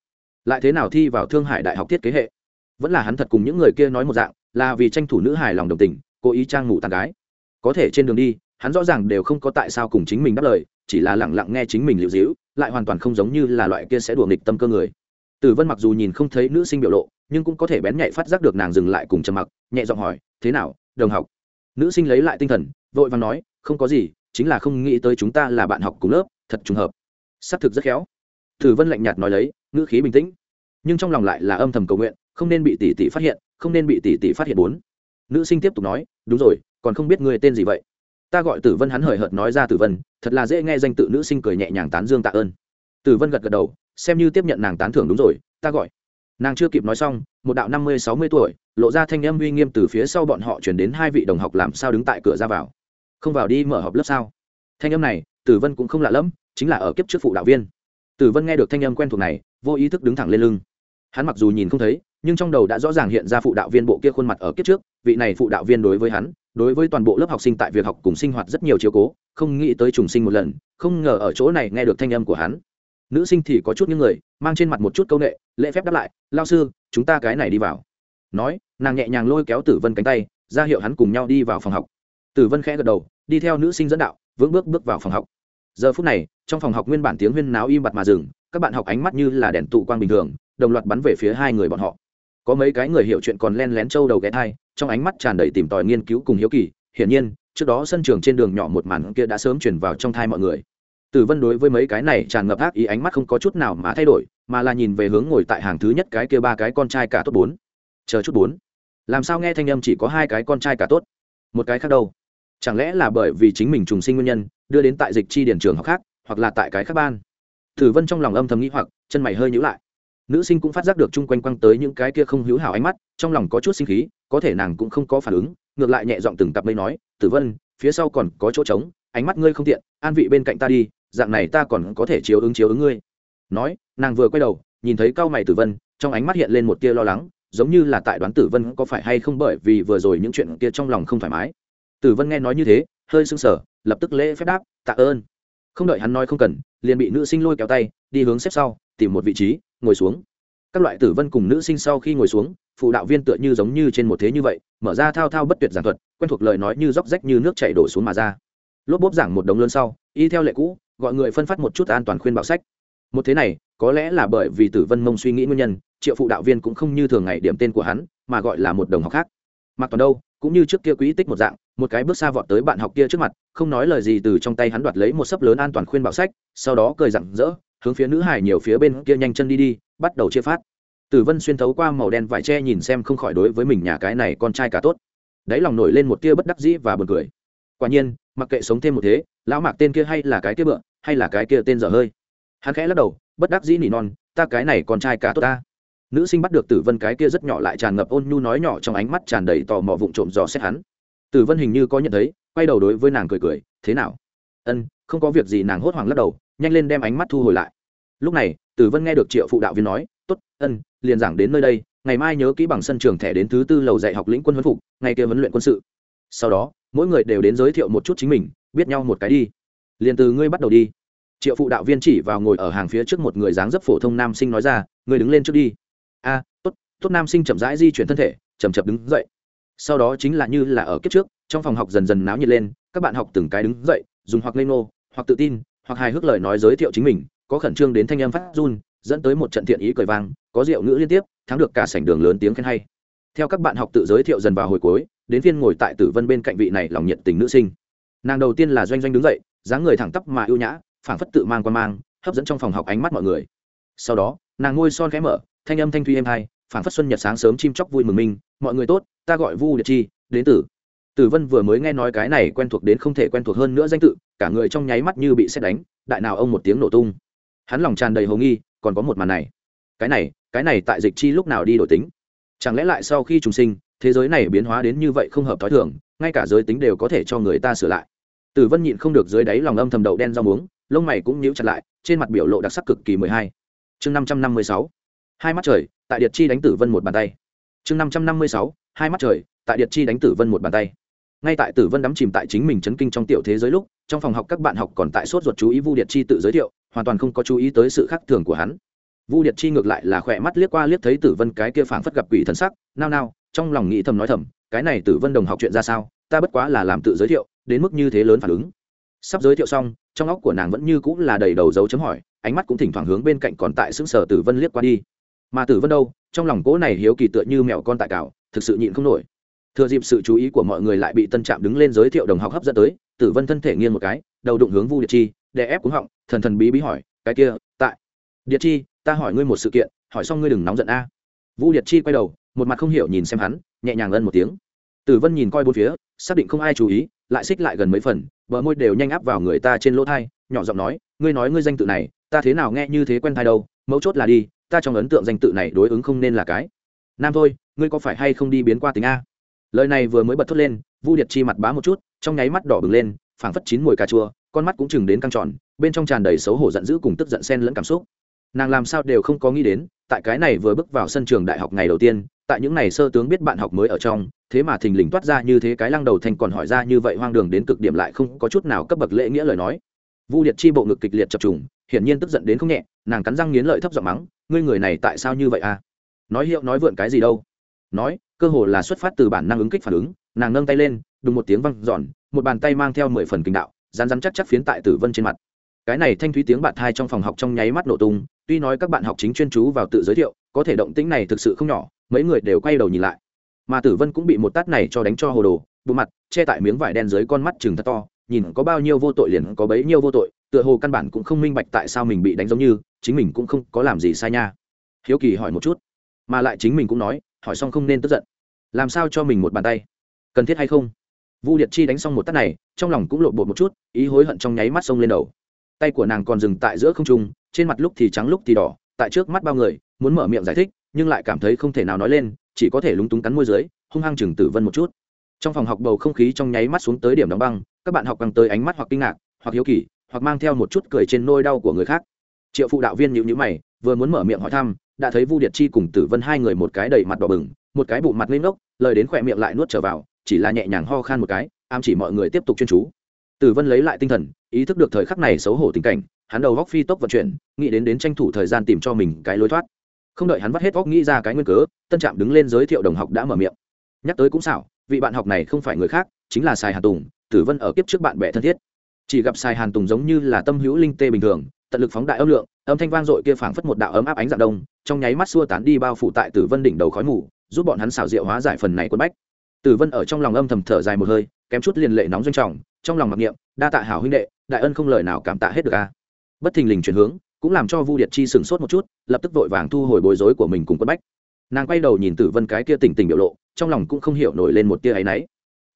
Lại thế nào thi vào thương hải đại học thiết kế hệ? Vẫn là hắn thật cùng những người kia nói một dạng, là vì tranh thủ nữ hài lòng đồng tình, cố ý trang ngủ tàn gái. Có thể trên đường đi, hắn rõ ràng đều không có tại sao cùng chính mình đáp lời chỉ là lẳng lặng nghe chính mình liệu dĩu lại hoàn toàn không giống như là loại kia sẽ đùa nghịch tâm cơ người. Tử vân mặc dù nhìn không thấy nữ sinh biểu lộ, nhưng cũng có thể bén nhạy phát giác được nàng dừng lại cùng trầm mặc, nhẹ giọng hỏi, thế nào, đồng học? Nữ sinh lấy lại tinh thần, vội vàng nói, không có gì, chính là không nghĩ tới chúng ta là bạn học cùng lớp, thật trùng hợp. Xác thực rất khéo. Tử vân lạnh nhạt nói lấy, ngữ khí bình tĩnh, nhưng trong lòng lại là âm thầm cầu nguyện, không nên bị tỷ tỷ phát hiện, không nên bị tỷ tỷ phát hiện bốn. Nữ sinh tiếp tục nói, đúng rồi, còn không biết người tên gì vậy? Ta gọi tử vân hắn hời hợt nói ra tử vân, thật là dễ nghe danh tự nữ sinh cười nhẹ nhàng tán dương tạ ơn. Tử vân gật gật đầu, xem như tiếp nhận nàng tán thưởng đúng rồi, ta gọi. Nàng chưa kịp nói xong, một đạo năm mươi, sáu mươi tuổi, lộ ra thanh âm uy nghiêm từ phía sau bọn họ chuyển đến hai vị đồng học làm sao đứng tại cửa ra vào. Không vào đi mở họp lớp sao? Thanh âm này, tử vân cũng không lạ lẫm, chính là ở kiếp trước phụ đạo viên. Tử vân nghe được thanh âm quen thuộc này, vô ý thức đứng thẳng lên lưng. Hắn mặc dù nhìn không thấy nhưng trong đầu đã rõ ràng hiện ra phụ đạo viên bộ kia khuôn mặt ở kiếp trước, vị này phụ đạo viên đối với hắn, đối với toàn bộ lớp học sinh tại việc học cùng sinh hoạt rất nhiều chiếu cố, không nghĩ tới trùng sinh một lần, không ngờ ở chỗ này nghe được thanh âm của hắn. Nữ sinh thì có chút những người, mang trên mặt một chút công nghệ lễ phép đáp lại, lao sư, chúng ta cái này đi vào. Nói, nàng nhẹ nhàng lôi kéo tử vân cánh tay, ra hiệu hắn cùng nhau đi vào phòng học. Tử vân khẽ gật đầu, đi theo nữ sinh dẫn đạo, vững bước bước vào phòng học. Giờ phút này, trong phòng học nguyên bản tiếng huyên náo im bặt mà dừng, các bạn học ánh mắt như là đèn tụ quang bình thường, đồng loạt bắn về phía hai người bọn họ có mấy cái người hiểu chuyện còn len lén trâu đầu ghé thai, trong ánh mắt tràn đầy tìm tòi nghiên cứu cùng hiếu kỳ, hiển nhiên, trước đó sân trường trên đường nhỏ một màn kia đã sớm chuyển vào trong thai mọi người. Tử vân đối với mấy cái này tràn ngập ác ý ánh mắt không có chút nào mà thay đổi, mà là nhìn về hướng ngồi tại hàng thứ nhất cái kia ba cái con trai cả tốt bốn. Chờ chút bốn. Làm sao nghe thanh âm chỉ có hai cái con trai cả tốt? Một cái khác đâu? Chẳng lẽ là bởi vì chính mình trùng sinh nguyên nhân, đưa đến tại dịch chi điển trường học khác, hoặc là tại cái khác ban? Tử vân trong lòng âm thầm nghĩ hoặc, chân mày hơi nhữ lại nữ sinh cũng phát giác được chung quanh quăng tới những cái kia không hữu hảo ánh mắt, trong lòng có chút sinh khí, có thể nàng cũng không có phản ứng, ngược lại nhẹ giọng từng cặp mây nói, tử vân, phía sau còn có chỗ trống, ánh mắt ngươi không tiện, an vị bên cạnh ta đi, dạng này ta còn có thể chiếu ứng chiếu ứng ngươi. Nói, nàng vừa quay đầu, nhìn thấy cao mày tử vân, trong ánh mắt hiện lên một tia lo lắng, giống như là tại đoán tử vân có phải hay không bởi vì vừa rồi những chuyện kia trong lòng không thoải mái. Tử vân nghe nói như thế, hơi sưng sở lập tức lễ phép đáp, tạ ơn không đợi hắn nói không cần, liền bị nữ sinh lôi kéo tay, đi hướng xếp sau, tìm một vị trí, ngồi xuống. Các loại tử vân cùng nữ sinh sau khi ngồi xuống, phụ đạo viên tựa như giống như trên một thế như vậy, mở ra thao thao bất tuyệt giảng thuật, quen thuộc lời nói như róc rách như nước chảy đổ xuống mà ra. Lốp bốp giảng một đống lớn sau, y theo lệ cũ, gọi người phân phát một chút an toàn khuyên bảo sách. Một thế này, có lẽ là bởi vì tử vân mông suy nghĩ nguyên nhân, triệu phụ đạo viên cũng không như thường ngày điểm tên của hắn, mà gọi là một đồng học khác. Mặc toàn đâu, cũng như trước kia quỹ tích một dạng một cái bước xa vọt tới bạn học kia trước mặt, không nói lời gì từ trong tay hắn đoạt lấy một sấp lớn an toàn khuyên bảo sách, sau đó cười rặng rỡ, hướng phía nữ hải nhiều phía bên kia nhanh chân đi đi, bắt đầu chia phát. Tử vân xuyên thấu qua màu đen vải tre nhìn xem không khỏi đối với mình nhà cái này con trai cả tốt. Đáy lòng nổi lên một tia bất đắc dĩ và buồn cười. Quả nhiên, mặc kệ sống thêm một thế, lão mạc tên kia hay là cái kia bựa, hay là cái kia tên dở hơi. Hắn khẽ lắc đầu, bất đắc dĩ nỉ non, ta cái này con trai cả tốt ta. Nữ sinh bắt được tử vân cái kia rất nhỏ lại tràn ngập ôn nhu nói nhỏ trong ánh mắt tràn đầy tò mò vụng trộm dò xét hắn tử vân hình như có nhận thấy, quay đầu đối với nàng cười cười, thế nào? Ân, không có việc gì. Nàng hốt hoảng lắc đầu, nhanh lên đem ánh mắt thu hồi lại. Lúc này, tử vân nghe được triệu phụ đạo viên nói t ố t ân, liền giảng đến nơi đây, ngày mai nhớ kỹ bằng sân trường thẻ đến thứ tư lầu dạy học lĩnh quân huấn phục, ngày kia huấn luyện quân sự. Sau đó, mỗi người đều đến giới thiệu một chút chính mình, biết nhau một cái đi. Liền từ ngươi bắt đầu đi. Triệu phụ đạo viên chỉ vào ngồi ở hàng phía trước một người dáng dấp phổ thông nam sinh nói ra, ngươi đứng lên trước đi. A, tốt tốt nam sinh chậm rãi di chuyển thân thể chầm chậm đứng dậy sau đó chính là như là ở kiếp trước, trong phòng học dần dần náo nhiệt lên, các bạn học từng cái đứng dậy, dùng hoặc lên nô hoặc tự tin, hoặc hài hước lời nói giới thiệu chính mình, có khẩn trương đến thanh em phát run, dẫn tới một trận thiện ý cười vang, có rượu ngữ liên tiếp, thắng được cả sảnh đường lớn tiếng khen hay. Theo các bạn học tự giới thiệu dần vào hồi cuối, đến phiên ngồi tại tử vân bên cạnh vị này lòng nhiệt tình nữ sinh. Nàng đầu tiên là doanh doanh đứng dậy, dáng người thẳng tắp mà ưu nhã, phảng phất tự mang qua mang, hấp dẫn trong phòng học ánh mắt mọi người. Sau đó, nàng ngôi son khẽ mở, thanh âm thanh thuy êm hai phảng phất xuân nhật sáng sớm chim chóc vui mừng minh, mọi người tốt, ta gọi vu điệt chi, đến tử tử vân vừa mới nghe nói cái này quen thuộc đến không thể quen thuộc hơn nữa danh tự, cả người trong nháy mắt như bị xét đánh, đại nào ông một tiếng nổ tung. Hắn lòng tràn đầy hồ nghi, còn có một màn này. Cái này cái này tại dịch chi lúc nào đi đổi tính? Chẳng lẽ lại sau khi trùng sinh, thế giới này biến hóa đến như vậy không hợp t h ó i thường, ngay cả giới tính đều có thể cho người ta sửa lại? Tử vân nhịn không được dưới đáy lòng âm thầm đậu đen rau muống, lông mày cũng nhíu chặt lại, trên mặt biểu lộ đặc sắc cực kỳ mười hai. Chương năm trăm năm mươi sáu hai mắt trời, tại điệt chi đánh tử vân một bàn tay. Chương năm trăm năm mươi sáu, hai mắt trời, tại điệt chi đánh tử vân một bàn tay. Ngay tại tử vân đắm chìm tại chính mình chấn kinh trong tiểu thế giới lúc, trong phòng học các bạn học còn tại sốt ruột chú ý vu điệt chi tự giới thiệu, hoàn toàn không có chú ý tới sự khác thường của hắn. Vu điệt chi ngược lại là khỏe mắt liếc qua liếc thấy tử vân cái kia phảng phất gặp quỷ thần sắc, nao nao, trong lòng nghĩ thầm nói thầm, cái này tử vân đồng học chuyện ra sao? Ta bất quá là làm tự giới thiệu, đến mức như thế lớn phản ứng. Sắp giới thiệu xong, trong óc của nàng vẫn như cũng là đầy đầu dấu chấm hỏi, ánh mắt cũng thỉnh thoảng hướng bên cạnh còn tại xứng sở tử vân liếc qua đi mà tử vân đâu, trong lòng cỗ này hiếu kỳ tựa như mẹo con tại cào, thực sự nhịn không nổi. Thừa dịp sự chú ý của mọi người lại bị tân trạm đứng lên giới thiệu đồng học hấp dẫn tới, tử vân thân thể nghiêng một cái, đầu đụng hướng vu điệt chi, đè ép cúng họng, thần thần bí bí hỏi, cái kia, tại? Điệt chi, ta hỏi ngươi một sự kiện, hỏi xong ngươi đừng nóng giận a. Vu điệt chi quay đầu, một mặt không hiểu nhìn xem hắn, nhẹ nhàng ân một tiếng. Tử vân nhìn coi bốn phía, xác định không ai chú ý, lại xích lại gần mấy phần, bờ môi đều nhanh áp vào người ta trên lỗ thai, nhỏ giọng nói, ngươi nói ngươi danh tự này, ta thế nào nghe như thế quen thai đâu, mấu chốt là đi ta trong ấn tượng danh tự này đối ứng không nên là cái. Nam thôi, ngươi có phải hay không đi biến qua tính a? Lời này vừa mới bật thốt lên, vu điệt chi mặt bá một chút, trong nháy mắt đỏ bừng lên, phảng phất chín mùi cà chua, con mắt cũng chừng đến căng tròn, bên trong tràn đầy xấu hổ giận dữ cùng tức giận xen lẫn cảm xúc. Nàng làm sao đều không có nghĩ đến, tại cái này vừa bước vào sân trường đại học ngày đầu tiên, tại những ngày sơ tướng biết bạn học mới ở trong, thế mà thình lình toát ra như thế cái lăng đầu thành còn hỏi ra như vậy hoang đường đến cực điểm lại không có chút nào cấp bậc lễ nghĩa lời nói. Vu liệt chi bộ ngực kịch liệt chập trùng, hiển nhiên tức giận đến không nhẹ nàng cắn răng nghiến lợi thấp giọng mắng, ngươi người này tại sao như vậy à? Nói hiệu nói vượn cái gì đâu? Nói, cơ hồ là xuất phát từ bản năng ứng kích phản ứng, nàng nâng tay lên, đùng một tiếng văng giòn một bàn tay mang theo mười phần kinh đạo rán rán chắc chắc phiến tại tử vân trên mặt. Cái này thanh thúy tiếng bạn thai trong phòng học trong nháy mắt nổ tung, tuy nói các bạn học chính chuyên chú vào tự giới thiệu, có thể động tĩnh này thực sự không nhỏ, mấy người đều quay đầu nhìn lại. Mà tử vân cũng bị một tát này cho đánh cho hồ đồ, bộ mặt, che tại miếng vải đen dưới con mắt chừng thật to, nhìn có bao nhiêu vô tội liền có bấy nhiêu vô tội tựa hồ căn bản cũng không minh bạch tại sao mình bị đánh giống như, chính mình cũng không có làm gì sai nha. Hiếu kỳ hỏi một chút, mà lại chính mình cũng nói, hỏi xong không nên tức giận. Làm sao cho mình một bàn tay? Cần thiết hay không? Vu liệt chi đánh xong một tát này, trong lòng cũng lộn bột một chút, ý hối hận trong nháy mắt sông lên đầu. Tay của nàng còn dừng tại giữa không trung, trên mặt lúc thì trắng lúc thì đỏ, tại trước mắt bao người, muốn mở miệng giải thích, nhưng lại cảm thấy không thể nào nói lên, chỉ có thể lúng túng cắn môi dưới, hung hăng chừng tử vân một chút. Trong phòng học bầu không khí trong nháy mắt xuống tới điểm đóng băng, các bạn học càng tới ánh mắt hoặc kinh ngạc, hoặc hiếu kỳ hoặc mang theo một chút cười trên nôi đau của người khác. Triệu phụ đạo viên nhịu nhữ mày, vừa muốn mở miệng hỏi thăm, đã thấy vu điệt chi cùng tử vân hai người một cái đầy mặt đỏ bừng, một cái bụng mặt lên ngốc, lời đến khỏe miệng lại nuốt trở vào, chỉ là nhẹ nhàng ho khan một cái, ám chỉ mọi người tiếp tục chuyên chú. Tử vân lấy lại tinh thần, ý thức được thời khắc này xấu hổ tình cảnh, hắn đầu góc phi tốc vận chuyển, nghĩ đến đến tranh thủ thời gian tìm cho mình cái lối thoát. Không đợi hắn vắt hết góc nghĩ ra cái nguyên cớ, tân trạm đứng lên giới thiệu đồng học đã mở miệng. Nhắc tới cũng xảo, vị bạn học này không phải người khác, chính là sài Hà tùng, tử vân ở kiếp trước bạn bè thân thiết chỉ gặp sài hàn tùng giống như là tâm hữu linh tê bình thường, tận lực phóng đại âm lượng, âm thanh vang dội kia phảng phất một đạo ấm áp ánh dạng đông, trong nháy mắt xua tán đi bao phủ tại tử vân đỉnh đầu khói mù, giúp bọn hắn xảo diệu hóa giải phần này quân bách. Tử vân ở trong lòng âm thầm thở dài một hơi, kém chút liền lệ nóng doanh trọng, trong lòng mặc niệm, đa tạ hảo huynh đệ, đại ân không lời nào cảm tạ hết được a. Bất thình lình chuyển hướng, cũng làm cho vu điệt chi sừng sốt một chút, lập tức vội vàng thu hồi bối rối của mình cùng quân bách. Nàng quay đầu nhìn tử vân cái kia tỉnh tỉnh biểu lộ, trong lòng cũng không hiểu nổi lên một tia áy náy.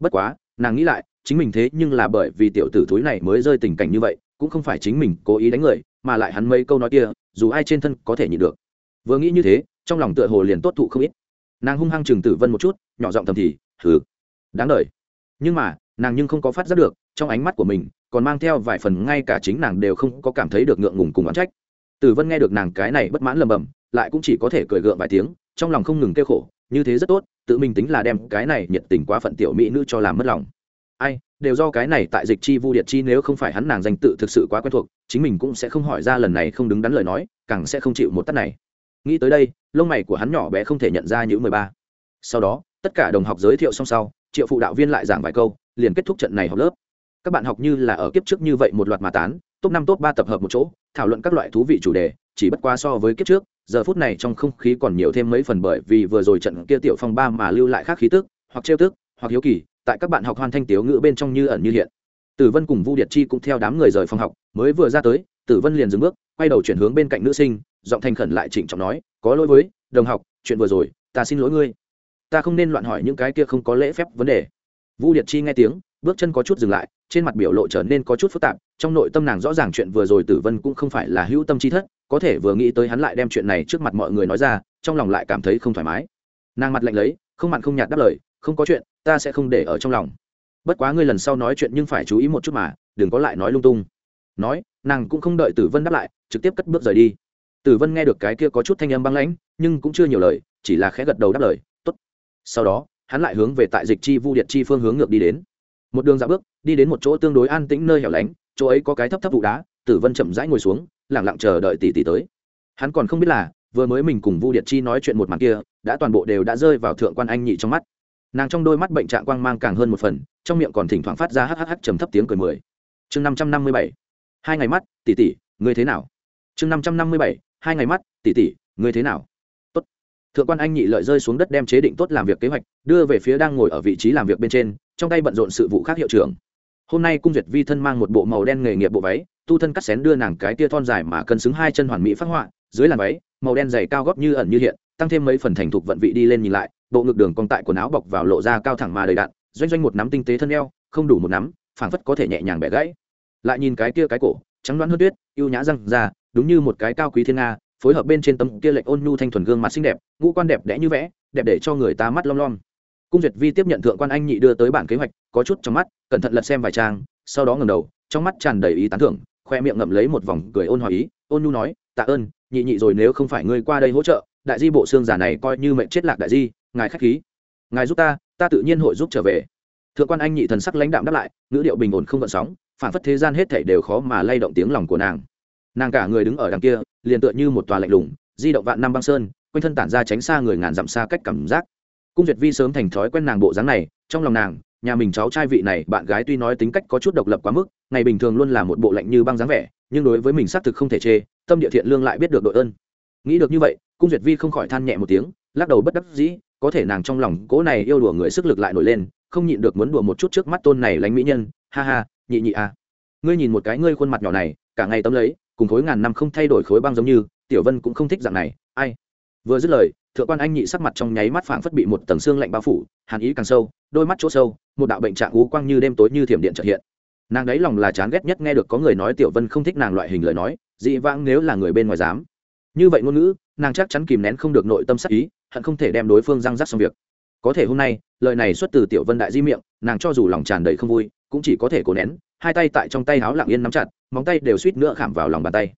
Bất quá, nàng nghĩ lại chính mình thế nhưng là bởi vì tiểu tử thúi này mới rơi tình cảnh như vậy, cũng không phải chính mình cố ý đánh người, mà lại hắn mấy câu nói kia, dù ai trên thân có thể nhịn được. Vừa nghĩ như thế, trong lòng tựa hồ liền tốt thụ không ít. Nàng hung hăng chừng tử vân một chút, nhỏ giọng thầm thì thử đáng đ nhưng mà, nàng nhưng không có phát giác được, trong ánh mắt của mình, còn mang theo vài phần ngay cả chính nàng đều không có cảm thấy được ngượng ngùng cùng oán trách. Tử vân nghe được nàng cái này bất mãn lầm bầm, lại cũng chỉ có thể cười gượng vài tiếng, trong lòng không ngừng kêu khổ, như thế rất tốt, tự mình tính là đem cái này nhiệt tình quá phận tiểu mỹ nữ cho làm mất lòng ai, đều do cái này tại dịch chi vu điệt chi nếu không phải hắn nàng danh tự thực sự quá quen thuộc, chính mình cũng sẽ không hỏi ra lần này không đứng đắn lời nói, càng sẽ không chịu một tắt này. Nghĩ tới đây, lông mày của hắn nhỏ bé không thể nhận ra những mười ba. Sau đó, tất cả đồng học giới thiệu xong sau, triệu phụ đạo viên lại giảng vài câu, liền kết thúc trận này học lớp. Các bạn học như là ở kiếp trước như vậy một loạt mà tán, top năm, top ba tập hợp một chỗ, thảo luận các loại thú vị chủ đề, chỉ bất qua so với kiếp trước, giờ phút này trong không khí còn nhiều thêm mấy phần bởi vì vừa rồi trận kia tiểu phong ba mà lưu lại khác khí tức, hoặc trêu tức, hoặc hiếu kỳ tại các bạn học hoàn thanh tiếu ngữ bên trong như ẩn như hiện. Tử vân cùng vu điệt chi cũng theo đám người rời phòng học, mới vừa ra tới, tử vân liền dừng bước, quay đầu chuyển hướng bên cạnh nữ sinh, giọng thành khẩn lại trịnh trọng nói, có lỗi với, đồng học, chuyện vừa rồi, ta xin lỗi ngươi. Ta không nên loạn hỏi những cái kia không có lễ phép vấn đề. Vu điệt chi nghe tiếng, bước chân có chút dừng lại, trên mặt biểu lộ trở nên có chút phức tạp, trong nội tâm nàng rõ ràng chuyện vừa rồi tử vân cũng không phải là hữu tâm chi thất, có thể vừa nghĩ tới hắn lại đem chuyện này trước mặt mọi người nói ra, trong lòng lại cảm thấy không thoải mái. Nàng mặt lạnh lấy, không mặn không nhạt đáp lời không có chuyện, ta sẽ không để ở trong lòng. Bất quá ngươi lần sau nói chuyện nhưng phải chú ý một chút mà, đừng có lại nói lung tung. Nói, nàng cũng không đợi tử vân đáp lại, trực tiếp cất bước rời đi. Tử vân nghe được cái kia có chút thanh âm băng lãnh, nhưng cũng chưa nhiều lời, chỉ là khẽ gật đầu đáp lời t ố t sau đó, hắn lại hướng về tại dịch chi vu điện chi phương hướng ngược đi đến. Một đường dạo bước, đi đến một chỗ tương đối an tĩnh nơi hẻo lánh, chỗ ấy có cái thấp thấp vụ đá, tử vân chậm rãi ngồi xuống lẳng lặng chờ đợi tỷ tỷ tới. Hắn còn không biết là, vừa mới mình cùng vu điệt chi nói chuyện một màn kia, đã toàn bộ đều đã rơi vào thượng quan anh nhị trong mắt nàng trong đôi mắt bệnh trạng quang mang càng hơn một phần, trong miệng còn thỉnh thoảng phát ra hhh trầm thấp tiếng cười mười. Chương năm trăm năm mươi bảy. Hai ngày mắt, tỷ tỷ, ngươi thế nào? Chương năm trăm năm mươi bảy. Hai ngày mắt, tỷ tỷ, ngươi thế nào? Tốt. thượng quan anh nhị lợi rơi xuống đất đem chế định tốt làm việc kế hoạch, đưa về phía đang ngồi ở vị trí làm việc bên trên, trong tay bận rộn sự vụ khác hiệu trưởng. Hôm nay cung duyệt vi thân mang một bộ màu đen nghề nghiệp bộ váy, tu thân cắt xén đưa nàng cái tia thon dài mà cân xứng hai chân hoàn mỹ phát họa, dưới làn váy, màu đen dày cao góp như ẩn như hiện, tăng thêm mấy phần thành thục vận vị đi lên nhìn lại bộ ngực đường cong tại quần áo bọc vào lộ ra cao thẳng mà đầy đạn doanh doanh một nắm tinh tế thân eo, không đủ một nắm, phảng phất có thể nhẹ nhàng bẻ gãy. Lại nhìn cái kia cái cổ, trắng đoán hơn tuyết, ưu nhã răng ra, đúng như một cái cao quý thiên nga, phối hợp bên trên tấm kia lệch ôn nhu thanh thuần gương mặt xinh đẹp, ngũ quan đẹp đẽ như vẽ, đẹp để cho người ta mắt long lom. Cung duyệt vi tiếp nhận thượng quan anh nhị đưa tới bản kế hoạch, có chút trong mắt, cẩn thận lật xem vài trang, sau đó ngầm đầu, trong mắt tràn đầy ý tán thưởng, khoe miệng ngậm lấy một vòng cười ôn hòa ý, ôn nhu nói, tạ ơn, nhị nhị rồi nếu không phải ngươi qua đây hỗ trợ, đại di bộ xương giả này coi như mệnh chết lạc đại di ngài khách khí. Ngài giúp ta ta tự nhiên hội giúp trở về. Thượng quan anh nhị thần sắc lãnh đạm đáp lại, ngữ điệu bình ổn không gợn sóng, phản phất thế gian hết thảy đều khó mà lay động tiếng lòng của nàng. Nàng cả người đứng ở đằng kia, liền tựa như một tòa lạnh lùng, di động vạn năm băng sơn, quanh thân tản ra tránh xa người ngàn dặm xa cách cảm giác. Cung duyệt vi sớm thành thói quen nàng bộ dáng này, trong lòng nàng, nhà mình cháu trai vị này, bạn gái tuy nói tính cách có chút độc lập quá mức, ngày bình thường luôn là một bộ lạnh như băng dáng vẻ, nhưng đối với mình xác thực không thể chê, tâm địa thiện lương lại biết được đội ơn. Nghĩ được như vậy, cung duyệt vi không khỏi than nhẹ một tiếng, lắc đầu bất đắc dĩ có thể nàng trong lòng cố này yêu đùa người sức lực lại nổi lên, không nhịn được muốn đùa một chút trước mắt tôn này lánh mỹ nhân, ha ha, nhị nhị à. Ngươi nhìn một cái ngươi khuôn mặt nhỏ này, cả ngày tấm lấy, cùng khối ngàn năm không thay đổi khối băng giống như, tiểu vân cũng không thích dạng này, ai. Vừa dứt lời, thượng quan anh nhị sắc mặt trong nháy mắt phảng phất bị một tầng xương lạnh bao phủ, hàn ý càng sâu, đôi mắt chỗ sâu, một đạo bệnh trạng ú quang như đêm tối như thiểm điện trợ hiện. Nàng đấy lòng là chán ghét nhất nghe được có người nói tiểu vân không thích nàng loại hình lời nói, dị vãng nếu là người bên ngoài dám. Như vậy ngôn ngữ, nàng chắc chắn kìm nén không được nội tâm sắc ý hận không thể đem đối phương răng rắc xong việc. Có thể hôm nay, lời này xuất từ tiểu vân đại di miệng, nàng cho dù lòng tràn đầy không vui, cũng chỉ có thể cố nén, hai tay tại trong tay háo lặng yên nắm chặt, móng tay đều suýt nữa khảm vào lòng bàn tay.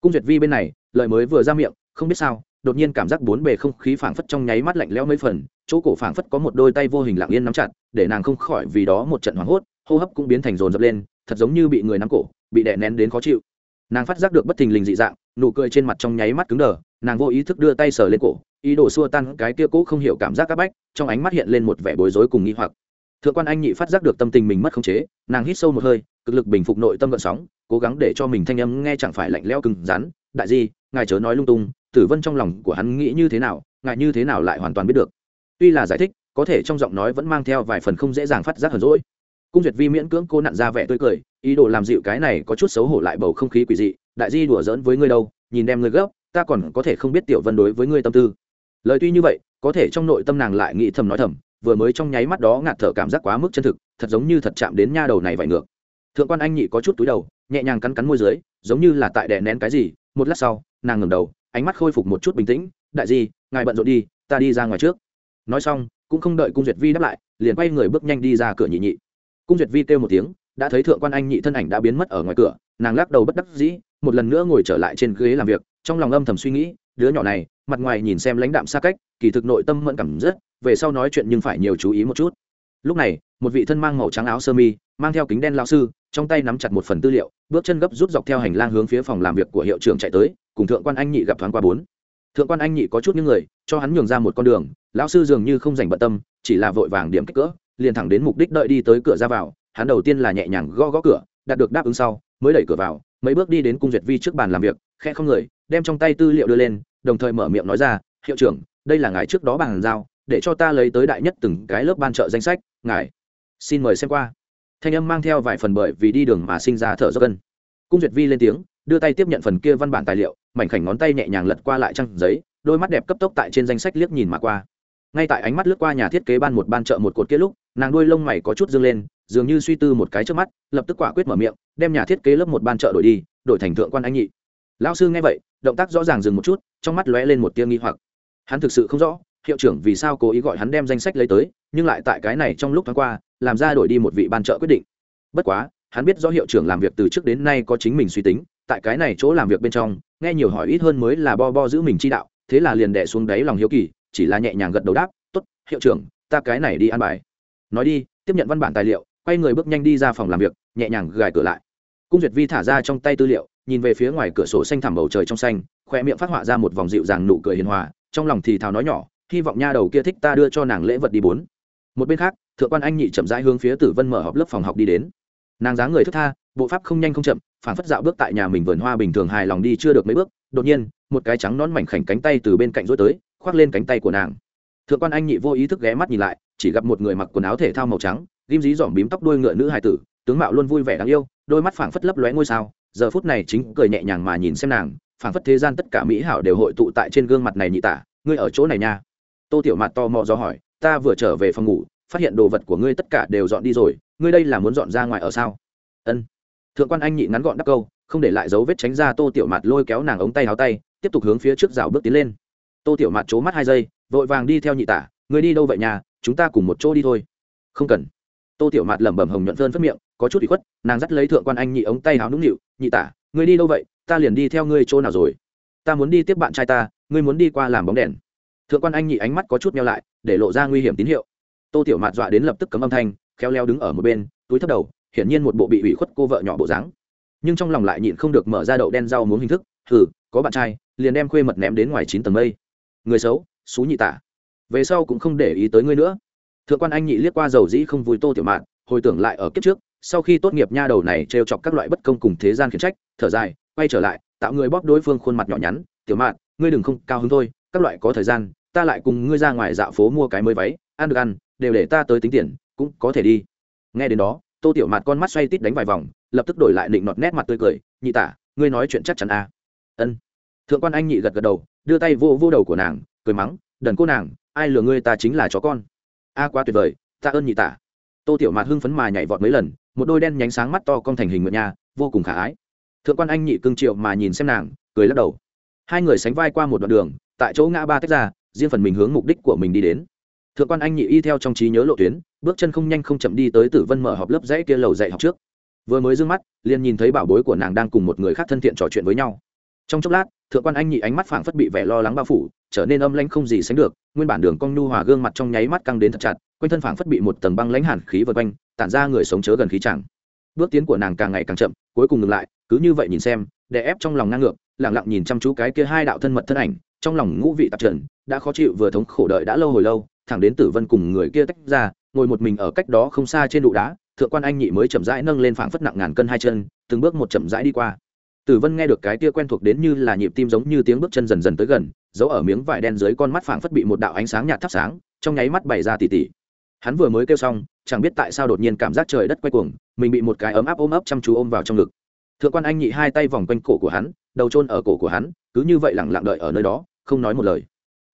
Cung duyệt vi bên này, lời mới vừa ra miệng, không biết sao, đột nhiên cảm giác bốn bề không khí phảng phất trong nháy mắt lạnh lẽo mấy phần, chỗ cổ phảng phất có một đôi tay vô hình lặng yên nắm chặt, để nàng không khỏi vì đó một trận hoảng hốt, hô hấp cũng biến thành rồn rập lên, thật giống như bị người nắm cổ, bị đè nén đến khó chịu. Nàng phát giác được bất thình lình dị dạng, nụ cười trên mặt trong nháy mắt cứng đờ nàng vô ý thức đưa tay sờ lên cổ, ý đồ xua tan cái kia cũ không hiểu cảm giác c áp bách, trong ánh mắt hiện lên một vẻ bối rối cùng nghi hoặc. Thượng quan anh nhị phát giác được tâm tình mình mất khống chế, nàng hít sâu một hơi, cực lực bình phục nội tâm gợn sóng, cố gắng để cho mình thanh âm nghe chẳng phải lạnh lẽo cứng rắn, đại di, ngài chớ nói lung tung, tử vân trong lòng của hắn nghĩ như thế nào, ngài như thế nào lại hoàn toàn biết được. Tuy là giải thích, có thể trong giọng nói vẫn mang theo vài phần không dễ dàng phát giác hờn rỗi cung duyệt vi miễn cưỡng cô nặn ra vẻ tươi cười, ý đồ làm dịu cái này có chút xấu hổ lại bầu không khí quỷ dị, đại di đùa giỡn với ngươi đâu, nhìn đem ngươi gấp ta còn có thể không biết tiểu vân đối với ngươi tâm tư. Lời tuy như vậy, có thể trong nội tâm nàng lại nghĩ thầm nói thầm, vừa mới trong nháy mắt đó ngạt thở cảm giác quá mức chân thực, thật giống như thật chạm đến nha đầu này vậy ngược. Thượng quan anh nhị có chút túi đầu, nhẹ nhàng cắn cắn môi dưới, giống như là tại đè nén cái gì, một lát sau, nàng ngẩng đầu, ánh mắt khôi phục một chút bình tĩnh, đại di, ngài bận rộn đi, ta đi ra ngoài trước. Nói xong, cũng không đợi cung duyệt vi đáp lại, liền quay người bước nhanh đi ra cửa nhị nhị. Cung duyệt vi kêu một tiếng, đã thấy thượng quan anh nhị thân ảnh đã biến mất ở ngoài cửa, nàng lắc đầu bất đắc dĩ, một lần nữa ngồi trở lại trên ghế làm việc trong lòng âm thầm suy nghĩ, đứa nhỏ này, mặt ngoài nhìn xem lãnh đạm xa cách, kỳ thực nội tâm mẫn cảm rất, về sau nói chuyện nhưng phải nhiều chú ý một chút. Lúc này, một vị thân mang màu trắng áo sơ mi, mang theo kính đen lao sư, trong tay nắm chặt một phần tư liệu, bước chân gấp rút dọc theo hành lang hướng phía phòng làm việc của hiệu trưởng chạy tới, cùng thượng quan anh nhị gặp thoáng qua bốn. Thượng quan anh nhị có chút những người, cho hắn nhường ra một con đường, lão sư dường như không dành bận tâm, chỉ là vội vàng điểm kích cỡ, liền thẳng đến mục đích đợi đi tới cửa ra vào, hắn đầu tiên là nhẹ nhàng gõ gõ cửa, đạt được đáp ứng sau, mới đẩy cửa vào, mấy bước đi đến cung duyệt vi trước bàn làm việc, khe không người đem trong tay tư liệu đưa lên, đồng thời mở miệng nói ra, hiệu trưởng, đây là ngài trước đó bàn giao, để cho ta lấy tới đại nhất từng cái lớp ban trợ danh sách, ngài xin mời xem qua. Thanh âm mang theo vài phần bởi vì đi đường mà sinh ra thở dốc cân. Cung duyệt vi lên tiếng, đưa tay tiếp nhận phần kia văn bản tài liệu, mảnh khảnh ngón tay nhẹ nhàng lật qua lại trăng giấy, đôi mắt đẹp cấp tốc tại trên danh sách liếc nhìn mà qua. Ngay tại ánh mắt lướt qua nhà thiết kế ban một ban chợ một cột kia lúc, nàng đuôi lông mày có chút dương lên, dường như suy tư một cái trước mắt, lập tức quả quyết mở miệng, đem nhà thiết kế lớp một ban chợ đổi đi, đổi thành thượng quan anh nhị lao sư nghe vậy, động tác rõ ràng dừng một chút, trong mắt lóe lên một tia nghi hoặc. Hắn thực sự không rõ, hiệu trưởng vì sao cố ý gọi hắn đem danh sách lấy tới, nhưng lại tại cái này trong lúc tháng qua, làm ra đổi đi một vị ban trợ quyết định. Bất quá, hắn biết do hiệu trưởng làm việc từ trước đến nay có chính mình suy tính, tại cái này chỗ làm việc bên trong, nghe nhiều hỏi ít hơn mới là bo bo giữ mình chi đạo, thế là liền đẻ xuống đáy lòng hiếu kỳ, chỉ là nhẹ nhàng gật đầu đáp t ố t hiệu trưởng, ta cái này đi ăn bài. Nói đi, tiếp nhận văn bản tài liệu, quay người bước nhanh đi ra phòng làm việc, nhẹ nhàng gài cửa lại. Cung duyệt vi thả ra trong tay tư liệu nhìn về phía ngoài cửa sổ xanh thẳm bầu trời trong xanh khoe miệng phát họa ra một vòng dịu dàng nụ cười hiền hòa, trong lòng thì thào nói nhỏ, hy vọng nha đầu kia thích ta đưa cho nàng lễ vật đi bốn. Một bên khác, thượng quan anh nhị chậm rãi hướng phía tử vân mở họp lớp phòng học đi đến. Nàng dáng người thức tha, bộ pháp không nhanh không chậm, phản phất dạo bước tại nhà mình vườn hoa bình thường hài lòng đi chưa được mấy bước, đột nhiên, một cái trắng nón mảnh khảnh cánh tay từ bên cạnh rối tới, khoác lên cánh tay của nàng. Thượng quan anh nhị vô ý thức ghé mắt nhìn lại, chỉ gặp một người mặc quần áo thể thao màu trắng, ghim dí dỏm bím tóc đuôi ngựa nữ hài tử, tướng mạo luôn vui vẻ đáng yêu, đôi mắt phảng phất lấp lóe ngôi sao giờ phút này chính cười nhẹ nhàng mà nhìn xem nàng, phảng phất thế gian tất cả mỹ hảo đều hội tụ tại trên gương mặt này nhị tả, ngươi ở chỗ này nha. Tô tiểu mặt to mò do hỏi, ta vừa trở về phòng ngủ, phát hiện đồ vật của ngươi tất cả đều dọn đi rồi, ngươi đây là muốn dọn ra ngoài ở sao? Ân. Thượng quan anh nhị ngắn gọn đắc câu, không để lại dấu vết tránh ra tô tiểu mặt lôi kéo nàng ống tay áo tay, tiếp tục hướng phía trước rào bước tiến lên. Tô tiểu mặt c mắt hai giây, vội vàng đi theo nhị tả, ngươi đi đâu vậy nhà chúng ta cùng một chỗ đi thôi. Không cần. Tô tiểu mạt lẩm bẩm hồng nhuận phơn phất miệng có chút bị khuất, nàng dắt lấy thượng quan anh nhị ống tay háo nũng nịu, nhị tả, ngươi đi đâu vậy? Ta liền đi theo ngươi chỗ nào rồi? Ta muốn đi tiếp bạn trai ta, ngươi muốn đi qua làm bóng đèn. Thượng quan anh nhị ánh mắt có chút meo lại, để lộ ra nguy hiểm tín hiệu. Tô tiểu mạt dọa đến lập tức cấm âm thanh, khéo leo đứng ở một bên, túi thấp đầu, hiển nhiên một bộ bị ủy khuất cô vợ nhỏ bộ dáng. Nhưng trong lòng lại nhịn không được mở ra đậu đen rau muốn hình thức thử có bạn trai, liền đem khuê mật ném đến ngoài chín tầng mây. Người xấu, xú nhị tả. Về sau cũng không để ý tới ngươi nữa. Thượng quan anh nhị liếc qua dầu dĩ không vui tô tiểu mạn hồi tưởng lại ở kiếp trước sau khi tốt nghiệp nha đầu này trêu chọc các loại bất công cùng thế gian khiển trách, thở dài, quay trở lại, tạo người bóp đối phương khuôn mặt nhỏ nhắn, tiểu mạn, ngươi đừng không cao hứng thôi, các loại có thời gian, ta lại cùng ngươi ra ngoài dạo phố mua cái mới váy, ăn được ăn, đều để ta tới tính tiền, cũng có thể đi. Nghe đến đó, tô tiểu mạt con mắt xoay tít đánh vài vòng, lập tức đổi lại định nọt nét mặt tươi cười, nhị tả, ngươi nói chuyện chắc chắn à. ân. Thượng quan anh nhị gật gật đầu, đưa tay vô vô đầu của nàng, cười mắng, đần cô nàng, ai lừa ngươi ta chính là chó con. A quá tuyệt vời, ta ơn nhị tả. Tô tiểu mạt hưng phấn mà nhảy vọt mấy lần một đôi đen nhánh sáng mắt to con thành hình nguyện nhà vô cùng khả ái. Thượng quan anh nhị cưng triệu mà nhìn xem nàng, cười lắc đầu. Hai người sánh vai qua một đoạn đường, tại chỗ ngã ba tách ra, riêng phần mình hướng mục đích của mình đi đến. Thượng quan anh nhị y theo trong trí nhớ lộ tuyến, bước chân không nhanh không chậm đi tới tử vân mở họp lớp dãy kia lầu dạy học trước. Vừa mới d ư ơ n g mắt, liền nhìn thấy bảo bối của nàng đang cùng một người khác thân thiện trò chuyện với nhau. Trong chốc lát thượng quan anh nhị ánh mắt phảng phất bị vẻ lo lắng bao phủ, trở nên âm lãnh không gì sánh được, nguyên bản đường cong nhu hòa gương mặt trong nháy mắt căng đến thật chặt, quanh thân phảng phất bị một tầng băng lãnh hàn khí vượt quanh, tản ra người sống chớ gần khí chẳng. Bước tiến của nàng càng ngày càng chậm, cuối cùng ngừng lại, cứ như vậy nhìn xem để ép trong lòng ngang ngược lẳng lặng nhìn chăm chú cái kia hai đạo thân mật thân ảnh, trong lòng ngũ vị tạp trần, đã khó chịu vừa thống khổ đợi đã lâu hồi lâu, thẳng đến tử vân cùng người kia tách ra, ngồi một mình ở cách đó không xa trên đụ đá, thượng quan anh nhị mới chậm rãi nâng lên phảng phất nặng ngàn cân hai chân, từng bước một chậm rãi đi qua tử vân nghe được cái kia quen thuộc đến như là nhịp tim giống như tiếng bước chân dần dần tới gần, giấu ở miếng vải đen dưới con mắt phảng phất bị một đạo ánh sáng nhạt thắp sáng, trong nháy mắt bày ra tỉ tỉ. Hắn vừa mới kêu xong, chẳng biết tại sao đột nhiên cảm giác trời đất quay cuồng, mình bị một cái ấm áp ôm ấp chăm chú ôm vào trong ngực. Thượng quan anh nhị hai tay vòng quanh cổ của hắn, đầu trôn ở cổ của hắn, cứ như vậy lẳng lặng đợi ở nơi đó, không nói một lời.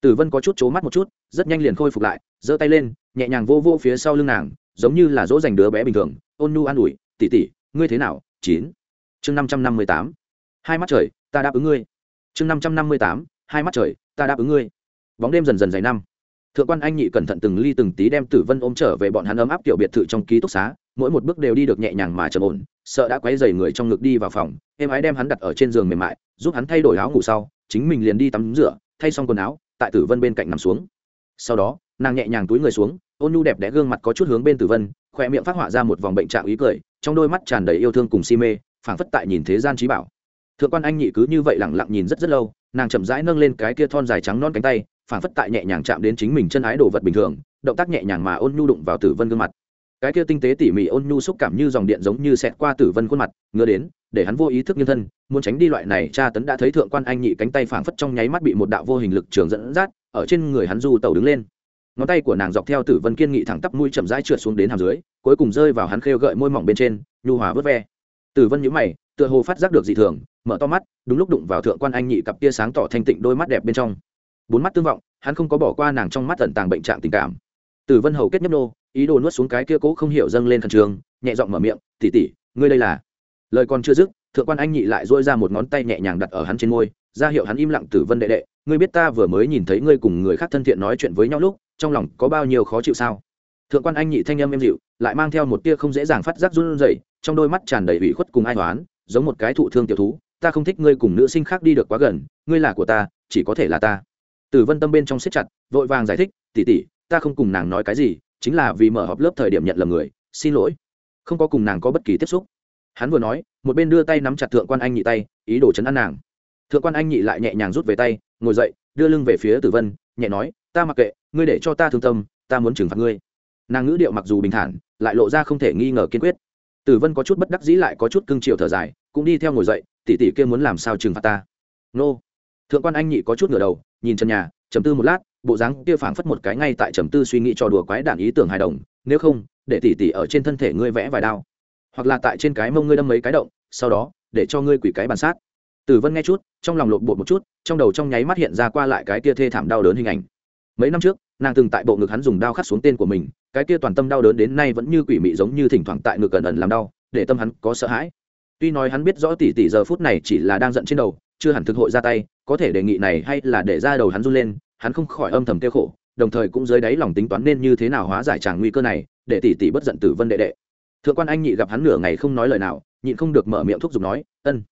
Tử vân có chút c mắt một chút, rất nhanh liền khôi phục lại, giơ tay lên, nhẹ nhàng vô vô phía sau lưng nàng, giống như là dỗ dành đứa bé bình thường, ôn nhu an ủi, tỉ tỉ, ngươi thế nào? Chín. Chương năm trăm năm mươi tám hai mắt trời, ta đáp ứng ngươi. Chương năm trăm năm mươi tám, hai mắt trời, ta đáp ứng ngươi. Bóng đêm dần dần dày năm. Thượng quan anh nhị cẩn thận từng ly từng tí đem tử vân ôm trở về bọn hắn ấm áp tiểu biệt thự trong ký túc xá, mỗi một bước đều đi được nhẹ nhàng mà trầm ổn, sợ đã quấy dày người trong ngực đi vào phòng, em ái đem hắn đặt ở trên giường mềm mại, giúp hắn thay đổi áo ngủ sau, chính mình liền đi tắm rửa, thay xong quần áo, tại tử vân bên cạnh nằm xuống. Sau đó, nàng nhẹ nhàng túi người xuống, ôn nhu đẹp đẽ gương mặt có chút hướng bên tử vân khoe miệng phát họa ra một vòng bệnh trạng ý cười, trong đôi mắt tràn đầy yêu thương cùng si mê, phảng phất tại nhìn thế gian trí bảo thượng quan anh nhị cứ như vậy lẳng lặng nhìn rất rất lâu, nàng chậm rãi nâng lên cái kia thon dài trắng non cánh tay phảng phất tại nhẹ nhàng chạm đến chính mình chân ái đồ vật bình thường, động tác nhẹ nhàng mà ôn nhu đụng vào tử vân gương mặt. Cái kia tinh tế tỉ mỉ ôn nhu xúc cảm như dòng điện giống như xẹt qua tử vân khuôn mặt, ngứa đến, để hắn vô ý thức nhân thân, muốn tránh đi loại này cha tấn đã thấy thượng quan anh nhị cánh tay phảng phất trong nháy mắt bị một đạo vô hình lực trường dẫn dắt, ở trên người hắn du tàu đứng lên. Ngón tay của nàng dọc theo tử vân kiên nghị thẳng tắp mũi chậm rãi trượt xuống đến hàm dưới, cuối cùng rơi vào hắn khêu gợi môi mỏng bên trên, nhu hòa vớt ve. Tử vân nhíu mày, tựa hồ phát giác được dị thường mở to mắt, đúng lúc đụng vào thượng quan anh nhị cặp tia sáng tỏ thanh tịnh đôi mắt đẹp bên trong. Bốn mắt tương vọng, hắn không có bỏ qua nàng trong mắt tận tàng bệnh trạng tình cảm. Tử vân hầu kết nhấp nô, ý đồ nuốt xuống cái kia cố không hiểu dâng lên khẩn trường nhẹ giọng mở miệng tỉ tỉ ngươi đây là? Lời còn chưa dứt, thượng quan anh nhị lại dôi ra một ngón tay nhẹ nhàng đặt ở hắn trên môi, ra hiệu hắn im lặng tử vân đệ đệ, ngươi biết ta vừa mới nhìn thấy ngươi cùng người khác thân thiện nói chuyện với nhau lúc, trong lòng có bao nhiêu khó chịu sao? Thượng quan anh nhị thanh âm êm dịu, lại mang theo một tia không dễ dàng phát giác run rẩy, trong đôi mắt tràn đầy ủy khuất cùng ai toán giống một cái thụ thương tiểu thú ta không thích ngươi cùng nữ sinh khác đi được quá gần, ngươi là của ta, chỉ có thể là ta. Tử vân tâm bên trong siết chặt, vội vàng giải thích tỉ tỉ ta không cùng nàng nói cái gì, chính là vì mở họp lớp thời điểm nhận lầm người, xin lỗi. Không có cùng nàng có bất kỳ tiếp xúc. Hắn vừa nói, một bên đưa tay nắm chặt thượng quan anh nhị tay, ý đồ chấn an nàng. Thượng quan anh nhị lại nhẹ nhàng rút về tay, ngồi dậy, đưa lưng về phía tử vân, nhẹ nói, ta mặc kệ, ngươi để cho ta thương tâm, ta muốn trừng phạt ngươi. Nàng ngữ điệu mặc dù bình thản, lại lộ ra không thể nghi ngờ kiên quyết. Tử vân có chút bất đắc dĩ lại có chút cưng chiều thở dài, cũng đi theo ngồi dậy Tỷ tỷ kia muốn làm sao trừng phạt ta? Nô. Thượng quan anh nhị có chút ngửa đầu, nhìn trần nhà, trầm tư một lát, bộ dáng kia phảng phất một cái ngay tại trầm tư suy nghĩ trò đùa quái đản ý tưởng hài đồng, nếu không, để tỷ tỷ ở trên thân thể ngươi vẽ vài đao. Hoặc là tại trên cái mông ngươi đâm mấy cái động, sau đó, để cho ngươi quỷ cái bàn sát. Tử vân nghe chút, trong lòng lộn bột một chút, trong đầu trong nháy mắt hiện ra qua lại cái kia thê thảm đau đớn hình ảnh. Mấy năm trước, nàng từng tại bộ ngực hắn dùng đao khắc xuống tên của mình, cái kia toàn tâm đau đớn đến nay vẫn như quỷ mị giống như thỉnh thoảng tại ngực gần ẩn làm đau, để tâm hắn có sợ hãi tuy nói hắn biết rõ tỷ tỷ giờ phút này chỉ là đang giận trên đầu, chưa hẳn thực hội ra tay, có thể đề nghị này hay là để ra đầu hắn run lên, hắn không khỏi âm thầm tiêu khổ, đồng thời cũng dưới đáy lòng tính toán nên như thế nào hóa giải tràng nguy cơ này, để tỷ tỷ bất giận tử vân đệ đệ. Thượng quan anh nhị gặp hắn nửa ngày không nói lời nào, nhịn không được mở miệng thúc giục nói, ân.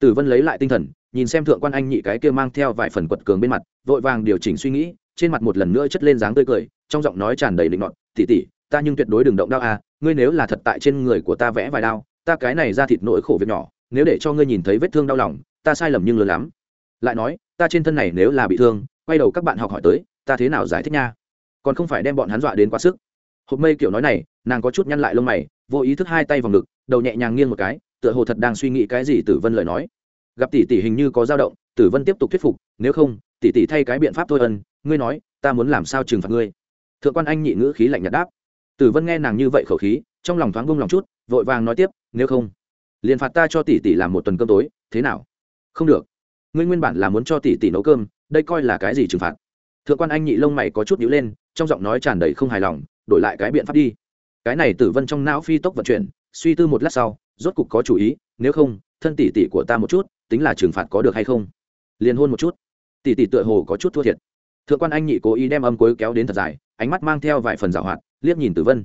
Tử vân lấy lại tinh thần, nhìn xem thượng quan anh nhị cái kia mang theo vài phần quật cường bên mặt, vội vàng điều chỉnh suy nghĩ, trên mặt một lần nữa chất lên dáng tươi cười, trong giọng nói tràn đầy định ngọn tỉ tỉ ta nhưng tuyệt đối đừng động đao à ngươi nếu là thật tại trên người của ta vẽ vài đao ta cái này ra thịt nỗi khổ việc nhỏ, nếu để cho ngươi nhìn thấy vết thương đau lòng, ta sai lầm nhưng lớn lắm. Lại nói, ta trên thân này nếu là bị thương, quay đầu các bạn học hỏi tới, ta thế nào giải thích nha? Còn không phải đem bọn hắn dọa đến quá sức. Hộp mây kiểu nói này, nàng có chút nhăn lại lông mày, vô ý thức hai tay vào ngực, đầu nhẹ nhàng nghiêng một cái, tựa hồ thật đang suy nghĩ cái gì tử vân lời nói. Gặp tỷ tỷ hình như có dao động, tử vân tiếp tục thuyết phục, nếu không, tỷ tỷ thay cái biện pháp thôi ân, ngươi nói, ta muốn làm sao trừng phạt ngươi? Thượng quan anh nhị ngữ khí lạnh nhạt đáp. Tử vân nghe nàng như vậy khẩu khí trong lòng thoáng vung lòng chút, vội vàng nói tiếp, nếu không, liền phạt ta cho tỷ tỷ làm một tuần cơm tối, thế nào? Không được. Ngươi nguyên bản là muốn cho tỷ tỷ nấu cơm, đây coi là cái gì trừng phạt? Thượng quan anh nhị lông mày có chút nhíu lên, trong giọng nói tràn đầy không hài lòng, đổi lại cái biện pháp đi. Cái này tử vân trong não phi tốc vận chuyển, suy tư một lát sau, rốt cục có chủ ý, nếu không, thân tỷ tỷ của ta một chút, tính là trừng phạt có được hay không? Liền hôn một chút. Tỷ tỷ tựa hồ có chút thua thiệt. Thượng quan anh nhị cố ý đem âm cuối kéo đến thật dài, ánh mắt mang theo vài phần giảo hoạt, liếc nhìn tử vân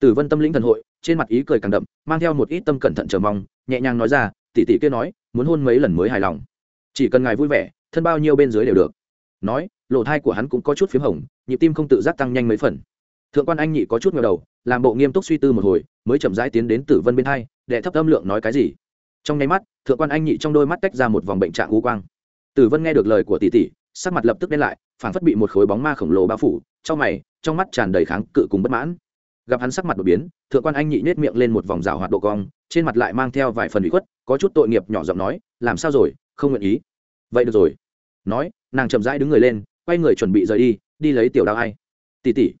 tử vân tâm lĩnh thần hội, trên mặt ý cười càng đậm, mang theo một ít tâm cẩn thận chờ mong, nhẹ nhàng nói ra, tỷ tỷ kia nói, muốn hôn mấy lần mới hài lòng. Chỉ cần ngài vui vẻ, thân bao nhiêu bên dưới đều được. Nói lộ thai của hắn cũng có chút p h í m hồng, nhịp tim không tự giác tăng nhanh mấy phần. Thượng quan anh nhị có chút ngờ đầu, làm bộ nghiêm túc suy tư một hồi, mới chậm rãi tiến đến tử vân bên hai, đệ thấp âm lượng nói cái gì. Trong nháy mắt, thượng quan anh nhị trong đôi mắt tách ra một vòng bệnh trạng u quang. Tử vân nghe được lời của tỷ tỷ, sắc mặt lập tức đen lại phản phất bị một khối bóng ma khổng lồ bao phủ, trong mày, trong mắt tràn đầy kháng cự cùng bất mãn gặp hắn sắc mặt đột biến, thượng quan anh nhị nết miệng lên một vòng rào hoạt độ cong, trên mặt lại mang theo vài phần bị khuất, có chút tội nghiệp nhỏ giọng nói, làm sao rồi? Không nguyện ý. Vậy được rồi. Nói, nàng chậm rãi đứng người lên, quay người chuẩn bị rời đi đi lấy tiểu đao ai. Tỉ tỉ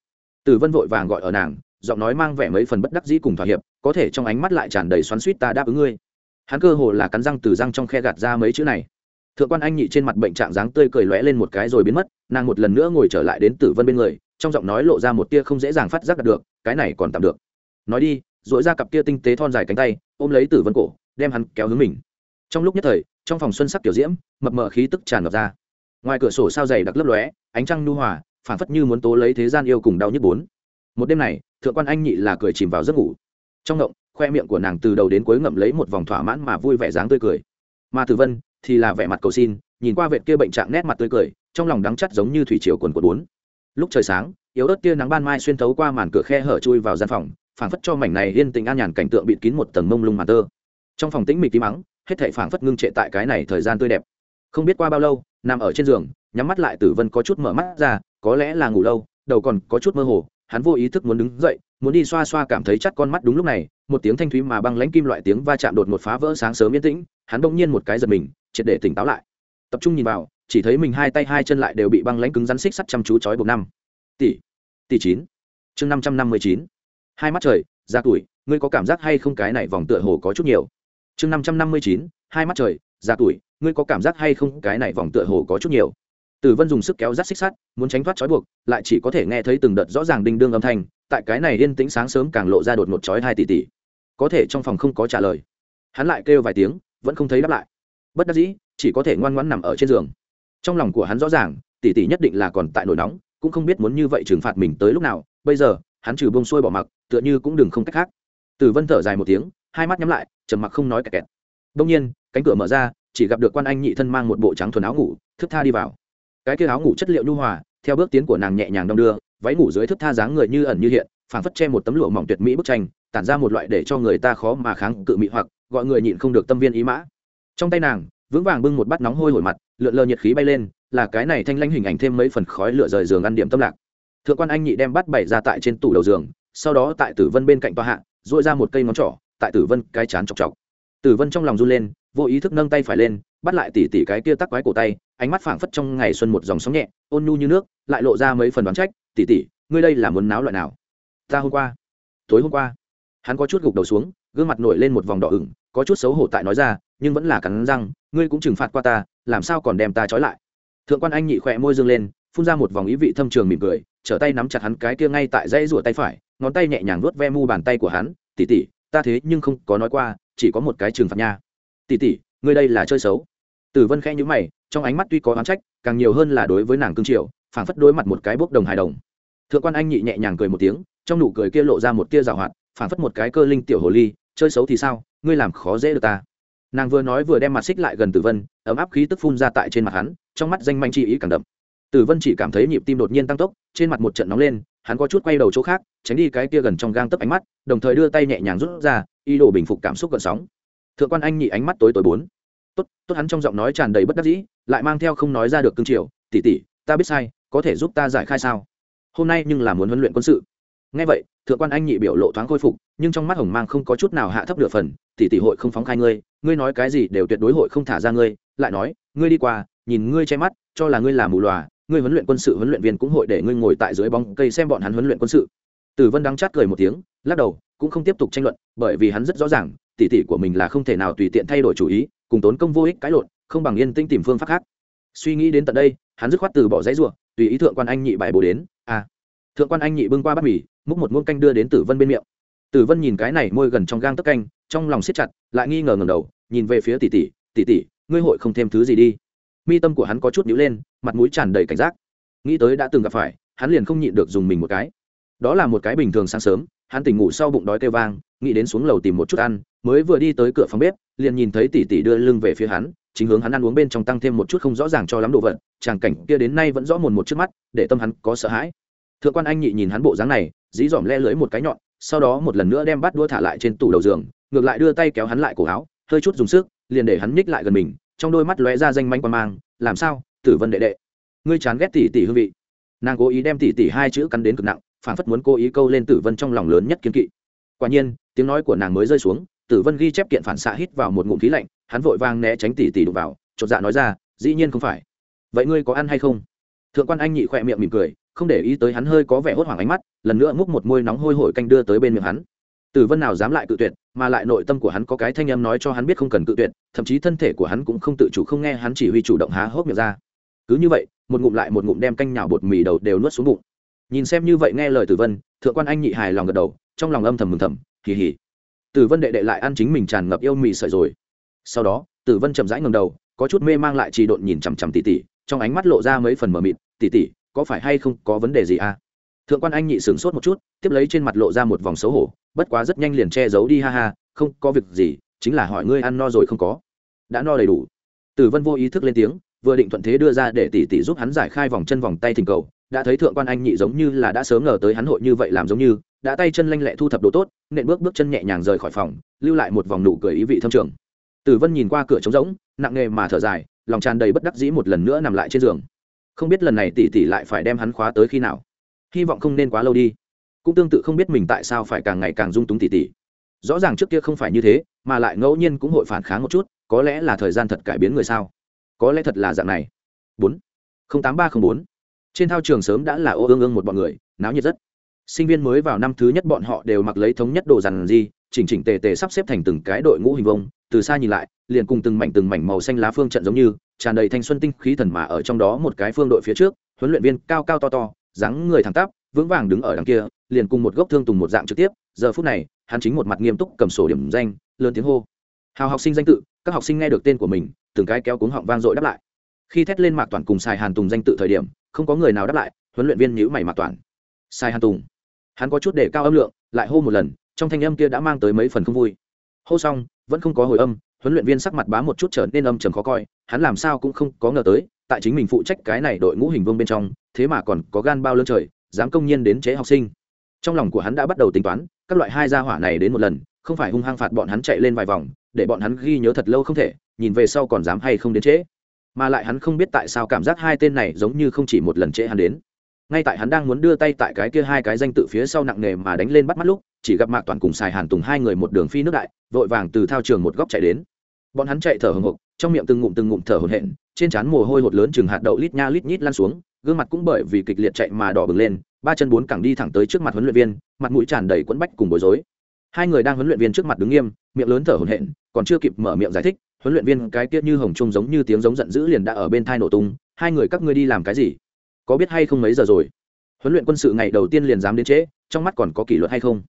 tử vân vội vàng gọi ở nàng, giọng nói mang vẻ mấy phần bất đắc dĩ cùng thỏa hiệp, có thể trong ánh mắt lại tràn đầy xoắn suýt ta đáp ứng ngươi. Hắn cơ hồ là cắn răng từ răng trong khe gạt ra mấy chữ này. Thượng quan anh nhị trên mặt bệnh trạng dáng tươi cười lóe lên một cái rồi biến mất, nàng một lần nữa ngồi trở lại đến tử vân bên người trong giọng nói lộ ra một tia không dễ dàng phát giác được, cái này còn tạm được. Nói đi dội ra cặp kia tinh tế thon dài cánh tay, ôm lấy tử vân cổ, đem hắn kéo hướng mình. Trong lúc nhất thời, trong phòng xuân sắc tiểu diễm, mập mờ khí tức tràn ngập ra. Ngoài cửa sổ sao dày đặc lấp lóe, ánh trăng nhu hòa, phản phất như muốn tố lấy thế gian yêu cùng đau nhức bốn. Một đêm này, thượng quan anh nhị là cười chìm vào giấc ngủ. Trong ngộng, khoe miệng của nàng từ đầu đến cuối ngậm lấy một vòng thỏa mãn mà vui vẻ dáng tươi cười. Mà tử vân thì là vẻ mặt cầu xin, nhìn qua vệt kia bệnh trạng nét mặt tươi cười, trong lòng đắng chắt giống như thủy triều quần của bốn lúc trời sáng, yếu ớt tia nắng ban mai xuyên thấu qua màn cửa khe hở chui vào gian phòng, phảng phất cho mảnh này yên tĩnh an nhàn cảnh tượng bịt kín một tầng mông lung màn tơ. Trong phòng tĩnh mịch tí mắng, hết thảy phảng phất ngưng trệ tại cái này thời gian tươi đẹp. Không biết qua bao lâu, nằm ở trên giường, nhắm mắt lại tử vân có chút mở mắt ra, có lẽ là ngủ lâu, đầu còn có chút mơ hồ, hắn vô ý thức muốn đứng dậy, muốn đi xoa xoa cảm thấy chắt con mắt đúng lúc này, một tiếng thanh thúy mà băng lãnh kim loại tiếng va chạm đột một phá vỡ sáng sớm yên tĩnh, hắn bỗng nhiên một cái giật mình, triệt để tỉnh táo lại. Tập trung nhìn vào chỉ thấy mình hai tay hai chân lại đều bị băng lãnh cứng rắn xích sắt chăm chú chói buộc năm. Tỷ tỷ chín. Chương năm trăm năm mươi chín. Hai mắt trời, ra tuổi, ngươi có cảm giác hay không cái này vòng tựa hồ có chút nhiều? Chương năm trăm năm mươi chín, hai mắt trời, ra tuổi, ngươi có cảm giác hay không cái này vòng tựa hồ có chút nhiều? Tử vân dùng sức kéo rắt xích sắt, muốn tránh thoát trói buộc, lại chỉ có thể nghe thấy từng đợt rõ ràng đinh đương âm thanh, tại cái này yên tĩnh sáng sớm càng lộ ra đột ngột chói hai tỷ tỷ. Có thể trong phòng không có trả lời. Hắn lại kêu vài tiếng, vẫn không thấy đáp lại. Bất đắc dĩ, chỉ có thể ngoan ngoãn nằm ở trên giường trong lòng của hắn rõ ràng, tỷ tỷ nhất định là còn tại nổi nóng, cũng không biết muốn như vậy trừng phạt mình tới lúc nào, bây giờ, hắn trừ bông xuôi bỏ mặc, tựa như cũng đừng không cách khác. Tử vân thở dài một tiếng, hai mắt nhắm lại, trầm mặc không nói kẹt kẹt. Đông nhiên, cánh cửa mở ra, chỉ gặp được quan anh nhị thân mang một bộ trắng thuần áo ngủ, thức tha đi vào. Cái kia áo ngủ chất liệu nhu hòa, theo bước tiến của nàng nhẹ nhàng đong đưa, váy ngủ dưới thức tha dáng người như ẩn như hiện, phảng phất che một tấm lụa mỏng tuyệt mỹ bức tranh, tản ra một loại để cho người ta khó mà kháng cự mị hoặc, gọi người nhịn không được tâm viên ý mã. Trong tay nàng vững vàng bưng một bát nóng hôi hổi mặt, lượn lờ nhiệt khí bay lên, là cái này thanh lanh hình ảnh thêm mấy phần khói lửa rời giường ăn điểm tâm lạc. Thượng quan anh nhị đem bát bày ra tại trên tủ đầu giường, sau đó tại tử vân bên cạnh toa hạ dội ra một cây ngón trỏ, tại tử vân cái chán chọc chọc. Tử vân trong lòng run lên, vô ý thức nâng tay phải lên, bắt lại tỉ tỉ cái kia tắc quái cổ tay, ánh mắt phảng phất trong ngày xuân một dòng sóng nhẹ, ôn nhu như nước, lại lộ ra mấy phần đoán trách, tỉ tỉ, ngươi đây là muốn náo loại nào? Ta hôm qua, tối hôm qua. Hắn có chút gục đầu xuống, gương mặt nổi lên một vòng đỏ ửng, có chút xấu hổ tại nói ra, nhưng vẫn là cắn răng ngươi cũng trừng phạt qua ta, làm sao còn đem ta trói lại? Thượng quan anh nhị khỏe môi dương lên, phun ra một vòng ý vị thâm trường mỉm cười, trở tay nắm chặt hắn cái kia ngay tại dãy rủa tay phải, ngón tay nhẹ nhàng vuốt ve mu bàn tay của hắn tỉ tỉ ta thế nhưng không có nói qua, chỉ có một cái trừng phạt nha. Tỉ tỉ ngươi đây là chơi xấu. Tử vân khẽ nhữ mày, trong ánh mắt tuy có oán trách, càng nhiều hơn là đối với nàng cương triều, phảng phất đối mặt một cái bốc đồng hài đồng. Thượng quan anh nhị nhẹ nhàng cười một tiếng, trong nụ cười kia lộ ra một tia rào hoạt, phảng phất một cái cơ linh tiểu hồ ly, chơi xấu thì sao? Ngươi làm khó dễ được ta nàng vừa nói vừa đem mặt xích lại gần tử vân, ấm áp khí tức phun ra tại trên mặt hắn, trong mắt danh manh chi ý càng đậm. Tử vân chỉ cảm thấy nhịp tim đột nhiên tăng tốc, trên mặt một trận nóng lên, hắn có chút quay đầu chỗ khác, tránh đi cái kia gần trong gang tấp ánh mắt, đồng thời đưa tay nhẹ nhàng rút ra, ý đồ bình phục cảm xúc gợn sóng. Thượng quan anh nhị ánh mắt tối tối bốn. Tốt tốt hắn trong giọng nói tràn đầy bất đắc dĩ, lại mang theo không nói ra được cương triều tỉ tỉ ta biết sai, có thể giúp ta giải khai sao? Hôm nay nhưng là muốn huấn luyện quân sự ngay vậy, thượng quan anh nhị biểu lộ thoáng khôi phục, nhưng trong mắt hồng mang không có chút nào hạ thấp nửa phần, tỷ tỷ hội không phóng khai ngươi ngươi nói cái gì đều tuyệt đối hội không thả ra ngươi, lại nói, ngươi đi qua, nhìn ngươi che mắt, cho là ngươi là mù lòa ngươi huấn luyện quân sự huấn luyện viên cũng hội để ngươi ngồi tại dưới bóng cây xem bọn hắn huấn luyện quân sự. Tử vân đắng chát cười một tiếng, lắc đầu, cũng không tiếp tục tranh luận, bởi vì hắn rất rõ ràng, tỷ tỷ của mình là không thể nào tùy tiện thay đổi chủ ý, cùng tốn công vô ích cãi lộn, không bằng yên tĩnh tìm phương pháp khác. Suy nghĩ đến tận đây, hắn dứt khoát từ bỏ giấy ruộng tùy ý thượng quan anh nhị bài bồ đến à. Thượng quan anh nhị bưng qua bát mì múc một muỗng canh đưa đến tử vân bên miệng. Tử vân nhìn cái này môi gần trong gang tấc canh, trong lòng siết chặt, lại nghi ngờ ngầm đầu, nhìn về phía tỷ tỷ tỷ tỷ, ngươi hội không thêm thứ gì đi. Mi tâm của hắn có chút nhíu lên, mặt mũi tràn đầy cảnh giác. Nghĩ tới đã từng gặp phải, hắn liền không nhịn được dùng mình một cái. Đó là một cái bình thường sáng sớm, hắn tỉnh ngủ sau bụng đói kêu vang, nghĩ đến xuống lầu tìm một chút ăn, mới vừa đi tới cửa phòng bếp, liền nhìn thấy tỷ tỷ đưa lưng về phía hắn, chính hướng hắn ăn uống bên trong tăng thêm một chút không rõ ràng cho lắm đồ vật, tràng cảnh kia đến nay vẫn rõ mồn một trước mắt, để tâm hắn có sợ hãi. Thượng quan anh nhị nhìn hắn bộ dáng này dí dỏm le lưỡi một cái nhọn, sau đó một lần nữa đem bắt đua thả lại trên tủ đầu giường, ngược lại đưa tay kéo hắn lại cổ áo, hơi chút dùng sức, liền để hắn ních lại gần mình, trong đôi mắt lóe ra danh manh qua mang, làm sao, tử vân đệ đệ, ngươi chán ghét tỷ tỷ hương vị? Nàng cố ý đem tỷ tỷ hai chữ cắn đến cực nặng phản phất muốn cố ý câu lên tử vân trong lòng lớn nhất kiên kỵ. Quả nhiên, tiếng nói của nàng mới rơi xuống, tử vân ghi chép kiện phản xạ hít vào một ngụm khí lạnh, hắn vội vang né tránh tỷ tỷ đụng vào, chột dạ nói ra, dĩ nhiên không phải. Vậy ngươi có ăn hay không? Thượng quan anh nhị khỏe miệng mỉm cười không để ý tới hắn hơi có vẻ hốt hoảng ánh mắt, lần nữa múc một môi nóng hôi hổi canh đưa tới bên miệng hắn. Tử vân nào dám lại cự tuyệt, mà lại nội tâm của hắn có cái thanh âm nói cho hắn biết không cần cự tuyệt, thậm chí thân thể của hắn cũng không tự chủ không nghe hắn chỉ huy chủ động há hốc miệng ra. Cứ như vậy, một ngụm lại một ngụm đem canh nhào bột mì đầu đều nuốt xuống bụng. Nhìn xem như vậy nghe lời tử vân, thượng quan anh nhị hài lòng gật đầu, trong lòng âm thầm mừng thầm kỳ hỉ tử vân đệ đệ lại ăn chính mình tràn ngập yêu mì sợi rồi. Sau đó, tử vân chậm rãi ngầm đầu, có chút mê mang lại trì độn nhìn chằm chằm tỉ tỉ, trong ánh mắt lộ ra mấy phần mờ mịt, tỉ tỉ có phải hay không có vấn đề gì à? Thượng quan anh nhị sửng sốt một chút, tiếp lấy trên mặt lộ ra một vòng xấu hổ, bất quá rất nhanh liền che giấu đi, ha ha, không có việc gì, chính là hỏi ngươi ăn no rồi không có. Đã no đầy đủ. Tử vân vô ý thức lên tiếng, vừa định thuận thế đưa ra để tỷ tỷ giúp hắn giải khai vòng chân vòng tay thỉnh cầu, đã thấy thượng quan anh nhị giống như là đã sớm ngờ tới hắn hội như vậy làm giống như, đã tay chân lanh lẹ thu thập đồ tốt, nện bước bước chân nhẹ nhàng rời khỏi phòng, lưu lại một vòng nụ cười ý vị thâm trường. Tử vân nhìn qua cửa trống rỗng, nặng nề mà thở dài, lòng tràn đầy bất đắc dĩ một lần nữa nằm lại trên giường không biết lần này tỷ tỷ lại phải đem hắn khóa tới khi nào. Hy vọng không nên quá lâu đi. Cũng tương tự không biết mình tại sao phải càng ngày càng dung túng tỷ tỷ. Rõ ràng trước kia không phải như thế, mà lại ngẫu nhiên cũng hội phản kháng một chút, có lẽ là thời gian thật cải biến người sao? Có lẽ thật là dạng này. Bốn. Không tám ba không bốn. Trên thao trường sớm đã là ô ương ương một bọn người, náo nhiệt rất. Sinh viên mới vào năm thứ nhất bọn họ đều mặc lấy thống nhất đồ dằn di, chỉnh chỉnh tề tề sắp xếp thành từng cái đội ngũ hình vông từ xa nhìn lại, liền cùng từng mảnh từng mảnh màu xanh lá phương trận giống như tràn đầy thanh xuân tinh khí thần mà ở trong đó một cái phương đội phía trước, huấn luyện viên cao cao to to, dáng người thẳng tắp, vững vàng đứng ở đằng kia, liền cùng một gốc thương tùng một dạng trực tiếp. Giờ phút này, hắn chính một mặt nghiêm túc cầm sổ điểm danh, lớn tiếng hô. Hào học sinh danh tự, các học sinh nghe được tên của mình, từng cái kéo cuống họng vang dội đáp lại. Khi thét lên mạc toàn cùng xài hàn tùng danh tự thời điểm, không có người nào đáp lại, huấn luyện viên nhữ mày mạc toàn. Sai hàn tùng. Hắn có chút để cao âm lượng, lại hô một lần, trong thanh âm kia đã mang tới mấy phần không vui. Hô xong, vẫn không có hồi âm huấn luyện viên sắc mặt bá một chút trở nên âm trầm khó coi, hắn làm sao cũng không có ngờ tới, tại chính mình phụ trách cái này đội ngũ hình vương bên trong, thế mà còn có gan bao lơn trời, dám công nhiên đến chế học sinh. Trong lòng của hắn đã bắt đầu tính toán, các loại hai gia hỏa này đến một lần, không phải hung hăng phạt bọn hắn chạy lên vài vòng, để bọn hắn ghi nhớ thật lâu không thể, nhìn về sau còn dám hay không đến trễ mà lại hắn không biết tại sao cảm giác hai tên này giống như không chỉ một lần trễ hắn đến. Ngay tại hắn đang muốn đưa tay tại cái kia hai cái danh tự phía sau nặng nề mà đánh lên bắt mắt lúc chỉ gặp mạc toàn cùng xài hàn tùng hai người một đường phi nước đại, vội vàng từ thao trường một góc chạy đến. Bọn hắn chạy thở hồng hộc trong miệng từng ngụm từng ngụm thở hổn hển, trên trán mồ hôi hột lớn chừng hạt đậu lít nha lít nhít lan xuống, gương mặt cũng bởi vì kịch liệt chạy mà đỏ bừng lên, ba chân bốn cẳng đi thẳng tới trước mặt huấn luyện viên, mặt mũi tràn đầy quẫn bách cùng bối rối. Hai người đang huấn luyện viên trước mặt đứng nghiêm, miệng lớn thở hổn hển, còn chưa kịp mở miệng giải thích, huấn luyện viên cái tiết như hồng trung giống như tiếng giống giận dữ liền đã ở bên thai nổ tung, hai người các ngươi đi làm cái gì? Có biết hay không mấy giờ rồi? Huấn luyện quân sự ngày đầu tiên liền dám đến trễ, trong mắt còn có kỷ luật hay không?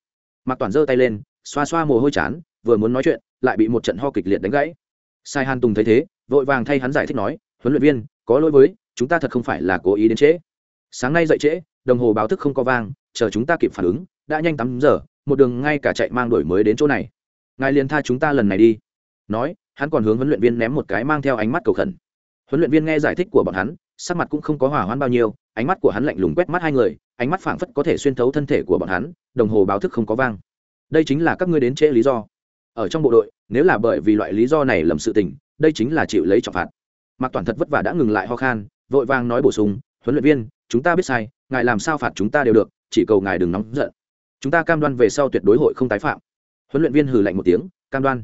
Mạc toàn giơ tay lên, xoa xoa mồ hôi chán, vừa muốn nói chuyện, lại bị một trận ho kịch liệt đánh gãy. Sai hàn tùng thấy thế, vội vàng thay hắn giải thích nói, huấn luyện viên, có lỗi với, chúng ta thật không phải là cố ý đến trễ. Sáng nay dậy trễ, đồng hồ báo thức không có vang, chờ chúng ta kịp phản ứng, đã nhanh tám giờ, một đường ngay cả chạy mang đổi mới đến chỗ này. Ngài liền tha chúng ta lần này đi. Nói, hắn còn hướng huấn luyện viên ném một cái mang theo ánh mắt cầu khẩn. Huấn luyện viên nghe giải thích của bọn hắn, sắc mặt cũng không có hỏa hoãn bao nhiêu, ánh mắt của hắn lạnh lùng quét mắt hai người ánh mắt phảng phất có thể xuyên thấu thân thể của bọn hắn, đồng hồ báo thức không có vang. Đây chính là các ngươi đến trễ lý do. Ở trong bộ đội, nếu là bởi vì loại lý do này lầm sự tình, đây chính là chịu lấy trọng phạt. Mạc toàn thật vất vả đã ngừng lại ho khan, vội vàng nói bổ sung, huấn luyện viên, chúng ta biết sai, ngài làm sao phạt chúng ta đều được, chỉ cầu ngài đừng nóng giận. Chúng ta cam đoan về sau tuyệt đối hội không tái phạm. Huấn luyện viên hừ lạnh một tiếng, cam đoan.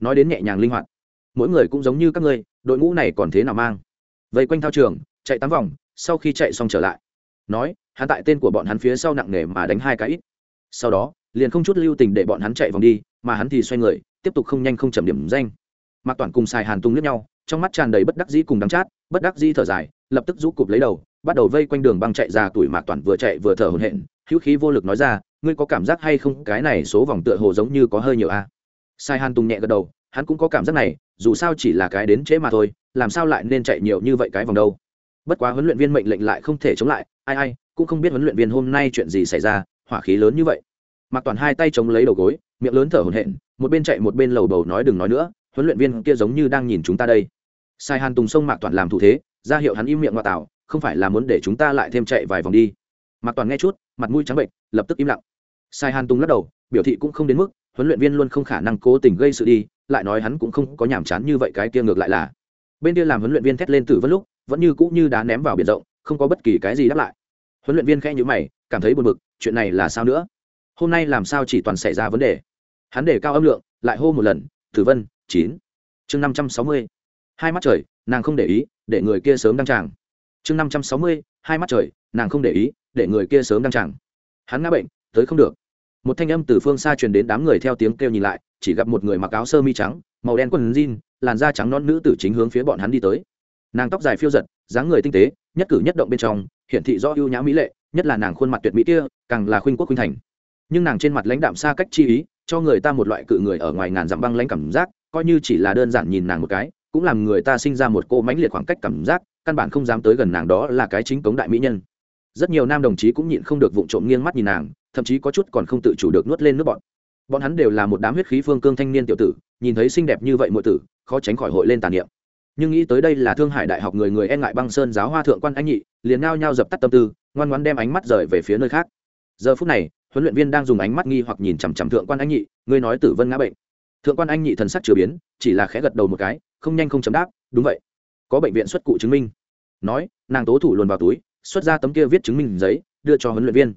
Nói đến nhẹ nhàng linh hoạt. Mỗi người cũng giống như các ngươi, đội ngũ này còn thế nào mang? Vây quanh thao trường, chạy tám vòng, sau khi chạy xong trở lại, nói hắn tại tên của bọn hắn phía sau nặng nề mà đánh hai cái ít. Sau đó, liền không chút lưu tình để bọn hắn chạy vòng đi, mà hắn thì xoay người, tiếp tục không nhanh không chậm điểm danh. Mạc toàn cùng xài hàn tung lướt nhau, trong mắt tràn đầy bất đắc dĩ cùng đắng chát, bất đắc dĩ thở dài, lập tức rũ cụp lấy đầu, bắt đầu vây quanh đường băng chạy ra tuổi mạc toàn vừa chạy vừa thở hổn hển, hữu khí vô lực nói ra, ngươi có cảm giác hay không? Cái này số vòng tựa hồ giống như có hơi nhiều a. Sai hàn tung nhẹ gật đầu, hắn cũng có cảm giác này, dù sao chỉ là cái đến trễ mà thôi, làm sao lại nên chạy nhiều như vậy cái vòng đâu? Bất quá huấn luyện viên mệnh lệnh lại không thể chống lại, ai ai, cũng không biết huấn luyện viên hôm nay chuyện gì xảy ra, hỏa khí lớn như vậy. Mặc toàn hai tay chống lấy đầu gối, miệng lớn thở hổn hển, một bên chạy một bên lầu bầu nói đừng nói nữa, huấn luyện viên kia giống như đang nhìn chúng ta đây. Sai hàn tùng sông mạc toàn làm thủ thế, ra hiệu hắn im miệng ngoại tảo không phải là muốn để chúng ta lại thêm chạy vài vòng đi. Mạc toàn nghe chút, mặt mũi trắng bệnh lập tức im lặng. Sai hàn tùng lắc đầu, biểu thị cũng không đến mức, huấn luyện viên luôn không khả năng cố tình gây sự đi, lại nói hắn cũng không có nhàm chán như vậy, cái kia ngược lại là. Bên kia làm huấn luyện viên thét lên từ vân lúc vẫn như cũ như đá ném vào biển rộng, không có bất kỳ cái gì đáp lại. Huấn luyện viên khẽ nhữ mày, cảm thấy buồn bực, chuyện này là sao nữa? Hôm nay làm sao chỉ toàn xảy ra vấn đề? Hắn để cao âm lượng, lại hô một lần thử vân, chín. Chương năm trăm sáu mươi, hai mắt trời, nàng không để ý, để người kia sớm đăng tràng. Chương năm trăm sáu mươi, hai mắt trời, nàng không để ý, để người kia sớm đăng tràng. Hắn ngã bệnh, tới không được. Một thanh âm từ phương xa truyền đến đám người theo tiếng kêu nhìn lại, chỉ gặp một người mặc áo sơ mi trắng, màu đen quần jean, làn da trắng non nữ tử chính hướng phía bọn hắn đi tới nàng tóc dài phiêu giật, dáng người tinh tế, nhất cử nhất động bên trong, hiển thị do ưu nhã mỹ lệ, nhất là nàng khuôn mặt tuyệt mỹ kia, càng là khuynh quốc khuynh thành. Nhưng nàng trên mặt lãnh đạm xa cách chi ý, cho người ta một loại cự người ở ngoài ngàn dặm băng lãnh cảm giác, coi như chỉ là đơn giản nhìn nàng một cái, cũng làm người ta sinh ra một cô mãnh liệt khoảng cách cảm giác, căn bản không dám tới gần nàng đó là cái chính cống đại mỹ nhân. Rất nhiều nam đồng chí cũng nhịn không được vụng trộm nghiêng mắt nhìn nàng, thậm chí có chút còn không tự chủ được nuốt lên nước bọn bọn hắn đều là một đám huyết khí phương cương thanh niên tiểu tử, nhìn thấy xinh đẹp như vậy mọi tử, khó tránh khỏi hội lên tàn niệm nhưng nghĩ tới đây là thương hải đại học người người e ngại băng sơn giáo hoa thượng quan anh nhị, liền ngao nhau dập tắt tâm tư, ngoan ngoan đem ánh mắt rời về phía nơi khác. Giờ phút này, huấn luyện viên đang dùng ánh mắt nghi hoặc nhìn chằm chằm thượng quan anh nhị, ngươi nói tử vân ngã bệnh. Thượng quan anh nhị thần sắc chưa biến, chỉ là khẽ gật đầu một cái, không nhanh không chấm đáp, đúng vậy. Có bệnh viện xuất cụ chứng minh. Nói, nàng tố thủ luồn vào túi, xuất ra tấm kia viết chứng minh giấy, đưa cho huấn luyện viên.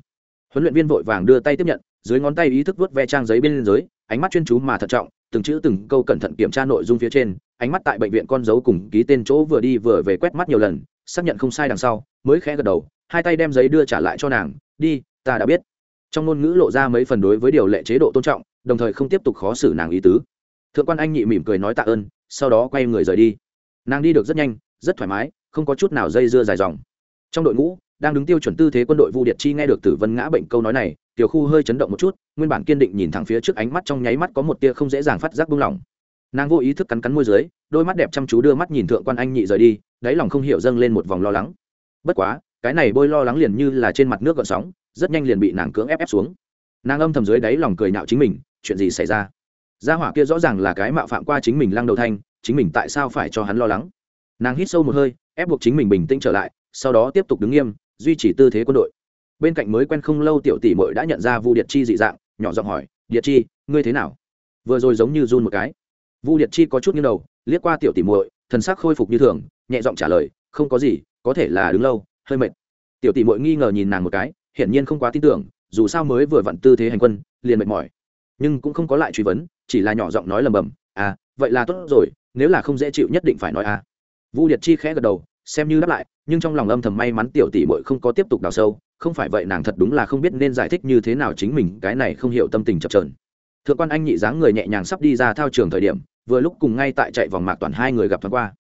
Huấn luyện viên vội vàng đưa tay tiếp nhận, dưới ngón tay ý thức vớt ve trang giấy bên dưới, ánh mắt chuyên chú mà thận trọng, từng chữ từng câu cẩn thận kiểm tra nội dung phía trên ánh mắt tại bệnh viện con dấu cùng ký tên chỗ vừa đi vừa về quét mắt nhiều lần, xác nhận không sai đằng sau, mới khẽ gật đầu, hai tay đem giấy đưa trả lại cho nàng, đi, ta đã biết. Trong ngôn ngữ lộ ra mấy phần đối với điều lệ chế độ tôn trọng, đồng thời không tiếp tục khó xử nàng ý tứ. Thượng quan anh nhị mỉm cười nói tạ ơn, sau đó quay người rời đi. Nàng đi được rất nhanh, rất thoải mái, không có chút nào dây dưa dài dòng. Trong đội ngũ, đang đứng tiêu chuẩn tư thế quân đội vu điệt chi nghe được tử vân ngã bệnh câu nói này, tiểu khu hơi chấn động một chút, nguyên bản kiên định nhìn thẳng phía trước ánh mắt trong nháy mắt có một tia không dễ dàng phát giác buông lỏng nàng vô ý thức cắn cắn môi dưới, đôi mắt đẹp chăm chú đưa mắt nhìn thượng quan anh nhị rời đi, đáy lòng không hiểu dâng lên một vòng lo lắng. Bất quá, cái này bôi lo lắng liền như là trên mặt nước gợn sóng, rất nhanh liền bị nàng cưỡng ép ép xuống. Nàng âm thầm dưới đáy lòng cười nhạo chính mình, chuyện gì xảy ra? Gia hỏa kia rõ ràng là cái mạo phạm qua chính mình lăng đầu thanh, chính mình tại sao phải cho hắn lo lắng? Nàng hít sâu một hơi, ép buộc chính mình bình tĩnh trở lại, sau đó tiếp tục đứng nghiêm, duy trì tư thế quân đội. Bên cạnh mới quen không lâu tiểu tỷ mội đã nhận ra vu điệt chi dị dạng, nhỏ giọng hỏi, điệt chi, ngươi thế nào? Vừa rồi giống như run một cái vu điệt chi có chút nghiêng đầu, liếc qua tiểu tỷ muội, thần sắc khôi phục như thường, nhẹ giọng trả lời, không có gì, có thể là đứng lâu, hơi mệt. Tiểu tỷ muội nghi ngờ nhìn nàng một cái, hiển nhiên không quá tin tưởng, dù sao mới vừa vặn tư thế hành quân, liền mệt mỏi. Nhưng cũng không có lại truy vấn, chỉ là nhỏ giọng nói lầm bầm à vậy là tốt rồi, nếu là không dễ chịu nhất định phải nói à. Vu điệt chi khẽ gật đầu, xem như đáp lại, nhưng trong lòng âm thầm may mắn tiểu tỷ muội không có tiếp tục đào sâu, không phải vậy nàng thật đúng là không biết nên giải thích như thế nào chính mình, cái này không hiểu tâm tình chập trờn thượng quan anh nhị dáng người nhẹ nhàng sắp đi ra thao trường thời điểm vừa lúc cùng ngay tại chạy vòng mạc toàn hai người gặp thoáng qua.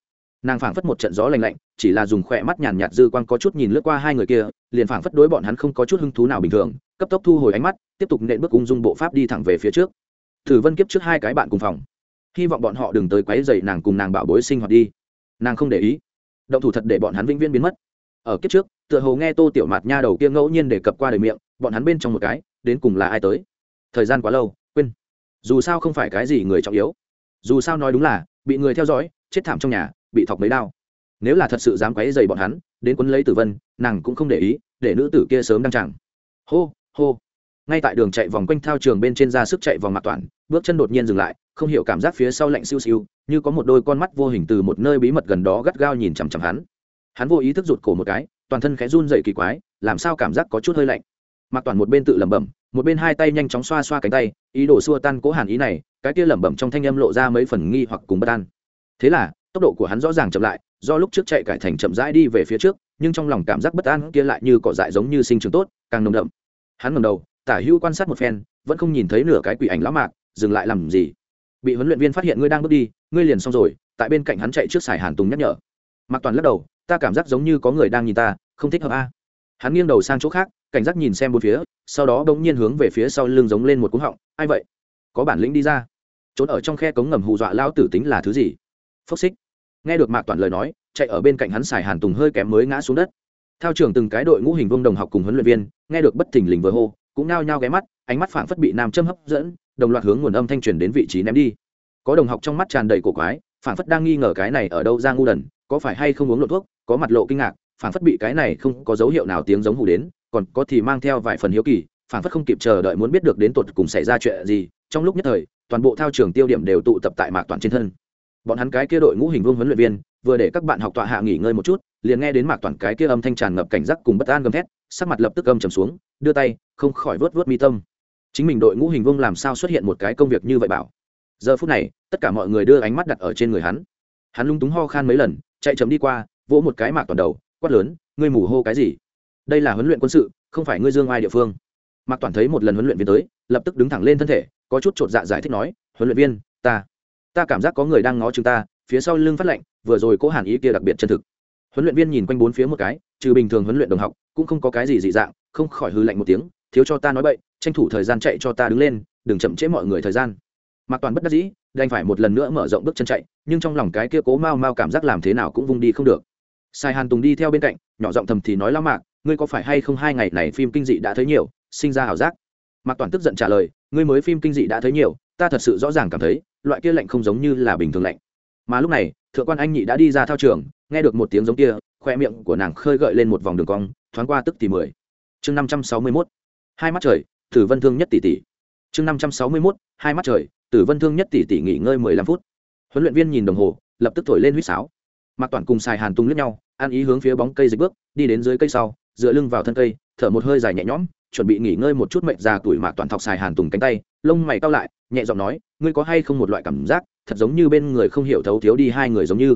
Nàng phảng phất một trận gió lành lạnh, chỉ là dùng khỏe mắt nhàn nhạt dư quan có chút nhìn lướt qua hai người kia, liền phảng phất đối bọn hắn không có chút hứng thú nào bình thường, cấp tốc thu hồi ánh mắt, tiếp tục nện bước ung dung bộ pháp đi thẳng về phía trước. Thử vân kiếp trước hai cái bạn cùng phòng. Hy vọng bọn họ đừng tới quấy dậy nàng cùng nàng bảo bối sinh hoạt đi. Nàng không để ý. Động thủ thật để bọn hắn vĩnh viễn biến mất. Ở kiếp trước, tựa hồ nghe tô tiểu mạt nha đầu kia ngẫu nhiên để cập qua đời miệng, bọn hắn bên trong một cái, đến cùng là ai tới? Thời gian quá lâu, quên. Dù sao không phải cái gì người trọng yếu dù sao nói đúng là, bị người theo dõi, chết thảm trong nhà, bị thọc mấy đao. Nếu là thật sự dám quấy dày bọn hắn, đến quấn lấy tử vân, nàng cũng không để ý, để nữ tử kia sớm đăng chẳng hô hô. Ngay tại đường chạy vòng quanh thao trường bên trên ra sức chạy vòng mặt toàn, bước chân đột nhiên dừng lại, không hiểu cảm giác phía sau lạnh siêu siêu, như có một đôi con mắt vô hình từ một nơi bí mật gần đó gắt gao nhìn chằm chằm hắn. Hắn vô ý thức rụt cổ một cái, toàn thân khẽ run dậy kỳ quái, làm sao cảm giác có chút hơi lạnh. Mặc toàn một bên tự lẩm bẩm, một bên hai tay nhanh chóng xoa xoa cánh tay, ý đồ xua tan cố hàn ý này cái kia lẩm bẩm trong thanh âm lộ ra mấy phần nghi hoặc cùng bất an. Thế là, tốc độ của hắn rõ ràng chậm lại, do lúc trước chạy cải thành chậm rãi đi về phía trước, nhưng trong lòng cảm giác bất an kia lại như cỏ dại giống như sinh trường tốt, càng nồng đậm. Hắn ngầm đầu, tả hữu quan sát một phen, vẫn không nhìn thấy nửa cái quỷ ảnh lão mạc, dừng lại làm gì? Bị huấn luyện viên phát hiện ngươi đang bước đi, ngươi liền xong rồi, tại bên cạnh hắn chạy trước xài hàn tùng nhắc nhở. Mạc toàn lắc đầu, ta cảm giác giống như có người đang nhìn ta, không thích hợp a. Hắn nghiêng đầu sang chỗ khác, cảnh giác nhìn xem bốn phía, sau đó bỗng nhiên hướng về phía sau lưng giống lên một cúng họng, ai vậy? Có bản lĩnh đi ra trốn ở trong khe cống ngầm hù dọa lao tử tính là thứ gì? Phốc xích. Nghe được mạc toàn lời nói, chạy ở bên cạnh hắn xài hàn tùng hơi kém mới ngã xuống đất. Theo trưởng từng cái đội ngũ hình vông đồng học cùng huấn luyện viên, nghe được bất thình lình vừa hô, cũng nao nhao ghé mắt, ánh mắt phảng phất bị nam châm hấp dẫn, đồng loạt hướng nguồn âm thanh truyền đến vị trí ném đi. Có đồng học trong mắt tràn đầy cổ quái, phảng phất đang nghi ngờ cái này ở đâu ra ngu đần, có phải hay không uống lộ thuốc, có mặt lộ kinh ngạc, phảng phất bị cái này không có dấu hiệu nào tiếng giống hù đến, còn có thì mang theo vài phần hiếu kỳ, phảng phất không kịp chờ đợi muốn biết được đến tột cùng xảy ra chuyện gì, trong lúc nhất thời toàn bộ thao trường tiêu điểm đều tụ tập tại mạc toàn trên thân. Bọn hắn cái kia đội ngũ hình vương huấn luyện viên, vừa để các bạn học tọa hạ nghỉ ngơi một chút, liền nghe đến mạc toàn cái kia âm thanh tràn ngập cảnh giác cùng bất an gầm thét, sắc mặt lập tức âm trầm xuống, đưa tay, không khỏi vớt vớt mi tâm. Chính mình đội ngũ hình vương làm sao xuất hiện một cái công việc như vậy bảo? Giờ phút này, tất cả mọi người đưa ánh mắt đặt ở trên người hắn. Hắn lung túng ho khan mấy lần, chạy chấm đi qua, vỗ một cái mạc toàn đầu, quát lớn, ngươi mù hô cái gì? Đây là huấn luyện quân sự, không phải ngươi dương ai địa phương. Mạc toàn thấy một lần huấn luyện viên tới, lập tức đứng thẳng lên thân thể có chút chột dạ giải thích nói huấn luyện viên ta ta cảm giác có người đang ngó chúng ta phía sau lưng phát lệnh, vừa rồi cố hàn ý kia đặc biệt chân thực. Huấn luyện viên nhìn quanh bốn phía một cái trừ bình thường huấn luyện đồng học cũng không có cái gì dị dạng không khỏi hư lạnh một tiếng thiếu cho ta nói bậy tranh thủ thời gian chạy cho ta đứng lên đừng chậm trễ mọi người thời gian. Mạc toàn bất đắc dĩ đành phải một lần nữa mở rộng bước chân chạy nhưng trong lòng cái kia cố mau mau cảm giác làm thế nào cũng vung đi không được. Sai hàn tùng đi theo bên cạnh nhỏ giọng thầm thì nói lao mạc ngươi có phải hay không hai ngày này phim kinh dị đã thấy nhiều sinh ra ảo giác? Mạc toàn tức giận trả lời ngươi mới phim kinh dị đã thấy nhiều, ta thật sự rõ ràng cảm thấy, loại kia lạnh không giống như là bình thường lạnh. Mà lúc này, thượng quan anh nhị đã đi ra thao trường, nghe được một tiếng giống kia, khoe miệng của nàng khơi gợi lên một vòng đường cong, thoáng qua tức thì mười. Chương năm trăm sáu mươi mốt. Hai mắt trời, tử vân thương nhất tỷ tỷ. Chương năm trăm sáu mươi mốt, hai mắt trời, tử vân thương nhất tỷ tỷ nghỉ ngơi mười lăm phút. Huấn luyện viên nhìn đồng hồ, lập tức thổi lên huýt sáo. Mạc toàn cùng xài hàn tung lướt nhau, ăn ý hướng phía bóng cây dịch bước, đi đến dưới cây sau, dựa lưng vào thân cây, thở một hơi dài nhẹ nhõm chuẩn bị nghỉ ngơi một chút mệnh già tuổi mạc toàn thọc xài hàn tùng cánh tay, lông mày cao lại, nhẹ giọng nói, ngươi có hay không một loại cảm giác, thật giống như bên người không hiểu thấu thiếu đi hai người giống như?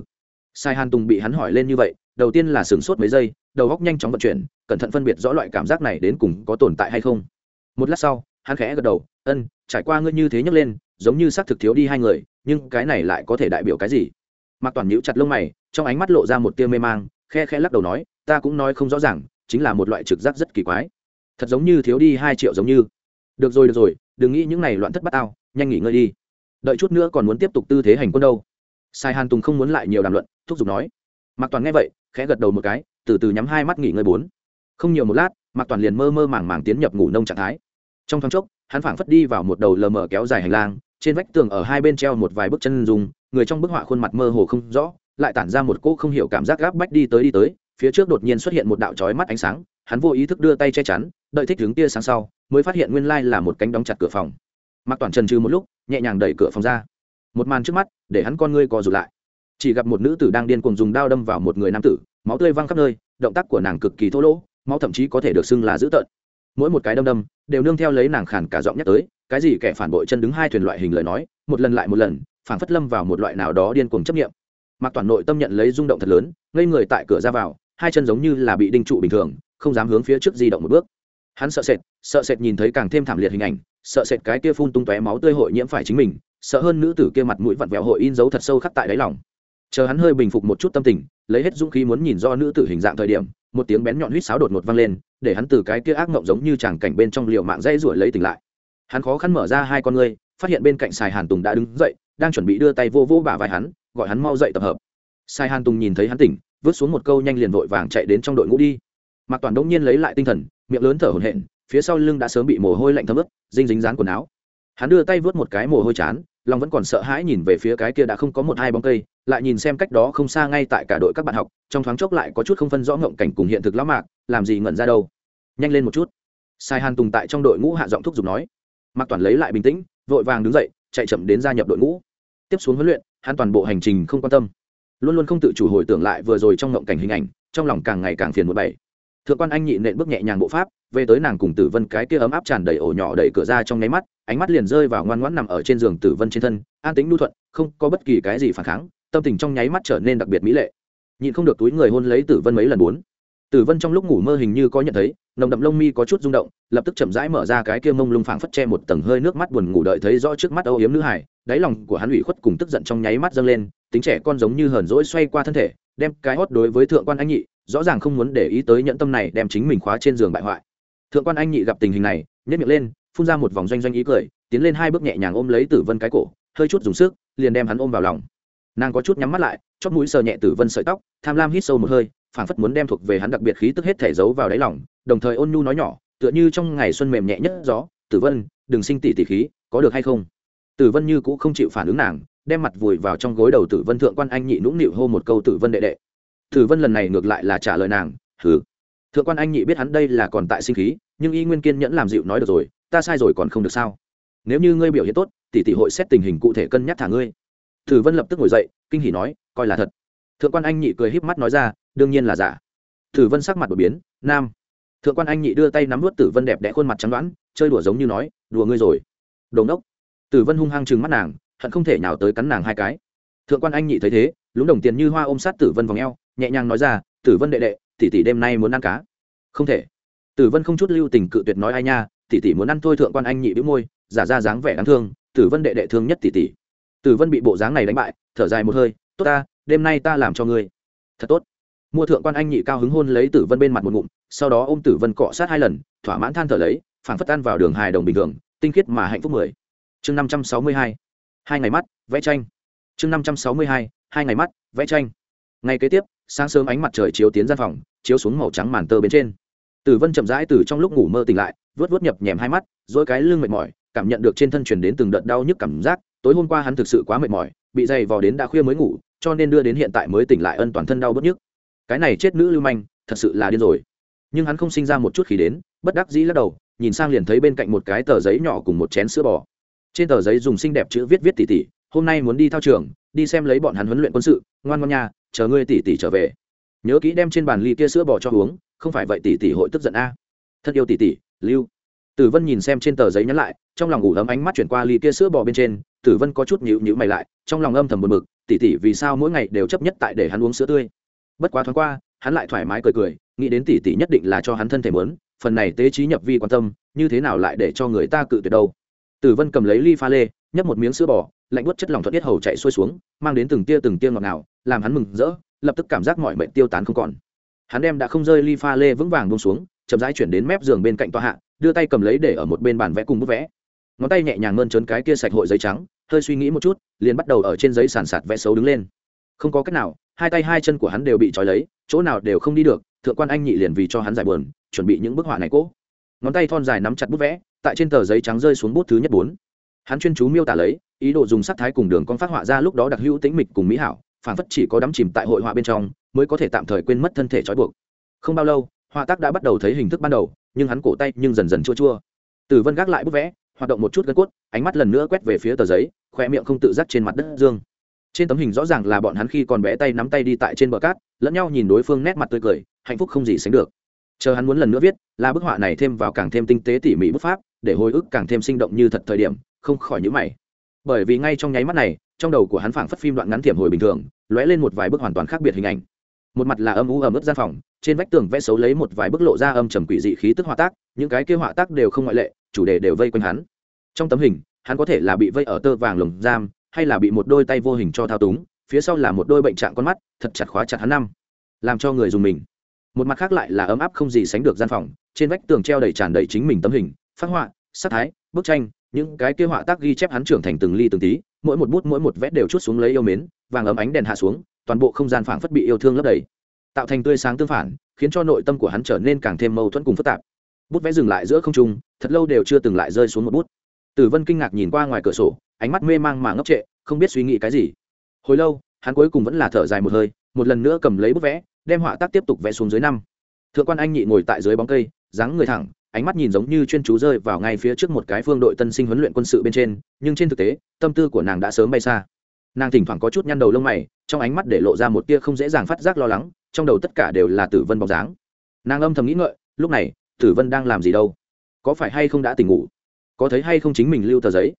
Sai hàn tùng bị hắn hỏi lên như vậy, đầu tiên là sửng sốt mấy giây, đầu góc nhanh chóng vận chuyển, cẩn thận phân biệt rõ loại cảm giác này đến cùng có tồn tại hay không. Một lát sau, hắn khẽ gật đầu, ân, trải qua ngươi như thế nhấc lên, giống như xác thực thiếu đi hai người, nhưng cái này lại có thể đại biểu cái gì? Mạc toàn nhíu chặt lông mày, trong ánh mắt lộ ra một tia mê mang, khe khe lắc đầu nói, ta cũng nói không rõ ràng, chính là một loại trực giác rất kỳ quái thật giống như thiếu đi hai triệu giống như. Được rồi được rồi, đừng nghĩ những này loạn thất bát ao nhanh nghỉ ngơi đi. Đợi chút nữa còn muốn tiếp tục tư thế hành quân đâu. Sai hàn tùng không muốn lại nhiều đàm luận, thúc giục nói. Mạc toàn nghe vậy, khẽ gật đầu một cái, từ từ nhắm hai mắt nghỉ ngơi bốn. Không nhiều một lát, mạc toàn liền mơ mơ màng màng tiến nhập ngủ nông trạng thái. Trong thoáng chốc, hắn phảng phất đi vào một đầu lờ mờ kéo dài hành lang, trên vách tường ở hai bên treo một vài bức chân dùng người trong bức họa khuôn mặt mơ hồ không rõ, lại tản ra một cỗ không hiểu cảm giác gáp bách đi tới đi tới, phía trước đột nhiên xuất hiện một đạo trói mắt ánh sáng, hắn vô ý thức đưa tay che chắn đợi thích hướng tia sáng sau, mới phát hiện nguyên lai là một cánh đóng chặt cửa phòng. Mặc toàn trần trừ một lúc, nhẹ nhàng đẩy cửa phòng ra. Một màn trước mắt, để hắn con ngươi co rụt lại. Chỉ gặp một nữ tử đang điên cuồng dùng đao đâm vào một người nam tử, máu tươi văng khắp nơi, động tác của nàng cực kỳ thô lỗ, máu thậm chí có thể được xưng là dữ tợn. Mỗi một cái đâm đâm, đều nương theo lấy nàng khản cả giọng nhắc tới, cái gì kẻ phản bội chân đứng hai thuyền loại hình lời nói, một lần lại một lần phản phất lâm vào một loại nào đó điên cuồng chấp nghiệm mặc toàn nội tâm nhận lấy rung động thật lớn, ngây người tại cửa ra vào, hai chân giống như là bị đinh trụ bình thường, không dám hướng phía trước di động một bước hắn sợ sệt sợ sệt nhìn thấy càng thêm thảm liệt hình ảnh, sợ sệt cái kia phun tung tóe máu tươi hội nhiễm phải chính mình, sợ hơn nữ tử kia mặt mũi vặn vẹo hội in dấu thật sâu khắc tại đáy lòng. Chờ hắn hơi bình phục một chút tâm tình, lấy hết dũng khí muốn nhìn do nữ tử hình dạng thời điểm, một tiếng bén nhọn huýt sáo đột ngột vang lên, để hắn từ cái kia ác mộng giống như chàng cảnh bên trong liều mạng dây ruổi lấy tỉnh lại. Hắn khó khăn mở ra hai con ngươi, phát hiện bên cạnh sài hàn tùng đã đứng dậy, đang chuẩn bị đưa tay vô vô bả vai hắn, gọi hắn mau dậy tập hợp. Sài hàn tùng nhìn thấy hắn tỉnh, vứt xuống một câu nhanh liền vội vàng chạy đến trong đội ngũ đi. Mạc toàn đông nhiên lấy lại tinh thần miệng lớn thở hổn hển, phía sau lưng đã sớm bị mồ hôi lạnh thấm ướt, dinh dính dán quần áo. Hắn đưa tay vớt một cái mồ hôi chán, lòng vẫn còn sợ hãi nhìn về phía cái kia đã không có một hai bóng cây, lại nhìn xem cách đó không xa ngay tại cả đội các bạn học, trong thoáng chốc lại có chút không phân rõ ngộng cảnh cùng hiện thực lão mạc, làm gì ngẩn ra đâu. Nhanh lên một chút. Sai hàn tùng tại trong đội ngũ hạ giọng thúc giục nói. Mạc toàn lấy lại bình tĩnh, vội vàng đứng dậy, chạy chậm đến gia nhập đội ngũ. Tiếp xuống huấn luyện, hắn toàn bộ hành trình không quan tâm. Luôn luôn không tự chủ hồi tưởng lại vừa rồi trong ngộng cảnh hình ảnh, trong lòng càng ngày càng phiền một bảy thượng quan anh nhị nện bước nhẹ nhàng bộ pháp, về tới nàng cùng tử vân cái kia ấm áp tràn đầy ổ nhỏ đẩy cửa ra trong nháy mắt, ánh mắt liền rơi vào ngoan ngoãn nằm ở trên giường tử vân trên thân, an tính lưu thuận, không có bất kỳ cái gì phản kháng, tâm tình trong nháy mắt trở nên đặc biệt mỹ lệ. Nhịn không được túi người hôn lấy tử vân mấy lần bốn. Tử vân trong lúc ngủ mơ hình như có nhận thấy, nồng đậm lông mi có chút rung động, lập tức chậm rãi mở ra cái kia mông lung phảng phất che một tầng hơi nước mắt buồn ngủ đợi thấy rõ trước mắt âu yếm nữ hải đáy lòng của hắn ủy khuất cùng tức giận trong nháy mắt dâng lên, tính trẻ con giống như hờn rỗi xoay qua thân thể, đem cái hót đối với thượng quan anh nhị rõ ràng không muốn để ý tới nhẫn tâm này đem chính mình khóa trên giường bại hoại. Thượng quan anh nhị gặp tình hình này nhét miệng lên, phun ra một vòng doanh doanh ý cười, tiến lên hai bước nhẹ nhàng ôm lấy tử vân cái cổ, hơi chút dùng sức, liền đem hắn ôm vào lòng. Nàng có chút nhắm mắt lại chót mũi sờ nhẹ tử vân sợi tóc, tham lam hít sâu một hơi, phảng phất muốn đem thuộc về hắn đặc biệt khí tức hết thể giấu vào đáy lòng, đồng thời ôn nhu nói nhỏ, tựa như trong ngày xuân mềm nhẹ nhất gió, tử vân, đừng sinh tỷ tỷ khí, có được hay không? Tử vân như cũng không chịu phản ứng nàng, đem mặt vùi vào trong gối đầu tử vân thượng quan anh nhị nũng nịu hô một câu tử vân đệ đệ. Thử vân lần này ngược lại là trả lời nàng, hừ. Thượng quan anh nhị biết hắn đây là còn tại sinh khí, nhưng y nguyên kiên nhẫn làm dịu nói được rồi, ta sai rồi còn không được sao? Nếu như ngươi biểu hiện tốt, tỷ tỷ hội xét tình hình cụ thể cân nhắc thả ngươi. Thử vân lập tức ngồi dậy, kinh hỉ nói, coi là thật. Thượng quan anh nhị cười híp mắt nói ra, đương nhiên là giả. Thử vân sắc mặt đột biến, nam. Thượng quan anh nhị đưa tay nắm vớt tử vân đẹp đẽ khuôn mặt trắng đoán, chơi đùa giống như nói, đùa ngươi rồi. Đồn đốc tử vân hung hăng chừng mắt nàng, hận không thể nào tới cắn nàng hai cái. Thượng quan anh nhị thấy thế, lúng đồng tiền như hoa ôm sát tử vân vòng eo nhẹ nhàng nói ra, tử vân đệ đệ, tỷ tỷ đêm nay muốn ăn cá. Không thể. Tử vân không chút lưu tình cự tuyệt nói, ai nha, tỷ tỷ muốn ăn thôi thượng quan anh nhị bĩu môi, giả ra dáng vẻ đáng thương, tử vân đệ đệ thương nhất tỷ tỷ. Tử vân bị bộ dáng này đánh bại, thở dài một hơi, tốt ta, đêm nay ta làm cho ngươi. Thật tốt. Mua thượng quan anh nhị cao hứng hôn lấy tử vân bên mặt một ngụm, sau đó ôm tử vân cọ sát hai lần, thỏa mãn than thở lấy phản phất tan vào đường hài đồng bình thường, tinh khiết mà hạnh phúc mười. Chương năm trăm sáu mươi hai hai ngày mắt, vẽ tranh. Chương năm trăm sáu mươi hai hai ngày mắt, vẽ tranh. Ngày kế tiếp sáng sớm ánh mặt trời chiếu tiến gian phòng, chiếu xuống màu trắng màn tơ bên trên. Tử vân chậm rãi từ trong lúc ngủ mơ tỉnh lại vớt vớt nhập nhèm hai mắt, dỗi cái lưng mệt mỏi, cảm nhận được trên thân truyền đến từng đợt đau nhức cảm giác, tối hôm qua hắn thực sự quá mệt mỏi, bị dày vò đến đã khuya mới ngủ, cho nên đưa đến hiện tại mới tỉnh lại ân toàn thân đau bớt nhức. Cái này chết nữ lưu manh, thật sự là điên rồi. Nhưng hắn không sinh ra một chút khí đến, bất đắc dĩ lắc đầu, nhìn sang liền thấy bên cạnh một cái tờ giấy nhỏ cùng một chén sữa bò. Trên tờ giấy dùng xinh đẹp chữ viết viết tỉ tỉ, hôm nay muốn đi thao trường, đi xem lấy bọn hắn huấn luyện quân sự, ngoan ngoan nha chờ ngươi tỷ tỷ trở về. Nhớ kỹ đem trên bàn ly kia sữa bò cho uống, không phải vậy tỷ tỷ hội tức giận a. Thân yêu tỷ tỷ lưu. Tử vân nhìn xem trên tờ giấy nhắn lại, trong lòng ủ ấm ánh mắt chuyển qua ly kia sữa bò bên trên, tử vân có chút nhịu nhịu mày lại, trong lòng âm thầm buồn bực tỷ tỷ vì sao mỗi ngày đều chấp nhất tại để hắn uống sữa tươi. Bất quá thoáng qua, hắn lại thoải mái cười cười, nghĩ đến tỷ tỷ nhất định là cho hắn thân thể mớn phần này tế trí nhập vi quan tâm, như thế nào lại để cho người ta cự tuyệt đâu. Tử vân cầm lấy ly pha lê, nhấp một miếng sữa bò lạnh buốt chất lòng thuận tiết hầu chạy xuôi xuống, mang đến từng tia từng tia ngọt ngào, làm hắn mừng rỡ, lập tức cảm giác mọi mệnh tiêu tán không còn. Hắn đem đã không rơi ly pha lê vững vàng buông xuống, chậm rãi chuyển đến mép giường bên cạnh tòa hạ, đưa tay cầm lấy để ở một bên bàn vẽ cùng bút vẽ. Ngón tay nhẹ nhàng mơn trớn cái kia sạch hội giấy trắng, hơi suy nghĩ một chút, liền bắt đầu ở trên giấy sàn sạt vẽ xấu đứng lên. Không có cách nào, hai tay hai chân của hắn đều bị trói lấy, chỗ nào đều không đi được, thượng quan anh nhị liền vì cho hắn giải buồn, chuẩn bị những bức họa này cố. Ngón tay thon dài nắm chặt bút vẽ, tại trên tờ giấy trắng rơi xuống bút thứ nhất bốn hắn chuyên chú miêu tả lấy, ý đồ dùng sắc thái cùng đường con phát họa ra lúc đó đặc hữu tĩnh mịch cùng mỹ hảo phản phất chỉ có đắm chìm tại hội họa bên trong, mới có thể tạm thời quên mất thân thể trói buộc. Không bao lâu, họa tác đã bắt đầu thấy hình thức ban đầu, nhưng hắn cổ tay nhưng dần dần chua chua. Tử vân gác lại bút vẽ, hoạt động một chút gân cốt, ánh mắt lần nữa quét về phía tờ giấy khoe miệng không tự giác trên mặt đất dương. Trên tấm hình rõ ràng là bọn hắn khi còn bé tay nắm tay đi tại trên bờ cát, lẫn nhau nhìn đối phương nét mặt tươi cười, hạnh phúc không gì sánh được. Chờ hắn muốn lần nữa viết, là bức họa này thêm vào càng thêm tinh tế tỉ mỉ bút pháp, để hồi ức càng thêm sinh động như thật thời điểm không khỏi nhữ mày. Bởi vì ngay trong nháy mắt này, trong đầu của hắn phảng phất phim đoạn ngắn thiểm hồi bình thường, lóe lên một vài bức hoàn toàn khác biệt hình ảnh. Một mặt là âm u ẩm ướt gian phòng, trên vách tường vẽ xấu lấy một vài bức lộ ra âm trầm quỷ dị khí tức họa tác, những cái kia họa tác đều không ngoại lệ, chủ đề đều vây quanh hắn. Trong tấm hình, hắn có thể là bị vây ở tơ vàng lồng giam, hay là bị một đôi tay vô hình cho thao túng, phía sau là một đôi bệnh trạng con mắt, thật chặt khóa chặt hắn năm. Làm cho người dùng mình. Một mặt khác lại là ấm áp không gì sánh được gian phòng, trên vách tường treo đầy tràn đầy chính mình tấm hình phát họa sắc thái, bức tranh những cái kia họa tác ghi chép hắn trưởng thành từng ly từng tí, mỗi một bút mỗi một vét đều chút xuống lấy yêu mến, vàng ấm ánh đèn hạ xuống, toàn bộ không gian phảng phất bị yêu thương lấp đầy. Tạo thành tươi sáng tương phản, khiến cho nội tâm của hắn trở nên càng thêm mâu thuẫn cùng phức tạp. Bút vẽ dừng lại giữa không trung, thật lâu đều chưa từng lại rơi xuống một bút. Tử vân kinh ngạc nhìn qua ngoài cửa sổ, ánh mắt mê mang mà ngốc trệ, không biết suy nghĩ cái gì. Hồi lâu, hắn cuối cùng vẫn là thở dài một hơi, một lần nữa cầm lấy bút vẽ, đem họa tác tiếp tục vẽ xuống dưới năm. Thượng quan anh nhị ngồi tại dưới bóng cây, dáng người thẳng ánh mắt nhìn giống như chuyên chú rơi vào ngay phía trước một cái phương đội tân sinh huấn luyện quân sự bên trên nhưng trên thực tế tâm tư của nàng đã sớm bay xa. Nàng thỉnh thoảng có chút nhăn đầu lông mày trong ánh mắt để lộ ra một tia không dễ dàng phát giác lo lắng trong đầu tất cả đều là tử vân bóng dáng. Nàng âm thầm nghĩ ngợi lúc này tử vân đang làm gì đâu? Có phải hay không đã tỉnh ngủ? Có thấy hay không chính mình lưu tờ giấy?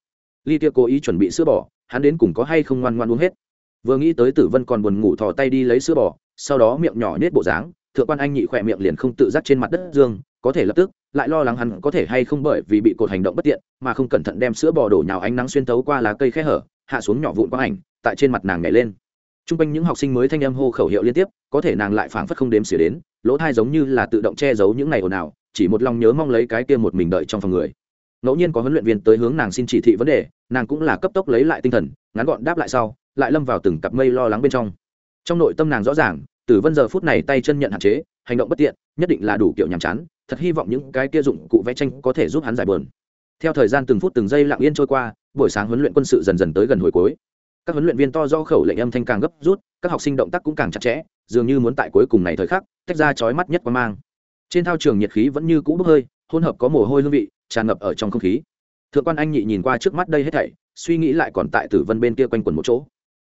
Ly tia cố ý chuẩn bị sữa bỏ, hắn đến cùng có hay không ngoan ngoan uống hết? Vừa nghĩ tới tử vân còn buồn ngủ thò tay đi lấy sữa bỏ, sau đó miệng nhỏ nết bộ dáng thượng quan anh nhị khỏe miệng liền không tự giác trên mặt đất dương có thể lập tức lại lo lắng hắn có thể hay không bởi vì bị cột hành động bất tiện, mà không cẩn thận đem sữa bò đổ nhào ánh nắng xuyên tấu qua lá cây khe hở, hạ xuống nhỏ vụn quang ảnh, tại trên mặt nàng nhảy lên. T r u n g quanh những học sinh mới thanh âm hô khẩu hiệu liên tiếp, có thể nàng lại phảng phất không đếm xỉa đến, lỗ thai giống như là tự động che giấu những ngày ồn ào, chỉ một lòng nhớ mong lấy cái kia một mình đợi trong phòng người. Ngẫu nhiên có huấn luyện viên tới hướng nàng xin chỉ thị vấn đề, nàng cũng là cấp tốc lấy lại tinh thần, ngắn gọn đáp lại sau, lại lâm vào từng cặp mây lo lắng bên trong. Trong nội tâm nàng rõ ràng, tử vân giờ phút này tay chân nhận hạn chế, hành động bất tiện, nhất định là đủ kiểu nhàm chán thật hy vọng những cái kia dụng cụ vẽ tranh có thể giúp hắn giải bờn theo thời gian từng phút từng giây lặng yên trôi qua, buổi sáng huấn luyện quân sự dần dần tới gần hồi cuối. Các huấn luyện viên to do khẩu lệnh âm thanh càng gấp rút, các học sinh động tác cũng càng chặt chẽ, dường như muốn tại cuối cùng này thời khắc, tách ra chói mắt nhất qua mang. Trên thao trường nhiệt khí vẫn như cũ bốc hơi, hỗn hợp có mồ hôi hương vị, tràn ngập ở trong không khí. Thượng quan anh nhị nhìn qua trước mắt đây hết thảy, suy nghĩ lại còn tại tử vân bên kia quanh quẩn một chỗ.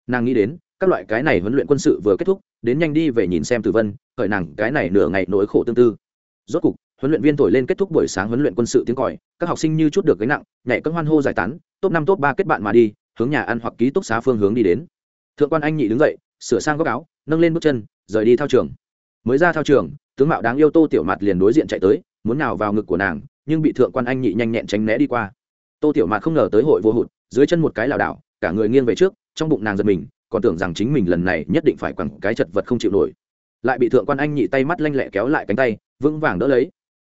Nàng nghĩ đến, các loại cái này huấn luyện quân sự vừa kết thúc, đến nhanh đi về nhìn xem tử vân, khởi nàng cái này nửa ngày nỗi khổ tương tư. Rốt cục huấn luyện viên thổi lên kết thúc buổi sáng huấn luyện quân sự tiếng còi, các học sinh như chút được gánh nặng, nhảy các hoan hô giải tán, top năm, top ba kết bạn mà đi, hướng nhà ăn hoặc ký túc xá phương hướng đi đến. Thượng quan anh nhị đứng dậy, sửa sang góc áo, nâng lên bước chân, rời đi thao trường. Mới ra thao trường, tướng mạo đáng yêu tô tiểu mặt liền đối diện chạy tới, muốn nào vào ngực của nàng, nhưng bị thượng quan anh nhị nhanh nhẹn tránh né đi qua. Tô tiểu mặt không ngờ tới hội vô hụt, dưới chân một cái lảo đảo, cả người nghiêng về trước, trong bụng nàng giật mình, còn tưởng rằng chính mình lần này nhất định phải quẳng cái chật vật không chịu nổi. Lại bị thượng quan anh nhị tay mắt lanh lẹ kéo lại cánh tay, vững vàng đỡ lấy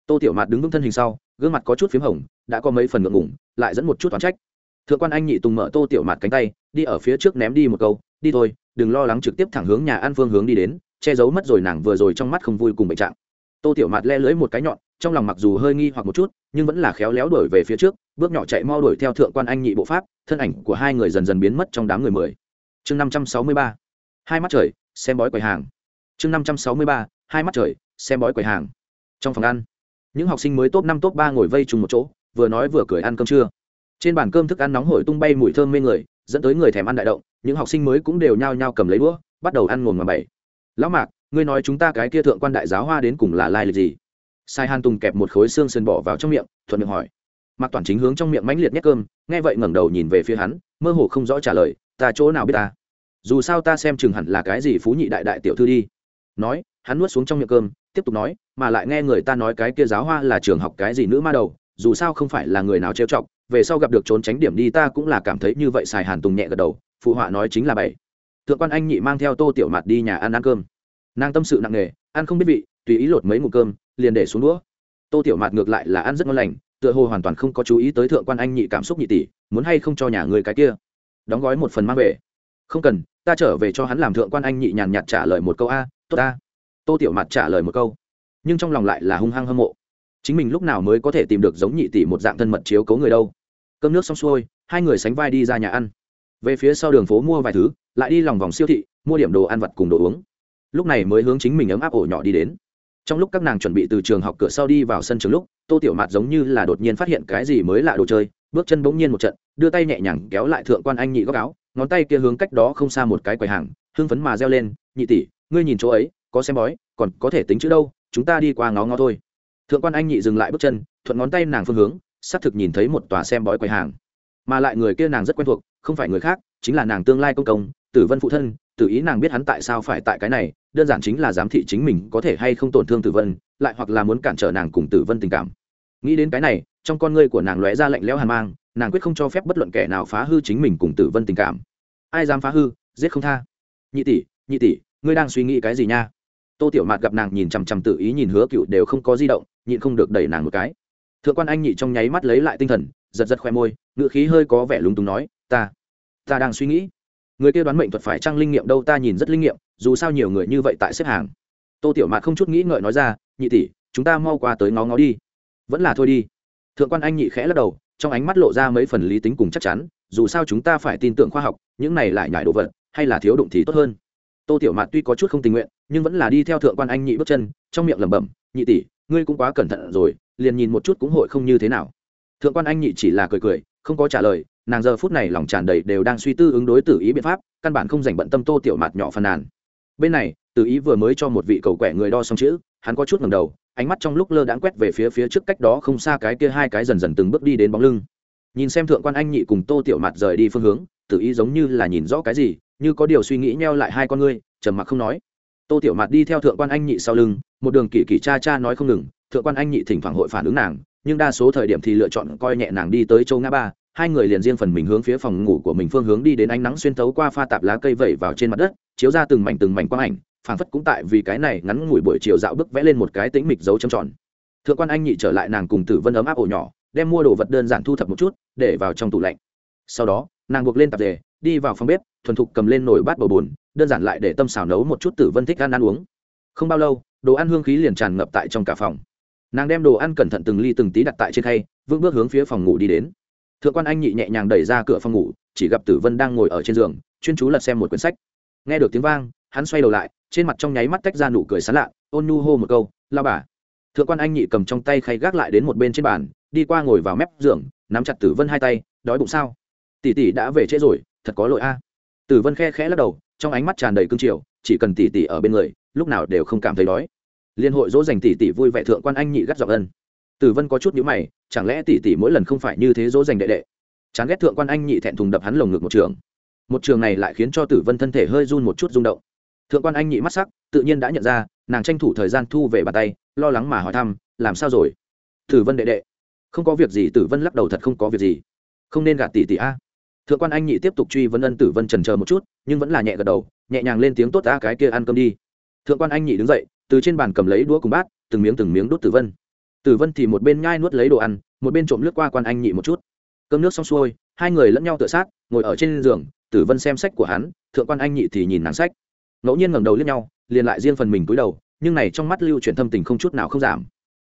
tô tiểu mạt đứng vững thân hình sau, gương mặt có chút p h í m hồng, đã có mấy phần ngượng ngủng lại dẫn một chút toán trách. Thượng quan anh nhị tùng mở tô tiểu mạt cánh tay, đi ở phía trước ném đi một câu, đi thôi, đừng lo lắng trực tiếp thẳng hướng nhà an phương hướng đi đến, che giấu mất rồi nàng vừa rồi trong mắt không vui cùng bệnh trạng. Tô tiểu mạt le lưới một cái nhọn, trong lòng mặc dù hơi nghi hoặc một chút, nhưng vẫn là khéo léo đuổi về phía trước, bước nhỏ chạy mau đuổi theo thượng quan anh nhị bộ pháp, thân ảnh của hai người dần dần biến mất trong đám người mười. Chương năm trăm sáu mươi ba, hai mắt trời, xem bói quầy hàng. Chương năm trăm sáu mươi ba, hai mắt trời, xem bói quầy hàng. Trong phòng ăn những học sinh mới top năm, top ba ngồi vây chung một chỗ, vừa nói vừa cười ăn cơm trưa. Trên bàn cơm thức ăn nóng hổi tung bay mùi thơm mê người, dẫn tới người thèm ăn đại động, những học sinh mới cũng đều nhao nhao cầm lấy đũa, bắt đầu ăn ngồm mà bảy lão mạc, ngươi nói chúng ta cái kia thượng quan đại giáo hoa đến cùng là lai lịch gì? Sai han tùng kẹp một khối xương sườn bỏ vào trong miệng, thuận miệng hỏi. Mạc toàn chính hướng trong miệng mãnh liệt nhét cơm, nghe vậy ngẩng đầu nhìn về phía hắn, mơ hồ không rõ trả lời, ta chỗ nào biết ta? Dù sao ta xem chừng hẳn là cái gì phú nhị đại đại tiểu thư đi. Nói, hắn nuốt xuống trong miệng cơm tiếp tục nói, mà lại nghe người ta nói cái kia giáo hoa là trường học cái gì nữ ma đầu, dù sao không phải là người nào trêu chọc, về sau gặp được trốn tránh điểm đi ta cũng là cảm thấy như vậy, xài hàn tùng nhẹ gật đầu, phụ họa nói chính là bảy. Thượng quan anh nhị mang theo tô tiểu mặt đi nhà ăn ăn cơm. Nàng tâm sự nặng nề, ăn không biết vị, tùy ý lột mấy ngụm cơm, liền để xuống đũa. Tô tiểu mặt ngược lại là ăn rất ngon lành, tựa hồ hoàn toàn không có chú ý tới thượng quan anh nhị cảm xúc nhị tỷ, muốn hay không cho nhà người cái kia. Đóng gói một phần mang về. Không cần, ta trở về cho hắn làm thượng quan anh nhị nhàn nhạt trả lời một câu a, tốt ta tô tiểu mặt trả lời một câu, nhưng trong lòng lại là hung hăng hâm mộ. Chính mình lúc nào mới có thể tìm được giống nhị tỷ một dạng thân mật chiếu cấu người đâu? Cơm nước xong xuôi, hai người sánh vai đi ra nhà ăn. Về phía sau đường phố mua vài thứ, lại đi lòng vòng siêu thị, mua điểm đồ ăn vặt cùng đồ uống. Lúc này mới hướng chính mình ấm áp ổ nhỏ đi đến. Trong lúc các nàng chuẩn bị từ trường học cửa sau đi vào sân trường lúc, tô tiểu mạt giống như là đột nhiên phát hiện cái gì mới lạ đồ chơi, bước chân bỗng nhiên một trận, đưa tay nhẹ nhàng kéo lại thượng quan anh nhị góc áo, ngón tay kia hướng cách đó không xa một cái quầy hàng, hưng phấn mà reo lên, nhị tỷ, ngươi nhìn chỗ ấy có xem bói, còn có thể tính chữ đâu, chúng ta đi qua ngó ngó thôi. Thượng quan anh nhị dừng lại bước chân, thuận ngón tay nàng phương hướng, xác thực nhìn thấy một tòa xem bói quầy hàng. Mà lại người kia nàng rất quen thuộc, không phải người khác, chính là nàng tương lai công công, tử vân phụ thân, tự ý nàng biết hắn tại sao phải tại cái này, đơn giản chính là giám thị chính mình có thể hay không tổn thương tử vân, lại hoặc là muốn cản trở nàng cùng tử vân tình cảm. Nghĩ đến cái này, trong con ngươi của nàng lóe ra lạnh lẽo hàn mang, nàng quyết không cho phép bất luận kẻ nào phá hư chính mình cùng tử vân tình cảm. Ai dám phá hư, giết không tha. Nhị tỷ nhị tỷ, ngươi đang suy nghĩ cái gì nha? Tô tiểu mạt gặp nàng nhìn chằm chằm tự ý nhìn hứa cựu đều không có di động, nhịn không được đẩy nàng một cái. Thượng quan anh nhị trong nháy mắt lấy lại tinh thần, giật giật khoe môi ngự khí hơi có vẻ lúng túng nói, ta ta đang suy nghĩ. Người kia đoán mệnh thuật phải trăng linh nghiệm đâu, ta nhìn rất linh nghiệm, dù sao nhiều người như vậy tại xếp hàng. Tô tiểu mạt không chút nghĩ ngợi nói ra, nhị tỷ, chúng ta mau qua tới ngó ngó đi. Vẫn là thôi đi. Thượng quan anh nhị khẽ lắc đầu, trong ánh mắt lộ ra mấy phần lý tính cùng chắc chắn, dù sao chúng ta phải tin tưởng khoa học, những này lại nhải đồ vật, hay là thiếu đụng thì tốt hơn. Tô tiểu mạt tuy có chút không tình nguyện nhưng vẫn là đi theo thượng quan anh nhị bước chân, trong miệng lẩm bẩm, nhị tỷ, ngươi cũng quá cẩn thận rồi, liền nhìn một chút cũng hội không như thế nào. Thượng quan anh nhị chỉ là cười cười, không có trả lời, nàng giờ phút này lòng tràn đầy đều đang suy tư ứng đối tử ý biện pháp, căn bản không dành bận tâm tô tiểu mạt nhỏ phàn nàn. Bên này, tử ý vừa mới cho một vị cầu quẻ người đo xong chữ, hắn có chút ngầm đầu, ánh mắt trong lúc lơ đãng quét về phía phía trước cách đó không xa cái kia hai cái dần dần từng bước đi đến bóng lưng. Nhìn xem thượng quan anh nhị cùng tô tiểu mạt rời đi phương hướng, tử ý giống như là nhìn rõ cái gì, như có điều suy nghĩ nheo lại hai con ngươi, trầm mặc không nói tô tiểu mạt đi theo thượng quan anh nhị sau lưng, một đường kỳ kỳ cha cha nói không ngừng, thượng quan anh nhị thỉnh thoảng hội phản ứng nàng, nhưng đa số thời điểm thì lựa chọn coi nhẹ nàng đi tới châu ngã ba, hai người liền riêng phần mình hướng phía phòng ngủ của mình phương hướng đi đến ánh nắng xuyên thấu qua pha tạp lá cây vẩy vào trên mặt đất, chiếu ra từng mảnh từng mảnh quang ảnh, phảng phất cũng tại vì cái này ngắn ngủi buổi chiều dạo bước vẽ lên một cái tĩnh mịch dấu trầm tròn. Thượng quan anh nhị trở lại nàng cùng tử vân ấm áp ổ nhỏ, đem mua đồ vật đơn giản thu thập một chút, để vào trong tủ lạnh. Sau đó, nàng buộc lên tạp dề, đi vào phòng bếp, thuần thục cầm lên nồi bát bầu bùn đơn giản lại để tâm xào nấu một chút tử vân thích ăn ăn uống. Không bao lâu, đồ ăn hương khí liền tràn ngập tại trong cả phòng. Nàng đem đồ ăn cẩn thận từng ly từng tí đặt tại trên khay, vững bước hướng phía phòng ngủ đi đến. Thượng quan anh nhị nhẹ nhàng đẩy ra cửa phòng ngủ, chỉ gặp tử vân đang ngồi ở trên giường, chuyên chú lật xem một quyển sách. Nghe được tiếng vang, hắn xoay đầu lại, trên mặt trong nháy mắt tách ra nụ cười sán lạ, ôn nhu hô một câu lao bà. Thượng quan anh nhị cầm trong tay khay gác lại đến một bên trên bàn, đi qua ngồi vào mép giường, nắm chặt tử vân hai tay, đói bụng sao? Tỷ tỷ đã về trễ rồi, thật có lỗi a tử vân khe khẽ lắc đầu, trong ánh mắt tràn đầy cương triều, chỉ cần tỷ tỷ ở bên người, lúc nào đều không cảm thấy đói. Liên hội dỗ dành tỷ tỷ vui vẻ thượng quan anh nhị gắt giọng ân. Tử vân có chút nhíu mày, chẳng lẽ tỷ tỷ mỗi lần không phải như thế dỗ dành đệ đệ? Chán ghét thượng quan anh nhị thẹn thùng đập hắn lồng ngực một trường. Một trường này lại khiến cho tử vân thân thể hơi run một chút rung động. Thượng quan anh nhị mắt sắc, tự nhiên đã nhận ra, nàng tranh thủ thời gian thu về bàn tay, lo lắng mà hỏi thăm, làm sao rồi? Tử vân đệ đệ. Không có việc gì. Tử vân lắc đầu, thật không có việc gì. Không nên gạt tỷ tỷ a thượng quan anh nhị tiếp tục truy vấn ân tử vân trần chờ một chút, nhưng vẫn là nhẹ gật đầu, nhẹ nhàng lên tiếng tốt ta, cái kia ăn cơm đi. Thượng quan anh nhị đứng dậy, từ trên bàn cầm lấy đũa cùng bát, từng miếng từng miếng đốt tử vân. Tử vân thì một bên nhai nuốt lấy đồ ăn, một bên trộm lướt qua quan anh nhị một chút. Cơm nước xong xuôi, hai người lẫn nhau tựa sát, ngồi ở trên giường, tử vân xem sách của hắn, thượng quan anh nhị thì nhìn nàng sách. Ngẫu nhiên ngẩng đầu lướt nhau, liền lại riêng phần mình cúi đầu, nhưng này trong mắt lưu chuyển thâm tình không chút nào không giảm.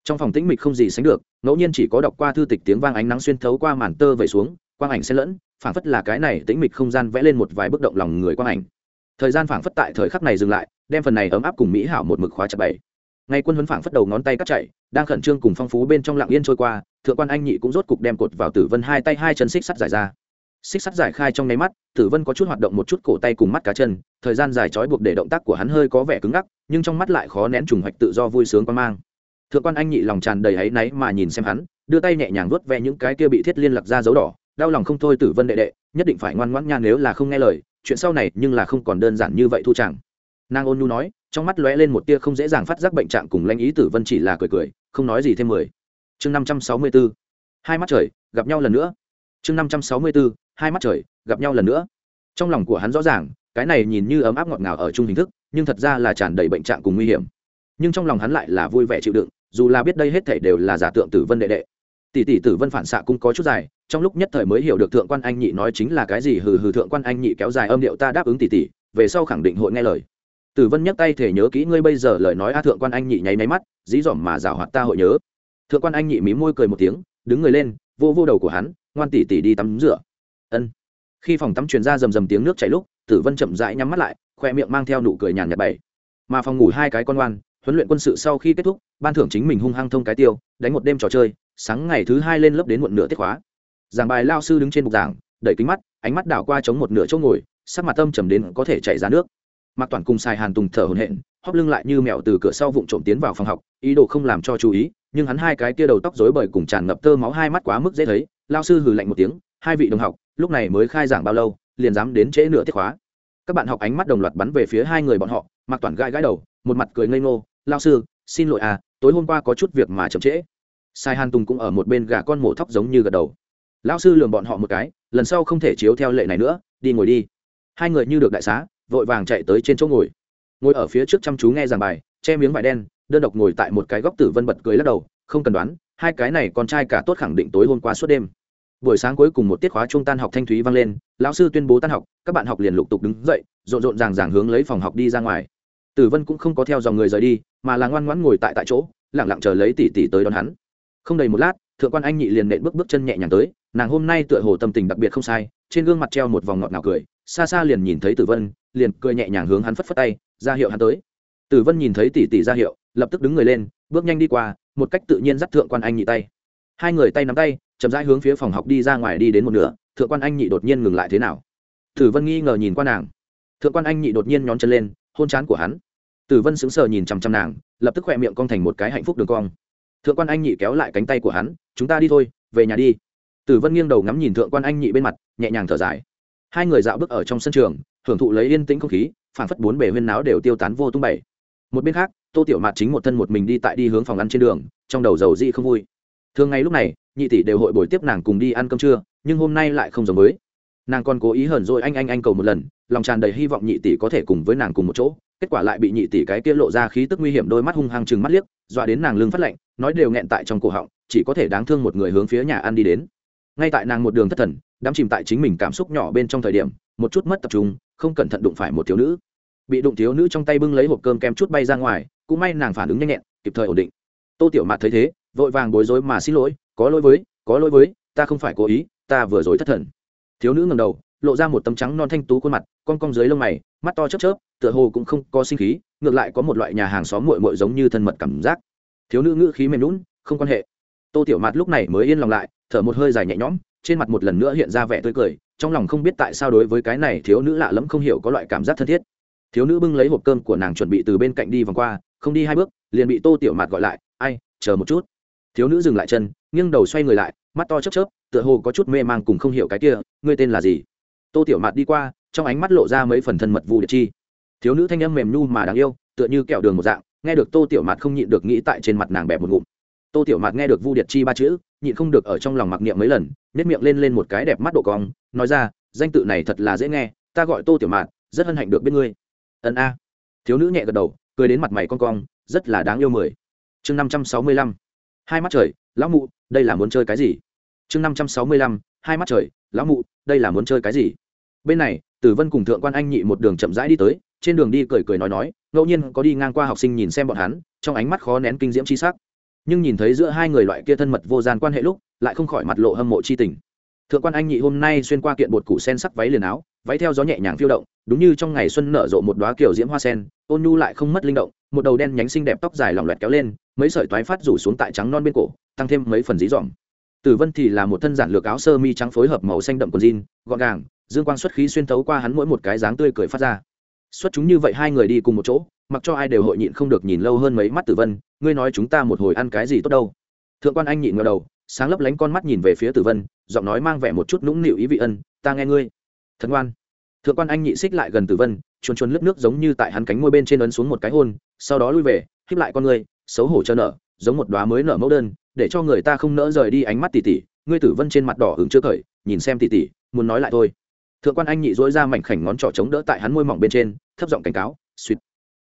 Trong phòng tĩnh mịch không gì sánh được, ngẫu nhiên chỉ có đọc qua thư tịch tiếng vang ánh nắng xuyên thấu qua màn tơ vẩy xuống, quang ảnh xen lẫn phảng phất là cái này tĩnh mịch không gian vẽ lên một vài bức động lòng người quang ảnh. Thời gian phảng phất tại thời khắc này dừng lại, đem phần này ấm áp cùng mỹ hảo một mực khóa chặt bảy. Ngay quân huấn phảng phất đầu ngón tay cắt chạy, đang khẩn trương cùng phong phú bên trong lặng yên trôi qua, thượng quan anh nhị cũng rốt cục đem cột vào tử vân hai tay hai chân xích sắt giải ra. Xích sắt giải khai trong nháy mắt, tử vân có chút hoạt động một chút cổ tay cùng mắt cá chân, thời gian dài trói buộc để động tác của hắn hơi có vẻ cứng ngắc, nhưng trong mắt lại khó nén trùng hoạch tự do vui sướng quan mang. Thượng quan anh nhị lòng tràn đầy áy náy mà nhìn xem hắn, đưa tay nhẹ nhàng vuốt ve những cái kia bị thiết liên lạc ra dấu đỏ đau lòng không thôi tử vân đệ đệ, nhất định phải ngoan ngoãn nha nếu là không nghe lời, chuyện sau này nhưng là không còn đơn giản như vậy thu chẳng. Nàng ôn nhu nói, trong mắt lóe lên một tia không dễ dàng phát giác bệnh trạng cùng lãnh ý tử vân chỉ là cười cười, không nói gì thêm mười. Chương năm trăm sáu mươi b ố hai mắt trời, gặp nhau lần nữa. Chương năm trăm sáu mươi b ố hai mắt trời, gặp nhau lần nữa. Trong lòng của hắn rõ ràng, cái này nhìn như ấm áp ngọt ngào ở chung hình thức, nhưng thật ra là tràn đầy bệnh trạng cùng nguy hiểm. Nhưng trong lòng hắn lại là vui vẻ chịu đựng, dù là biết đây hết thể đều là giả tượng tử vân đệ đệ. Tỷ tỷ tử vân phản xạ cũng có chút dài trong lúc nhất thời mới hiểu được thượng quan anh nhị nói chính là cái gì, hừ hừ, thượng quan anh nhị kéo dài âm điệu ta đáp ứng tỉ tỉ về sau khẳng định hội nghe lời. Tử vân nhắc tay thể nhớ kỹ ngươi bây giờ lời nói a thượng quan anh nhị nháy máy mắt, dí dỏm mà rào hoạt ta hội nhớ. Thượng quan anh nhị mí môi cười một tiếng, đứng người lên, vô vô đầu của hắn, ngoan tỉ tỉ đi tắm rửa. Ân. Khi phòng tắm truyền ra rầm rầm tiếng nước chảy lúc, tử vân chậm rãi nhắm mắt lại, khoe miệng mang theo nụ cười nhàn nhạt bảy mà phòng ngủ hai cái con ngoan huấn luyện quân sự sau khi kết thúc, ban thưởng chính mình hung hăng thông cái tiêu, đánh một đêm trò chơi, sáng ngày thứ hai lên lớp đến muộn nửa tiết khóa giảng bài lao sư đứng trên bục giảng, đẩy kính mắt, ánh mắt đảo qua chống một nửa chỗ ngồi, sắc mặt tâm trầm đến có thể chảy ra nước. Mặc toàn cùng xài hàn tùng thở hồn hện hóp lưng lại như mèo từ cửa sau vụng trộm tiến vào phòng học, ý đồ không làm cho chú ý, nhưng hắn hai cái kia đầu tóc rối bời cùng tràn ngập tơ máu hai mắt quá mức dễ thấy, lao sư hừ lạnh một tiếng, hai vị đồng học, lúc này mới khai giảng bao lâu, liền dám đến trễ nửa tiết khóa? Các bạn học ánh mắt đồng loạt bắn về phía hai người bọn họ mặc toàn gãi gãi đầu, một mặt cười ngây ngô, lao sư, xin lỗi à tối hôm qua có chút việc mà chậm trễ. Sai hàn tùng cũng ở một bên gà con mổ thóc giống như gật đầu lão sư lường bọn họ một cái, lần sau không thể chiếu theo lệ này nữa, đi ngồi đi. Hai người như được đại xá, vội vàng chạy tới trên chỗ ngồi. Ngồi ở phía trước chăm chú nghe giảng bài, che miếng vải đen, đơn độc ngồi tại một cái góc tử vân bật cười lắc đầu, không cần đoán, hai cái này con trai cả tốt khẳng định tối hôm qua suốt đêm. Buổi sáng cuối cùng một tiết khóa trung tan học thanh thúy vang lên, lão sư tuyên bố tan học, các bạn học liền lục tục đứng dậy, rộn rộn ràng ràng hướng lấy phòng học đi ra ngoài. Tử vân cũng không có theo dòng người rời đi, mà là ngoan ngoãn ngồi tại tại chỗ lẳng lặng chờ lấy tỷ tỷ tới đón hắn. Không đầy một lát, thượng quan anh nhị liền nện bước bước chân nhẹ nhàng tới nàng hôm nay tựa hồ tâm tình đặc biệt không sai, trên gương mặt treo một vòng ngọt ngào cười, xa xa liền nhìn thấy tử vân, liền cười nhẹ nhàng hướng hắn phất phất tay, ra hiệu hắn tới. Tử vân nhìn thấy tỷ tỷ ra hiệu, lập tức đứng người lên, bước nhanh đi qua, một cách tự nhiên dắt thượng quan anh nhị tay. Hai người tay nắm tay, chậm rãi hướng phía phòng học đi ra ngoài đi đến một nửa, thượng quan anh nhị đột nhiên ngừng lại thế nào? Tử vân nghi ngờ nhìn qua nàng. Thượng quan anh nhị đột nhiên nhón chân lên, hôn chán của hắn. Tử vân sững sờ nhìn chằm chằm nàng, lập tức khỏe miệng cong thành một cái hạnh phúc đường cong. Thượng quan anh nhị kéo lại cánh tay của hắn, chúng ta đi thôi, về nhà đi tử vân nghiêng đầu ngắm nhìn thượng quan anh nhị bên mặt, nhẹ nhàng thở dài. Hai người dạo bước ở trong sân trường hưởng thụ lấy yên tĩnh không khí phản phất bốn bề huyên náo đều tiêu tán vô tung bảy. Một bên khác, tô tiểu mạt chính một thân một mình đi tại đi hướng phòng ăn trên đường, trong đầu dầu dị không vui. Thường ngày lúc này, nhị tỷ đều hội buổi tiếp nàng cùng đi ăn cơm trưa, nhưng hôm nay lại không giống mới. nàng còn cố ý hờn dỗi anh anh anh cầu một lần, lòng tràn đầy hy vọng nhị tỷ có thể cùng với nàng cùng một chỗ. Kết quả lại bị nhị tỷ cái kia lộ ra khí tức nguy hiểm đôi mắt hung hăng chừng mắt liếc, dọa đến nàng lưng phát lạnh, nói đều nghẹn tại trong cổ họng, chỉ có thể đáng thương một người hướng phía nhà ăn đi đến ngay tại nàng một đường thất thần, đắm chìm tại chính mình cảm xúc nhỏ bên trong thời điểm, một chút mất tập trung, không cẩn thận đụng phải một thiếu nữ. Bị đụng thiếu nữ trong tay bưng lấy hộp cơm kem chút bay ra ngoài, cũng may nàng phản ứng nhanh nhẹn, kịp thời ổn định. Tô tiểu mạt thấy thế, vội vàng bối rối mà xin lỗi, có lỗi với, có lỗi với, ta không phải cố ý, ta vừa rồi thất thần. Thiếu nữ ngầm đầu, lộ ra một tấm trắng non thanh tú khuôn mặt con cong dưới lông mày, mắt to chớp chớp, tựa hồ cũng không có sinh khí, ngược lại có một loại nhà hàng xóm muội muội giống như thân mật cảm giác. Thiếu nữ ngữ khí mềm lún không quan hệ tô tiểu mạt lúc này mới yên lòng lại, thở một hơi dài nhẹ nhõm, trên mặt một lần nữa hiện ra vẻ tươi cười, trong lòng không biết tại sao đối với cái này thiếu nữ lạ lẫm không hiểu có loại cảm giác thân thiết. Thiếu nữ bưng lấy hộp cơm của nàng chuẩn bị từ bên cạnh đi vòng qua, không đi hai bước, liền bị tô tiểu mạt gọi lại, ai, chờ một chút. Thiếu nữ dừng lại chân, nghiêng đầu xoay người lại, mắt to chớp chớp, tựa hồ có chút mê mang cùng không hiểu cái kia, ngươi tên là gì? Tô tiểu mạt đi qua, trong ánh mắt lộ ra mấy phần thân mật vu địa chi. Thiếu nữ thanh âm mềm nhu mà đáng yêu, tựa như kẹo đường một dạng, nghe được tô tiểu mạt không nhịn được nghĩ tại trên mặt nàng bẹp một ngụm tô tiểu mạt nghe được vu điệt chi ba chữ, nhịn không được ở trong lòng mặc niệm mấy lần nếp miệng lên lên một cái đẹp mắt độ cong, nói ra, danh tự này thật là dễ nghe, ta gọi tô tiểu mạt, rất hân hạnh được biết ngươi. Ân a. Thiếu nữ nhẹ gật đầu, cười đến mặt mày con cong, rất là đáng yêu mười. Chương năm trăm sáu mươi lăm. Hai mắt trời, lão mụ, đây là muốn chơi cái gì? Chương năm trăm sáu mươi lăm, hai mắt trời, lão mụ, đây là muốn chơi cái gì? Bên này, tử vân cùng thượng quan anh nhị một đường chậm rãi đi tới, trên đường đi cười cười nói nói, ngẫu nhiên có đi ngang qua học sinh nhìn xem bọn hắn, trong ánh mắt khó nén kinh diễm c h i s ắ c nhưng nhìn thấy giữa hai người loại kia thân mật vô gian quan hệ lúc, lại không khỏi mặt lộ hâm mộ c h i tình. Thượng quan anh nhị hôm nay xuyên qua kiện bột củ sen sắc váy liền áo, váy theo gió nhẹ nhàng phiêu động, đúng như trong ngày xuân nở rộ một đoá kiểu diễm hoa sen, ôn nhu lại không mất linh động, một đầu đen nhánh xinh đẹp tóc dài lỏng loẹt kéo lên, mấy sợi toái phát rủ xuống tại trắng non bên cổ, tăng thêm mấy phần dí dỏm. Tử vân thì là một thân giản lược áo sơ mi trắng phối hợp màu xanh đậm quần jean, gọn gàng, dương quang xuất khí xuyên thấu qua hắn mỗi một cái dáng tươi cười phát ra. Xuất chúng như vậy hai người đi cùng một chỗ, mặc cho ai đều hội nhịn không được nhìn lâu hơn mấy mắt tử vân ngươi nói chúng ta một hồi ăn cái gì tốt đâu? Thượng quan anh nhịn ngờ đầu, sáng lấp lánh con mắt nhìn về phía tử vân, giọng nói mang vẻ một chút nũng nịu ý vị ân, ta nghe ngươi. Thần ngoan thượng quan anh nhị xích lại gần tử vân, chuồn chuồn lướt nước giống như tại hắn cánh môi bên trên ấn xuống một cái hôn, sau đó lui về híp lại con ngươi, xấu hổ cho nở giống một đóa mới nở mẫu đơn, để cho người ta không nỡ rời đi ánh mắt tỉ tỉ, ngươi tử vân trên mặt đỏ hứng chưa khởi, nhìn xem tỉ tỉ, muốn nói lại thôi. Thượng quan anh nhị dối ra mảnh khảnh ngón trỏ chống đỡ tại hắn môi mỏng bên trên, thấp giọng cảnh cáo suýt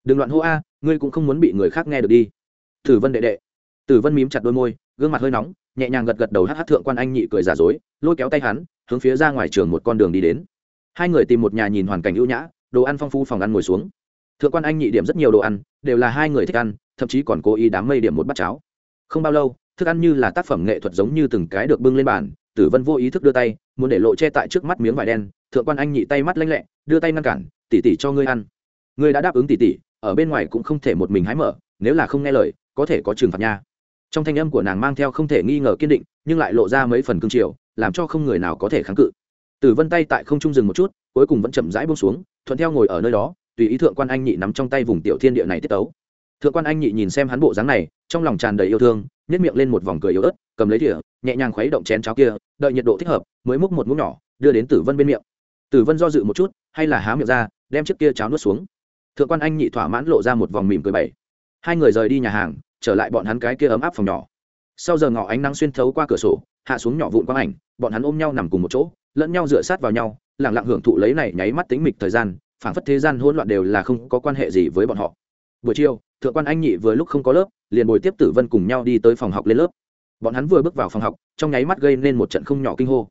đừng loạn hô a, ngươi cũng không muốn bị người khác nghe được đi tử vân đệ đệ. Tử vân mím chặt đôi môi, gương mặt hơi nóng, nhẹ nhàng gật gật đầu hát hát thượng quan anh nhị cười giả dối, lôi kéo tay hắn, hướng phía ra ngoài trường một con đường đi đến. Hai người tìm một nhà nhìn hoàn cảnh ưu nhã, đồ ăn phong phú phòng ăn ngồi xuống. Thượng quan anh nhị điểm rất nhiều đồ ăn, đều là hai người thích ăn, thậm chí còn cố ý đám mây điểm một bát cháo. Không bao lâu, thức ăn như là tác phẩm nghệ thuật giống như từng cái được bưng lên bàn, tử vân vô ý thức đưa tay, muốn để lộ che tại trước mắt miếng vải đen, thượng quan anh nhị tay mắt lanh lẹ, đưa tay ngăn cản tỉ tỉ cho ngươi ăn. Ngươi đã đáp ứng tỉ tỉ ở bên ngoài cũng không thể một mình hái mở nếu là không nghe lời, có thể có trừng phạt nha. Trong thanh âm của nàng mang theo không thể nghi ngờ kiên định, nhưng lại lộ ra mấy phần cương triều, làm cho không người nào có thể kháng cự. Tử vân tay tại không trung dừng một chút, cuối cùng vẫn chậm rãi bông xuống, thuận theo ngồi ở nơi đó, tùy ý thượng quan anh nhị nắm trong tay vùng tiểu thiên địa này tiết tấu. Thượng quan anh nhị nhìn xem hắn bộ dáng này, trong lòng tràn đầy yêu thương nhét miệng lên một vòng cười yếu ớt, cầm lấy thìa, nhẹ nhàng khuấy động chén cháo kia, đợi nhiệt độ thích hợp, mới múc một múc nhỏ, đưa đến tử vân bên miệng. Tử vân do dự một chút, hay là há miệng ra, đem chiếc kia cháo nuốt xuống. Thượng quan anh nhị thỏa mãn lộ ra một vòng mỉm cười bảy hai người rời đi nhà hàng, trở lại bọn hắn cái kia ấm áp phòng nhỏ. Sau giờ ngọ ánh nắng xuyên thấu qua cửa sổ, hạ xuống nhỏ vụn quang ảnh, bọn hắn ôm nhau nằm cùng một chỗ, lẫn nhau dựa sát vào nhau lẳng lặng hưởng thụ lấy này nháy mắt tính mịch thời gian, phảng phất thế gian hỗn loạn đều là không có quan hệ gì với bọn họ. Buổi chiều, thượng quan anh nhị vừa lúc không có lớp, liền bồi tiếp tử vân cùng nhau đi tới phòng học lên lớp. Bọn hắn vừa bước vào phòng học, trong nháy mắt gây nên một trận không nhỏ kinh hô.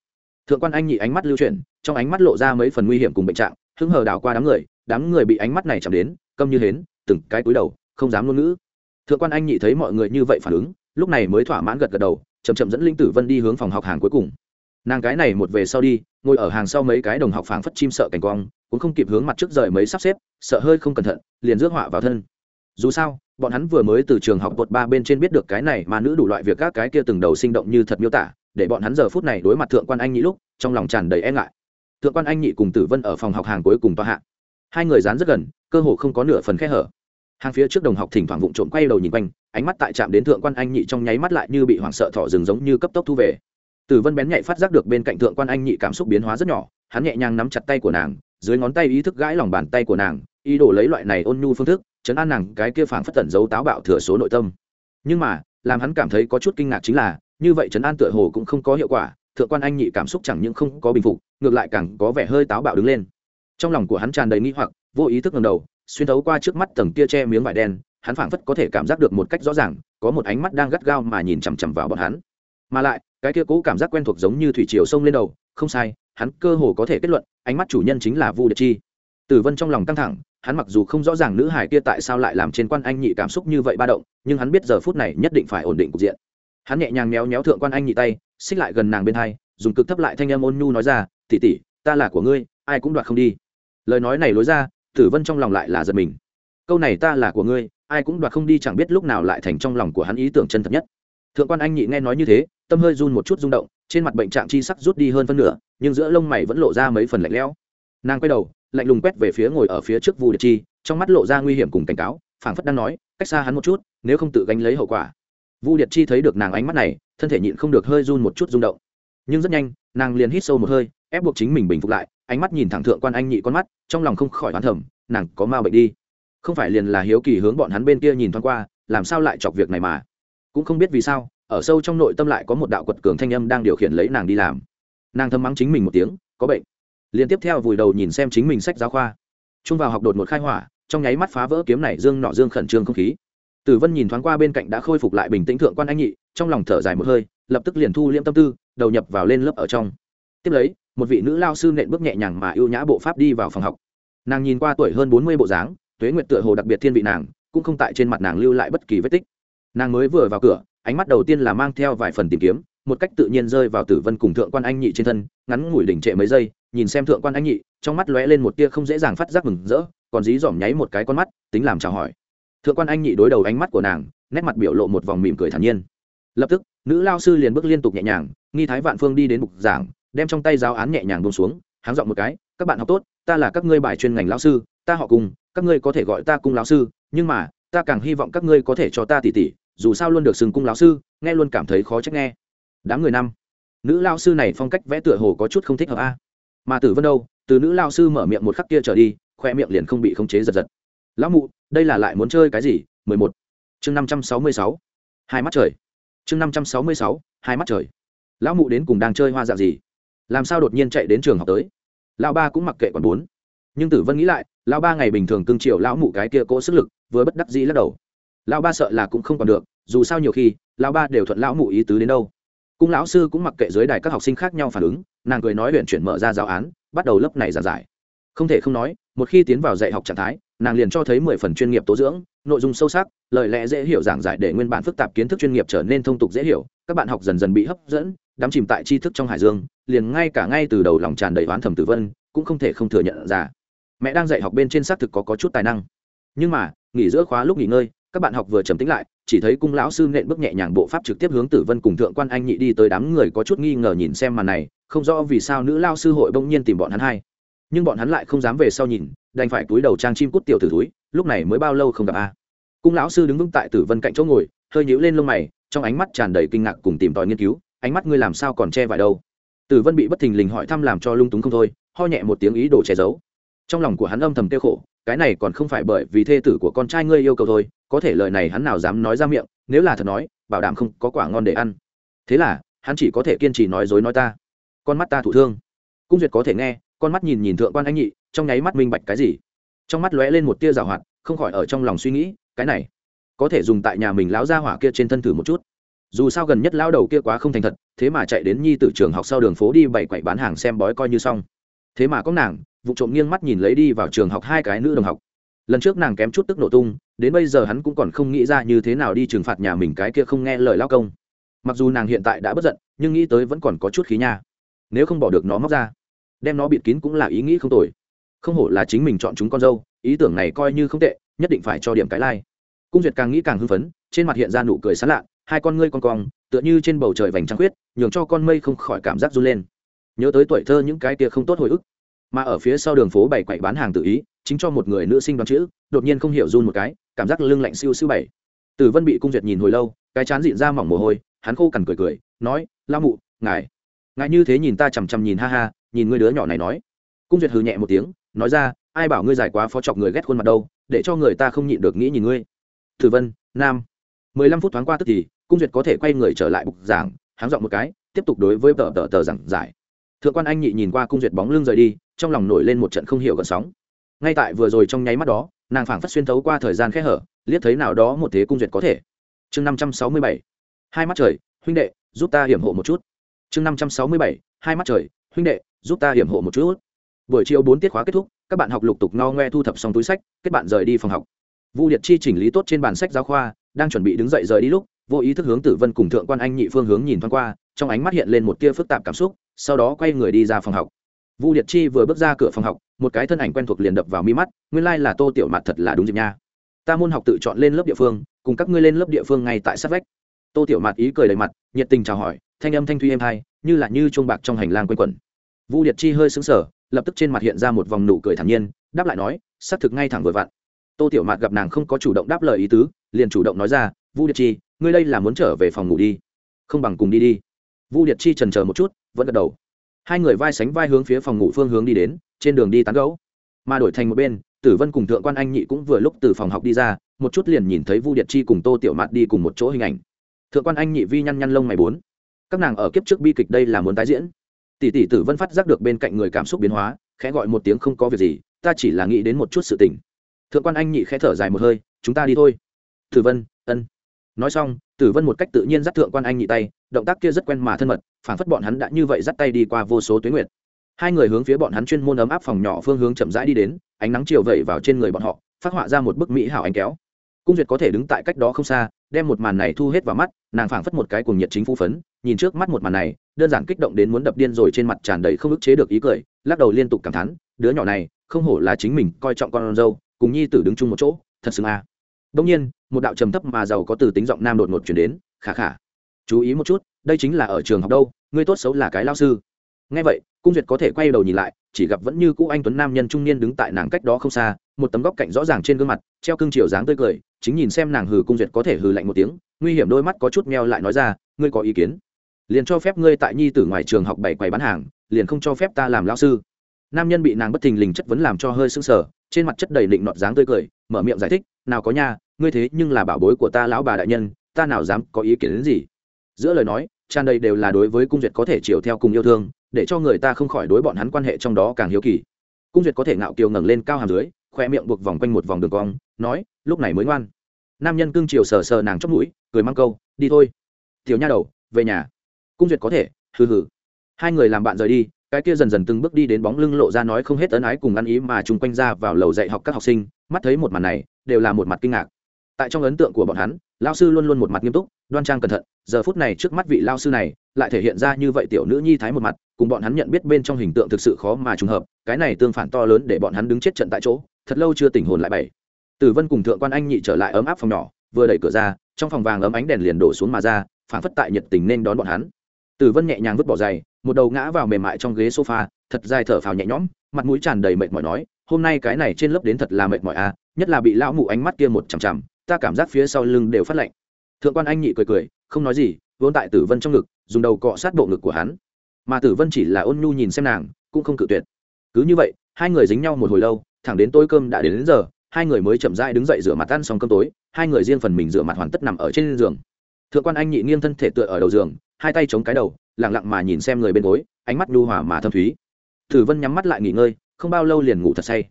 Thượng quan anh nhị ánh mắt lưu chuyển, trong ánh mắt lộ ra mấy phần nguy hiểm cùng bệnh trạng hứng hờ đảo qua đám người đám người bị ánh mắt này chạm đến, câm như hến, từng cái cúi đầu không dám ngôn ngữ. Thượng quan anh nhị thấy mọi người như vậy phản ứng, lúc này mới thỏa mãn gật gật đầu, chậm chậm dẫn linh tử vân đi hướng phòng học hàng cuối cùng. Nàng cái này một về sau đi, ngồi ở hàng sau mấy cái đồng học phảng phất chim sợ cảnh quang, cũng không kịp hướng mặt trước rời mấy sắp xếp, sợ hơi không cẩn thận, liền rước họa vào thân. Dù sao, bọn hắn vừa mới từ trường học bột ba bên trên biết được cái này mà nữ đủ loại việc các cái kia từng đầu sinh động như thật miêu tả, để bọn hắn giờ phút này đối mặt thượng quan anh nhị lúc, trong lòng tràn đầy e ngại. Thượng quan anh nhị cùng tử vân ở phòng học hàng cuối cùng tòa hạ. Hai người dán rất gần, cơ hồ không có nửa phần khe hở hàng phía trước đồng học thỉnh thoảng vụng trộm quay đầu nhìn quanh, ánh mắt tại chạm đến thượng quan anh nhị trong nháy mắt lại như bị hoảng sợ thỏ rừng giống như cấp tốc thu về. Tử vân bén nhạy phát giác được bên cạnh thượng quan anh nhị cảm xúc biến hóa rất nhỏ, hắn nhẹ nhàng nắm chặt tay của nàng, dưới ngón tay ý thức gãi lòng bàn tay của nàng, ý đồ lấy loại này ôn nhu phương thức, chấn an nàng cái kia phảng phất tẩn giấu táo bạo thừa số nội tâm. Nhưng mà, làm hắn cảm thấy có chút kinh ngạc chính là, như vậy chấn an tựa hồ cũng không có hiệu quả, thượng quan anh nhị cảm xúc chẳng những không có bình phục, ngược lại càng có vẻ hơi táo bạo đứng lên. Trong lòng của hắn tràn đầy nghi hoặc, vô ý thức ngầm đầu xuyên thấu qua trước mắt tầng kia che miếng vải đen, hắn phảng phất có thể cảm giác được một cách rõ ràng, có một ánh mắt đang gắt gao mà nhìn chằm chằm vào bọn hắn. Mà lại, cái kia cũ cảm giác quen thuộc giống như thủy triều sông lên đầu, không sai, hắn cơ hồ có thể kết luận, ánh mắt chủ nhân chính là vu điệt chi. Tử vân trong lòng căng thẳng, hắn mặc dù không rõ ràng nữ hải kia tại sao lại làm trên quan anh nhị cảm xúc như vậy ba động, nhưng hắn biết giờ phút này nhất định phải ổn định cục diện. Hắn nhẹ nhàng méo méo thượng quan anh nhị tay, xích lại gần nàng bên hai, dùng cực thấp lại thanh âm ôn nhu nói ra tỉ tỉ ta là của ngươi, ai cũng đoạt không đi. Lời nói này lối ra tử vân trong lòng lại là giật mình. Câu này ta là của ngươi, ai cũng đoạt không đi chẳng biết lúc nào lại thành trong lòng của hắn ý tưởng chân thật nhất. Thượng quan anh nhị nghe nói như thế, tâm hơi run một chút rung động, trên mặt bệnh trạng chi sắc rút đi hơn phân nửa, nhưng giữa lông mày vẫn lộ ra mấy phần lạnh lẽo. Nàng quay đầu, lạnh lùng quét về phía ngồi ở phía trước vu điệt chi, trong mắt lộ ra nguy hiểm cùng cảnh cáo, phảng phất đang nói, cách xa hắn một chút, nếu không tự gánh lấy hậu quả. Vu điệt chi thấy được nàng ánh mắt này, thân thể nhịn không được hơi run một chút rung động. Nhưng rất nhanh, nàng liền hít sâu một hơi, ép buộc chính mình bình phục lại ánh mắt nhìn thẳng thượng quan anh nhị con mắt, trong lòng không khỏi oán thẩm nàng có ma bệnh đi. Không phải liền là hiếu kỳ hướng bọn hắn bên kia nhìn thoáng qua, làm sao lại chọc việc này mà? Cũng không biết vì sao, ở sâu trong nội tâm lại có một đạo quật cường thanh âm đang điều khiển lấy nàng đi làm. Nàng thâm mắng chính mình một tiếng, có bệnh. Liên tiếp theo vùi đầu nhìn xem chính mình sách giáo khoa. Trung vào học đột một khai hỏa, trong nháy mắt phá vỡ kiếm này dương nọ dương khẩn trương không khí. Tử vân nhìn thoáng qua bên cạnh đã khôi phục lại bình tĩnh thượng quan anh nhị, trong lòng thở dài một hơi, lập tức liền thu liễm tâm tư, đầu nhập vào lên lớp ở trong. Tiếp lấy một vị nữ lao sư nện bước nhẹ nhàng mà ưu nhã bộ pháp đi vào phòng học. Nàng nhìn qua tuổi hơn bốn mươi bộ dáng, tuế nguyệt tựa hồ đặc biệt thiên vị nàng, cũng không tại trên mặt nàng lưu lại bất kỳ vết tích. Nàng mới vừa vào cửa, ánh mắt đầu tiên là mang theo vài phần tìm kiếm, một cách tự nhiên rơi vào tử vân cùng thượng quan anh nhị trên thân, ngắn ngủi đỉnh trệ mấy giây, nhìn xem thượng quan anh nhị, trong mắt lóe lên một tia không dễ dàng phát giác mừng rỡ, còn dí dỏm nháy một cái con mắt, tính làm chào hỏi. Thượng quan anh nhị đối đầu ánh mắt của nàng, nét mặt biểu lộ một vòng mỉm cười thản nhiên. Lập tức, nữ lao sư liền bước liên tục nhẹ nhàng, nghi thái vạn phương đi đến bục giảng đem trong tay giáo án nhẹ nhàng buông xuống, háng dọn một cái, các bạn học tốt, ta là các ngươi bài chuyên ngành lão sư, ta họ cùng, các ngươi có thể gọi ta cung lão sư, nhưng mà, ta càng hy vọng các ngươi có thể cho ta tỉ tỉ, dù sao luôn được xưng cung lão sư, nghe luôn cảm thấy khó trách nghe. Đám người năm. Nữ lao sư này phong cách vẽ tựa hồ có chút không thích hợp a. Mà tử vân đâu, từ nữ lao sư mở miệng một khắc kia trở đi, khoe miệng liền không bị khống chế giật giật. Lão mụ, đây là lại muốn chơi cái gì? Mười một. Chương năm trăm sáu mươi sáu. Hai mắt trời. Chương năm trăm sáu mươi sáu, hai mắt trời. Lão mụ đến cùng đang chơi hoa dạng gì? Làm sao đột nhiên chạy đến trường học tới? Lão ba cũng mặc kệ còn bốn. Nhưng tử vân nghĩ lại, lão ba ngày bình thường cưng chiều lão mụ cái kia cỗ sức lực, vừa bất đắc dĩ lắc đầu. Lão ba sợ là cũng không còn được, dù sao nhiều khi, lão ba đều thuận lão mụ ý tứ đến đâu. Cung lão sư cũng mặc kệ dưới đài các học sinh khác nhau phản ứng, nàng cười nói huyện chuyển mở ra giáo án, bắt đầu lớp này giảng giải. Không thể không nói, một khi tiến vào dạy học trạng thái, nàng liền cho thấy mười phần chuyên nghiệp tố dưỡng, nội dung sâu sắc, lời lẽ dễ hiểu giảng giải để nguyên bản phức tạp kiến thức chuyên nghiệp trở nên thông tục dễ hiểu, các bạn học dần dần bị hấp dẫn, đắm chìm tại tri thức trong hải dương liền ngay cả ngay từ đầu lòng tràn đầy oán thầm tử vân cũng không thể không thừa nhận ra. Mẹ đang dạy học bên trên xác thực có, có chút tài năng. Nhưng mà nghỉ giữa khóa lúc nghỉ ngơi các bạn học vừa trầm tĩnh lại chỉ thấy cung lão sư nện bước nhẹ nhàng bộ pháp trực tiếp hướng tử vân cùng thượng quan anh nhị đi tới đám người có chút nghi ngờ nhìn xem màn này không rõ vì sao nữ lao sư hội bỗng nhiên tìm bọn hắn hai. Nhưng bọn hắn lại không dám về sau nhìn đành phải túi đầu trang chim cút tiểu tử túi lúc này mới bao lâu không gặp a. Cung lão sư đứng vững tại tử vân cạnh chỗ ngồi hơi nhíu lên lông mày trong ánh mắt tràn đầy kinh ngạc cùng tìm tòi nghiên cứu ánh mắt ngươi làm sao còn che vải đâu? Tử vân bị bất thình lình hỏi thăm làm cho lung túng không thôi, ho nhẹ một tiếng ý đồ che giấu. Trong lòng của hắn âm thầm tiêu khổ, cái này còn không phải bởi vì thê tử của con trai ngươi yêu cầu thôi, có thể lời này hắn nào dám nói ra miệng, nếu là thật nói, bảo đảm không có quả ngon để ăn. Thế là, hắn chỉ có thể kiên trì nói dối nói ta. Con mắt ta thụ thương. Cung duyệt có thể nghe, con mắt nhìn nhìn thượng quan anh nhị, trong nháy mắt minh bạch cái gì. Trong mắt lóe lên một tia rào hoạt, không khỏi ở trong lòng suy nghĩ, cái này, có thể dùng tại nhà mình lão gia hỏa kia trên thân thử một chút dù sao gần nhất lao đầu kia quá không thành thật, thế mà chạy đến nhi t trường học sau đường phố đi bày quậy bán hàng xem bói coi như xong. Thế mà có nàng, vụ trộm nghiêng mắt nhìn lấy đi vào trường học hai cái nữ đồng học. Lần trước nàng kém chút tức nổ tung, đến bây giờ hắn cũng còn không nghĩ ra như thế nào đi trừng phạt nhà mình cái kia không nghe lời lao công. Mặc dù nàng hiện tại đã bất giận, nhưng nghĩ tới vẫn còn có chút khí nha. Nếu không bỏ được nó móc ra, đem nó bịt kín cũng là ý nghĩ không tồi. Không hổ là chính mình chọn chúng con dâu, ý tưởng này coi như không tệ, nhất định phải cho điểm cái lai、like. cung duyệt càng nghĩ càng hưng phấn, trên mặt hiện ra nụ cười sán lạ hai con ngươi con cong, tựa như trên bầu trời vành trăng khuyết, nhường cho con mây không khỏi cảm giác run lên. Nhớ tới tuổi thơ những cái kia không tốt hồi ức. Mà ở phía sau đường phố bảy quậy bán hàng tự ý, chính cho một người nữ sinh đoán chữ, đột nhiên không hiểu run một cái, cảm giác lưng lạnh siêu siêu bảy. Tử vân bị cung duyệt nhìn hồi lâu, cái chán dịn ra mỏng mồ hôi, hắn khô cằn cười cười, nói La mụ, ngài ngài như thế nhìn ta chằm chằm nhìn ha ha, nhìn ngươi đứa nhỏ này nói. Cung duyệt hừ nhẹ một tiếng, nói ra, ai bảo ngươi giải quá phó chọc người ghét khuôn mặt đâu, để cho người ta không nhịn được nghĩ nhìn ngươi. Tử vân, nam. Mười lăm phút thoáng qua tức thì cung duyệt có thể quay người trở lại bục giảng, háng dọn một cái, tiếp tục đối với tờ tờ tờ giảng giải. Thượng quan anh nhị nhìn qua cung duyệt bóng lưng rời đi, trong lòng nổi lên một trận không hiểu gợn sóng. Ngay tại vừa rồi trong nháy mắt đó, nàng phảng phất xuyên thấu qua thời gian khẽ hở, liếc thấy nào đó một thế cung duyệt có thể. Chương năm trăm sáu mươi bảy, hai mắt trời, huynh đệ, giúp ta hiểm hộ một chút. Chương năm trăm sáu mươi bảy, hai mắt trời, huynh đệ, giúp ta hiểm hộ một chút. Buổi chiều bốn tiết khóa kết thúc, các bạn học lục tục no ngoe thu thập xong túi sách, kết bạn rời đi phòng học. Vu liệt chi chỉnh lý tốt trên bàn sách giáo khoa, đang chuẩn bị đứng dậy rời đi lúc vô ý thức hướng tử vân cùng thượng quan anh nhị phương hướng nhìn thoáng qua, trong ánh mắt hiện lên một tia phức tạp cảm xúc, sau đó quay người đi ra phòng học. Vu liệt chi vừa bước ra cửa phòng học, một cái thân ảnh quen thuộc liền đập vào mi mắt, nguyên lai là tô tiểu mặt thật là đúng dịp nha. Ta môn học tự chọn lên lớp địa phương, cùng các ngươi lên lớp địa phương ngay tại sát vách. Tô tiểu mặt ý cười đầy mặt, nhiệt tình chào hỏi, thanh âm thanh thuy êm hai, như là như chuông bạc trong hành lang quanh quẩn. Vu liệt chi hơi xứng sở lập tức trên mặt hiện ra một vòng nụ cười thản nhiên, đáp lại nói, xác thực ngay thẳng vừa vặn. Tô tiểu mạt gặp nàng không có chủ động đáp lời ý tứ, liền chủ động nói ra, vu điệt chi ngươi đây là muốn trở về phòng ngủ đi. Không bằng cùng đi đi. Vu điệt chi trần chờ một chút, vẫn gật đầu. Hai người vai sánh vai hướng phía phòng ngủ phương hướng đi đến, trên đường đi tán gấu mà đổi thành một bên, tử vân cùng thượng quan anh nhị cũng vừa lúc từ phòng học đi ra, một chút liền nhìn thấy vu điệt chi cùng tô tiểu mạt đi cùng một chỗ hình ảnh. Thượng quan anh nhị vi nhăn nhăn lông mày bốn. Các nàng ở kiếp trước bi kịch đây là muốn tái diễn. Tỷ tỷ tử vân phát giác được bên cạnh người cảm xúc biến hóa, khẽ gọi một tiếng không có việc gì, ta chỉ là nghĩ đến một chút sự tình. Thượng quan anh nhị khẽ thở dài một hơi, chúng ta đi thôi. Tử vân, ân nói xong, tử vân một cách tự nhiên dắt thượng quan anh nhị tay, động tác kia rất quen mà thân mật, phản phất bọn hắn đã như vậy dắt tay đi qua vô số tuyến nguyệt hai người hướng phía bọn hắn chuyên môn ấm áp phòng nhỏ phương hướng chậm rãi đi đến, ánh nắng chiều vẩy vào trên người bọn họ, phát họa ra một bức mỹ hảo ánh kéo cung duyệt có thể đứng tại cách đó không xa, đem một màn này thu hết vào mắt, nàng phảng phất một cái cuồng nhiệt chính phu phấn, nhìn trước mắt một màn này, đơn giản kích động đến muốn đập điên rồi trên mặt tràn đầy không ức chế được ý cười, lắc đầu liên tục cảm thán, đứa nhỏ này, không hổ là chính mình coi trọng con dâu, cùng nhi tử đứng chung một chỗ, thật xứng a à đông nhiên, một đạo trầm thấp mà giàu có từ tính giọng nam đột ngột chuyển đến, khả khả, chú ý một chút, đây chính là ở trường học đâu, ngươi tốt xấu là cái lao sư. Nghe vậy, cung duyệt có thể quay đầu nhìn lại, chỉ gặp vẫn như cũ anh tuấn nam nhân trung niên đứng tại nàng cách đó không xa, một tấm góc cạnh rõ ràng trên gương mặt, treo cương chiều dáng tươi cười, chính nhìn xem nàng hừ cung duyệt có thể hừ lạnh một tiếng, nguy hiểm đôi mắt có chút meo lại nói ra, ngươi có ý kiến? Liền cho phép ngươi tại nhi tử ngoài trường học bảy quầy bán hàng, liền không cho phép ta làm lao sư nam nhân bị nàng bất thình lình chất vấn làm cho hơi sưng sờ, trên mặt chất đầy định nọt dáng tươi cười, mở miệng giải thích, nào có nha, ngươi thế nhưng là bảo bối của ta lão bà đại nhân, ta nào dám có ý kiến đến gì? Giữa lời nói, tràn đầy đều là đối với cung duyệt có thể chiều theo cùng yêu thương, để cho người ta không khỏi đối bọn hắn quan hệ trong đó càng hiếu kỳ. Cung duyệt có thể ngạo kiều ngẩng lên cao hàm dưới, khoe miệng buộc vòng quanh một vòng đường cong, nói, lúc này mới ngoan. Nam nhân cưng chiều sờ sờ nàng chóc mũi, cười mang câu, đi thôi. Tiểu nha đầu, về nhà. Cung duyệt có thể, hừ hừ. Hai người làm bạn rời đi cái kia dần dần từng bước đi đến bóng lưng lộ ra nói không hết ấn ái cùng ăn ý mà chung quanh ra vào lầu dạy học các học sinh, mắt thấy một màn này, đều là một mặt kinh ngạc. Tại trong ấn tượng của bọn hắn lao sư luôn luôn một mặt nghiêm túc, đoan trang cẩn thận, giờ phút này trước mắt vị lao sư này, lại thể hiện ra như vậy tiểu nữ nhi thái một mặt, cùng bọn hắn nhận biết bên trong hình tượng thực sự khó mà trùng hợp, cái này tương phản to lớn để bọn hắn đứng chết trận tại chỗ, thật lâu chưa tỉnh hồn lại bảy tử vân cùng thượng quan anh nhị trở lại ấm áp phòng nhỏ, vừa đẩy cửa ra, trong phòng vàng ấm ánh đèn liền đổ xuống mà ra phản phất tại nhiệt tình nên đón bọn hắn tử vân nhẹ nhàng vứt bỏ giày một đầu ngã vào mềm mại trong ghế sofa thật dài thở phào nhẹ nhõm mặt mũi tràn đầy mệt mỏi nói hôm nay cái này trên lớp đến thật là mệt mỏi à nhất là bị lão mụ ánh mắt kia một chằm chằm ta cảm giác phía sau lưng đều phát lạnh. Thượng quan anh nhị cười cười không nói gì vốn tại tử vân trong ngực dùng đầu cọ sát bộ ngực của hắn. Mà tử vân chỉ là ôn nhu nhìn xem nàng cũng không cự tuyệt. Cứ như vậy hai người dính nhau một hồi lâu thẳng đến tối cơm đã đến, đến giờ hai người mới chậm rãi đứng dậy rửa mặt ăn xong cơm tối hai người riêng phần mình rửa mặt hoàn tất nằm ở trên giường. Thượng quan anh nhị nghiêng thân thể tựa ở đầu giường hai tay chống cái đầu lẳng lặng mà nhìn xem người bên gối, ánh mắt nhu hòa mà thâm thúy. Tử vân nhắm mắt lại nghỉ ngơi, không bao lâu liền ngủ thật say.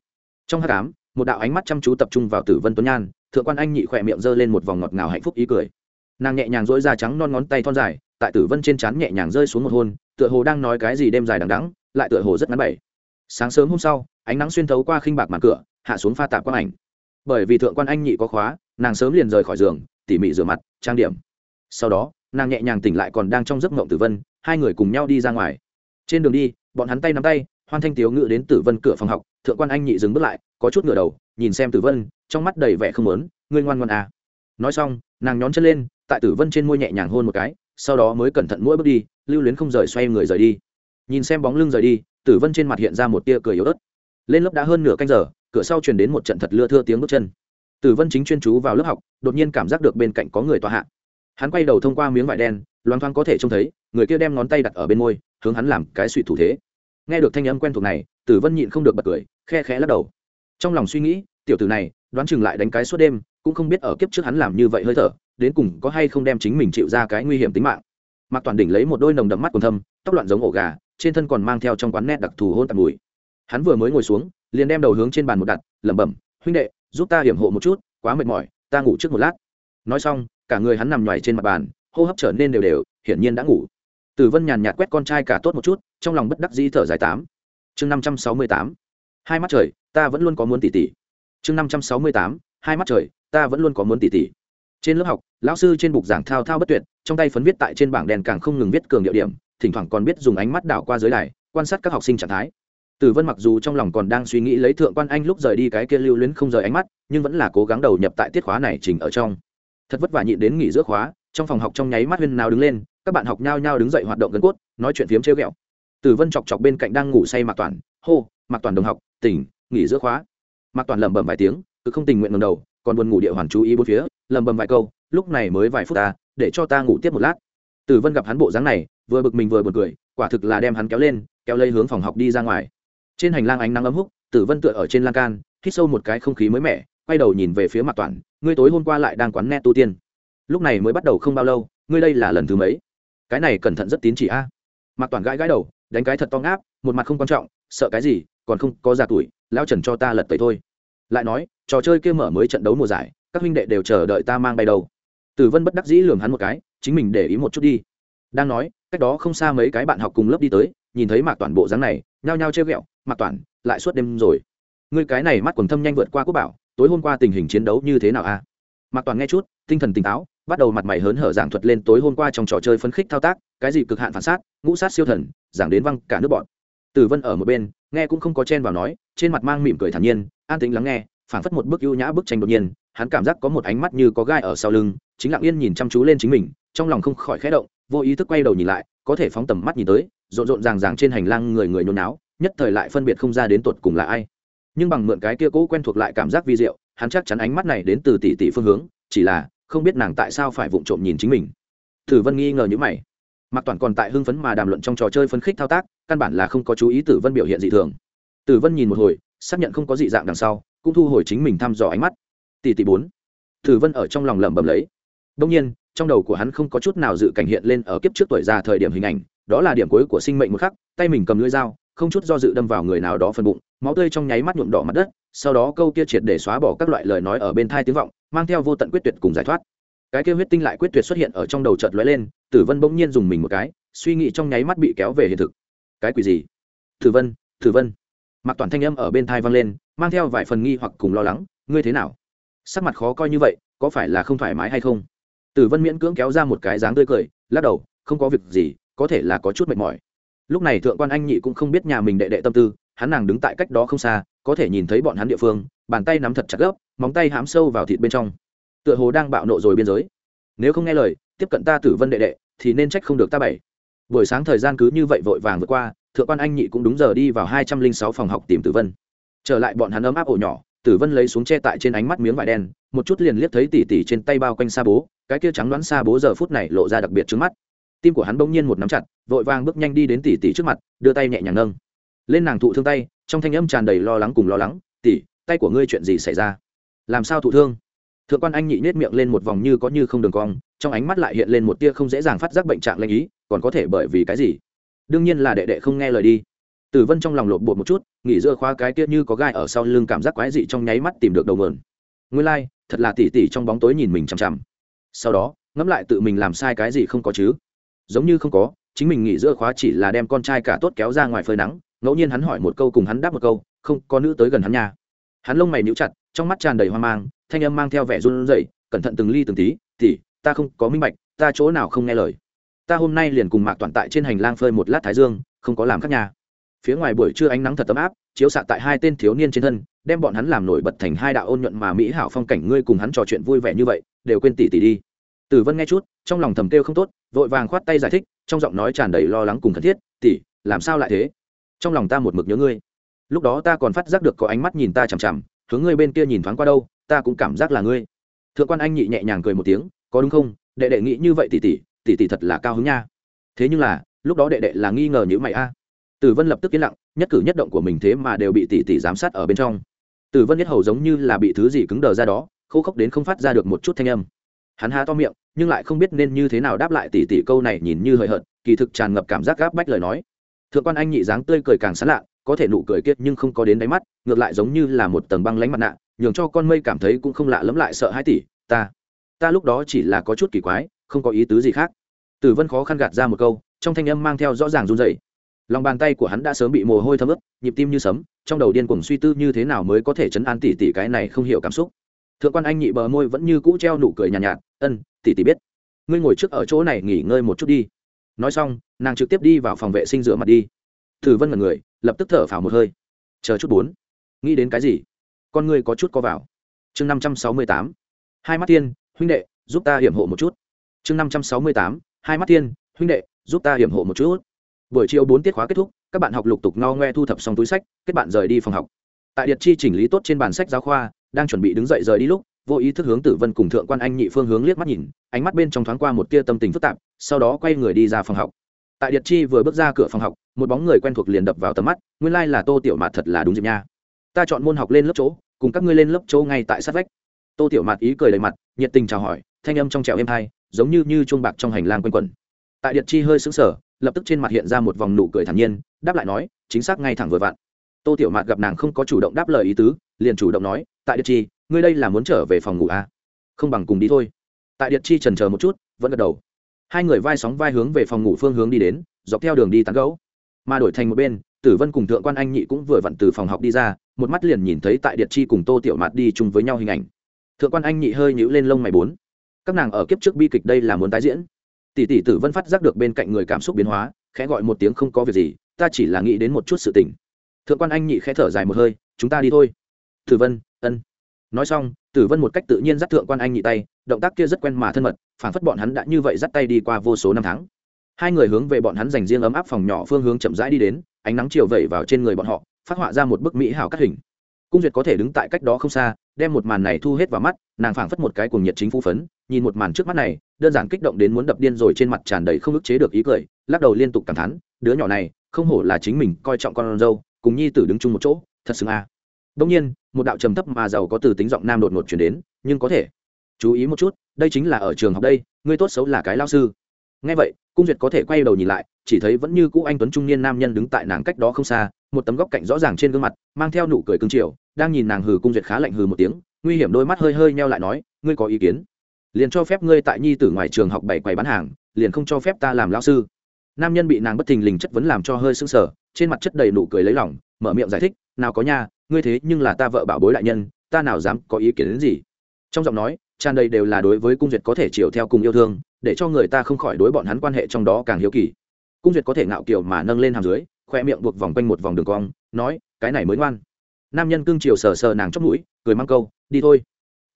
Trong hát cám một đạo ánh mắt chăm chú tập trung vào tử vân tuấn nhan, thượng quan anh nhị khỏe miệng giơ lên một vòng ngọt ngào hạnh phúc ý cười. Nàng nhẹ nhàng dỗi da trắng non ngón tay thon dài, tại tử vân trên trán nhẹ nhàng rơi xuống một hôn, tựa hồ đang nói cái gì đêm dài đằng đắng lại tựa hồ rất ngắn bảy sáng sớm hôm sau, ánh nắng xuyên thấu qua khinh bạc màn cửa, hạ xuống pha tạp quang ảnh. Bởi vì thượng quan anh nhị có khóa, nàng sớm liền rời khỏi giường, tỉ mỉ rửa mặt, trang điểm. Sau đó nàng nhẹ nhàng tỉnh lại còn đang trong giấc mộng tử vân, hai người cùng nhau đi ra ngoài. Trên đường đi, bọn hắn tay nắm tay, hoan thanh tiếu ngự đến tử vân cửa phòng học, thượng quan anh nhị dừng bước lại, có chút ngửa đầu, nhìn xem tử vân, trong mắt đầy vẻ không lớn ngươi ngoan ngoan à. nói xong, nàng nhón chân lên, tại tử vân trên môi nhẹ nhàng hôn một cái, sau đó mới cẩn thận mỗi bước đi, lưu luyến không rời xoay người rời đi. Nhìn xem bóng lưng rời đi, tử vân trên mặt hiện ra một tia cười yếu ớt. Lên lớp đã hơn nửa canh giờ, cửa sau truyền đến một trận thật lưa thưa tiếng bước chân. Tử vân chính chuyên chú vào lớp học, đột nhiên cảm giác được bên cạnh có người tòa hạ hắn quay đầu thông qua miếng vải đen loan thoáng có thể trông thấy, người kia đem ngón tay đặt ở bên môi, hướng hắn làm cái suy thủ thế. Nghe được thanh âm quen thuộc này, tử vân nhịn không được bật cười, khe khẽ lắc đầu. Trong lòng suy nghĩ, tiểu tử này, đoán chừng lại đánh cái suốt đêm, cũng không biết ở kiếp trước hắn làm như vậy hơi thở, đến cùng có hay không đem chính mình chịu ra cái nguy hiểm tính mạng. Mạc toàn đỉnh lấy một đôi nồng đậm mắt còn thâm, tóc loạn giống ổ gà, trên thân còn mang theo trong quán nét đặc thù hôn tạp mùi. Hắn vừa mới ngồi xuống, liền đem đầu hướng trên bàn một đặt, lẩm bẩm, huynh đệ, giúp ta hiểm hộ một chút, quá mệt mỏi, ta ngủ trước một lát. Nói xong cả người hắn nằm ngoài trên mặt bàn, hô hấp trở nên đều đều, hiển nhiên đã ngủ. Tử vân nhàn nhạt quét con trai cả tốt một chút, trong lòng bất đắc dĩ thở dài tám. Chương năm trăm sáu mươi tám. Hai mắt trời, ta vẫn luôn có muốn tỉ tỉ. Chương năm trăm sáu mươi tám, hai mắt trời, ta vẫn luôn có muốn tỉ tỉ. Trên lớp học, lão sư trên bục giảng thao thao bất tuyệt, trong tay phấn viết tại trên bảng đèn càng không ngừng viết cường địa điểm, thỉnh thoảng còn biết dùng ánh mắt đảo qua giới đài, quan sát các học sinh trạng thái. Tử vân mặc dù trong lòng còn đang suy nghĩ lấy thượng quan anh lúc rời đi cái kia lưu luyến không rời ánh mắt, nhưng vẫn là cố gắng đầu nhập tại tiết khóa này trình ở trong thật vất vả nhịn đến nghỉ giữa khóa, trong phòng học trong nháy mắt huyên nào đứng lên, các bạn học nhao nhao đứng dậy hoạt động gần cốt, nói chuyện phiếm trêu ghẹo. Tử vân chọc chọc bên cạnh đang ngủ say mạc toàn, hô, mạc toàn đồng học, tỉnh, nghỉ giữa khóa. Mạc toàn lẩm bẩm vài tiếng, cứ không tình nguyện ngầm đầu, còn buồn ngủ địa hoàn chú ý bốn phía, lẩm bẩm vài câu, lúc này mới vài phút ta, để cho ta ngủ tiếp một lát. Tử vân gặp hắn bộ dáng này, vừa bực mình vừa buồn cười, quả thực là đem hắn kéo lên, kéo lây hướng phòng học đi ra ngoài. Trên hành lang ánh nắng ấm húc tử vân tựa ở trên lan can, hít sâu một cái không khí mới mẻ quay đầu nhìn về phía mặt toàn, ngươi tối hôm qua lại đang quán net tu tiên. Lúc này mới bắt đầu không bao lâu, ngươi đây là lần thứ mấy? Cái này cẩn thận rất tín chỉ a. À. mặt toàn gãi gãi đầu, đánh cái thật to ngáp, một mặt không quan trọng, sợ cái gì, còn không, có già tuổi lao trần cho ta lật tẩy thôi. Lại nói, trò chơi kia mở mới trận đấu mùa giải, các huynh đệ đều chờ đợi ta mang bay đầu tử vân bất đắc dĩ lường hắn một cái, chính mình để ý một chút đi. Đang nói, cách đó không xa mấy cái bạn học cùng lớp đi tới, nhìn thấy mạc toàn bộ dáng này, nhao nhao chơi ghẹo, mạc toàn, lại suốt đêm rồi. Ngươi cái này mắt quần thâm nhanh vượt qua quốc bảo tối hôm qua tình hình chiến đấu như thế nào a mạc toàn nghe chút, tinh thần tỉnh táo, bắt đầu mặt mày hớn hở giảng thuật lên tối hôm qua trong trò chơi phấn khích thao tác, cái gì cực hạn phản sát, ngũ sát siêu thần, giảng đến văng cả nước bọn. Tử vân ở một bên, nghe cũng không có chen vào nói, trên mặt mang mỉm cười thản nhiên, an tính lắng nghe, phảng phất một bức ưu nhã bức tranh đột nhiên, hắn cảm giác có một ánh mắt như có gai ở sau lưng, chính lặng yên nhìn chăm chú lên chính mình, trong lòng không khỏi khẽ động, vô ý thức quay đầu nhìn lại, có thể phóng tầm mắt nhìn tới, rộn rộn ràng ràng trên hành lang người người nôn náo, nhất thời lại phân biệt không ra đến tột cùng là ai nhưng bằng mượn cái kia cố quen thuộc lại cảm giác vi diệu, hắn chắc chắn ánh mắt này đến từ tỷ tỷ phương hướng, chỉ là, không biết nàng tại sao phải vụng trộm nhìn chính mình. Tử vân nghi ngờ như mày. Mặc toàn còn tại hưng phấn mà đàm luận trong trò chơi phân khích thao tác, căn bản là không có chú ý tử vân biểu hiện dị thường. Tử vân nhìn một hồi, xác nhận không có dị dạng đằng sau, cũng thu hồi chính mình thăm dò ánh mắt. Tỷ tỷ bốn. Tử vân ở trong lòng lẩm bẩm lấy. Đông nhiên, trong đầu của hắn không có chút nào dự cảnh hiện lên ở kiếp trước tuổi già thời điểm hình ảnh, đó là điểm cuối của sinh mệnh một khắc, tay mình cầm lưỡi dao, không chút do dự đâm vào người nào đó phần bụng máu tươi trong nháy mắt nhuộm đỏ mặt đất, sau đó câu kia triệt để xóa bỏ các loại lời nói ở bên thai tiếng vọng, mang theo vô tận quyết tuyệt cùng giải thoát. Cái kia huyết tinh lại quyết tuyệt xuất hiện ở trong đầu chợt lóe lên, tử vân bỗng nhiên dùng mình một cái, suy nghĩ trong nháy mắt bị kéo về hiện thực. Cái quỷ gì? Tử vân tử vân. Mặc toàn thanh âm ở bên thai vang lên, mang theo vài phần nghi hoặc cùng lo lắng, ngươi thế nào? Sắc mặt khó coi như vậy, có phải là không thoải mái hay không? Tử vân miễn cưỡng kéo ra một cái dáng tươi cười, lắc đầu, không có việc gì, có thể là có chút mệt mỏi. Lúc này thượng quan anh nhị cũng không biết nhà mình đệ đệ tâm tư hắn nàng đứng tại cách đó không xa, có thể nhìn thấy bọn hắn địa phương, bàn tay nắm thật chặt gấp, móng tay hám sâu vào thịt bên trong. Tựa hồ đang bạo nộ rồi biên giới. Nếu không nghe lời, tiếp cận ta tử vân đệ đệ, thì nên trách không được ta bảy. Buổi sáng thời gian cứ như vậy vội vàng vượt qua, thượng quan anh nhị cũng đúng giờ đi vào hai trăm linh sáu phòng học tìm tử vân. Trở lại bọn hắn ấm áp ổ nhỏ, tử vân lấy xuống che tại trên ánh mắt miếng vải đen, một chút liền liếc thấy tỉ tỉ trên tay bao quanh xa bố, cái kia trắng đoán xa bố giờ phút này lộ ra đặc biệt trước mắt. Tim của hắn bỗng nhiên một nắm chặt, vội vàng bước nhanh đi đến tỉ tỉ trước mặt, đưa tay nhẹ nhàng nâng lên nàng thụ thương tay trong thanh âm tràn đầy lo lắng cùng lo lắng tỉ tay của ngươi chuyện gì xảy ra? Làm sao thụ thương? Thượng quan anh nhị nết miệng lên một vòng như có như không đường cong trong ánh mắt lại hiện lên một tia không dễ dàng phát giác bệnh trạng lanh ý còn có thể bởi vì cái gì? Đương nhiên là đệ đệ không nghe lời đi. Tử vân trong lòng lột bột một chút nghỉ giữa khóa cái kia như có gai ở sau lưng cảm giác quái dị trong nháy mắt tìm được đầu mượn. Nguyên lai、like, thật là tỉ tỉ trong bóng tối nhìn mình chằm chằm. Sau đó ngẫm lại tự mình làm sai cái gì không có chứ? Giống như không có chính mình nghỉ giữa khóa chỉ là đem con trai cả tốt kéo ra ngoài phơi nắng ngẫu nhiên hắn hỏi một câu cùng hắn đáp một câu, không, có nữ tới gần hắn nhà. hắn lông mày níu chặt, trong mắt tràn đầy hoang mang, thanh âm mang theo vẻ run rẩy, cẩn thận từng ly từng tí tỉ ta không có minh bạch, ta chỗ nào không nghe lời. Ta hôm nay liền cùng mạc toàn tại trên hành lang phơi một lát thái dương, không có làm khác nhà phía ngoài buổi trưa ánh nắng thật ấm áp, chiếu xạ tại hai tên thiếu niên trên thân, đem bọn hắn làm nổi bật thành hai đạo ôn nhuận mà mỹ hảo phong cảnh. Ngươi cùng hắn trò chuyện vui vẻ như vậy, đều quên tỉ tỉ đi. Tử vân nghe chút, trong lòng thầm kêu không tốt, vội vàng khoát tay giải thích, trong giọng nói tràn đầy lo lắng cùng thân thiết tỉ làm sao lại thế? Trong lòng ta một mực nhớ ngươi. Lúc đó ta còn phát giác được có ánh mắt nhìn ta chằm chằm, hướng ngươi bên kia nhìn thoáng qua đâu, ta cũng cảm giác là ngươi. Thượng quan anh nhị nhẹ nhàng cười một tiếng, có đúng không? Đệ đệ nghĩ như vậy tỷ tỷ tỷ tỷ thật là cao hứng nha. Thế nhưng là, lúc đó đệ đệ là nghi ngờ như mày a. Tử vân lập tức yên lặng, nhất cử nhất động của mình thế mà đều bị tỷ tỷ giám sát ở bên trong. Tử vân nhất hầu giống như là bị thứ gì cứng đờ ra đó, khô khốc đến không phát ra được một chút thanh âm. Hắn há to miệng, nhưng lại không biết nên như thế nào đáp lại tỷ tỷ câu này nhìn như hời hợt, kỳ thực tràn ngập cảm giác gáp bách lời nói thượng quan anh nhị dáng tươi cười càng sán lạ có thể nụ cười kiết nhưng không có đến đáy mắt ngược lại giống như là một tầng băng lánh mặt nạ nhường cho con mây cảm thấy cũng không lạ lẫm lại sợ hai tỷ ta ta lúc đó chỉ là có chút kỳ quái không có ý tứ gì khác. Tử vân khó khăn gạt ra một câu trong thanh âm mang theo rõ ràng run dày lòng bàn tay của hắn đã sớm bị mồ hôi thấm ướt nhịp tim như sấm trong đầu điên cuồng suy tư như thế nào mới có thể chấn an tỷ tỷ cái này không hiểu cảm xúc. Thượng quan anh nhị bờ môi vẫn như cũ treo nụ cười nhàn nhạt, nhạt ân tỷ tỷ biết. Ngươi ngồi trước ở chỗ này nghỉ ngơi một chút đi nói xong, nàng trực tiếp đi vào phòng vệ sinh rửa mặt đi. Thử vân mật người, lập tức thở phào một hơi. Chờ chút bốn. Nghĩ đến cái gì? Con ngươi có chút co vào. Chương năm trăm sáu mươi tám. Hai mắt tiên, huynh đệ, giúp ta hiểm hộ một chút. Chương năm trăm sáu mươi tám. Hai mắt tiên, huynh đệ, giúp ta hiểm hộ một chút. Buổi chiều bốn tiết khóa kết thúc, các bạn học lục tục no ngoe thu thập xong túi sách, kết bạn rời đi phòng học. Tại điện chi chỉnh lý tốt trên bản sách giáo khoa, đang chuẩn bị đứng dậy rời đi lúc vô ý thức hướng tử vân cùng thượng quan anh nhị phương hướng liếc mắt nhìn, ánh mắt bên trong thoáng qua một tia tâm tình phức tạp, sau đó quay người đi ra phòng học. Tại điệt chi vừa bước ra cửa phòng học, một bóng người quen thuộc liền đập vào tầm mắt, nguyên lai là tô tiểu mạt thật là đúng dịp nha. Ta chọn môn học lên lớp chỗ, cùng các ngươi lên lớp chỗ ngay tại sát vách. Tô tiểu mạt ý cười đầy mặt, nhiệt tình chào hỏi, thanh âm trong trẹo êm hai giống như như chuông bạc trong hành lang quanh quẩn. Tại điệt chi hơi sững sờ, lập tức trên mặt hiện ra một vòng nụ cười thản nhiên, đáp lại nói, chính xác ngay thẳng vừa vặn. Tô tiểu mạt gặp nàng không có chủ động đáp lời ý tứ, liền chủ động nói, tại điệt chi ngươi đây là muốn trở về phòng ngủ à? không bằng cùng đi thôi. Tại điện chi trần chờ một chút, vẫn gật đầu. Hai người vai sóng vai hướng về phòng ngủ phương hướng đi đến, dọc theo đường đi tán gấu mà đổi thành một bên, tử vân cùng thượng quan anh nhị cũng vừa vặn từ phòng học đi ra, một mắt liền nhìn thấy tại điện chi cùng tô tiểu mạt đi chung với nhau hình ảnh. Thượng quan anh nhị hơi nhũ lên lông mày bốn. Các nàng ở kiếp trước bi kịch đây là muốn tái diễn. Tỷ tỷ tử vân phát giác được bên cạnh người cảm xúc biến hóa, khẽ gọi một tiếng không có việc gì, ta chỉ là nghĩ đến một chút sự tình. Thượng quan anh nhị khẽ thở dài một hơi, chúng ta đi thôi. Tử vân, ân nói xong, tử vân một cách tự nhiên dắt thượng quan anh nhị tay, động tác kia rất quen mà thân mật, phản phất bọn hắn đã như vậy dắt tay đi qua vô số năm tháng hai người hướng về bọn hắn dành riêng ấm áp phòng nhỏ phương hướng chậm rãi đi đến, ánh nắng chiều vẩy vào trên người bọn họ, phát họa ra một bức mỹ hảo cắt hình cung duyệt có thể đứng tại cách đó không xa, đem một màn này thu hết vào mắt, nàng phảng phất một cái cuồng nhiệt chính phú phấn, nhìn một màn trước mắt này, đơn giản kích động đến muốn đập điên rồi trên mặt tràn đầy không ức chế được ý cười, lắc đầu liên tục cảm thán, đứa nhỏ này, không hổ là chính mình coi trọng con dâu, cùng nhi tử đứng chung một chỗ, thật xứng a à đông nhiên, một đạo trầm thấp mà giàu có từ tính giọng nam đột ngột chuyển đến, nhưng có thể. Chú ý một chút, đây chính là ở trường học đây ngươi tốt xấu là cái lao sư. Nghe vậy, cung duyệt có thể quay đầu nhìn lại, chỉ thấy vẫn như cũ anh tuấn trung niên nam nhân đứng tại nàng cách đó không xa, một tấm góc cạnh rõ ràng trên gương mặt, mang theo nụ cười cưng chiều, đang nhìn nàng hừ cung duyệt khá lạnh hừ một tiếng, nguy hiểm đôi mắt hơi hơi nheo lại nói, ngươi có ý kiến? Liền cho phép ngươi tại nhi tử ngoài trường học bảy quầy bán hàng, liền không cho phép ta làm lao sư. Nam nhân bị nàng bất thình lình chất vấn làm cho hơi sưng sờ, trên mặt chất đầy nụ cười lấy lòng, mở miệng giải thích, nào có nha ngươi thế nhưng là ta vợ bảo bối đại nhân, ta nào dám có ý kiến đến gì? Trong giọng nói, tràn đầy đều là đối với cung duyệt có thể chiều theo cùng yêu thương, để cho người ta không khỏi đối bọn hắn quan hệ trong đó càng hiếu kỳ. Cung duyệt có thể ngạo kiều mà nâng lên hàm dưới, khoe miệng buộc vòng quanh một vòng đường cong, nói, cái này mới ngoan. Nam nhân cưng chiều sờ sờ nàng chóc mũi, cười mang câu, đi thôi.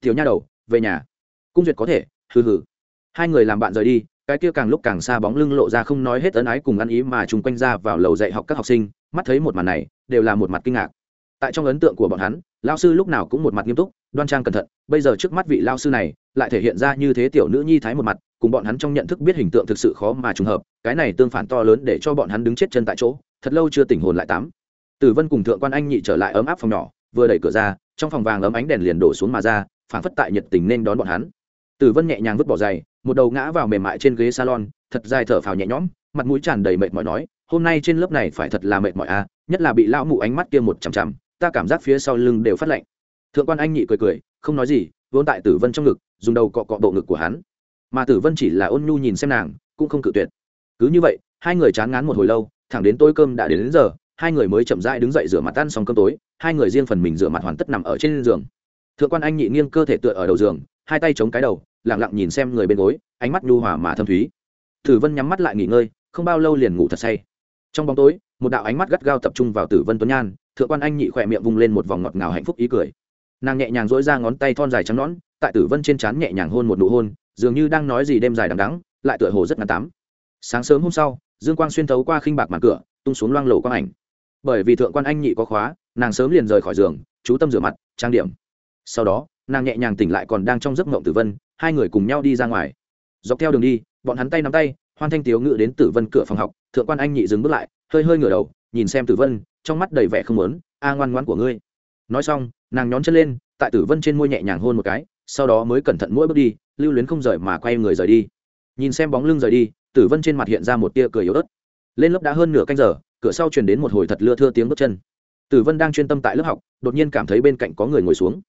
Tiểu nha đầu, về nhà. Cung duyệt có thể, hừ hừ. Hai người làm bạn rời đi, cái kia càng lúc càng xa bóng lưng lộ ra không nói hết ấn ái cùng ăn ý mà chung quanh ra vào lầu dạy học các học sinh, mắt thấy một màn này, đều là một mặt kinh ngạc tại trong ấn tượng của bọn hắn lao sư lúc nào cũng một mặt nghiêm túc, đoan trang cẩn thận, bây giờ trước mắt vị lao sư này lại thể hiện ra như thế tiểu nữ nhi thái một mặt, cùng bọn hắn trong nhận thức biết hình tượng thực sự khó mà trùng hợp, cái này tương phản to lớn để cho bọn hắn đứng chết chân tại chỗ, thật lâu chưa tỉnh hồn lại tám tử vân cùng thượng quan anh nhị trở lại ấm áp phòng nhỏ, vừa đẩy cửa ra, trong phòng vàng ấm ánh đèn liền đổ xuống mà ra phản phất tại nhiệt tình nên đón bọn hắn. Tử vân nhẹ nhàng vứt bỏ giày, một đầu ngã vào mềm mại trên ghế salon, thật dài thở phào nhẹ nhõm, mặt mũi tràn đầy mệt mỏi nói, hôm nay trên lớp này phải thật là mệt mỏi à nhất là bị lão mụ ánh mắt kia một chằm chằm ta cảm giác phía sau lưng đều phát lạnh. Thượng quan anh nhị cười cười không nói gì vốn tại tử vân trong ngực dùng đầu cọ cọ bộ ngực của hắn. Mà tử vân chỉ là ôn nhu nhìn xem nàng cũng không cự tuyệt. Cứ như vậy hai người chán ngán một hồi lâu thẳng đến tối cơm đã đến, đến giờ hai người mới chậm rãi đứng dậy rửa mặt ăn xong cơm tối hai người riêng phần mình rửa mặt hoàn tất nằm ở trên giường. Thượng quan anh nhị nghiêng cơ thể tựa ở đầu giường hai tay chống cái đầu lẳng lặng nhìn xem người bên gối ánh mắt nhu hòa mà thâm thúy. Tử vân nhắm mắt lại nghỉ ngơi không bao lâu liền ngủ thật say. Trong bóng tối một đạo ánh mắt gắt gao tập trung vào tử vân tuấn nhan thượng quan anh nhị khỏe miệng vung lên một vòng ngọt ngào hạnh phúc ý cười. Nàng nhẹ nhàng dỗi ra ngón tay thon dài trắng nón, tại tử vân trên trán nhẹ nhàng hôn một nụ hôn dường như đang nói gì đêm dài đằng đắng lại tựa hồ rất ngắn tắm. Sáng sớm hôm sau dương quang xuyên thấu qua khinh bạc màn cửa tung xuống loang lổ quang ảnh. Bởi vì thượng quan anh nhị có khóa nàng sớm liền rời khỏi giường chú tâm rửa mặt trang điểm. Sau đó nàng nhẹ nhàng tỉnh lại còn đang trong giấc mộng tử vân hai người cùng nhau đi ra ngoài. Dọc theo đường đi bọn hắn tay nắm tay hoan thanh tiếu ngự đến tử vân cửa phòng học thượng quan anh nhị dừng bước lại hơi hơi ngửa đầu nhìn xem tử vân trong mắt đầy vẻ không lớn a ngoan ngoan của ngươi. Nói xong, nàng nhón chân lên, tại tử vân trên môi nhẹ nhàng hôn một cái, sau đó mới cẩn thận mỗi bước đi, lưu luyến không rời mà quay người rời đi. Nhìn xem bóng lưng rời đi, tử vân trên mặt hiện ra một tia cười yếu ớt. Lên lớp đã hơn nửa canh giờ, cửa sau truyền đến một hồi thật lưa thưa tiếng bước chân. Tử vân đang chuyên tâm tại lớp học, đột nhiên cảm thấy bên cạnh có người ngồi xuống.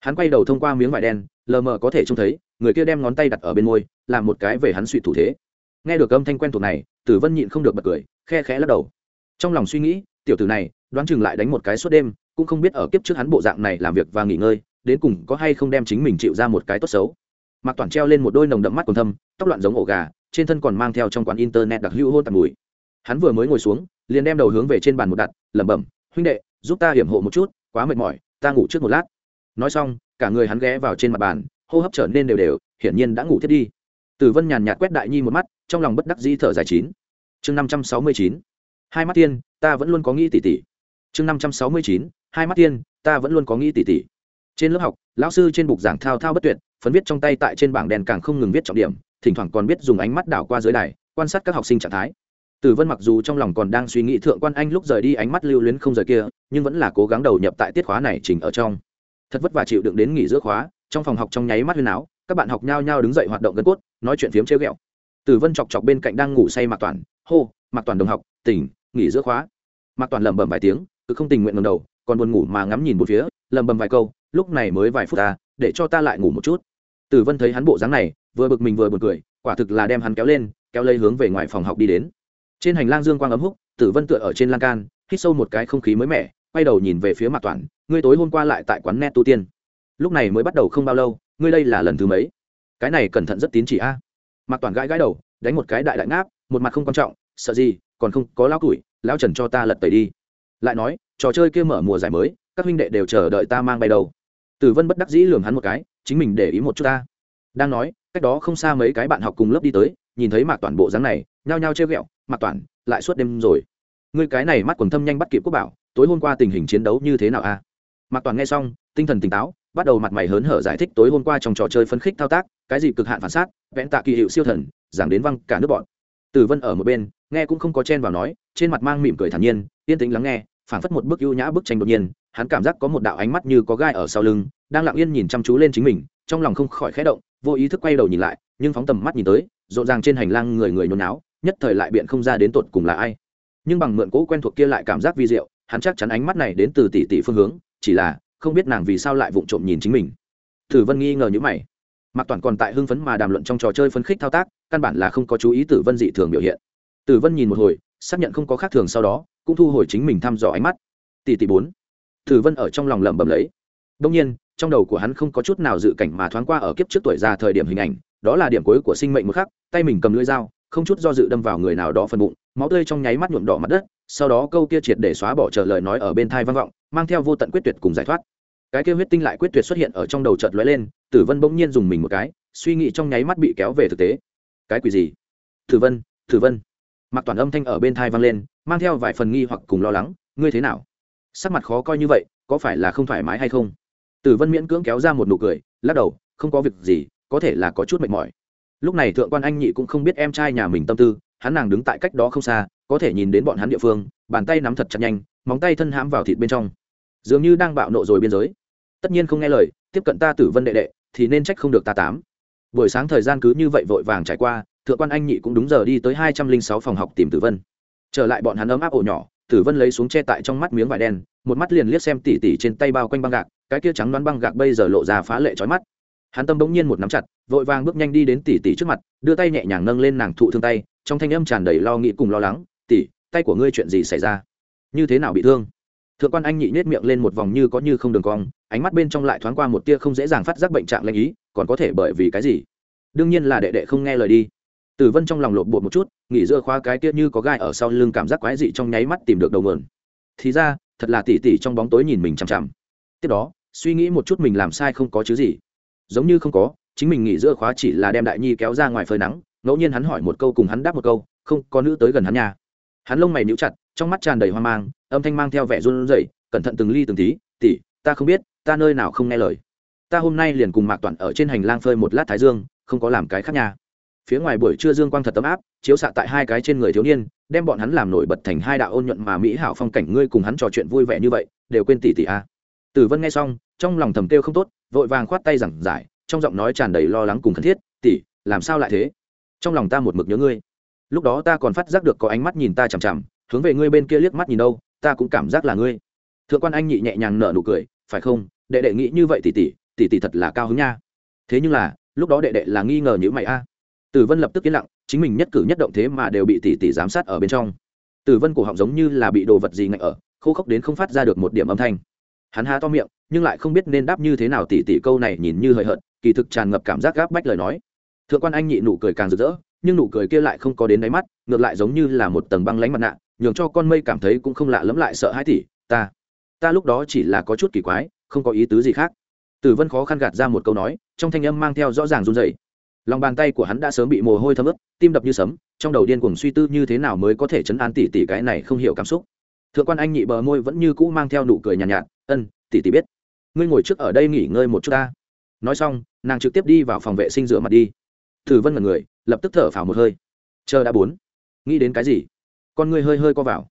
Hắn quay đầu thông qua miếng vải đen, lờ mờ có thể trông thấy, người kia đem ngón tay đặt ở bên môi, làm một cái về hắn suy thủ thế. Nghe được âm thanh quen thuộc này, tử vân nhịn không được bật cười, khe khẽ lắc đầu. Trong lòng suy nghĩ tiểu tử này, đoán chừng lại đánh một cái suốt đêm, cũng không biết ở kiếp trước hắn bộ dạng này làm việc và nghỉ ngơi, đến cùng có hay không đem chính mình chịu ra một cái tốt xấu. Mặc toàn treo lên một đôi nồng đậm mắt còn thâm, tóc loạn giống ổ gà, trên thân còn mang theo trong quán internet đặc hữu hôn tạt mùi. Hắn vừa mới ngồi xuống, liền đem đầu hướng về trên bàn một đặt, lẩm bẩm, huynh đệ, giúp ta hiểm hộ một chút, quá mệt mỏi, ta ngủ trước một lát. Nói xong, cả người hắn ghé vào trên mặt bàn, hô hấp trở nên đều đều, hiển nhiên đã ngủ thiết đi. Tử vân nhàn nhạt quét đại nhi một mắt, trong lòng bất đắc dĩ thở dài chín. Chương năm trăm sáu mươi chín. Hai mắt tiên ta vẫn luôn có nghĩ tỉ tỉ. Chương năm trăm sáu mươi chín, hai mắt tiên, ta vẫn luôn có nghĩ tỉ tỉ. Trên lớp học, lão sư trên bục giảng thao thao bất tuyệt, phấn viết trong tay tại trên bảng đèn càng không ngừng viết trọng điểm, thỉnh thoảng còn biết dùng ánh mắt đảo qua dưới đài, quan sát các học sinh trạng thái. Tử vân mặc dù trong lòng còn đang suy nghĩ thượng quan anh lúc rời đi ánh mắt lưu luyến không rời kia, nhưng vẫn là cố gắng đầu nhập tại tiết khóa này chỉnh ở trong. Thật vất vả chịu đựng đến nghỉ giữa khóa, trong phòng học trong nháy mắt huyên áo, các bạn học nhao nhao đứng dậy hoạt động gân cốt, nói chuyện phiếm trêu ghẹo. Tử vân chọc chọc bên cạnh đang ngủ say mạc toàn, hô, mạc toàn đồng học, tỉnh, nghỉ giữa khóa mạc toàn lẩm bẩm vài tiếng, cứ không tình nguyện ngầm đầu, còn buồn ngủ mà ngắm nhìn một phía, lẩm bẩm vài câu, lúc này mới vài phút ta, để cho ta lại ngủ một chút. Tử vân thấy hắn bộ dáng này, vừa bực mình vừa buồn cười, quả thực là đem hắn kéo lên, kéo lấy hướng về ngoài phòng học đi đến. Trên hành lang dương quang ấm húc, tử vân tựa ở trên lan can, hít sâu một cái không khí mới mẻ, quay đầu nhìn về phía mạc toàn, ngươi tối hôm qua lại tại quán net tu tiên. Lúc này mới bắt đầu không bao lâu, ngươi đây là lần thứ mấy? Cái này cẩn thận rất tín chỉ a. À. mạc toàn gãi gãi đầu, đánh một cái đại đại ngáp, một mặt không quan trọng, sợ gì, còn không có lao củi lão trần cho ta lật tẩy đi. Lại nói, trò chơi kia mở mùa giải mới, các huynh đệ đều chờ đợi ta mang bay đầu tử vân bất đắc dĩ lường hắn một cái, chính mình để ý một chút ta. Đang nói, cách đó không xa mấy cái bạn học cùng lớp đi tới, nhìn thấy mạc toàn bộ dáng này, nhao nhao chơi ghẹo, mạc toàn, lại suốt đêm rồi. Ngươi cái này mắt quần thâm nhanh bắt kịp quốc bảo, tối hôm qua tình hình chiến đấu như thế nào a? Mạc toàn nghe xong, tinh thần tỉnh táo, bắt đầu mặt mày hớn hở giải thích tối hôm qua trong trò chơi phân khích thao tác, cái gì cực hạn phản xác vẽn tạ kỳ hiệu siêu thần, giảng đến văng cả nước bọn. Tử vân ở một bên nghe cũng không có chen vào nói, trên mặt mang mỉm cười thản nhiên, yên tĩnh lắng nghe, phảng phất một bức ưu nhã bức tranh đột nhiên, hắn cảm giác có một đạo ánh mắt như có gai ở sau lưng, đang lặng yên nhìn chăm chú lên chính mình, trong lòng không khỏi khẽ động, vô ý thức quay đầu nhìn lại, nhưng phóng tầm mắt nhìn tới, rộn ràng trên hành lang người người nhốn náo, nhất thời lại biện không ra đến tột cùng là ai. Nhưng bằng mượn cũ quen thuộc kia lại cảm giác vi diệu, hắn chắc chắn ánh mắt này đến từ tỷ tỷ phương hướng, chỉ là, không biết nàng vì sao lại vụng trộm nhìn chính mình. Tử vân nghi ngờ như mày. Mặc toàn còn tại hưng phấn mà đàm luận trong trò chơi phấn khích thao tác, căn bản là không có chú ý tử vân dị thường biểu hiện tử vân nhìn một hồi, xác nhận không có khác thường sau đó, cũng thu hồi chính mình thăm dò ánh mắt. Tỷ tỷ bốn. Tử vân ở trong lòng lẩm bẩm lấy. Đông nhiên, trong đầu của hắn không có chút nào dự cảnh mà thoáng qua ở kiếp trước tuổi già thời điểm hình ảnh, đó là điểm cuối của sinh mệnh một khắc, tay mình cầm lưỡi dao, không chút do dự đâm vào người nào đó phần bụng, máu tươi trong nháy mắt nhuộm đỏ mặt đất, sau đó câu kia triệt để xóa bỏ trở lời nói ở bên thai vang vọng, mang theo vô tận quyết tuyệt cùng giải thoát. Cái kia huyết tinh lại quyết tuyệt xuất hiện ở trong đầu chợt lóe lên, tử vân bỗng nhiên dùng mình một cái, suy nghĩ trong nháy mắt bị kéo về thực tế. Cái quỷ gì? Tử vân tử vân mặc toàn âm thanh ở bên thai vang lên, mang theo vài phần nghi hoặc cùng lo lắng, ngươi thế nào? Sắc mặt khó coi như vậy, có phải là không thoải mái hay không? Tử vân miễn cưỡng kéo ra một nụ cười, lắc đầu, không có việc gì, có thể là có chút mệt mỏi. Lúc này thượng quan anh nhị cũng không biết em trai nhà mình tâm tư, hắn nàng đứng tại cách đó không xa, có thể nhìn đến bọn hắn địa phương, bàn tay nắm thật chặt nhanh, móng tay thân hãm vào thịt bên trong. Dường như đang bạo nộ rồi biên giới. Tất nhiên không nghe lời, tiếp cận ta tử vân đệ đệ, thì nên trách không được ta tám. Buổi sáng thời gian cứ như vậy vội vàng trải qua thượng quan anh nhị cũng đúng giờ đi tới hai trăm linh sáu phòng học tìm tử vân. Trở lại bọn hắn ấm áp ổ nhỏ, tử vân lấy xuống che tại trong mắt miếng vải đen, một mắt liền liếc xem tỉ tỉ trên tay bao quanh băng gạc, cái kia trắng đoán băng gạc bây giờ lộ ra phá lệ trói mắt. Hắn tâm bỗng nhiên một nắm chặt, vội vàng bước nhanh đi đến tỉ tỉ trước mặt, đưa tay nhẹ nhàng nâng lên nàng thụ thương tay, trong thanh âm tràn đầy lo nghĩ cùng lo lắng, tỉ, tay của ngươi chuyện gì xảy ra? Như thế nào bị thương? Thượng quan anh nhị nhét miệng lên một vòng như có như không đường cong, ánh mắt bên trong lại thoáng qua một tia không dễ dàng phát giác bệnh trạng lanh ý, còn có thể bởi vì cái gì? Đương nhiên là đệ đệ không nghe lời đi tử vân trong lòng lộp bột một chút, nghỉ giữa khóa cái kia như có gai ở sau lưng cảm giác quái dị trong nháy mắt tìm được đầu nguồn. thì ra, thật là tỉ tỉ trong bóng tối nhìn mình chằm chằm. Tiếp đó, suy nghĩ một chút mình làm sai không có chứ gì. Giống như không có, chính mình nghỉ giữa khóa chỉ là đem đại nhi kéo ra ngoài phơi nắng, ngẫu nhiên hắn hỏi một câu cùng hắn đáp một câu, không, có nữ tới gần hắn nhà hắn lông mày níu chặt, trong mắt tràn đầy hoang mang, âm thanh mang theo vẻ run rẩy, cẩn thận từng ly từng tí, tỉ, ta không biết, ta nơi nào không nghe lời. Ta hôm nay liền cùng mạc toàn ở trên hành lang phơi một lát thái dương, không có làm cái khác nha phía ngoài buổi trưa dương quang thật tấm áp, chiếu xạ tại hai cái trên người thiếu niên, đem bọn hắn làm nổi bật thành hai đạo ôn nhuận mà mỹ hảo phong cảnh. Ngươi cùng hắn trò chuyện vui vẻ như vậy, đều quên tỷ tỷ a à? tử vân nghe xong, trong lòng thầm kêu không tốt, vội vàng khoát tay giảng giải, trong giọng nói tràn đầy lo lắng cùng khẩn thiết tỷ làm sao lại thế? Trong lòng ta một mực nhớ ngươi. Lúc đó ta còn phát giác được có ánh mắt nhìn ta chằm chằm, hướng về ngươi bên kia liếc mắt nhìn đâu, ta cũng cảm giác là ngươi. Thượng quan anh nhị nhẹ nhàng nở nụ cười, phải không? Đệ đệ nghĩ như vậy tỷ tỷ tỷ tỷ thật là cao hứng nha. Thế nhưng là, lúc đó đệ đệ là nghi ngờ như mày a tử vân lập tức yên lặng, chính mình nhất cử nhất động thế mà đều bị tỷ tỷ giám sát ở bên trong. Tử vân cổ họng giống như là bị đồ vật gì ngạnh ở, khô khốc đến không phát ra được một điểm âm thanh. Hắn há to miệng, nhưng lại không biết nên đáp như thế nào tỷ tỷ câu này nhìn như hời hợt, kỳ thực tràn ngập cảm giác gáp bách lời nói. Thượng quan anh nhị nụ cười càng rực rỡ, nhưng nụ cười kia lại không có đến đáy mắt, ngược lại giống như là một tầng băng lánh mặt nạ, nhường cho con mây cảm thấy cũng không lạ lẫm lại sợ hãi tỷ, ta ta lúc đó chỉ là có chút kỳ quái, không có ý tứ gì khác. Tử vân khó khăn gạt ra một câu nói, trong thanh âm mang theo rõ ràng run rẩy lòng bàn tay của hắn đã sớm bị mồ hôi thấm ướt tim đập như sấm trong đầu điên cuồng suy tư như thế nào mới có thể chấn an tỷ tỷ cái này không hiểu cảm xúc. Thượng quan anh nhị bờ môi vẫn như cũ mang theo nụ cười nhàn nhạt, nhạt ân tỷ tỷ biết. Ngươi ngồi trước ở đây nghỉ ngơi một chút ta. Nói xong nàng trực tiếp đi vào phòng vệ sinh rửa mặt đi. Thử vân mật người lập tức thở phào một hơi. Chờ đã bốn. Nghĩ đến cái gì? Con ngươi hơi hơi co vào.